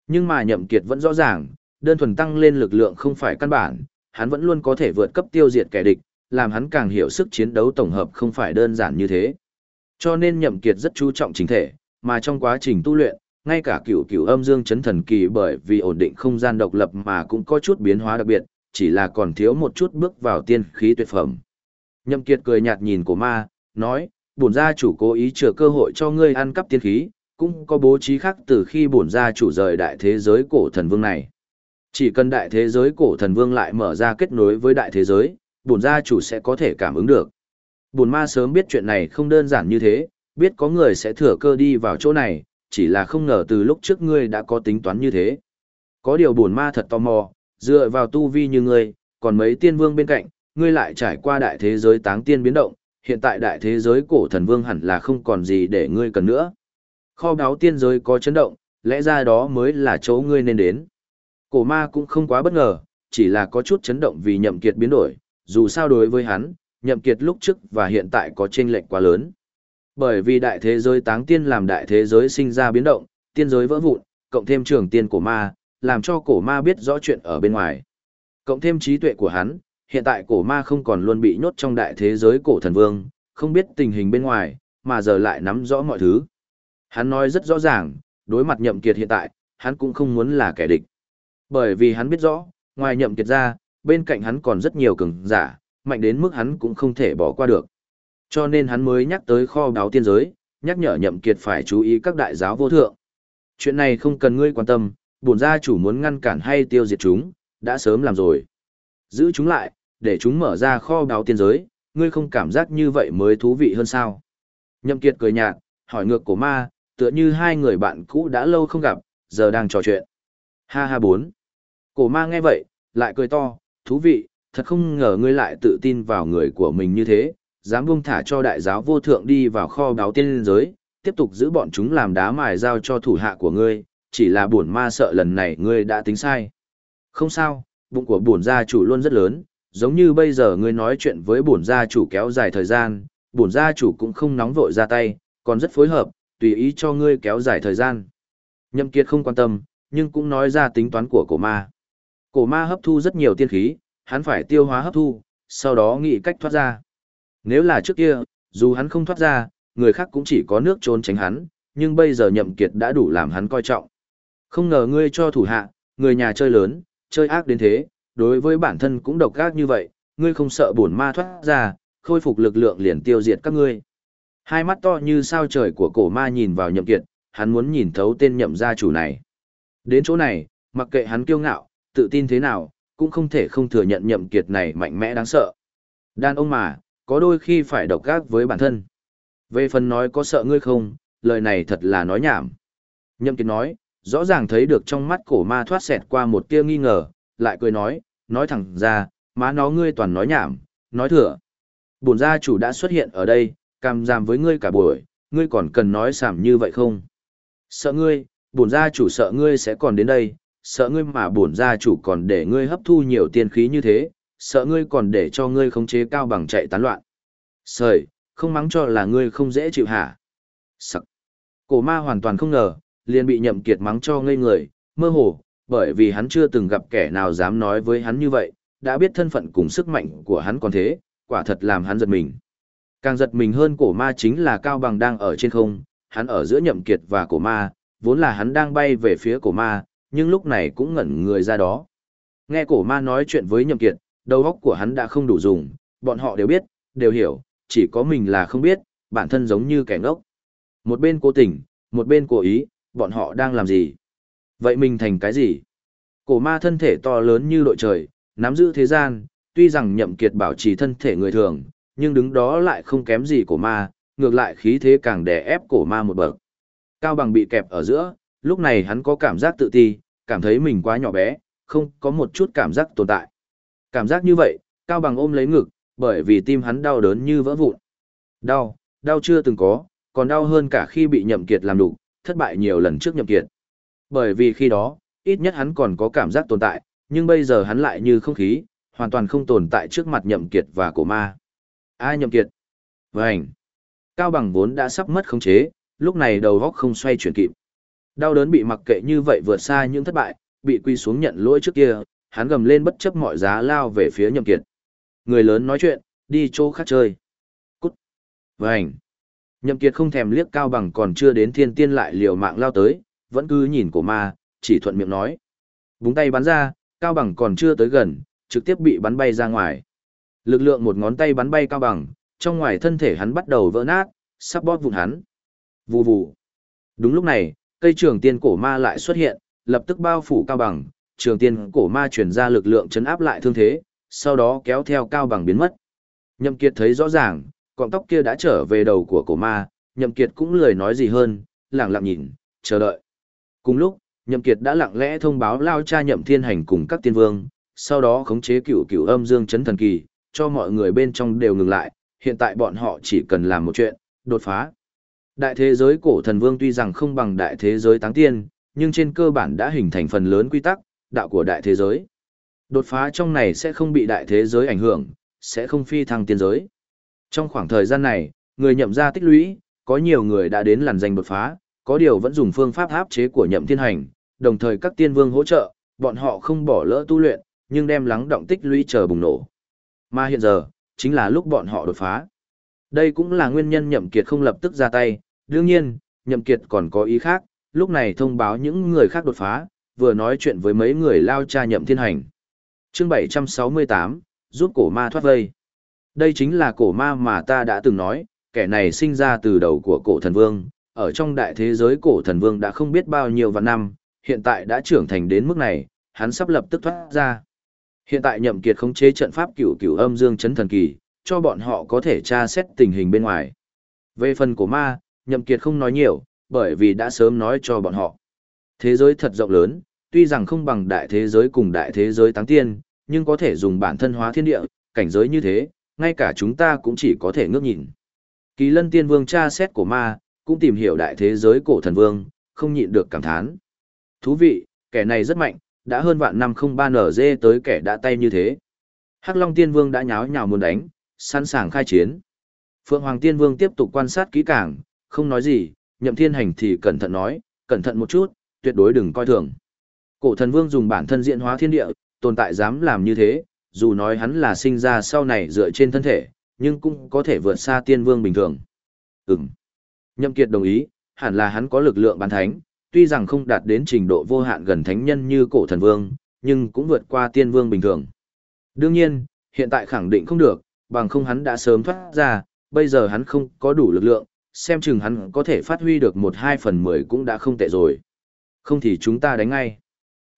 Nhưng mà nhậm kiệt vẫn rõ ràng, đơn thuần tăng lên lực lượng không phải căn bản, hắn vẫn luôn có thể vượt cấp tiêu diệt kẻ địch, làm hắn càng hiểu sức chiến đấu tổng hợp không phải đơn giản như thế. Cho nên nhậm kiệt rất chú trọng chính thể, mà trong quá trình tu luyện, ngay cả cửu cửu âm dương chấn thần kỳ bởi vì ổn định không gian độc lập mà cũng có chút biến hóa đặc biệt, chỉ là còn thiếu một chút bước vào tiên khí tuyệt phẩm. Nhậm kiệt cười nhạt nhìn cổ ma, nói, bổn gia chủ cố ý chờ cơ hội cho ngươi ăn cắp tiên khí, cũng có bố trí khác từ khi bổn gia chủ rời đại thế giới cổ thần vương này. Chỉ cần đại thế giới cổ thần vương lại mở ra kết nối với đại thế giới, bổn gia chủ sẽ có thể cảm ứng được. Bổn ma sớm biết chuyện này không đơn giản như thế, biết có người sẽ thừa cơ đi vào chỗ này, chỉ là không ngờ từ lúc trước ngươi đã có tính toán như thế. Có điều buồn ma thật tò mò, dựa vào tu vi như ngươi, còn mấy tiên vương bên cạnh, ngươi lại trải qua đại thế giới táng tiên biến động, hiện tại đại thế giới cổ thần vương hẳn là không còn gì để ngươi cần nữa. Kho đáo tiên giới có chấn động, lẽ ra đó mới là chỗ ngươi nên đến. Cổ ma cũng không quá bất ngờ, chỉ là có chút chấn động vì nhậm kiệt biến đổi, dù sao đối với hắn, nhậm kiệt lúc trước và hiện tại có chênh lệch quá lớn. Bởi vì đại thế giới táng tiên làm đại thế giới sinh ra biến động, tiên giới vỡ vụn, cộng thêm trường tiên của ma, làm cho cổ ma biết rõ chuyện ở bên ngoài. Cộng thêm trí tuệ của hắn, hiện tại cổ ma không còn luôn bị nhốt trong đại thế giới cổ thần vương, không biết tình hình bên ngoài, mà giờ lại nắm rõ mọi thứ. Hắn nói rất rõ ràng, đối mặt nhậm kiệt hiện tại, hắn cũng không muốn là kẻ địch. Bởi vì hắn biết rõ, ngoài nhậm kiệt ra, bên cạnh hắn còn rất nhiều cường giả, mạnh đến mức hắn cũng không thể bỏ qua được. Cho nên hắn mới nhắc tới kho báo tiên giới, nhắc nhở nhậm kiệt phải chú ý các đại giáo vô thượng. Chuyện này không cần ngươi quan tâm, bổn gia chủ muốn ngăn cản hay tiêu diệt chúng, đã sớm làm rồi. Giữ chúng lại, để chúng mở ra kho báo tiên giới, ngươi không cảm giác như vậy mới thú vị hơn sao? Nhậm Kiệt cười nhạt, hỏi ngược cổ ma, tựa như hai người bạn cũ đã lâu không gặp, giờ đang trò chuyện. Ha ha bốn. Cổ ma nghe vậy, lại cười to, thú vị, thật không ngờ ngươi lại tự tin vào người của mình như thế, dám buông thả cho đại giáo vô thượng đi vào kho báo tiên giới, tiếp tục giữ bọn chúng làm đá mài giao cho thủ hạ của ngươi, chỉ là buồn ma sợ lần này ngươi đã tính sai. Không sao, bụng của buồn gia chủ luôn rất lớn, giống như bây giờ ngươi nói chuyện với buồn gia chủ kéo dài thời gian, buồn gia chủ cũng không nóng vội ra tay, còn rất phối hợp, tùy ý cho ngươi kéo dài thời gian. Nhậm Kiệt không quan tâm, nhưng cũng nói ra tính toán của cổ ma. Cổ ma hấp thu rất nhiều tiên khí, hắn phải tiêu hóa hấp thu, sau đó nghĩ cách thoát ra. Nếu là trước kia, dù hắn không thoát ra, người khác cũng chỉ có nước trốn tránh hắn, nhưng bây giờ nhậm kiệt đã đủ làm hắn coi trọng. Không ngờ ngươi cho thủ hạ, người nhà chơi lớn, chơi ác đến thế, đối với bản thân cũng độc ác như vậy, ngươi không sợ bổn ma thoát ra, khôi phục lực lượng liền tiêu diệt các ngươi. Hai mắt to như sao trời của cổ ma nhìn vào nhậm kiệt, hắn muốn nhìn thấu tên nhậm gia chủ này. Đến chỗ này, mặc kệ hắn kiêu ngạo, tự tin thế nào, cũng không thể không thừa nhận nhậm kiệt này mạnh mẽ đáng sợ. Đàn ông mà, có đôi khi phải độc ác với bản thân. Về phần nói có sợ ngươi không, lời này thật là nói nhảm. Nhậm kiệt nói, rõ ràng thấy được trong mắt cổ ma thoát xẹt qua một tia nghi ngờ, lại cười nói, nói thẳng ra, má nó ngươi toàn nói nhảm, nói thừa. Bổn gia chủ đã xuất hiện ở đây, cam giam với ngươi cả buổi, ngươi còn cần nói sảm như vậy không? Sợ ngươi, bổn gia chủ sợ ngươi sẽ còn đến đây, sợ ngươi mà bổn gia chủ còn để ngươi hấp thu nhiều tiên khí như thế, sợ ngươi còn để cho ngươi khống chế cao bằng chạy tán loạn. Sời, không mắng cho là ngươi không dễ chịu hả? Sặc. Cổ ma hoàn toàn không ngờ, liền bị nhậm kiệt mắng cho ngây người, mơ hồ, bởi vì hắn chưa từng gặp kẻ nào dám nói với hắn như vậy, đã biết thân phận cùng sức mạnh của hắn còn thế, quả thật làm hắn giật mình. Càng giật mình hơn cổ ma chính là Cao Bằng đang ở trên không, hắn ở giữa nhậm kiệt và cổ ma, vốn là hắn đang bay về phía cổ ma, nhưng lúc này cũng ngẩn người ra đó. Nghe cổ ma nói chuyện với nhậm kiệt, đầu óc của hắn đã không đủ dùng, bọn họ đều biết, đều hiểu, chỉ có mình là không biết, bản thân giống như kẻ ngốc. Một bên cố tình, một bên cố ý, bọn họ đang làm gì? Vậy mình thành cái gì? Cổ ma thân thể to lớn như đội trời, nắm giữ thế gian, tuy rằng nhậm kiệt bảo trì thân thể người thường, nhưng đứng đó lại không kém gì cổ ma, ngược lại khí thế càng đè ép cổ ma một bậc. Cao bằng bị kẹp ở giữa, lúc này hắn có cảm giác tự ti, cảm thấy mình quá nhỏ bé, không có một chút cảm giác tồn tại. Cảm giác như vậy, Cao bằng ôm lấy ngực, bởi vì tim hắn đau đớn như vỡ vụn. Đau, đau chưa từng có, còn đau hơn cả khi bị nhậm kiệt làm đủ, thất bại nhiều lần trước nhậm kiệt. Bởi vì khi đó, ít nhất hắn còn có cảm giác tồn tại, nhưng bây giờ hắn lại như không khí, hoàn toàn không tồn tại trước mặt nhậm kiệt và cổ ma. Ai nhậm kiệt? Vânh! Cao bằng vốn đã sắp mất khống chế, lúc này đầu óc không xoay chuyển kịp. Đau đớn bị mặc kệ như vậy vượt xa những thất bại, bị quy xuống nhận lỗi trước kia, hắn gầm lên bất chấp mọi giá lao về phía nhậm kiệt. Người lớn nói chuyện, đi chỗ khác chơi. Cút! Vành. Nhậm kiệt không thèm liếc cao bằng còn chưa đến thiên tiên lại liều mạng lao tới, vẫn cứ nhìn cổ ma, chỉ thuận miệng nói. Búng tay bắn ra, cao bằng còn chưa tới gần, trực tiếp bị bắn bay ra ngoài. Lực lượng một ngón tay bắn bay cao bằng, trong ngoài thân thể hắn bắt đầu vỡ nát, sắp bóp vụn hắn. Vù vù. Đúng lúc này, cây trường tiên cổ ma lại xuất hiện, lập tức bao phủ cao bằng, trường tiên cổ ma chuyển ra lực lượng chấn áp lại thương thế, sau đó kéo theo cao bằng biến mất. Nhậm Kiệt thấy rõ ràng, cọng tóc kia đã trở về đầu của cổ ma, Nhậm Kiệt cũng lười nói gì hơn, lặng lặng nhìn, chờ đợi. Cùng lúc, Nhậm Kiệt đã lặng lẽ thông báo lao cha Nhậm Thiên Hành cùng các tiên vương, sau đó khống chế cửu cửu âm dương chấn thần kỳ, cho mọi người bên trong đều ngừng lại, hiện tại bọn họ chỉ cần làm một chuyện, đột phá. Đại thế giới cổ thần vương tuy rằng không bằng đại thế giới táng tiên, nhưng trên cơ bản đã hình thành phần lớn quy tắc, đạo của đại thế giới. Đột phá trong này sẽ không bị đại thế giới ảnh hưởng, sẽ không phi thăng tiên giới. Trong khoảng thời gian này, người nhậm ra tích lũy, có nhiều người đã đến làn danh đột phá, có điều vẫn dùng phương pháp áp chế của nhậm thiên hành, đồng thời các tiên vương hỗ trợ, bọn họ không bỏ lỡ tu luyện, nhưng đem lắng động tích lũy chờ bùng nổ. Mà hiện giờ, chính là lúc bọn họ đột phá. Đây cũng là nguyên nhân nhậm kiệt không lập tức ra tay, đương nhiên, nhậm kiệt còn có ý khác, lúc này thông báo những người khác đột phá, vừa nói chuyện với mấy người lao cha nhậm thiên hành. Chương 768, giúp cổ ma thoát vây. Đây chính là cổ ma mà ta đã từng nói, kẻ này sinh ra từ đầu của cổ thần vương, ở trong đại thế giới cổ thần vương đã không biết bao nhiêu vạn năm, hiện tại đã trưởng thành đến mức này, hắn sắp lập tức thoát ra. Hiện tại nhậm kiệt khống chế trận pháp cửu cửu âm dương chấn thần kỳ, cho bọn họ có thể tra xét tình hình bên ngoài. Về phần của ma, nhậm kiệt không nói nhiều, bởi vì đã sớm nói cho bọn họ. Thế giới thật rộng lớn, tuy rằng không bằng đại thế giới cùng đại thế giới táng tiên, nhưng có thể dùng bản thân hóa thiên địa, cảnh giới như thế, ngay cả chúng ta cũng chỉ có thể ngước nhìn. Kỳ lân tiên vương tra xét của ma, cũng tìm hiểu đại thế giới cổ thần vương, không nhịn được cảm thán. Thú vị, kẻ này rất mạnh, đã hơn vạn năm không ba nở dê tới kẻ đã tay như thế. Hắc Long Tiên Vương đã nháo nhào muốn đánh, sẵn sàng khai chiến. Phượng Hoàng Tiên Vương tiếp tục quan sát kỹ càng, không nói gì, Nhậm Thiên Hành thì cẩn thận nói, cẩn thận một chút, tuyệt đối đừng coi thường. Cổ thần vương dùng bản thân diễn hóa thiên địa, tồn tại dám làm như thế, dù nói hắn là sinh ra sau này dựa trên thân thể, nhưng cũng có thể vượt xa tiên vương bình thường. Ừm. Nhậm Kiệt đồng ý, hẳn là hắn có lực lượng bán thánh, tuy rằng không đạt đến trình độ vô hạn gần thánh nhân như cổ thần vương, nhưng cũng vượt qua tiên vương bình thường. Đương nhiên, hiện tại khẳng định không được, bằng không hắn đã sớm thoát ra, bây giờ hắn không có đủ lực lượng, xem chừng hắn có thể phát huy được một hai phần mười cũng đã không tệ rồi. Không thì chúng ta đánh ngay.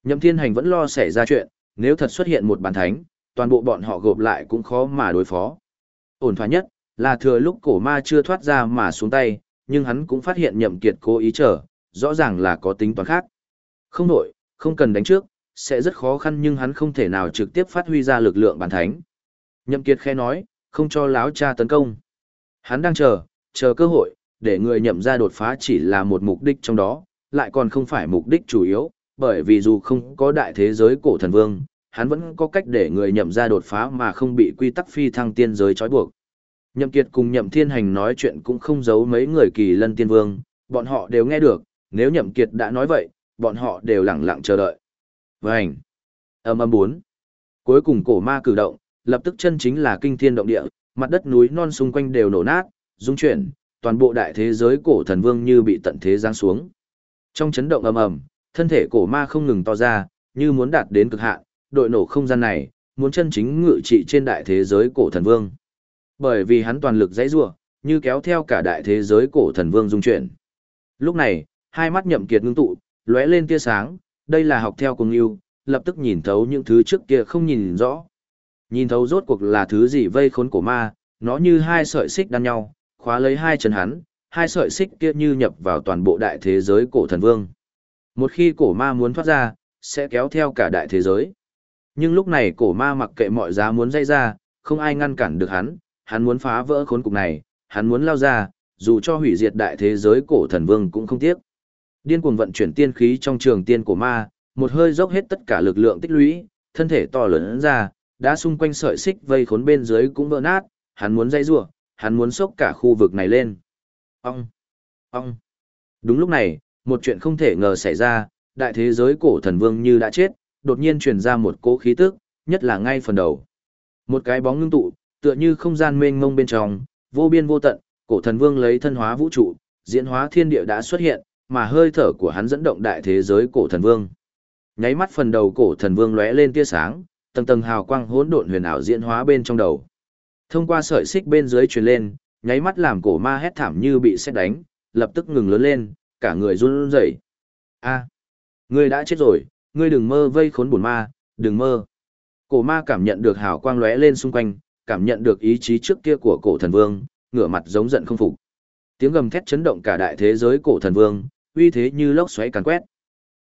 Nhậm thiên hành vẫn lo xảy ra chuyện, nếu thật xuất hiện một bàn thánh, toàn bộ bọn họ gộp lại cũng khó mà đối phó. Ổn thỏa nhất, là thừa lúc cổ ma chưa thoát ra mà xuống tay, nhưng hắn cũng phát hiện nhậm kiệt cố ý chờ, rõ ràng là có tính toán khác. Không nổi, không cần đánh trước, sẽ rất khó khăn nhưng hắn không thể nào trực tiếp phát huy ra lực lượng bản thánh. Nhậm Kiệt khẽ nói, không cho láo cha tấn công. Hắn đang chờ, chờ cơ hội, để người nhậm ra đột phá chỉ là một mục đích trong đó, lại còn không phải mục đích chủ yếu, bởi vì dù không có đại thế giới cổ thần vương, hắn vẫn có cách để người nhậm ra đột phá mà không bị quy tắc phi thăng tiên giới trói buộc. Nhậm Kiệt cùng Nhậm Thiên Hành nói chuyện cũng không giấu mấy người kỳ lân tiên vương, bọn họ đều nghe được, nếu Nhậm Kiệt đã nói vậy, bọn họ đều lặng lặng chờ đợi. Vành. Âm âm bốn. Cuối cùng cổ ma cử động, lập tức chân chính là kinh thiên động địa, mặt đất núi non xung quanh đều nổ nát, rung chuyển, toàn bộ đại thế giới cổ thần vương như bị tận thế giáng xuống. Trong chấn động ầm ầm, thân thể cổ ma không ngừng to ra, như muốn đạt đến cực hạn, đội nổ không gian này, muốn chân chính ngự trị trên đại thế giới cổ thần vương. Bởi vì hắn toàn lực dãy rủa, như kéo theo cả đại thế giới cổ thần vương dung chuyển. Lúc này, hai mắt nhậm kiệt ngưng tụ, lóe lên tia sáng, đây là học theo cùng yêu, lập tức nhìn thấu những thứ trước kia không nhìn rõ. Nhìn thấu rốt cuộc là thứ gì vây khốn cổ ma, nó như hai sợi xích đan nhau, khóa lấy hai chân hắn, hai sợi xích kia như nhập vào toàn bộ đại thế giới cổ thần vương. Một khi cổ ma muốn thoát ra, sẽ kéo theo cả đại thế giới. Nhưng lúc này cổ ma mặc kệ mọi giá muốn dây ra, không ai ngăn cản được hắn, hắn muốn phá vỡ khốn cục này, hắn muốn lao ra, dù cho hủy diệt đại thế giới cổ thần vương cũng không tiếc. Điên cuồng vận chuyển tiên khí trong trường tiên của ma, một hơi dốc hết tất cả lực lượng tích lũy, thân thể to lớn ra, đã xung quanh sợi xích vây khốn bên dưới cũng vỡ nát, hắn muốn dây rủa, hắn muốn sốc cả khu vực này lên. Ông, ông. Đúng lúc này, một chuyện không thể ngờ xảy ra, đại thế giới cổ thần vương như đã chết, đột nhiên truyền ra một cỗ khí tức, nhất là ngay phần đầu. Một cái bóng ngưng tụ, tựa như không gian mênh mông bên trong, vô biên vô tận, cổ thần vương lấy thân hóa vũ trụ, diễn hóa thiên địa đã xuất hiện, mà hơi thở của hắn dẫn động đại thế giới cổ thần vương. Nháy mắt phần đầu cổ thần vương lóe lên tia sáng, tầng tầng hào quang hỗn độn huyền ảo diễn hóa bên trong đầu. Thông qua sợi xích bên dưới truyền lên, nháy mắt làm cổ ma hét thảm như bị sét đánh, lập tức ngừng lớn lên, cả người run rẩy. A, ngươi đã chết rồi, ngươi đừng mơ vây khốn bổn ma, đừng mơ. Cổ ma cảm nhận được hào quang lóe lên xung quanh, cảm nhận được ý chí trước kia của cổ thần vương, ngửa mặt giống giận không phục. Tiếng gầm thét chấn động cả đại thế giới cổ thần vương, uy thế như lốc xoáy càn quét.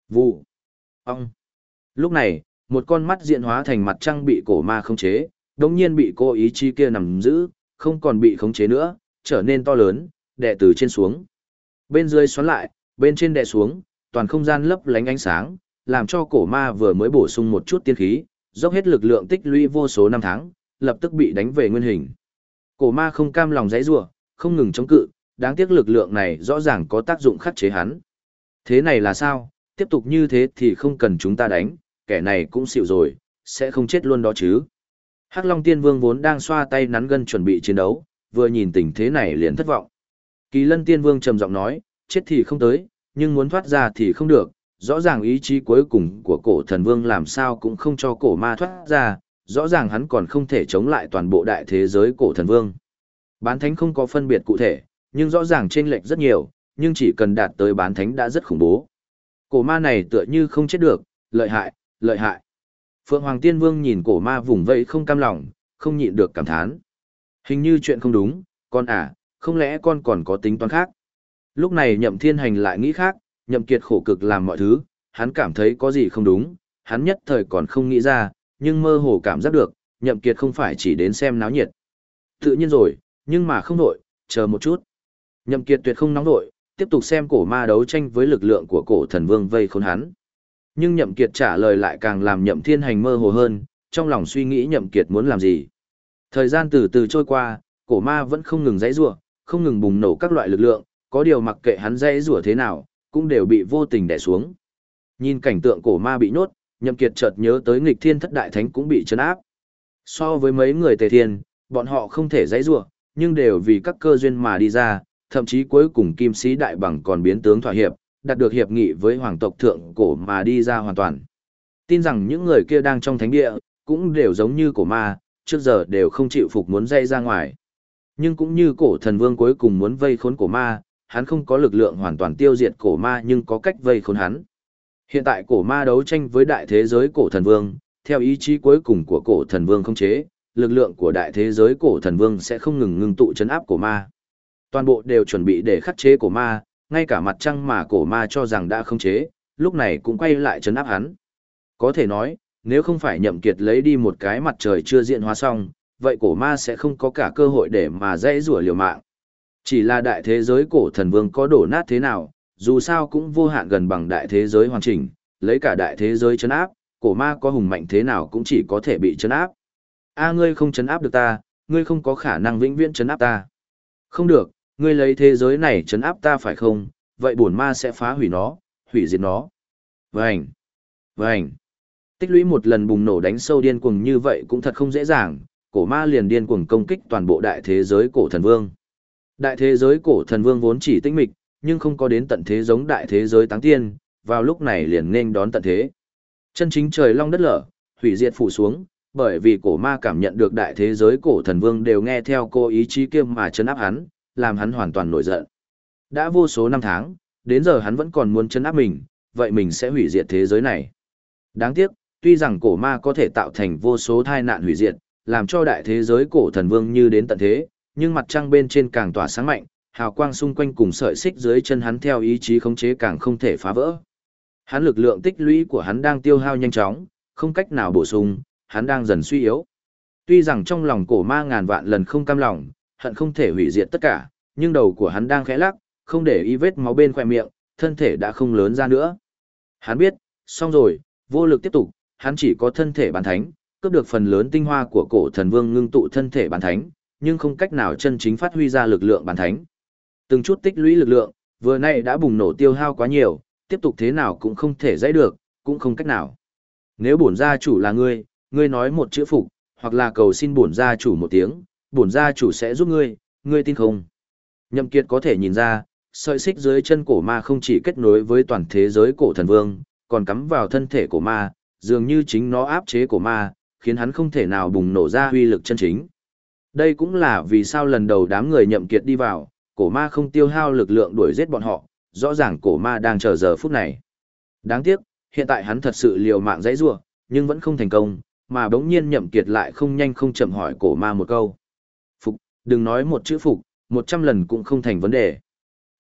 Vụ. Ông. Lúc này, một con mắt diện hóa thành mặt trăng bị cổ ma khống chế, đồng nhiên bị cô ý chí kia nằm giữ, không còn bị khống chế nữa, trở nên to lớn, đè từ trên xuống. Bên dưới xoắn lại, bên trên đè xuống, toàn không gian lấp lánh ánh sáng, làm cho cổ ma vừa mới bổ sung một chút tiên khí, dốc hết lực lượng tích lũy vô số năm tháng, lập tức bị đánh về nguyên hình. Cổ ma không cam lòng giãy giụa, không ngừng chống cự, đáng tiếc lực lượng này rõ ràng có tác dụng khắc chế hắn. Thế này là sao, tiếp tục như thế thì không cần chúng ta đánh, kẻ này cũng xịu rồi, sẽ không chết luôn đó chứ. Hắc Long Tiên Vương vốn đang xoa tay nắn gân chuẩn bị chiến đấu, vừa nhìn tình thế này liền thất vọng. Kỳ lân tiên vương trầm giọng nói, chết thì không tới, nhưng muốn thoát ra thì không được, rõ ràng ý chí cuối cùng của cổ thần vương làm sao cũng không cho cổ ma thoát ra, rõ ràng hắn còn không thể chống lại toàn bộ đại thế giới cổ thần vương. Bán thánh không có phân biệt cụ thể, nhưng rõ ràng chênh lệch rất nhiều, nhưng chỉ cần đạt tới bán thánh đã rất khủng bố. Cổ ma này tựa như không chết được, lợi hại, lợi hại. Phượng Hoàng Tiên Vương nhìn cổ ma vùng vẫy không cam lòng, không nhịn được cảm thán. Hình như chuyện không đúng, con à, không lẽ con còn có tính toán khác? Lúc này nhậm thiên hành lại nghĩ khác, nhậm kiệt khổ cực làm mọi thứ, hắn cảm thấy có gì không đúng, hắn nhất thời còn không nghĩ ra, nhưng mơ hồ cảm giác được, nhậm kiệt không phải chỉ đến xem náo nhiệt. Tự nhiên rồi, nhưng mà không nổi, chờ một chút. Nhậm kiệt tuyệt không nóng nổi, tiếp tục xem cổ ma đấu tranh với lực lượng của cổ thần vương vây khốn hắn. Nhưng nhậm kiệt trả lời lại càng làm nhậm thiên hành mơ hồ hơn, trong lòng suy nghĩ nhậm kiệt muốn làm gì. Thời gian từ từ trôi qua, cổ ma vẫn không ngừng dãy rủa, không ngừng bùng nổ các loại lực lượng, có điều mặc kệ hắn dây rủa thế nào, cũng đều bị vô tình đè xuống. Nhìn cảnh tượng cổ ma bị nhốt, nhậm kiệt chợt nhớ tới nghịch thiên thất đại thánh cũng bị chấn áp. So với mấy người tề thiên, bọn họ không thể dãy rủa, nhưng đều vì các cơ duyên mà đi ra, thậm chí cuối cùng kim sĩ đại bằng còn biến tướng thỏa hiệp, đạt được hiệp nghị với hoàng tộc thượng cổ mà đi ra hoàn toàn. Tin rằng những người kia đang trong thánh địa, cũng đều giống như cổ ma, trước giờ đều không chịu phục muốn dây ra ngoài. Nhưng cũng như cổ thần vương cuối cùng muốn vây khốn cổ ma, hắn không có lực lượng hoàn toàn tiêu diệt cổ ma nhưng có cách vây khốn hắn. Hiện tại cổ ma đấu tranh với đại thế giới cổ thần vương, theo ý chí cuối cùng của cổ thần vương không chế, lực lượng của đại thế giới cổ thần vương sẽ không ngừng ngưng tụ chấn áp cổ ma. Toàn bộ đều chuẩn bị để khắc chế cổ ma, ngay cả mặt trăng mà cổ ma cho rằng đã không chế, lúc này cũng quay lại chấn áp hắn. Có thể nói, nếu không phải nhậm kiệt lấy đi một cái mặt trời chưa diện hóa xong, vậy cổ ma sẽ không có cả cơ hội để mà dễ rủa liều mạng. Chỉ là đại thế giới cổ thần vương có đổ nát thế nào, dù sao cũng vô hạn gần bằng đại thế giới hoàn chỉnh, lấy cả đại thế giới chấn áp, cổ ma có hùng mạnh thế nào cũng chỉ có thể bị chấn áp. A ngươi không chấn áp được ta, ngươi không có khả năng vĩnh viễn chấn áp ta. Không được, ngươi lấy thế giới này chấn áp ta phải không, vậy bổn ma sẽ phá hủy nó, hủy diệt nó. Vành, vành. Tích lũy một lần bùng nổ đánh sâu điên cuồng như vậy cũng thật không dễ dàng, cổ ma liền điên cuồng công kích toàn bộ đại thế giới cổ thần vương. Đại thế giới cổ thần vương vốn chỉ tinh mịch, nhưng không có đến tận thế giống đại thế giới táng tiên, vào lúc này liền nên đón tận thế. Chân chính trời long đất lở, hủy diệt phủ xuống, bởi vì cổ ma cảm nhận được đại thế giới cổ thần vương đều nghe theo cô ý chí kiêm mà chấn áp hắn, làm hắn hoàn toàn nổi giận. Đã vô số năm tháng, đến giờ hắn vẫn còn muốn chấn áp mình, vậy mình sẽ hủy diệt thế giới này. Đáng tiếc, tuy rằng cổ ma có thể tạo thành vô số thai nạn hủy diệt, làm cho đại thế giới cổ thần vương như đến tận thế, nhưng mặt trăng bên trên càng tỏa sáng mạnh, hào quang xung quanh cùng sợi xích dưới chân hắn theo ý chí khống chế càng không thể phá vỡ. Hắn lực lượng tích lũy của hắn đang tiêu hao nhanh chóng, không cách nào bổ sung, hắn đang dần suy yếu. Tuy rằng trong lòng cổ ma ngàn vạn lần không cam lòng, hận không thể hủy diệt tất cả, nhưng đầu của hắn đang khẽ lắc, không để ý vết máu bên khỏe miệng, thân thể đã không lớn ra nữa. Hắn biết, xong rồi, vô lực tiếp tục, hắn chỉ có thân thể bán thánh, cướp được phần lớn tinh hoa của cổ thần vương ngưng tụ thân thể bản thánh, nhưng không cách nào chân chính phát huy ra lực lượng bản thánh. Từng chút tích lũy lực lượng, vừa nay đã bùng nổ tiêu hao quá nhiều, tiếp tục thế nào cũng không thể dãy được, cũng không cách nào. Nếu bổn gia chủ là ngươi, ngươi nói một chữ phục, hoặc là cầu xin bổn gia chủ một tiếng, bổn gia chủ sẽ giúp ngươi, ngươi tin không? Nhậm Kiệt có thể nhìn ra, sợi xích dưới chân cổ ma không chỉ kết nối với toàn thế giới cổ thần vương, còn cắm vào thân thể cổ ma, dường như chính nó áp chế cổ ma, khiến hắn không thể nào bùng nổ ra uy lực chân chính. Đây cũng là vì sao lần đầu đám người nhậm kiệt đi vào, cổ ma không tiêu hao lực lượng đuổi giết bọn họ, rõ ràng cổ ma đang chờ giờ phút này. Đáng tiếc, hiện tại hắn thật sự liều mạng dãy rủa, nhưng vẫn không thành công, mà bỗng nhiên nhậm kiệt lại không nhanh không chậm hỏi cổ ma một câu. Phục, đừng nói một chữ phục, một trăm lần cũng không thành vấn đề.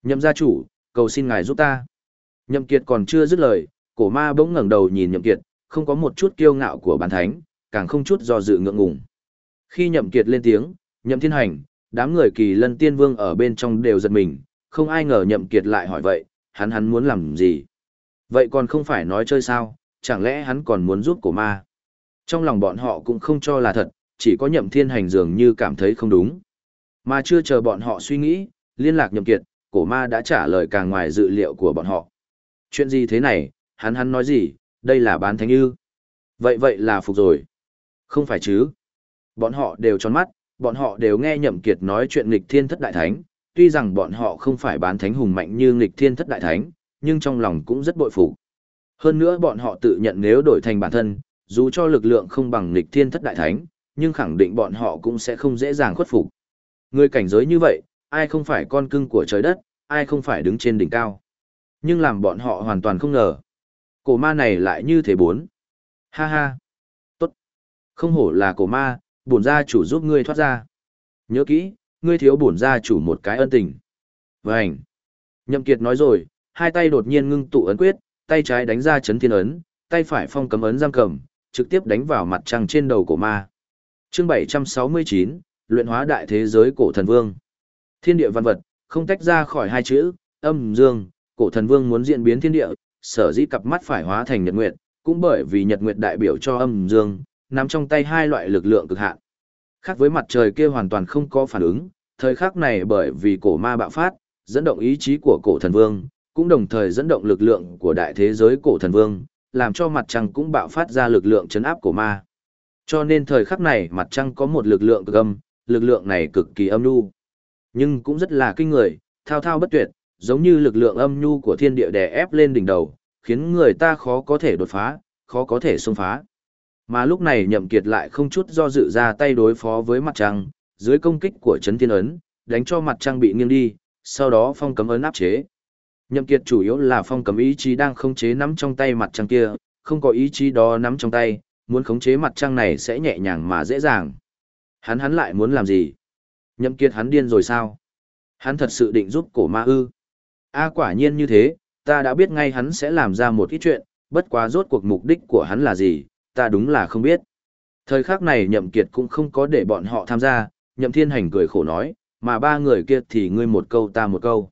Nhậm gia chủ, cầu xin ngài giúp ta. Nhậm kiệt còn chưa dứt lời, cổ ma bỗng ngẩng đầu nhìn nhậm kiệt, không có một chút kiêu ngạo của bản thánh, càng không chút do dự ngượng ngùng. Khi nhậm kiệt lên tiếng, nhậm thiên hành, đám người kỳ lân tiên vương ở bên trong đều giật mình, không ai ngờ nhậm kiệt lại hỏi vậy, hắn hắn muốn làm gì? Vậy còn không phải nói chơi sao, chẳng lẽ hắn còn muốn giúp cổ ma? Trong lòng bọn họ cũng không cho là thật, chỉ có nhậm thiên hành dường như cảm thấy không đúng. Mà chưa chờ bọn họ suy nghĩ, liên lạc nhậm kiệt, cổ ma đã trả lời càng ngoài dự liệu của bọn họ. Chuyện gì thế này, hắn hắn nói gì, đây là bán thánh ư. Vậy vậy là phục rồi. Không phải chứ. Bọn họ đều tròn mắt, bọn họ đều nghe Nhậm Kiệt nói chuyện nghịch thiên thất đại thánh, tuy rằng bọn họ không phải bán thánh hùng mạnh như nghịch thiên thất đại thánh, nhưng trong lòng cũng rất bội phục. Hơn nữa bọn họ tự nhận nếu đổi thành bản thân, dù cho lực lượng không bằng nghịch thiên thất đại thánh, nhưng khẳng định bọn họ cũng sẽ không dễ dàng khuất phục. Người cảnh giới như vậy, ai không phải con cưng của trời đất, ai không phải đứng trên đỉnh cao. Nhưng làm bọn họ hoàn toàn không ngờ. Cổ ma này lại như thế bốn. Ha ha. Không hổ là cổ ma, bổn gia chủ giúp ngươi thoát ra. Nhớ kỹ, ngươi thiếu bổn gia chủ một cái ân tình. Vânh. Nhậm Kiệt nói rồi, hai tay đột nhiên ngưng tụ ấn quyết, tay trái đánh ra chấn thiên ấn, tay phải phong cấm ấn giam cầm, trực tiếp đánh vào mặt trăng trên đầu cổ ma. Chương 769, luyện hóa đại thế giới cổ thần vương. Thiên địa văn vật, không tách ra khỏi hai chữ, âm dương, cổ thần vương muốn diễn biến thiên địa, sở dĩ cặp mắt phải hóa thành nhật nguyệt, cũng bởi vì nhật nguyệt đại biểu cho âm dương, nắm trong tay hai loại lực lượng cực hạn. Khác với mặt trời kia hoàn toàn không có phản ứng, thời khắc này bởi vì cổ ma bạo phát, dẫn động ý chí của cổ thần vương, cũng đồng thời dẫn động lực lượng của đại thế giới cổ thần vương, làm cho mặt trăng cũng bạo phát ra lực lượng chấn áp cổ ma. Cho nên thời khắc này mặt trăng có một lực lượng cực âm, lực lượng này cực kỳ âm nhu. Nhưng cũng rất là kinh người, thao thao bất tuyệt, giống như lực lượng âm nhu của thiên địa đè ép lên đỉnh đầu, khiến người ta khó có thể đột phá, khó có thể xông phá. Mà lúc này nhậm kiệt lại không chút do dự ra tay đối phó với mặt trăng, dưới công kích của chấn thiên ấn, đánh cho mặt trăng bị nghiêng đi, sau đó phong cấm ấn áp chế. Nhậm kiệt chủ yếu là phong cấm ý chí đang khống chế nắm trong tay mặt trăng kia, không có ý chí đó nắm trong tay, muốn khống chế mặt trăng này sẽ nhẹ nhàng mà dễ dàng. Hắn hắn lại muốn làm gì? Nhậm kiệt hắn điên rồi sao? Hắn thật sự định giúp cổ ma ư? A quả nhiên như thế, ta đã biết ngay hắn sẽ làm ra một ít chuyện, bất quá rốt cuộc mục đích của hắn là gì, ta đúng là không biết. Thời khắc này nhậm kiệt cũng không có để bọn họ tham gia, nhậm thiên hành cười khổ nói, mà ba người kia thì ngươi một câu ta một câu.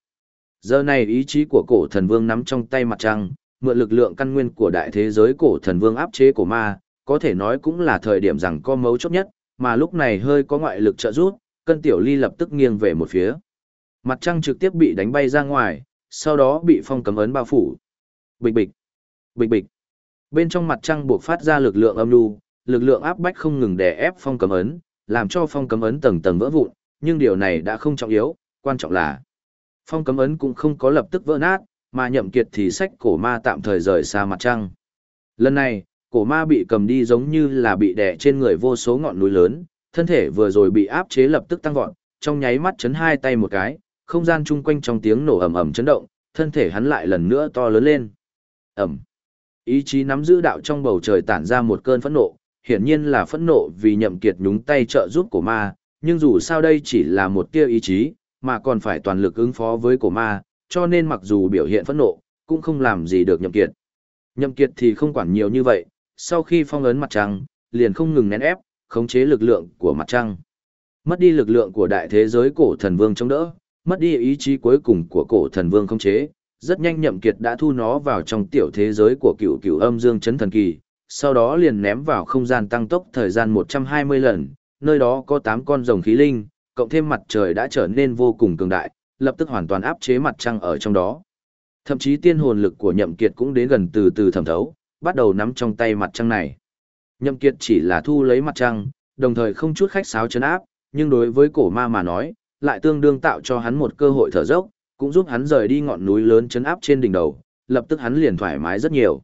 Giờ này ý chí của cổ thần vương nắm trong tay mặt trăng, mượn lực lượng căn nguyên của đại thế giới cổ thần vương áp chế cổ ma, có thể nói cũng là thời điểm rằng có mấu chốt nhất, mà lúc này hơi có ngoại lực trợ giúp, cân tiểu ly lập tức nghiêng về một phía. Mặt trăng trực tiếp bị đánh bay ra ngoài, sau đó bị phong cấm ấn bao phủ. Bịch bịch, bịch bịch. Bên trong mặt trăng buộc phát ra lực lượng âm lưu, lực lượng áp bách không ngừng đè ép phong cấm ấn, làm cho phong cấm ấn tầng tầng vỡ vụn, nhưng điều này đã không trọng yếu, quan trọng là phong cấm ấn cũng không có lập tức vỡ nát, mà nhậm kiệt thì sách cổ ma tạm thời rời xa mặt trăng. Lần này, cổ ma bị cầm đi giống như là bị đè trên người vô số ngọn núi lớn, thân thể vừa rồi bị áp chế lập tức tăng vọt, trong nháy mắt chấn hai tay một cái, không gian chung quanh trong tiếng nổ ầm ầm chấn động, thân thể hắn lại lần nữa to lớn lên. Ầm. Ý chí nắm giữ đạo trong bầu trời tản ra một cơn phẫn nộ, hiển nhiên là phẫn nộ vì nhậm kiệt nhúng tay trợ giúp cổ ma, nhưng dù sao đây chỉ là một tia ý chí, mà còn phải toàn lực ứng phó với cổ ma, cho nên mặc dù biểu hiện phẫn nộ, cũng không làm gì được nhậm kiệt. Nhậm kiệt thì không quản nhiều như vậy, sau khi phong ấn mặt trăng, liền không ngừng nén ép, khống chế lực lượng của mặt trăng. Mất đi lực lượng của đại thế giới cổ thần vương chống đỡ, mất đi ý chí cuối cùng của cổ thần vương khống chế, rất nhanh nhậm kiệt đã thu nó vào trong tiểu thế giới của cựu cựu âm dương chấn thần kỳ, sau đó liền ném vào không gian tăng tốc thời gian 120 lần, nơi đó có 8 con rồng khí linh, cộng thêm mặt trời đã trở nên vô cùng cường đại, lập tức hoàn toàn áp chế mặt trăng ở trong đó. Thậm chí tiên hồn lực của nhậm kiệt cũng đến gần từ từ thẩm thấu, bắt đầu nắm trong tay mặt trăng này. Nhậm kiệt chỉ là thu lấy mặt trăng, đồng thời không chút khách sáo chấn áp, nhưng đối với cổ ma mà nói, lại tương đương tạo cho hắn một cơ hội thở dốc, cũng giúp hắn rời đi ngọn núi lớn chấn áp trên đỉnh đầu, lập tức hắn liền thoải mái rất nhiều.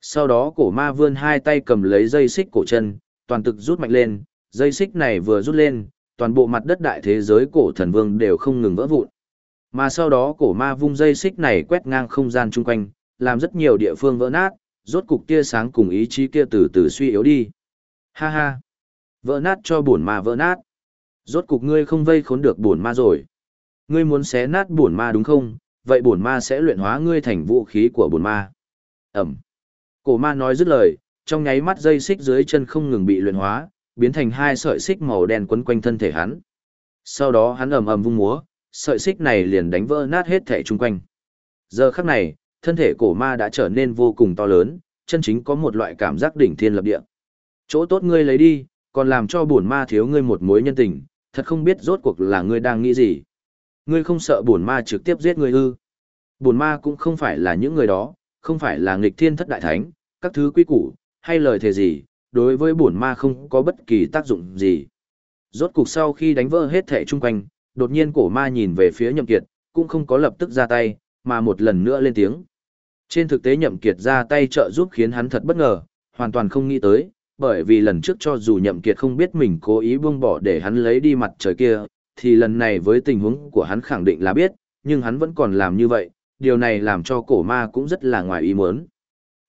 Sau đó cổ ma vươn hai tay cầm lấy dây xích cổ chân, toàn thực rút mạnh lên, dây xích này vừa rút lên, toàn bộ mặt đất đại thế giới cổ thần vương đều không ngừng vỡ vụn. Mà sau đó cổ ma vung dây xích này quét ngang không gian chung quanh, làm rất nhiều địa phương vỡ nát, rốt cục tia sáng cùng ý chí kia từ từ suy yếu đi. Ha ha! Vỡ nát cho bổn ma vỡ nát. Rốt cục ngươi không vây khốn được bổn ma rồi. Ngươi muốn xé nát bổn ma đúng không? Vậy bổn ma sẽ luyện hóa ngươi thành vũ khí của bổn ma. Ẩm. Cổ ma nói dứt lời, trong nháy mắt dây xích dưới chân không ngừng bị luyện hóa, biến thành hai sợi xích màu đen quấn quanh thân thể hắn. Sau đó hắn ầm ầm vung múa, sợi xích này liền đánh vỡ nát hết thể chung quanh. Giờ khắc này, thân thể cổ ma đã trở nên vô cùng to lớn, chân chính có một loại cảm giác đỉnh thiên lập địa. Chỗ tốt ngươi lấy đi, còn làm cho bổn ma thiếu ngươi một mối nhân tình, thật không biết rốt cuộc là ngươi đang nghĩ gì. Ngươi không sợ bổn ma trực tiếp giết ngươi ư? Bổn ma cũng không phải là những người đó, không phải là nghịch thiên thất đại thánh, các thứ quy củ, hay lời thề gì, đối với bổn ma không có bất kỳ tác dụng gì. Rốt cục sau khi đánh vỡ hết thể chung quanh, đột nhiên cổ ma nhìn về phía nhậm kiệt, cũng không có lập tức ra tay, mà một lần nữa lên tiếng. Trên thực tế nhậm kiệt ra tay trợ giúp khiến hắn thật bất ngờ, hoàn toàn không nghĩ tới, bởi vì lần trước cho dù nhậm kiệt không biết mình cố ý buông bỏ để hắn lấy đi mặt trời kia, thì lần này với tình huống của hắn khẳng định là biết, nhưng hắn vẫn còn làm như vậy, điều này làm cho cổ ma cũng rất là ngoài ý muốn.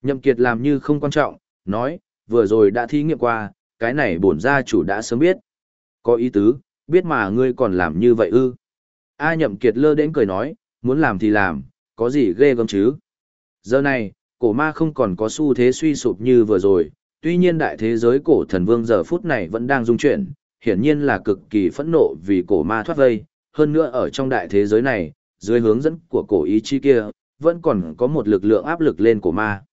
Nhậm kiệt làm như không quan trọng, nói, vừa rồi đã thí nghiệm qua, cái này bổn gia chủ đã sớm biết. Có ý tứ, biết mà ngươi còn làm như vậy ư. A nhậm kiệt lơ đến cười nói, muốn làm thì làm, có gì ghê gớm chứ. Giờ này, cổ ma không còn có xu thế suy sụp như vừa rồi, tuy nhiên đại thế giới cổ thần vương giờ phút này vẫn đang dung chuyển, hiển nhiên là cực kỳ phẫn nộ vì cổ ma thoát vây, hơn nữa ở trong đại thế giới này, dưới hướng dẫn của cổ ý chí kia, vẫn còn có một lực lượng áp lực lên cổ ma.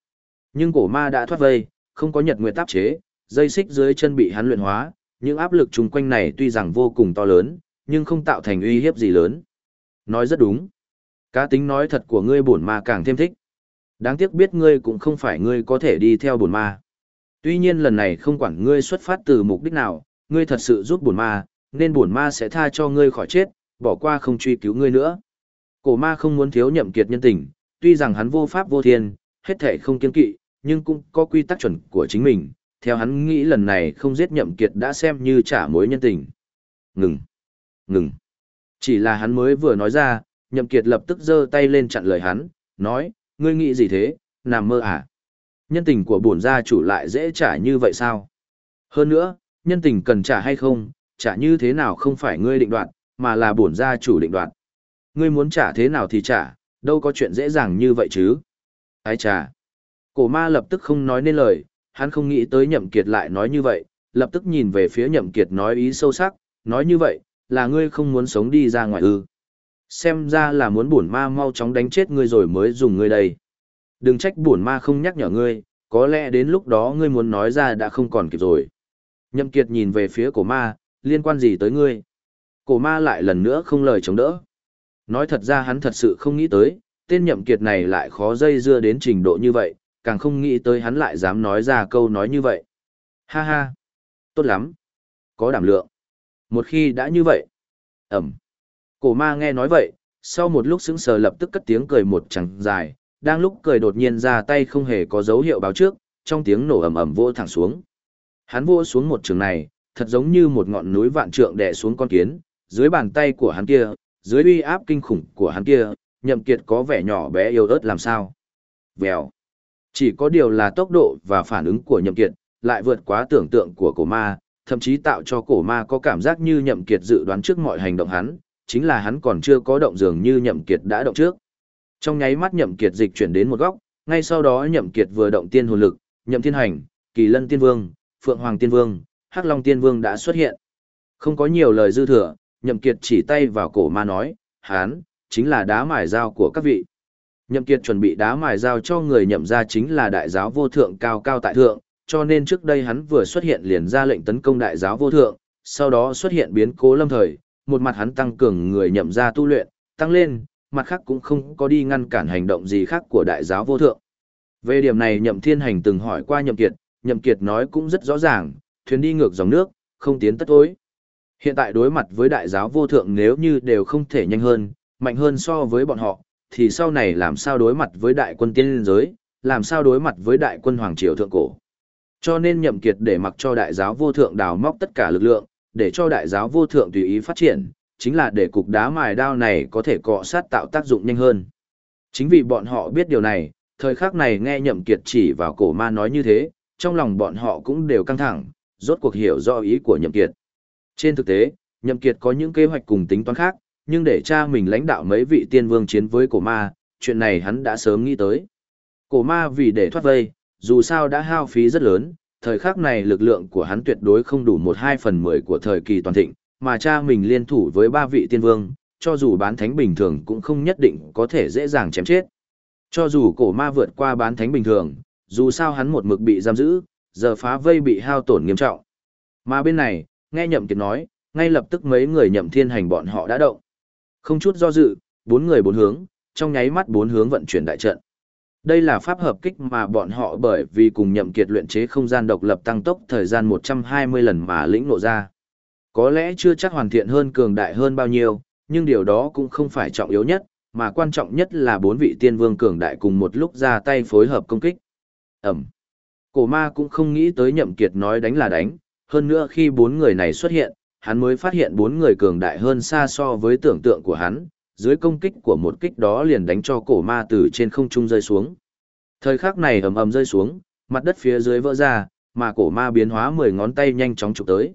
Nhưng cổ ma đã thoát vây, không có nhật nguyệt áp chế, dây xích dưới chân bị hắn luyện hóa, những áp lực chung quanh này tuy rằng vô cùng to lớn, nhưng không tạo thành uy hiếp gì lớn. Nói rất đúng. Cá tính nói thật của ngươi bổn ma càng thêm thích. Đáng tiếc biết ngươi cũng không phải ngươi có thể đi theo bổn ma. Tuy nhiên lần này không quản ngươi xuất phát từ mục đích nào, ngươi thật sự giúp bổn ma, nên bổn ma sẽ tha cho ngươi khỏi chết, bỏ qua không truy cứu ngươi nữa. Cổ ma không muốn thiếu nhậm kiệt nhân tình, tuy rằng hắn vô pháp vô thiên, hết thể không kiên kỵ, nhưng cũng có quy tắc chuẩn của chính mình, theo hắn nghĩ lần này không giết nhậm kiệt đã xem như trả mối nhân tình. Ngừng! Ngừng! Chỉ là hắn mới vừa nói ra, nhậm kiệt lập tức giơ tay lên chặn lời hắn, nói, ngươi nghĩ gì thế, nằm mơ à? Nhân tình của bổn gia chủ lại dễ trả như vậy sao? Hơn nữa, nhân tình cần trả hay không, trả như thế nào không phải ngươi định đoạt, mà là bổn gia chủ định đoạt. Ngươi muốn trả thế nào thì trả, đâu có chuyện dễ dàng như vậy chứ. Ái trà. Cổ ma lập tức không nói nên lời, hắn không nghĩ tới nhậm kiệt lại nói như vậy, lập tức nhìn về phía nhậm kiệt nói ý sâu sắc, nói như vậy, là ngươi không muốn sống đi ra ngoài ư. Xem ra là muốn bổn ma mau chóng đánh chết ngươi rồi mới dùng ngươi đây. Đừng trách bổn ma không nhắc nhở ngươi, có lẽ đến lúc đó ngươi muốn nói ra đã không còn kịp rồi. Nhậm kiệt nhìn về phía cổ ma, liên quan gì tới ngươi? Cổ ma lại lần nữa không lời chống đỡ. Nói thật ra hắn thật sự không nghĩ tới, tên nhậm kiệt này lại khó dây dưa đến trình độ như vậy, càng không nghĩ tới hắn lại dám nói ra câu nói như vậy. Ha ha, tốt lắm, có đảm lượng. Một khi đã như vậy, ẩm. Cổ ma nghe nói vậy, sau một lúc sững sờ lập tức cất tiếng cười một chẳng dài, đang lúc cười đột nhiên ra tay không hề có dấu hiệu báo trước, trong tiếng nổ ầm ầm vô thẳng xuống. Hắn vô xuống một trường này, thật giống như một ngọn núi vạn trượng đè xuống con kiến, dưới bàn tay của hắn kia, dưới uy áp kinh khủng của hắn kia, nhậm kiệt có vẻ nhỏ bé yếu ớt làm sao. Vèo. Chỉ có điều là tốc độ và phản ứng của nhậm kiệt, lại vượt quá tưởng tượng của cổ ma, thậm chí tạo cho cổ ma có cảm giác như nhậm kiệt dự đoán trước mọi hành động hắn, chính là hắn còn chưa có động dường như nhậm kiệt đã động trước. Trong nháy mắt nhậm kiệt dịch chuyển đến một góc, ngay sau đó nhậm kiệt vừa động tiên hồn lực, nhậm thiên hành, kỳ lân tiên vương, phượng hoàng tiên vương, hắc long tiên vương đã xuất hiện. Không có nhiều lời dư thừa, nhậm kiệt chỉ tay vào cổ ma nói, hắn, chính là đá mài dao của các vị. Nhậm kiệt chuẩn bị đá mài dao cho người nhậm ra chính là đại giáo vô thượng cao cao tại thượng, cho nên trước đây hắn vừa xuất hiện liền ra lệnh tấn công đại giáo vô thượng, sau đó xuất hiện biến cố lâm thời, một mặt hắn tăng cường người nhậm ra tu luyện, tăng lên, mặt khác cũng không có đi ngăn cản hành động gì khác của đại giáo vô thượng. Về điểm này nhậm thiên hành từng hỏi qua nhậm kiệt, nhậm kiệt nói cũng rất rõ ràng, thuyền đi ngược dòng nước, không tiến tất tối. Hiện tại đối mặt với đại giáo vô thượng nếu như đều không thể nhanh hơn, mạnh hơn so với bọn họ, thì sau này làm sao đối mặt với đại quân tiên liên giới, làm sao đối mặt với đại quân hoàng triều thượng cổ. Cho nên nhậm kiệt để mặc cho đại giáo vô thượng đào móc tất cả lực lượng, để cho đại giáo vô thượng tùy ý phát triển, chính là để cục đá mài đao này có thể cọ sát tạo tác dụng nhanh hơn. Chính vì bọn họ biết điều này, thời khắc này nghe nhậm kiệt chỉ vào cổ ma nói như thế, trong lòng bọn họ cũng đều căng thẳng, rốt cuộc hiểu rõ ý của nhậm kiệt. Trên thực tế, nhậm kiệt có những kế hoạch cùng tính toán khác, nhưng để cha mình lãnh đạo mấy vị tiên vương chiến với cổ ma, chuyện này hắn đã sớm nghĩ tới. Cổ ma vì để thoát vây, dù sao đã hao phí rất lớn, thời khắc này lực lượng của hắn tuyệt đối không đủ một hai phần mười của thời kỳ toàn thịnh, mà cha mình liên thủ với ba vị tiên vương, cho dù bán thánh bình thường cũng không nhất định có thể dễ dàng chém chết. Cho dù cổ ma vượt qua bán thánh bình thường, dù sao hắn một mực bị giam giữ, giờ phá vây bị hao tổn nghiêm trọng. Mà bên này, nghe nhậm kiệt nói, ngay lập tức mấy người nhậm thiên hành bọn họ đã động. Không chút do dự, bốn người bốn hướng, trong nháy mắt bốn hướng vận chuyển đại trận. Đây là pháp hợp kích mà bọn họ bởi vì cùng nhậm kiệt luyện chế không gian độc lập tăng tốc thời gian 120 lần mà lĩnh ngộ ra. Có lẽ chưa chắc hoàn thiện hơn cường đại hơn bao nhiêu, nhưng điều đó cũng không phải trọng yếu nhất, mà quan trọng nhất là bốn vị tiên vương cường đại cùng một lúc ra tay phối hợp công kích. Ẩm. Cổ ma cũng không nghĩ tới nhậm kiệt nói đánh là đánh, hơn nữa khi bốn người này xuất hiện, hắn mới phát hiện bốn người cường đại hơn xa so với tưởng tượng của hắn, dưới công kích của một kích đó liền đánh cho cổ ma từ trên không trung rơi xuống. Thời khắc này ầm ầm rơi xuống, mặt đất phía dưới vỡ ra, mà cổ ma biến hóa mười ngón tay nhanh chóng chụp tới.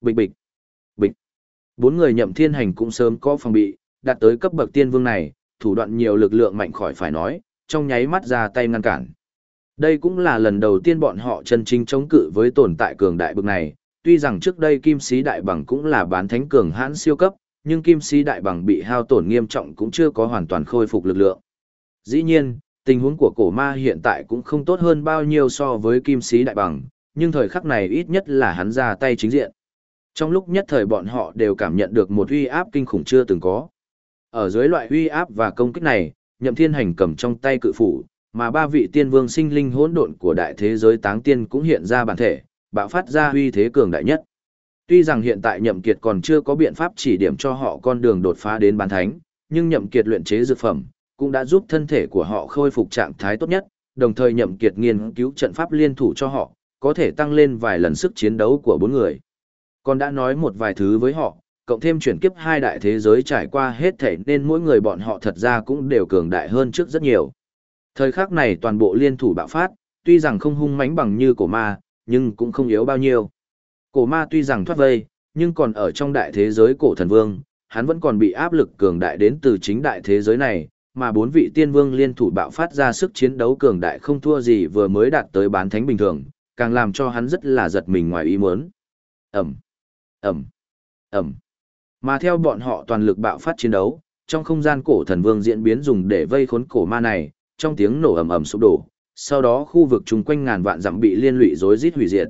Bịch bịch, bịch. Bốn người nhậm thiên hành cũng sớm có phòng bị, đạt tới cấp bậc tiên vương này, thủ đoạn nhiều lực lượng mạnh khỏi phải nói, trong nháy mắt ra tay ngăn cản. Đây cũng là lần đầu tiên bọn họ chân chính chống cự với tồn tại cường đại bực này, tuy rằng trước đây kim sĩ đại bằng cũng là bán thánh cường hãn siêu cấp, nhưng kim sĩ đại bằng bị hao tổn nghiêm trọng cũng chưa có hoàn toàn khôi phục lực lượng. Dĩ nhiên, tình huống của cổ ma hiện tại cũng không tốt hơn bao nhiêu so với kim sĩ đại bằng, nhưng thời khắc này ít nhất là hắn ra tay chính diện. Trong lúc nhất thời bọn họ đều cảm nhận được một uy áp kinh khủng chưa từng có. Ở dưới loại uy áp và công kích này, Nhậm Thiên Hành cầm trong tay cự phủ, mà ba vị tiên vương sinh linh hỗn độn của đại thế giới táng tiên cũng hiện ra bản thể, bạo phát ra uy thế cường đại nhất. Tuy rằng hiện tại Nhậm Kiệt còn chưa có biện pháp chỉ điểm cho họ con đường đột phá đến bán thánh, nhưng Nhậm Kiệt luyện chế dược phẩm cũng đã giúp thân thể của họ khôi phục trạng thái tốt nhất, đồng thời Nhậm Kiệt nghiên cứu trận pháp liên thủ cho họ, có thể tăng lên vài lần sức chiến đấu của bốn người. Còn đã nói một vài thứ với họ, cộng thêm chuyển kiếp hai đại thế giới trải qua hết thể nên mỗi người bọn họ thật ra cũng đều cường đại hơn trước rất nhiều. Thời khắc này toàn bộ liên thủ bạo phát, tuy rằng không hung mãnh bằng như cổ ma, nhưng cũng không yếu bao nhiêu. Cổ ma tuy rằng thoát vây, nhưng còn ở trong đại thế giới cổ thần vương, hắn vẫn còn bị áp lực cường đại đến từ chính đại thế giới này, mà bốn vị tiên vương liên thủ bạo phát ra sức chiến đấu cường đại không thua gì vừa mới đạt tới bán thánh bình thường, càng làm cho hắn rất là giật mình ngoài ý muốn. Ẩm, Ẩm, Ẩm. Mà theo bọn họ toàn lực bạo phát chiến đấu, trong không gian cổ thần vương diễn biến dùng để vây khốn cổ ma này, trong tiếng nổ ầm ầm sụp đổ, sau đó khu vực chung quanh ngàn vạn dặm bị liên lụy rối rít hủy diệt.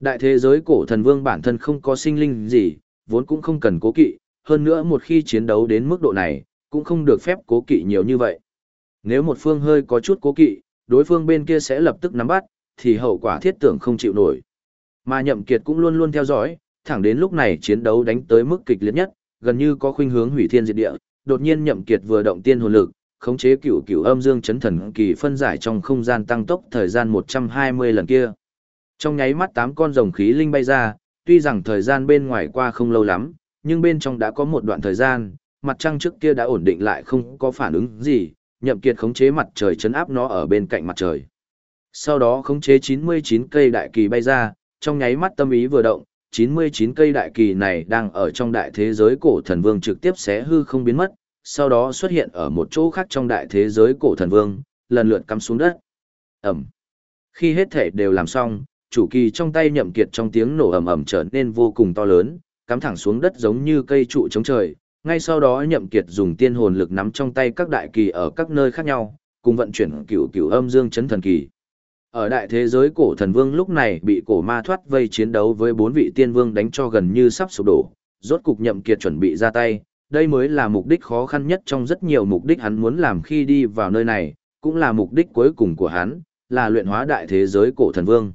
Đại thế giới cổ thần vương bản thân không có sinh linh gì, vốn cũng không cần cố kỵ, hơn nữa một khi chiến đấu đến mức độ này, cũng không được phép cố kỵ nhiều như vậy. Nếu một phương hơi có chút cố kỵ, đối phương bên kia sẽ lập tức nắm bắt, thì hậu quả thiết tưởng không chịu nổi. Mà Nhậm Kiệt cũng luôn luôn theo dõi, thẳng đến lúc này chiến đấu đánh tới mức kịch liệt nhất, gần như có khuynh hướng hủy thiên diệt địa, đột nhiên Nhậm Kiệt vừa động tiên hồn lực, khống chế cửu cửu âm dương chấn thần kỳ phân giải trong không gian tăng tốc thời gian 120 lần kia. Trong nháy mắt tám con rồng khí linh bay ra, tuy rằng thời gian bên ngoài qua không lâu lắm, nhưng bên trong đã có một đoạn thời gian, mặt trăng trước kia đã ổn định lại không có phản ứng gì, nhậm kiệt khống chế mặt trời chấn áp nó ở bên cạnh mặt trời. Sau đó khống chế 99 cây đại kỳ bay ra, trong nháy mắt tâm ý vừa động, 99 cây đại kỳ này đang ở trong đại thế giới cổ thần vương trực tiếp xé hư không biến mất, sau đó xuất hiện ở một chỗ khác trong đại thế giới cổ thần vương, lần lượt cắm xuống đất. Ẩm. Khi hết thể đều làm xong, chủ kỳ trong tay nhậm kiệt trong tiếng nổ ầm ầm trở nên vô cùng to lớn, cắm thẳng xuống đất giống như cây trụ chống trời. Ngay sau đó nhậm kiệt dùng tiên hồn lực nắm trong tay các đại kỳ ở các nơi khác nhau, cùng vận chuyển cửu cửu âm dương chấn thần kỳ. Ở đại thế giới cổ thần vương lúc này bị cổ ma thoát vây chiến đấu với bốn vị tiên vương đánh cho gần như sắp sụp đổ, rốt cục nhậm kiệt chuẩn bị ra tay, đây mới là mục đích khó khăn nhất trong rất nhiều mục đích hắn muốn làm khi đi vào nơi này, cũng là mục đích cuối cùng của hắn, là luyện hóa đại thế giới cổ thần vương.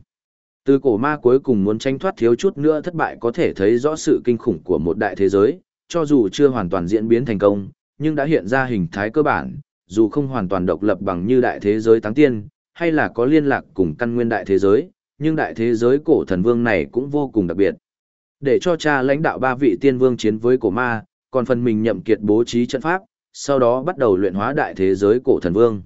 Từ cổ ma cuối cùng muốn tranh thoát thiếu chút nữa thất bại có thể thấy rõ sự kinh khủng của một đại thế giới, cho dù chưa hoàn toàn diễn biến thành công, nhưng đã hiện ra hình thái cơ bản, dù không hoàn toàn độc lập bằng như đại thế giới táng tiên, hay là có liên lạc cùng căn nguyên đại thế giới, nhưng đại thế giới cổ thần vương này cũng vô cùng đặc biệt. Để cho cha lãnh đạo ba vị tiên vương chiến với cổ ma, còn phần mình nhậm kiệt bố trí trận pháp, sau đó bắt đầu luyện hóa đại thế giới cổ thần vương.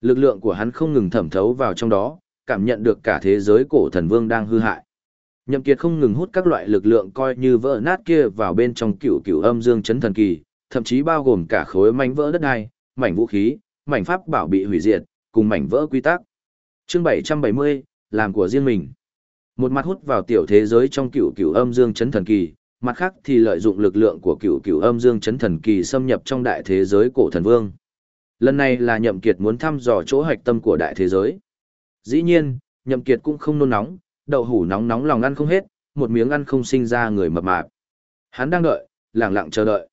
Lực lượng của hắn không ngừng thẩm thấu vào trong đó, cảm nhận được cả thế giới cổ thần vương đang hư hại. Nhậm Kiệt không ngừng hút các loại lực lượng coi như vỡ nát kia vào bên trong cựu cựu âm dương chấn thần kỳ, thậm chí bao gồm cả khối mảnh vỡ đất đai, mảnh vũ khí, mảnh pháp bảo bị hủy diệt, cùng mảnh vỡ quy tắc. Chương 770, làm của riêng mình. Một mặt hút vào tiểu thế giới trong cựu cựu âm dương chấn thần kỳ, mặt khác thì lợi dụng lực lượng của cựu cựu âm dương chấn thần kỳ xâm nhập trong đại thế giới cổ thần vương. Lần này là Nhậm Kiệt muốn thăm dò chỗ hạch tâm của đại thế giới. Dĩ nhiên, Nhậm Kiệt cũng không nôn nóng, đậu hủ nóng nóng lòng ăn không hết, một miếng ăn không sinh ra người mập mạp. Hắn đang đợi, lặng lặng chờ đợi.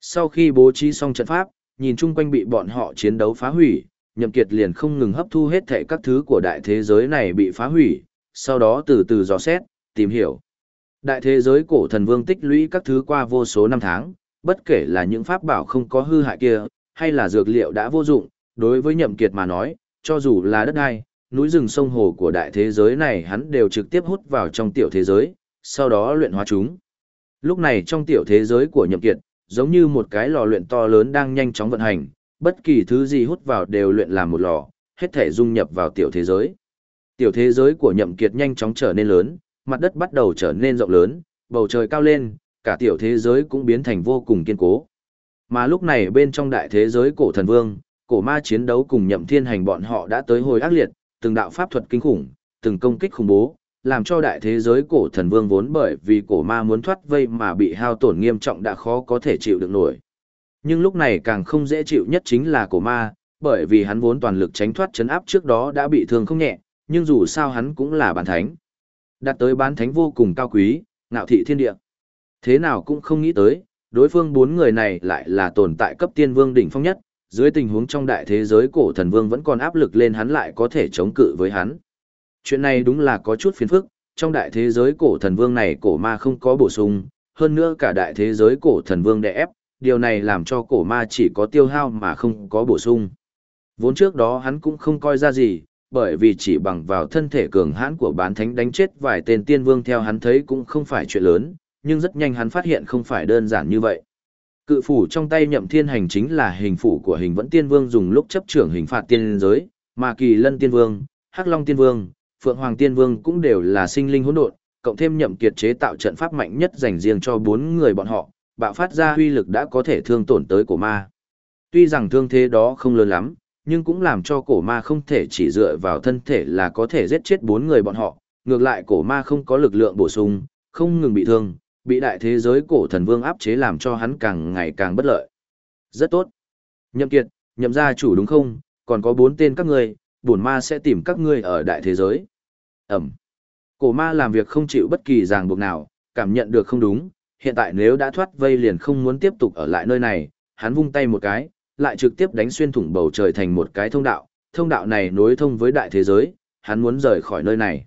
Sau khi bố trí xong trận pháp, nhìn chung quanh bị bọn họ chiến đấu phá hủy, Nhậm Kiệt liền không ngừng hấp thu hết thảy các thứ của đại thế giới này bị phá hủy, sau đó từ từ dò xét, tìm hiểu. Đại thế giới cổ thần vương tích lũy các thứ qua vô số năm tháng, bất kể là những pháp bảo không có hư hại kia, hay là dược liệu đã vô dụng, đối với nhậm kiệt mà nói, cho dù là đất đai, núi rừng sông hồ của đại thế giới này hắn đều trực tiếp hút vào trong tiểu thế giới, sau đó luyện hóa chúng. Lúc này trong tiểu thế giới của nhậm kiệt, giống như một cái lò luyện to lớn đang nhanh chóng vận hành, bất kỳ thứ gì hút vào đều luyện làm một lò, hết thể dung nhập vào tiểu thế giới. Tiểu thế giới của nhậm kiệt nhanh chóng trở nên lớn, mặt đất bắt đầu trở nên rộng lớn, bầu trời cao lên, cả tiểu thế giới cũng biến thành vô cùng kiên cố. Mà lúc này bên trong đại thế giới cổ thần vương, cổ ma chiến đấu cùng nhậm thiên hành bọn họ đã tới hồi ác liệt, từng đạo pháp thuật kinh khủng, từng công kích khủng bố, làm cho đại thế giới cổ thần vương vốn bởi vì cổ ma muốn thoát vây mà bị hao tổn nghiêm trọng đã khó có thể chịu được nổi. Nhưng lúc này càng không dễ chịu nhất chính là cổ ma, bởi vì hắn vốn toàn lực tránh thoát chấn áp trước đó đã bị thương không nhẹ, nhưng dù sao hắn cũng là bản thánh. Đạt tới bán thánh vô cùng cao quý, ngạo thị thiên địa. Thế nào cũng không nghĩ tới, đối phương bốn người này lại là tồn tại cấp tiên vương đỉnh phong nhất, dưới tình huống trong đại thế giới cổ thần vương vẫn còn áp lực lên hắn lại có thể chống cự với hắn. Chuyện này đúng là có chút phiền phức, trong đại thế giới cổ thần vương này cổ ma không có bổ sung, hơn nữa cả đại thế giới cổ thần vương đè ép, điều này làm cho cổ ma chỉ có tiêu hao mà không có bổ sung. Vốn trước đó hắn cũng không coi ra gì, bởi vì chỉ bằng vào thân thể cường hãn của bán thánh đánh chết vài tên tiên vương theo hắn thấy cũng không phải chuyện lớn, nhưng rất nhanh hắn phát hiện không phải đơn giản như vậy. Cự phủ trong tay nhậm thiên hành chính là hình phủ của hình vẫn tiên vương dùng lúc chấp trưởng hình phạt tiên giới, mà kỳ lân tiên vương, hắc long tiên vương, phượng hoàng tiên vương cũng đều là sinh linh hỗn độn, cộng thêm nhậm kiệt chế tạo trận pháp mạnh nhất dành riêng cho bốn người bọn họ, bạo phát ra huy lực đã có thể thương tổn tới của ma. Tuy rằng thương thế đó không lớn lắm, nhưng cũng làm cho cổ ma không thể chỉ dựa vào thân thể là có thể giết chết bốn người bọn họ, ngược lại cổ ma không có lực lượng bổ sung, không ngừng bị thương, bị đại thế giới cổ thần vương áp chế làm cho hắn càng ngày càng bất lợi. Rất tốt. Nhậm kiệt, nhậm gia chủ đúng không, còn có bốn tên các ngươi, bổn ma sẽ tìm các ngươi ở đại thế giới. Ẩm. Cổ ma làm việc không chịu bất kỳ ràng buộc nào, cảm nhận được không đúng, hiện tại nếu đã thoát vây liền không muốn tiếp tục ở lại nơi này, hắn vung tay một cái, lại trực tiếp đánh xuyên thủng bầu trời thành một cái thông đạo, thông đạo này nối thông với đại thế giới, hắn muốn rời khỏi nơi này.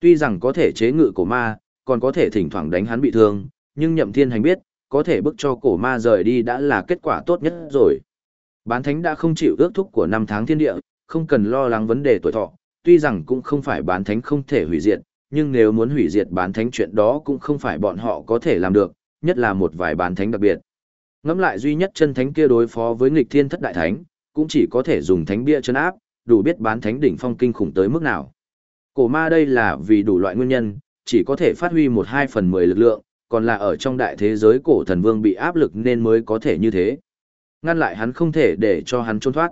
Tuy rằng có thể chế ngự cổ ma, còn có thể thỉnh thoảng đánh hắn bị thương, nhưng nhậm thiên hành biết, có thể bức cho cổ ma rời đi đã là kết quả tốt nhất rồi. Bán thánh đã không chịu ước thúc của năm tháng thiên địa, không cần lo lắng vấn đề tuổi thọ, tuy rằng cũng không phải bán thánh không thể hủy diệt, nhưng nếu muốn hủy diệt bán thánh chuyện đó cũng không phải bọn họ có thể làm được, nhất là một vài bán thánh đặc biệt. Ngẫm lại duy nhất chân thánh kia đối phó với nghịch thiên thất đại thánh, cũng chỉ có thể dùng thánh bia chân áp, đủ biết bán thánh đỉnh phong kinh khủng tới mức nào. Cổ ma đây là vì đủ loại nguyên nhân, chỉ có thể phát huy một hai phần mười lực lượng, còn là ở trong đại thế giới cổ thần vương bị áp lực nên mới có thể như thế. Ngăn lại hắn không thể để cho hắn trốn thoát.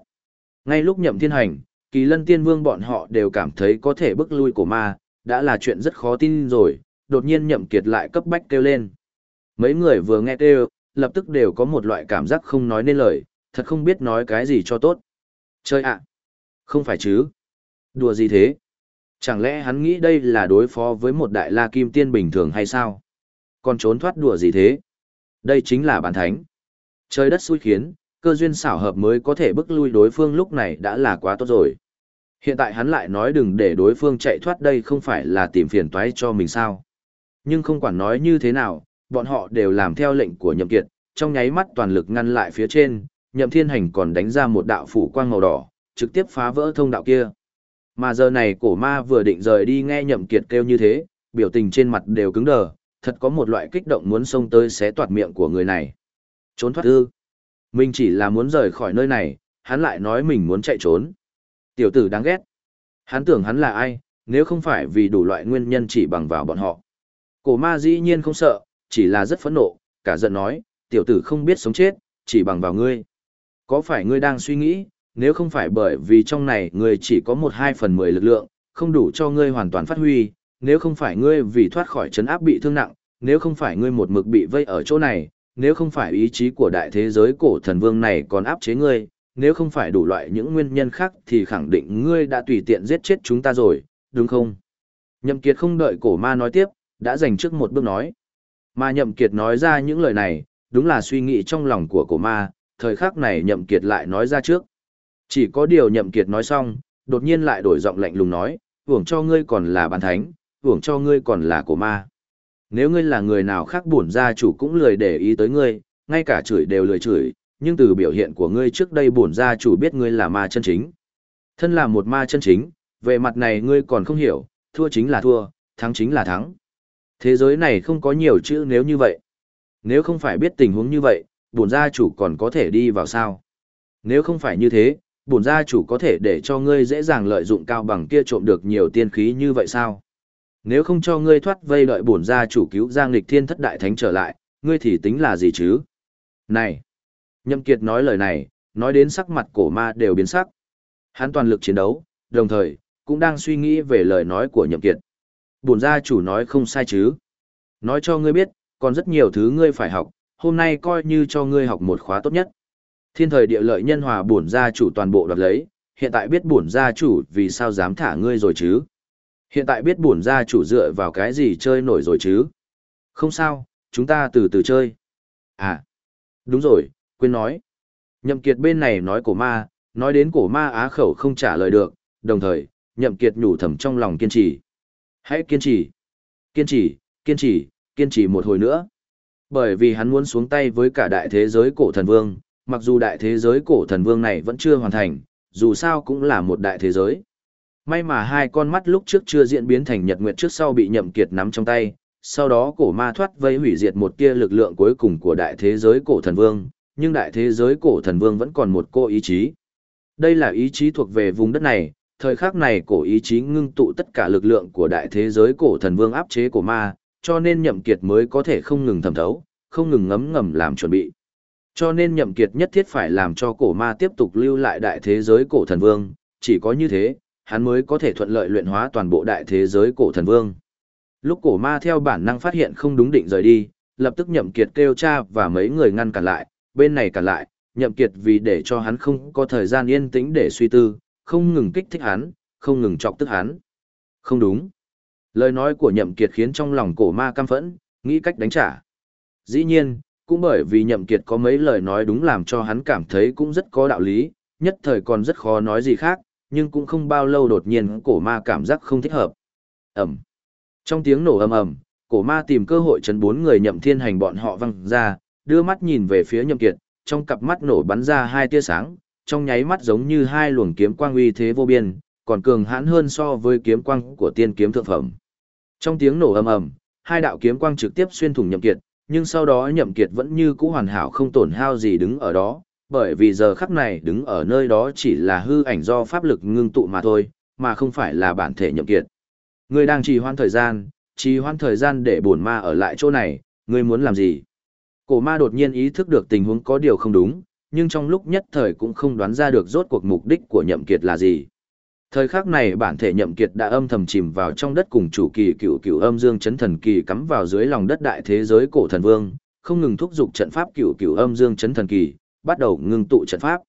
Ngay lúc nhậm thiên hành, kỳ lân tiên vương bọn họ đều cảm thấy có thể bức lui cổ ma, đã là chuyện rất khó tin rồi, đột nhiên nhậm kiệt lại cấp bách kêu lên. Mấy người vừa nghe kêu, lập tức đều có một loại cảm giác không nói nên lời, thật không biết nói cái gì cho tốt. Chơi ạ! Không phải chứ? Đùa gì thế? Chẳng lẽ hắn nghĩ đây là đối phó với một đại la kim tiên bình thường hay sao? Còn trốn thoát đùa gì thế? Đây chính là bản thánh. Trời đất xui khiến, cơ duyên xảo hợp mới có thể bức lui đối phương lúc này đã là quá tốt rồi. Hiện tại hắn lại nói đừng để đối phương chạy thoát đây không phải là tìm phiền toái cho mình sao. Nhưng không quản nói như thế nào, bọn họ đều làm theo lệnh của nhậm kiệt, trong nháy mắt toàn lực ngăn lại phía trên, nhậm thiên hành còn đánh ra một đạo phủ quang màu đỏ, trực tiếp phá vỡ thông đạo kia. Mà giờ này cổ ma vừa định rời đi nghe nhậm kiệt kêu như thế, biểu tình trên mặt đều cứng đờ, thật có một loại kích động muốn xông tới xé toạt miệng của người này. Trốn thoát ư. Mình chỉ là muốn rời khỏi nơi này, hắn lại nói mình muốn chạy trốn. Tiểu tử đáng ghét. Hắn tưởng hắn là ai, nếu không phải vì đủ loại nguyên nhân chỉ bằng vào bọn họ. Cổ ma dĩ nhiên không sợ, chỉ là rất phẫn nộ, cả giận nói, tiểu tử không biết sống chết, chỉ bằng vào ngươi. Có phải ngươi đang suy nghĩ, nếu không phải bởi vì trong này ngươi chỉ có một hai phần mười lực lượng, không đủ cho ngươi hoàn toàn phát huy, nếu không phải ngươi vì thoát khỏi chấn áp bị thương nặng, nếu không phải ngươi một mực bị vây ở chỗ này, nếu không phải ý chí của đại thế giới cổ thần vương này còn áp chế ngươi, nếu không phải đủ loại những nguyên nhân khác thì khẳng định ngươi đã tùy tiện giết chết chúng ta rồi, đúng không? Nhậm Kiệt không đợi cổ ma nói tiếp, đã dành trước một bước nói. Mà Nhậm Kiệt nói ra những lời này, đúng là suy nghĩ trong lòng của cổ ma, thời khắc này Nhậm Kiệt lại nói ra trước. Chỉ có điều Nhậm Kiệt nói xong, đột nhiên lại đổi giọng lạnh lùng nói, vưởng cho ngươi còn là bàn thánh, vưởng cho ngươi còn là cổ ma. Nếu ngươi là người nào khác bổn gia chủ cũng lười để ý tới ngươi, ngay cả chửi đều lười chửi, nhưng từ biểu hiện của ngươi trước đây bổn gia chủ biết ngươi là ma chân chính. Thân là một ma chân chính, về mặt này ngươi còn không hiểu, thua chính là thua, thắng chính là thắng. Thế giới này không có nhiều chữ nếu như vậy. Nếu không phải biết tình huống như vậy, bổn gia chủ còn có thể đi vào sao? Nếu không phải như thế, bổn gia chủ có thể để cho ngươi dễ dàng lợi dụng cao bằng kia trộm được nhiều tiên khí như vậy sao? Nếu không cho ngươi thoát vây đợi bổn gia chủ cứu Giang Lịch Thiên thất đại thánh trở lại, ngươi thì tính là gì chứ? Này! Nhậm Kiệt nói lời này, nói đến sắc mặt cổ ma đều biến sắc. Hắn toàn lực chiến đấu, đồng thời, cũng đang suy nghĩ về lời nói của Nhậm Kiệt. Bổn gia chủ nói không sai chứ. Nói cho ngươi biết, còn rất nhiều thứ ngươi phải học, hôm nay coi như cho ngươi học một khóa tốt nhất. Thiên thời địa lợi nhân hòa bổn gia chủ toàn bộ đoạt lấy, hiện tại biết bổn gia chủ vì sao dám thả ngươi rồi chứ. Hiện tại biết bổn gia chủ dựa vào cái gì chơi nổi rồi chứ. Không sao, chúng ta từ từ chơi. À, đúng rồi, quên nói. Nhậm kiệt bên này nói cổ ma, nói đến cổ ma á khẩu không trả lời được, đồng thời, nhậm kiệt nhủ thầm trong lòng kiên trì. Hãy kiên trì, kiên trì, kiên trì, kiên trì một hồi nữa. Bởi vì hắn muốn xuống tay với cả đại thế giới cổ thần vương, mặc dù đại thế giới cổ thần vương này vẫn chưa hoàn thành, dù sao cũng là một đại thế giới. May mà hai con mắt lúc trước chưa diễn biến thành nhật nguyệt trước sau bị nhậm kiệt nắm trong tay, sau đó cổ ma thoát vây hủy diệt một tia lực lượng cuối cùng của đại thế giới cổ thần vương, nhưng đại thế giới cổ thần vương vẫn còn một cô ý chí. Đây là ý chí thuộc về vùng đất này, thời khắc này cổ ý chí ngưng tụ tất cả lực lượng của đại thế giới cổ thần vương áp chế của ma, cho nên nhậm kiệt mới có thể không ngừng thẩm thấu, không ngừng ngấm ngầm làm chuẩn bị. Cho nên nhậm kiệt nhất thiết phải làm cho cổ ma tiếp tục lưu lại đại thế giới cổ thần vương, chỉ có như thế, hắn mới có thể thuận lợi luyện hóa toàn bộ đại thế giới cổ thần vương. Lúc cổ ma theo bản năng phát hiện không đúng định rời đi, lập tức nhậm kiệt kêu cha và mấy người ngăn cản lại, bên này cản lại, nhậm kiệt vì để cho hắn không có thời gian yên tĩnh để suy tư, không ngừng kích thích hắn, không ngừng chọc tức hắn. Không đúng. Lời nói của nhậm kiệt khiến trong lòng cổ ma cam phẫn, nghĩ cách đánh trả. Dĩ nhiên, cũng bởi vì nhậm kiệt có mấy lời nói đúng làm cho hắn cảm thấy cũng rất có đạo lý, nhất thời còn rất khó nói gì khác, nhưng cũng không bao lâu đột nhiên cổ ma cảm giác không thích hợp. Ẩm. Trong tiếng nổ ầm ầm, cổ ma tìm cơ hội chấn bốn người nhậm thiên hành bọn họ văng ra, đưa mắt nhìn về phía nhậm kiệt, trong cặp mắt nổ bắn ra hai tia sáng, trong nháy mắt giống như hai luồng kiếm quang uy thế vô biên, còn cường hãn hơn so với kiếm quang của tiên kiếm thượng phẩm. Trong tiếng nổ ầm ầm, hai đạo kiếm quang trực tiếp xuyên thủng nhậm kiệt, nhưng sau đó nhậm kiệt vẫn như cũ hoàn hảo không tổn hao gì đứng ở đó, bởi vì giờ khắc này đứng ở nơi đó chỉ là hư ảnh do pháp lực ngưng tụ mà thôi, mà không phải là bản thể nhậm kiệt. Ngươi đang trì hoãn thời gian, trì hoãn thời gian để bổn ma ở lại chỗ này, ngươi muốn làm gì? Cổ ma đột nhiên ý thức được tình huống có điều không đúng, nhưng trong lúc nhất thời cũng không đoán ra được rốt cuộc mục đích của nhậm kiệt là gì. Thời khắc này bản thể nhậm kiệt đã âm thầm chìm vào trong đất cùng chủ kỳ cựu cựu âm dương chấn thần kỳ cắm vào dưới lòng đất đại thế giới cổ thần vương, không ngừng thúc giục trận pháp cựu cựu âm dương chấn thần kỳ, bắt đầu ngưng tụ trận pháp.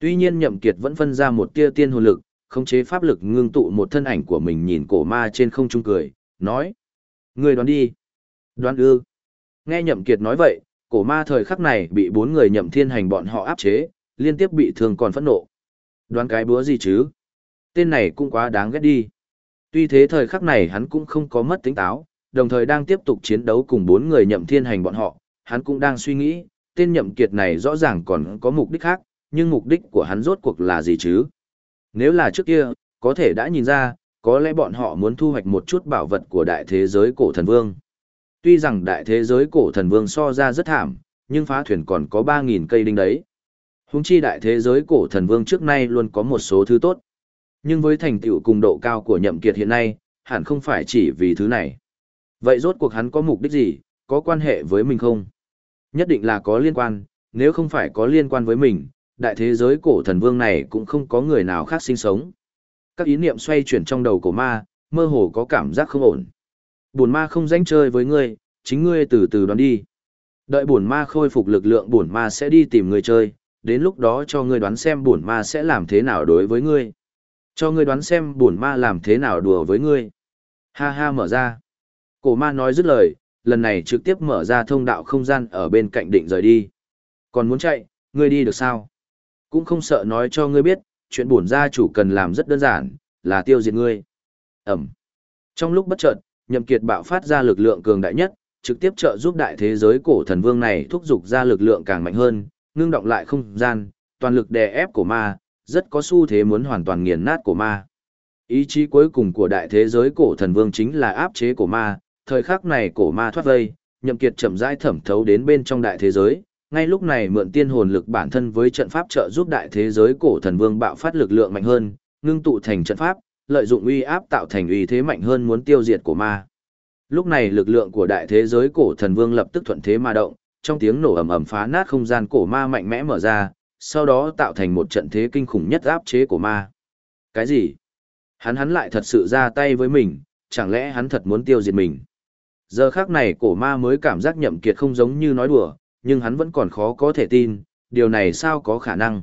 Tuy nhiên nhậm kiệt vẫn phân ra một tia tiên hồn lực, khống chế pháp lực ngưng tụ một thân ảnh của mình nhìn cổ ma trên không trung cười, nói: "Ngươi đoán đi." "Đoán ư?" Nghe nhậm kiệt nói vậy, cổ ma thời khắc này bị bốn người nhậm thiên hành bọn họ áp chế, liên tiếp bị thương còn phẫn nộ. Đoán cái búa gì chứ? Tên này cũng quá đáng ghét đi. Tuy thế thời khắc này hắn cũng không có mất tính táo, đồng thời đang tiếp tục chiến đấu cùng bốn người nhậm thiên hành bọn họ, hắn cũng đang suy nghĩ, tên nhậm kiệt này rõ ràng còn có mục đích khác, nhưng mục đích của hắn rốt cuộc là gì chứ? Nếu là trước kia, có thể đã nhìn ra, có lẽ bọn họ muốn thu hoạch một chút bảo vật của đại thế giới cổ thần vương. Tuy rằng đại thế giới cổ thần vương so ra rất thảm, nhưng phá thuyền còn có 3.000 cây đinh đấy. Húng chi đại thế giới cổ thần vương trước nay luôn có một số thứ tốt. Nhưng với thành tựu cùng độ cao của nhậm kiệt hiện nay, hẳn không phải chỉ vì thứ này. Vậy rốt cuộc hắn có mục đích gì, có quan hệ với mình không? Nhất định là có liên quan, nếu không phải có liên quan với mình, đại thế giới cổ thần vương này cũng không có người nào khác sinh sống. Các ý niệm xoay chuyển trong đầu của ma, mơ hồ có cảm giác không ổn. Buồn ma không danh chơi với ngươi, chính ngươi từ từ đoán đi. Đợi buồn ma khôi phục lực lượng buồn ma sẽ đi tìm người chơi, đến lúc đó cho ngươi đoán xem buồn ma sẽ làm thế nào đối với ngươi. Cho ngươi đoán xem buồn ma làm thế nào đùa với ngươi. Ha ha mở ra. Cổ ma nói dứt lời, lần này trực tiếp mở ra thông đạo không gian ở bên cạnh định rời đi. Còn muốn chạy, ngươi đi được sao? Cũng không sợ nói cho ngươi biết, chuyện bổn gia chủ cần làm rất đơn giản, là tiêu diệt ngươi. Ẩm. Trong lúc bất chợt, Nhậm Kiệt bạo phát ra lực lượng cường đại nhất, trực tiếp trợ giúp đại thế giới cổ thần vương này thúc giục ra lực lượng càng mạnh hơn, ngưng động lại không gian, toàn lực đè ép cổ ma, rất có xu thế muốn hoàn toàn nghiền nát cổ ma. Ý chí cuối cùng của đại thế giới cổ thần vương chính là áp chế cổ ma, thời khắc này cổ ma thoát vây, nhậm kiệt chậm rãi thẩm thấu đến bên trong đại thế giới, ngay lúc này mượn tiên hồn lực bản thân với trận pháp trợ giúp đại thế giới cổ thần vương bạo phát lực lượng mạnh hơn, ngưng tụ thành trận pháp, lợi dụng uy áp tạo thành uy thế mạnh hơn muốn tiêu diệt của ma. Lúc này lực lượng của đại thế giới cổ thần vương lập tức thuận thế mà động, trong tiếng nổ ầm ầm phá nát không gian cổ ma mạnh mẽ mở ra, sau đó tạo thành một trận thế kinh khủng nhất áp chế của ma. Cái gì? Hắn hắn lại thật sự ra tay với mình, chẳng lẽ hắn thật muốn tiêu diệt mình? Giờ khác này cổ ma mới cảm giác nhậm kiệt không giống như nói đùa, nhưng hắn vẫn còn khó có thể tin, điều này sao có khả năng.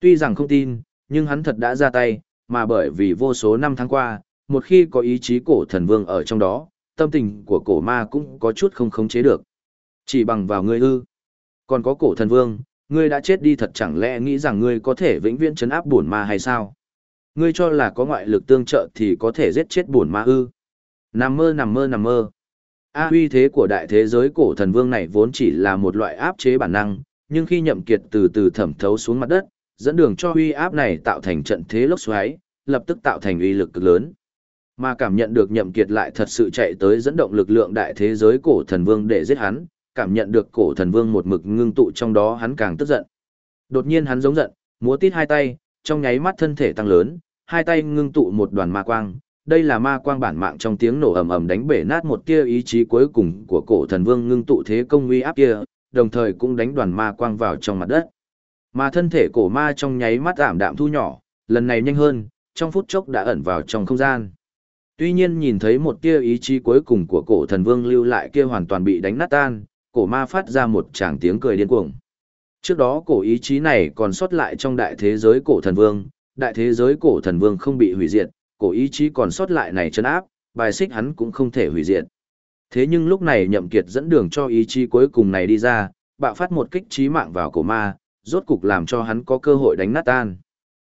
Tuy rằng không tin, nhưng hắn thật đã ra tay, mà bởi vì vô số năm tháng qua, một khi có ý chí cổ thần vương ở trong đó, tâm tình của cổ ma cũng có chút không khống chế được. Chỉ bằng vào ngươi ư. Còn có cổ thần vương, ngươi đã chết đi thật chẳng lẽ nghĩ rằng ngươi có thể vĩnh viễn chấn áp bổn ma hay sao? Ngươi cho là có ngoại lực tương trợ thì có thể giết chết bổn ma ư? Nằm mơ nằm mơ nằm mơ. A uy thế của đại thế giới cổ thần vương này vốn chỉ là một loại áp chế bản năng, nhưng khi nhậm kiệt từ từ thẩm thấu xuống mặt đất, dẫn đường cho huy áp này tạo thành trận thế lốc xoáy, lập tức tạo thành uy lực cực lớn. Mà cảm nhận được nhậm kiệt lại thật sự chạy tới dẫn động lực lượng đại thế giới cổ thần vương để giết hắn, cảm nhận được cổ thần vương một mực ngưng tụ trong đó hắn càng tức giận. Đột nhiên hắn giống giận, múa tít hai tay, trong nháy mắt thân thể tăng lớn, hai tay ngưng tụ một đoàn ma quang. Đây là ma quang bản mạng trong tiếng nổ ầm ầm đánh bể nát một tia ý chí cuối cùng của cổ thần vương ngưng tụ thế công uy áp kia, đồng thời cũng đánh đoàn ma quang vào trong mặt đất. Mà thân thể cổ ma trong nháy mắt ảm đạm thu nhỏ, lần này nhanh hơn, trong phút chốc đã ẩn vào trong không gian. Tuy nhiên nhìn thấy một tia ý chí cuối cùng của cổ thần vương lưu lại kia hoàn toàn bị đánh nát tan, cổ ma phát ra một tràng tiếng cười điên cuồng. Trước đó cổ ý chí này còn sót lại trong đại thế giới cổ thần vương, đại thế giới cổ thần vương không bị hủy diệt, cổ ý chí còn sót lại này chấn áp, bài xích hắn cũng không thể hủy diệt. Thế nhưng lúc này nhậm kiệt dẫn đường cho ý chí cuối cùng này đi ra, bạo phát một kích trí mạng vào cổ ma, rốt cục làm cho hắn có cơ hội đánh nát tan.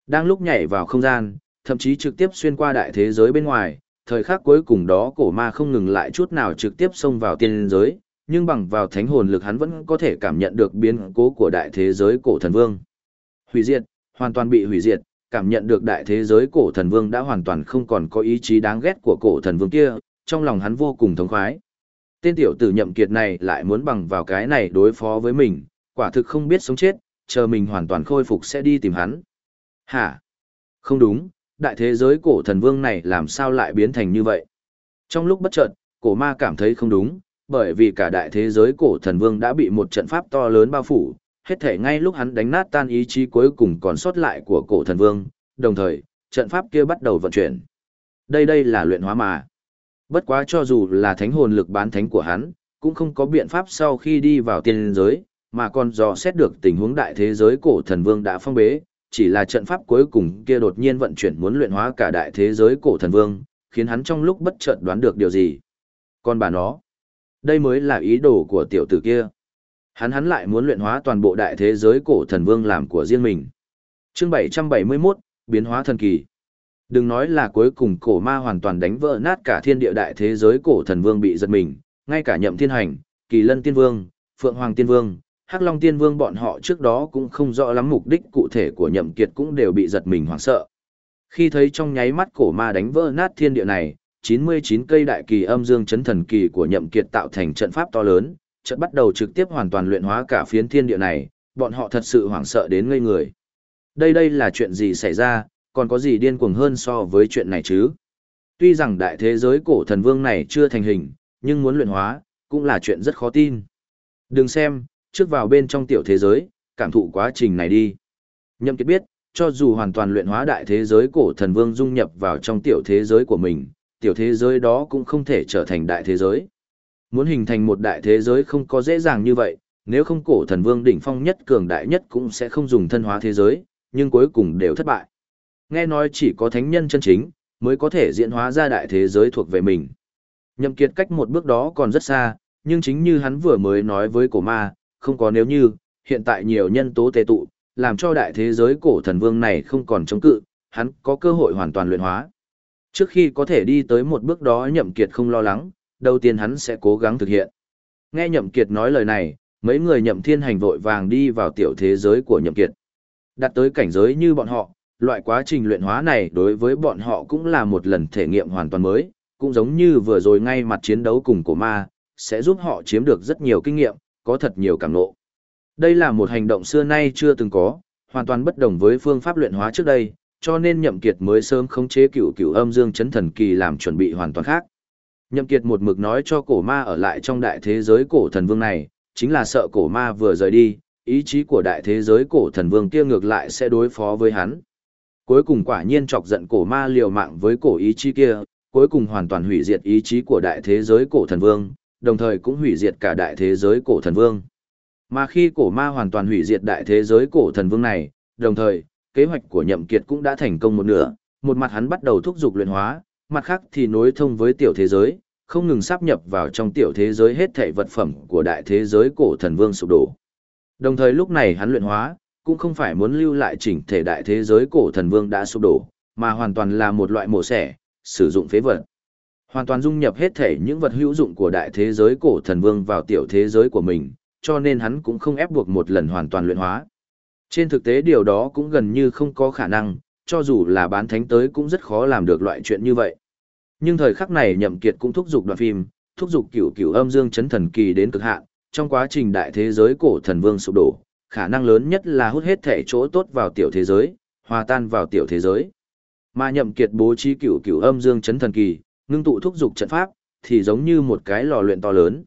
Đang lúc nhảy vào không gian, thậm chí trực tiếp xuyên qua đại thế giới bên ngoài, thời khắc cuối cùng đó cổ ma không ngừng lại chút nào trực tiếp xông vào tiên giới, nhưng bằng vào thánh hồn lực hắn vẫn có thể cảm nhận được biến cố của đại thế giới cổ thần vương. Hủy diệt, hoàn toàn bị hủy diệt, cảm nhận được đại thế giới cổ thần vương đã hoàn toàn không còn có ý chí đáng ghét của cổ thần vương kia, trong lòng hắn vô cùng thống khoái. Tên tiểu tử nhậm kiệt này lại muốn bằng vào cái này đối phó với mình, quả thực không biết sống chết, chờ mình hoàn toàn khôi phục sẽ đi tìm hắn. Hả? Không đúng, đại thế giới cổ thần vương này làm sao lại biến thành như vậy? Trong lúc bất chợt, cổ ma cảm thấy không đúng, bởi vì cả đại thế giới cổ thần vương đã bị một trận pháp to lớn bao phủ, hết thể ngay lúc hắn đánh nát tan ý chí cuối cùng còn sót lại của cổ thần vương, đồng thời, trận pháp kia bắt đầu vận chuyển. Đây đây là luyện hóa mà. Bất quá cho dù là thánh hồn lực bán thánh của hắn, cũng không có biện pháp sau khi đi vào tiên giới, mà còn dò xét được tình huống đại thế giới cổ thần vương đã phong bế, chỉ là trận pháp cuối cùng kia đột nhiên vận chuyển muốn luyện hóa cả đại thế giới cổ thần vương, khiến hắn trong lúc bất chợt đoán được điều gì. Còn bà nó, đây mới là ý đồ của tiểu tử kia. Hắn hắn lại muốn luyện hóa toàn bộ đại thế giới cổ thần vương làm của riêng mình. Chương 771, biến hóa thần kỳ. Đừng nói là cuối cùng cổ ma hoàn toàn đánh vỡ nát cả thiên địa đại thế giới cổ thần vương bị giật mình, ngay cả nhậm thiên hành, kỳ lân tiên vương, phượng hoàng tiên vương, hắc long tiên vương bọn họ trước đó cũng không rõ lắm mục đích cụ thể của nhậm kiệt cũng đều bị giật mình hoảng sợ. Khi thấy trong nháy mắt cổ ma đánh vỡ nát thiên địa này, 99 cây đại kỳ âm dương chấn thần kỳ của nhậm kiệt tạo thành trận pháp to lớn, trận bắt đầu trực tiếp hoàn toàn luyện hóa cả phiến thiên địa này, bọn họ thật sự hoảng sợ đến ngây người. Đây đây là chuyện gì xảy ra, còn có gì điên cuồng hơn so với chuyện này chứ? Tuy rằng đại thế giới cổ thần vương này chưa thành hình, nhưng muốn luyện hóa, cũng là chuyện rất khó tin. Đừng xem, trước vào bên trong tiểu thế giới, cảm thụ quá trình này đi. Nhậm kiệt biết, cho dù hoàn toàn luyện hóa đại thế giới cổ thần vương dung nhập vào trong tiểu thế giới của mình, tiểu thế giới đó cũng không thể trở thành đại thế giới. Muốn hình thành một đại thế giới không có dễ dàng như vậy, nếu không cổ thần vương đỉnh phong nhất cường đại nhất cũng sẽ không dùng thân hóa thế giới, nhưng cuối cùng đều thất bại. Nghe nói chỉ có thánh nhân chân chính, mới có thể diễn hóa ra đại thế giới thuộc về mình. Nhậm kiệt cách một bước đó còn rất xa, nhưng chính như hắn vừa mới nói với cổ ma, không có nếu như, hiện tại nhiều nhân tố tề tụ, làm cho đại thế giới cổ thần vương này không còn chống cự, hắn có cơ hội hoàn toàn luyện hóa. Trước khi có thể đi tới một bước đó nhậm kiệt không lo lắng, đầu tiên hắn sẽ cố gắng thực hiện. Nghe nhậm kiệt nói lời này, mấy người nhậm thiên hành vội vàng đi vào tiểu thế giới của nhậm kiệt. Đặt tới cảnh giới như bọn họ, loại quá trình luyện hóa này đối với bọn họ cũng là một lần thể nghiệm hoàn toàn mới, cũng giống như vừa rồi ngay mặt chiến đấu cùng cổ ma, sẽ giúp họ chiếm được rất nhiều kinh nghiệm, có thật nhiều cảm nộ. Đây là một hành động xưa nay chưa từng có, hoàn toàn bất đồng với phương pháp luyện hóa trước đây, cho nên Nhậm Kiệt mới sớm khống chế cửu cửu âm dương chấn thần kỳ làm chuẩn bị hoàn toàn khác. Nhậm Kiệt một mực nói cho cổ ma ở lại trong đại thế giới cổ thần vương này, chính là sợ cổ ma vừa rời đi, ý chí của đại thế giới cổ thần vương kia ngược lại sẽ đối phó với hắn. Cuối cùng quả nhiên chọc giận cổ ma liều mạng với cổ ý chí kia, cuối cùng hoàn toàn hủy diệt ý chí của đại thế giới cổ thần vương, đồng thời cũng hủy diệt cả đại thế giới cổ thần vương. Mà khi cổ ma hoàn toàn hủy diệt đại thế giới cổ thần vương này, đồng thời, kế hoạch của nhậm kiệt cũng đã thành công một nửa, một mặt hắn bắt đầu thúc giục luyện hóa, mặt khác thì nối thông với tiểu thế giới, không ngừng sáp nhập vào trong tiểu thế giới hết thảy vật phẩm của đại thế giới cổ thần vương sụp đổ. Đồng thời lúc này hắn luyện hóa, cũng không phải muốn lưu lại chỉnh thể đại thế giới cổ thần vương đã sụp đổ, mà hoàn toàn là một loại mổ xẻ, sử dụng phế vật. Hoàn toàn dung nhập hết thể những vật hữu dụng của đại thế giới cổ thần vương vào tiểu thế giới của mình, cho nên hắn cũng không ép buộc một lần hoàn toàn luyện hóa. Trên thực tế điều đó cũng gần như không có khả năng, cho dù là bán thánh tới cũng rất khó làm được loại chuyện như vậy. Nhưng thời khắc này Nhậm Kiệt cũng thúc giục đoạn phim, thúc giục cửu cửu âm dương chấn thần kỳ đến cực hạn, trong quá trình đại thế giới cổ thần vương sụp đổ, khả năng lớn nhất là hút hết thể chỗ tốt vào tiểu thế giới, hòa tan vào tiểu thế giới. Mà Nhậm Kiệt bố trí cửu cửu âm dương chấn thần kỳ, ngưng tụ thúc dục trận pháp, thì giống như một cái lò luyện to lớn.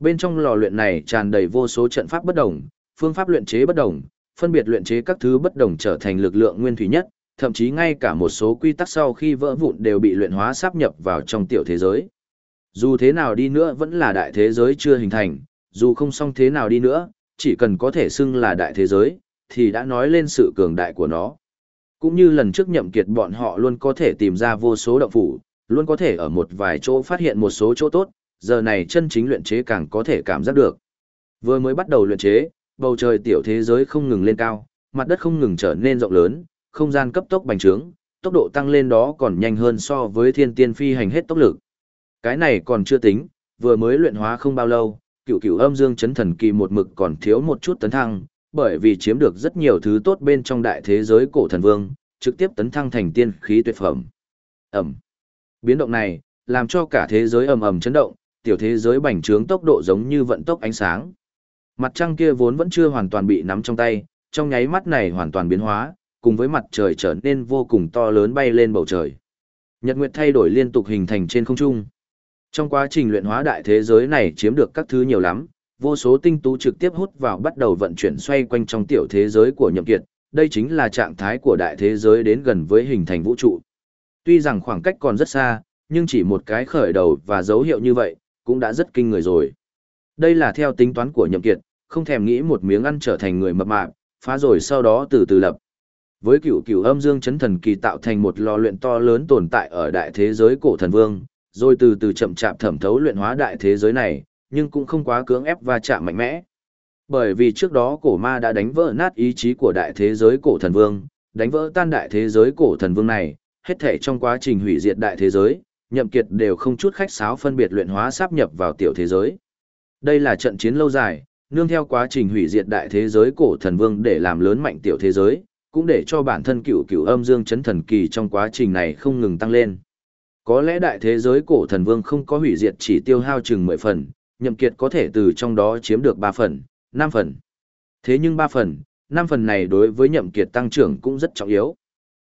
Bên trong lò luyện này tràn đầy vô số trận pháp bất đồng, phương pháp luyện chế bất đồng, phân biệt luyện chế các thứ bất đồng trở thành lực lượng nguyên thủy nhất, thậm chí ngay cả một số quy tắc sau khi vỡ vụn đều bị luyện hóa sáp nhập vào trong tiểu thế giới. Dù thế nào đi nữa vẫn là đại thế giới chưa hình thành, dù không xong thế nào đi nữa, chỉ cần có thể xưng là đại thế giới, thì đã nói lên sự cường đại của nó. Cũng như lần trước nhậm kiệt bọn họ luôn có thể tìm ra vô số động phủ, luôn có thể ở một vài chỗ phát hiện một số chỗ tốt, giờ này chân chính luyện chế càng có thể cảm giác được. Vừa mới bắt đầu luyện chế, bầu trời tiểu thế giới không ngừng lên cao, mặt đất không ngừng trở nên rộng lớn, không gian cấp tốc bành trướng, tốc độ tăng lên đó còn nhanh hơn so với thiên tiên phi hành hết tốc lực. Cái này còn chưa tính, vừa mới luyện hóa không bao lâu, cựu cựu âm dương chấn thần kỳ một mực còn thiếu một chút tấn thăng, bởi vì chiếm được rất nhiều thứ tốt bên trong đại thế giới cổ thần vương, trực tiếp tấn thăng thành tiên khí tuyệt phẩm. Ẩm. Biến động này, làm cho cả thế giới ầm ầm chấn động, tiểu thế giới bành trướng tốc độ giống như vận tốc ánh sáng. Mặt trăng kia vốn vẫn chưa hoàn toàn bị nắm trong tay, trong nháy mắt này hoàn toàn biến hóa, cùng với mặt trời trở nên vô cùng to lớn bay lên bầu trời. Nhật Nguyệt thay đổi liên tục hình thành trên không trung. Trong quá trình luyện hóa đại thế giới này chiếm được các thứ nhiều lắm, vô số tinh tú trực tiếp hút vào bắt đầu vận chuyển xoay quanh trong tiểu thế giới của Nhậm Kiệt, đây chính là trạng thái của đại thế giới đến gần với hình thành vũ trụ. Tuy rằng khoảng cách còn rất xa, nhưng chỉ một cái khởi đầu và dấu hiệu như vậy, cũng đã rất kinh người rồi. Đây là theo tính toán của Nhậm Kiệt, không thèm nghĩ một miếng ăn trở thành người mập mạp, phá rồi sau đó từ từ lập. Với cửu cửu âm dương chấn thần kỳ tạo thành một lò luyện to lớn tồn tại ở đại thế giới cổ thần vương, rồi từ từ chậm chạp thẩm thấu luyện hóa đại thế giới này, nhưng cũng không quá cưỡng ép và chạm mạnh mẽ. Bởi vì trước đó cổ ma đã đánh vỡ nát ý chí của đại thế giới cổ thần vương, đánh vỡ tan đại thế giới cổ thần vương này, hết thể trong quá trình hủy diệt đại thế giới, nhậm kiệt đều không chút khách sáo phân biệt luyện hóa sáp nhập vào tiểu thế giới. Đây là trận chiến lâu dài, nương theo quá trình hủy diệt đại thế giới cổ thần vương để làm lớn mạnh tiểu thế giới, cũng để cho bản thân cựu cựu âm dương chấn thần kỳ trong quá trình này không ngừng tăng lên. Có lẽ đại thế giới cổ thần vương không có hủy diệt chỉ tiêu hao chừng 10 phần, nhậm kiệt có thể từ trong đó chiếm được 3 phần, 5 phần. Thế nhưng 3 phần, 5 phần này đối với nhậm kiệt tăng trưởng cũng rất trọng yếu.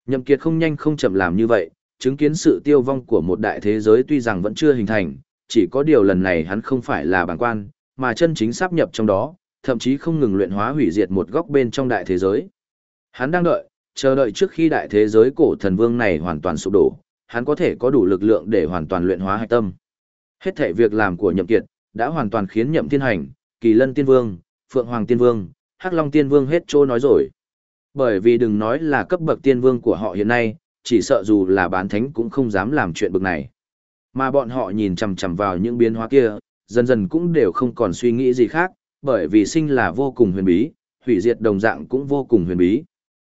Nhậm kiệt không nhanh không chậm làm như vậy, chứng kiến sự tiêu vong của một đại thế giới tuy rằng vẫn chưa hình thành, chỉ có điều lần này hắn không phải là bản quan, mà chân chính sắp nhập trong đó, thậm chí không ngừng luyện hóa hủy diệt một góc bên trong đại thế giới. Hắn đang đợi, chờ đợi trước khi đại thế giới cổ thần vương này hoàn toàn sụp đổ, hắn có thể có đủ lực lượng để hoàn toàn luyện hóa hạch tâm. Hết thảy việc làm của Nhậm Kiệt đã hoàn toàn khiến Nhậm Thiên Hành, Kỳ Lân Tiên Vương, Phượng Hoàng Tiên Vương, Hắc Long Tiên Vương hết trô nói rồi. Bởi vì đừng nói là cấp bậc tiên vương của họ hiện nay, chỉ sợ dù là bán thánh cũng không dám làm chuyện bực này. Mà bọn họ nhìn chằm chằm vào những biến hóa kia, dần dần cũng đều không còn suy nghĩ gì khác, bởi vì sinh là vô cùng huyền bí, hủy diệt đồng dạng cũng vô cùng huyền bí.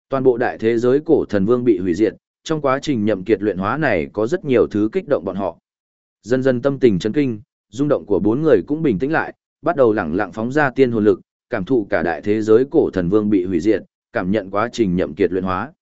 Toàn bộ đại thế giới cổ thần vương bị hủy diệt, trong quá trình nhậm kiệt luyện hóa này có rất nhiều thứ kích động bọn họ. Dần dần tâm tình chấn kinh, rung động của bốn người cũng bình tĩnh lại, bắt đầu lẳng lặng phóng ra tiên hồn lực, cảm thụ cả đại thế giới cổ thần vương bị hủy diệt, cảm nhận quá trình nhậm kiệt luyện hóa.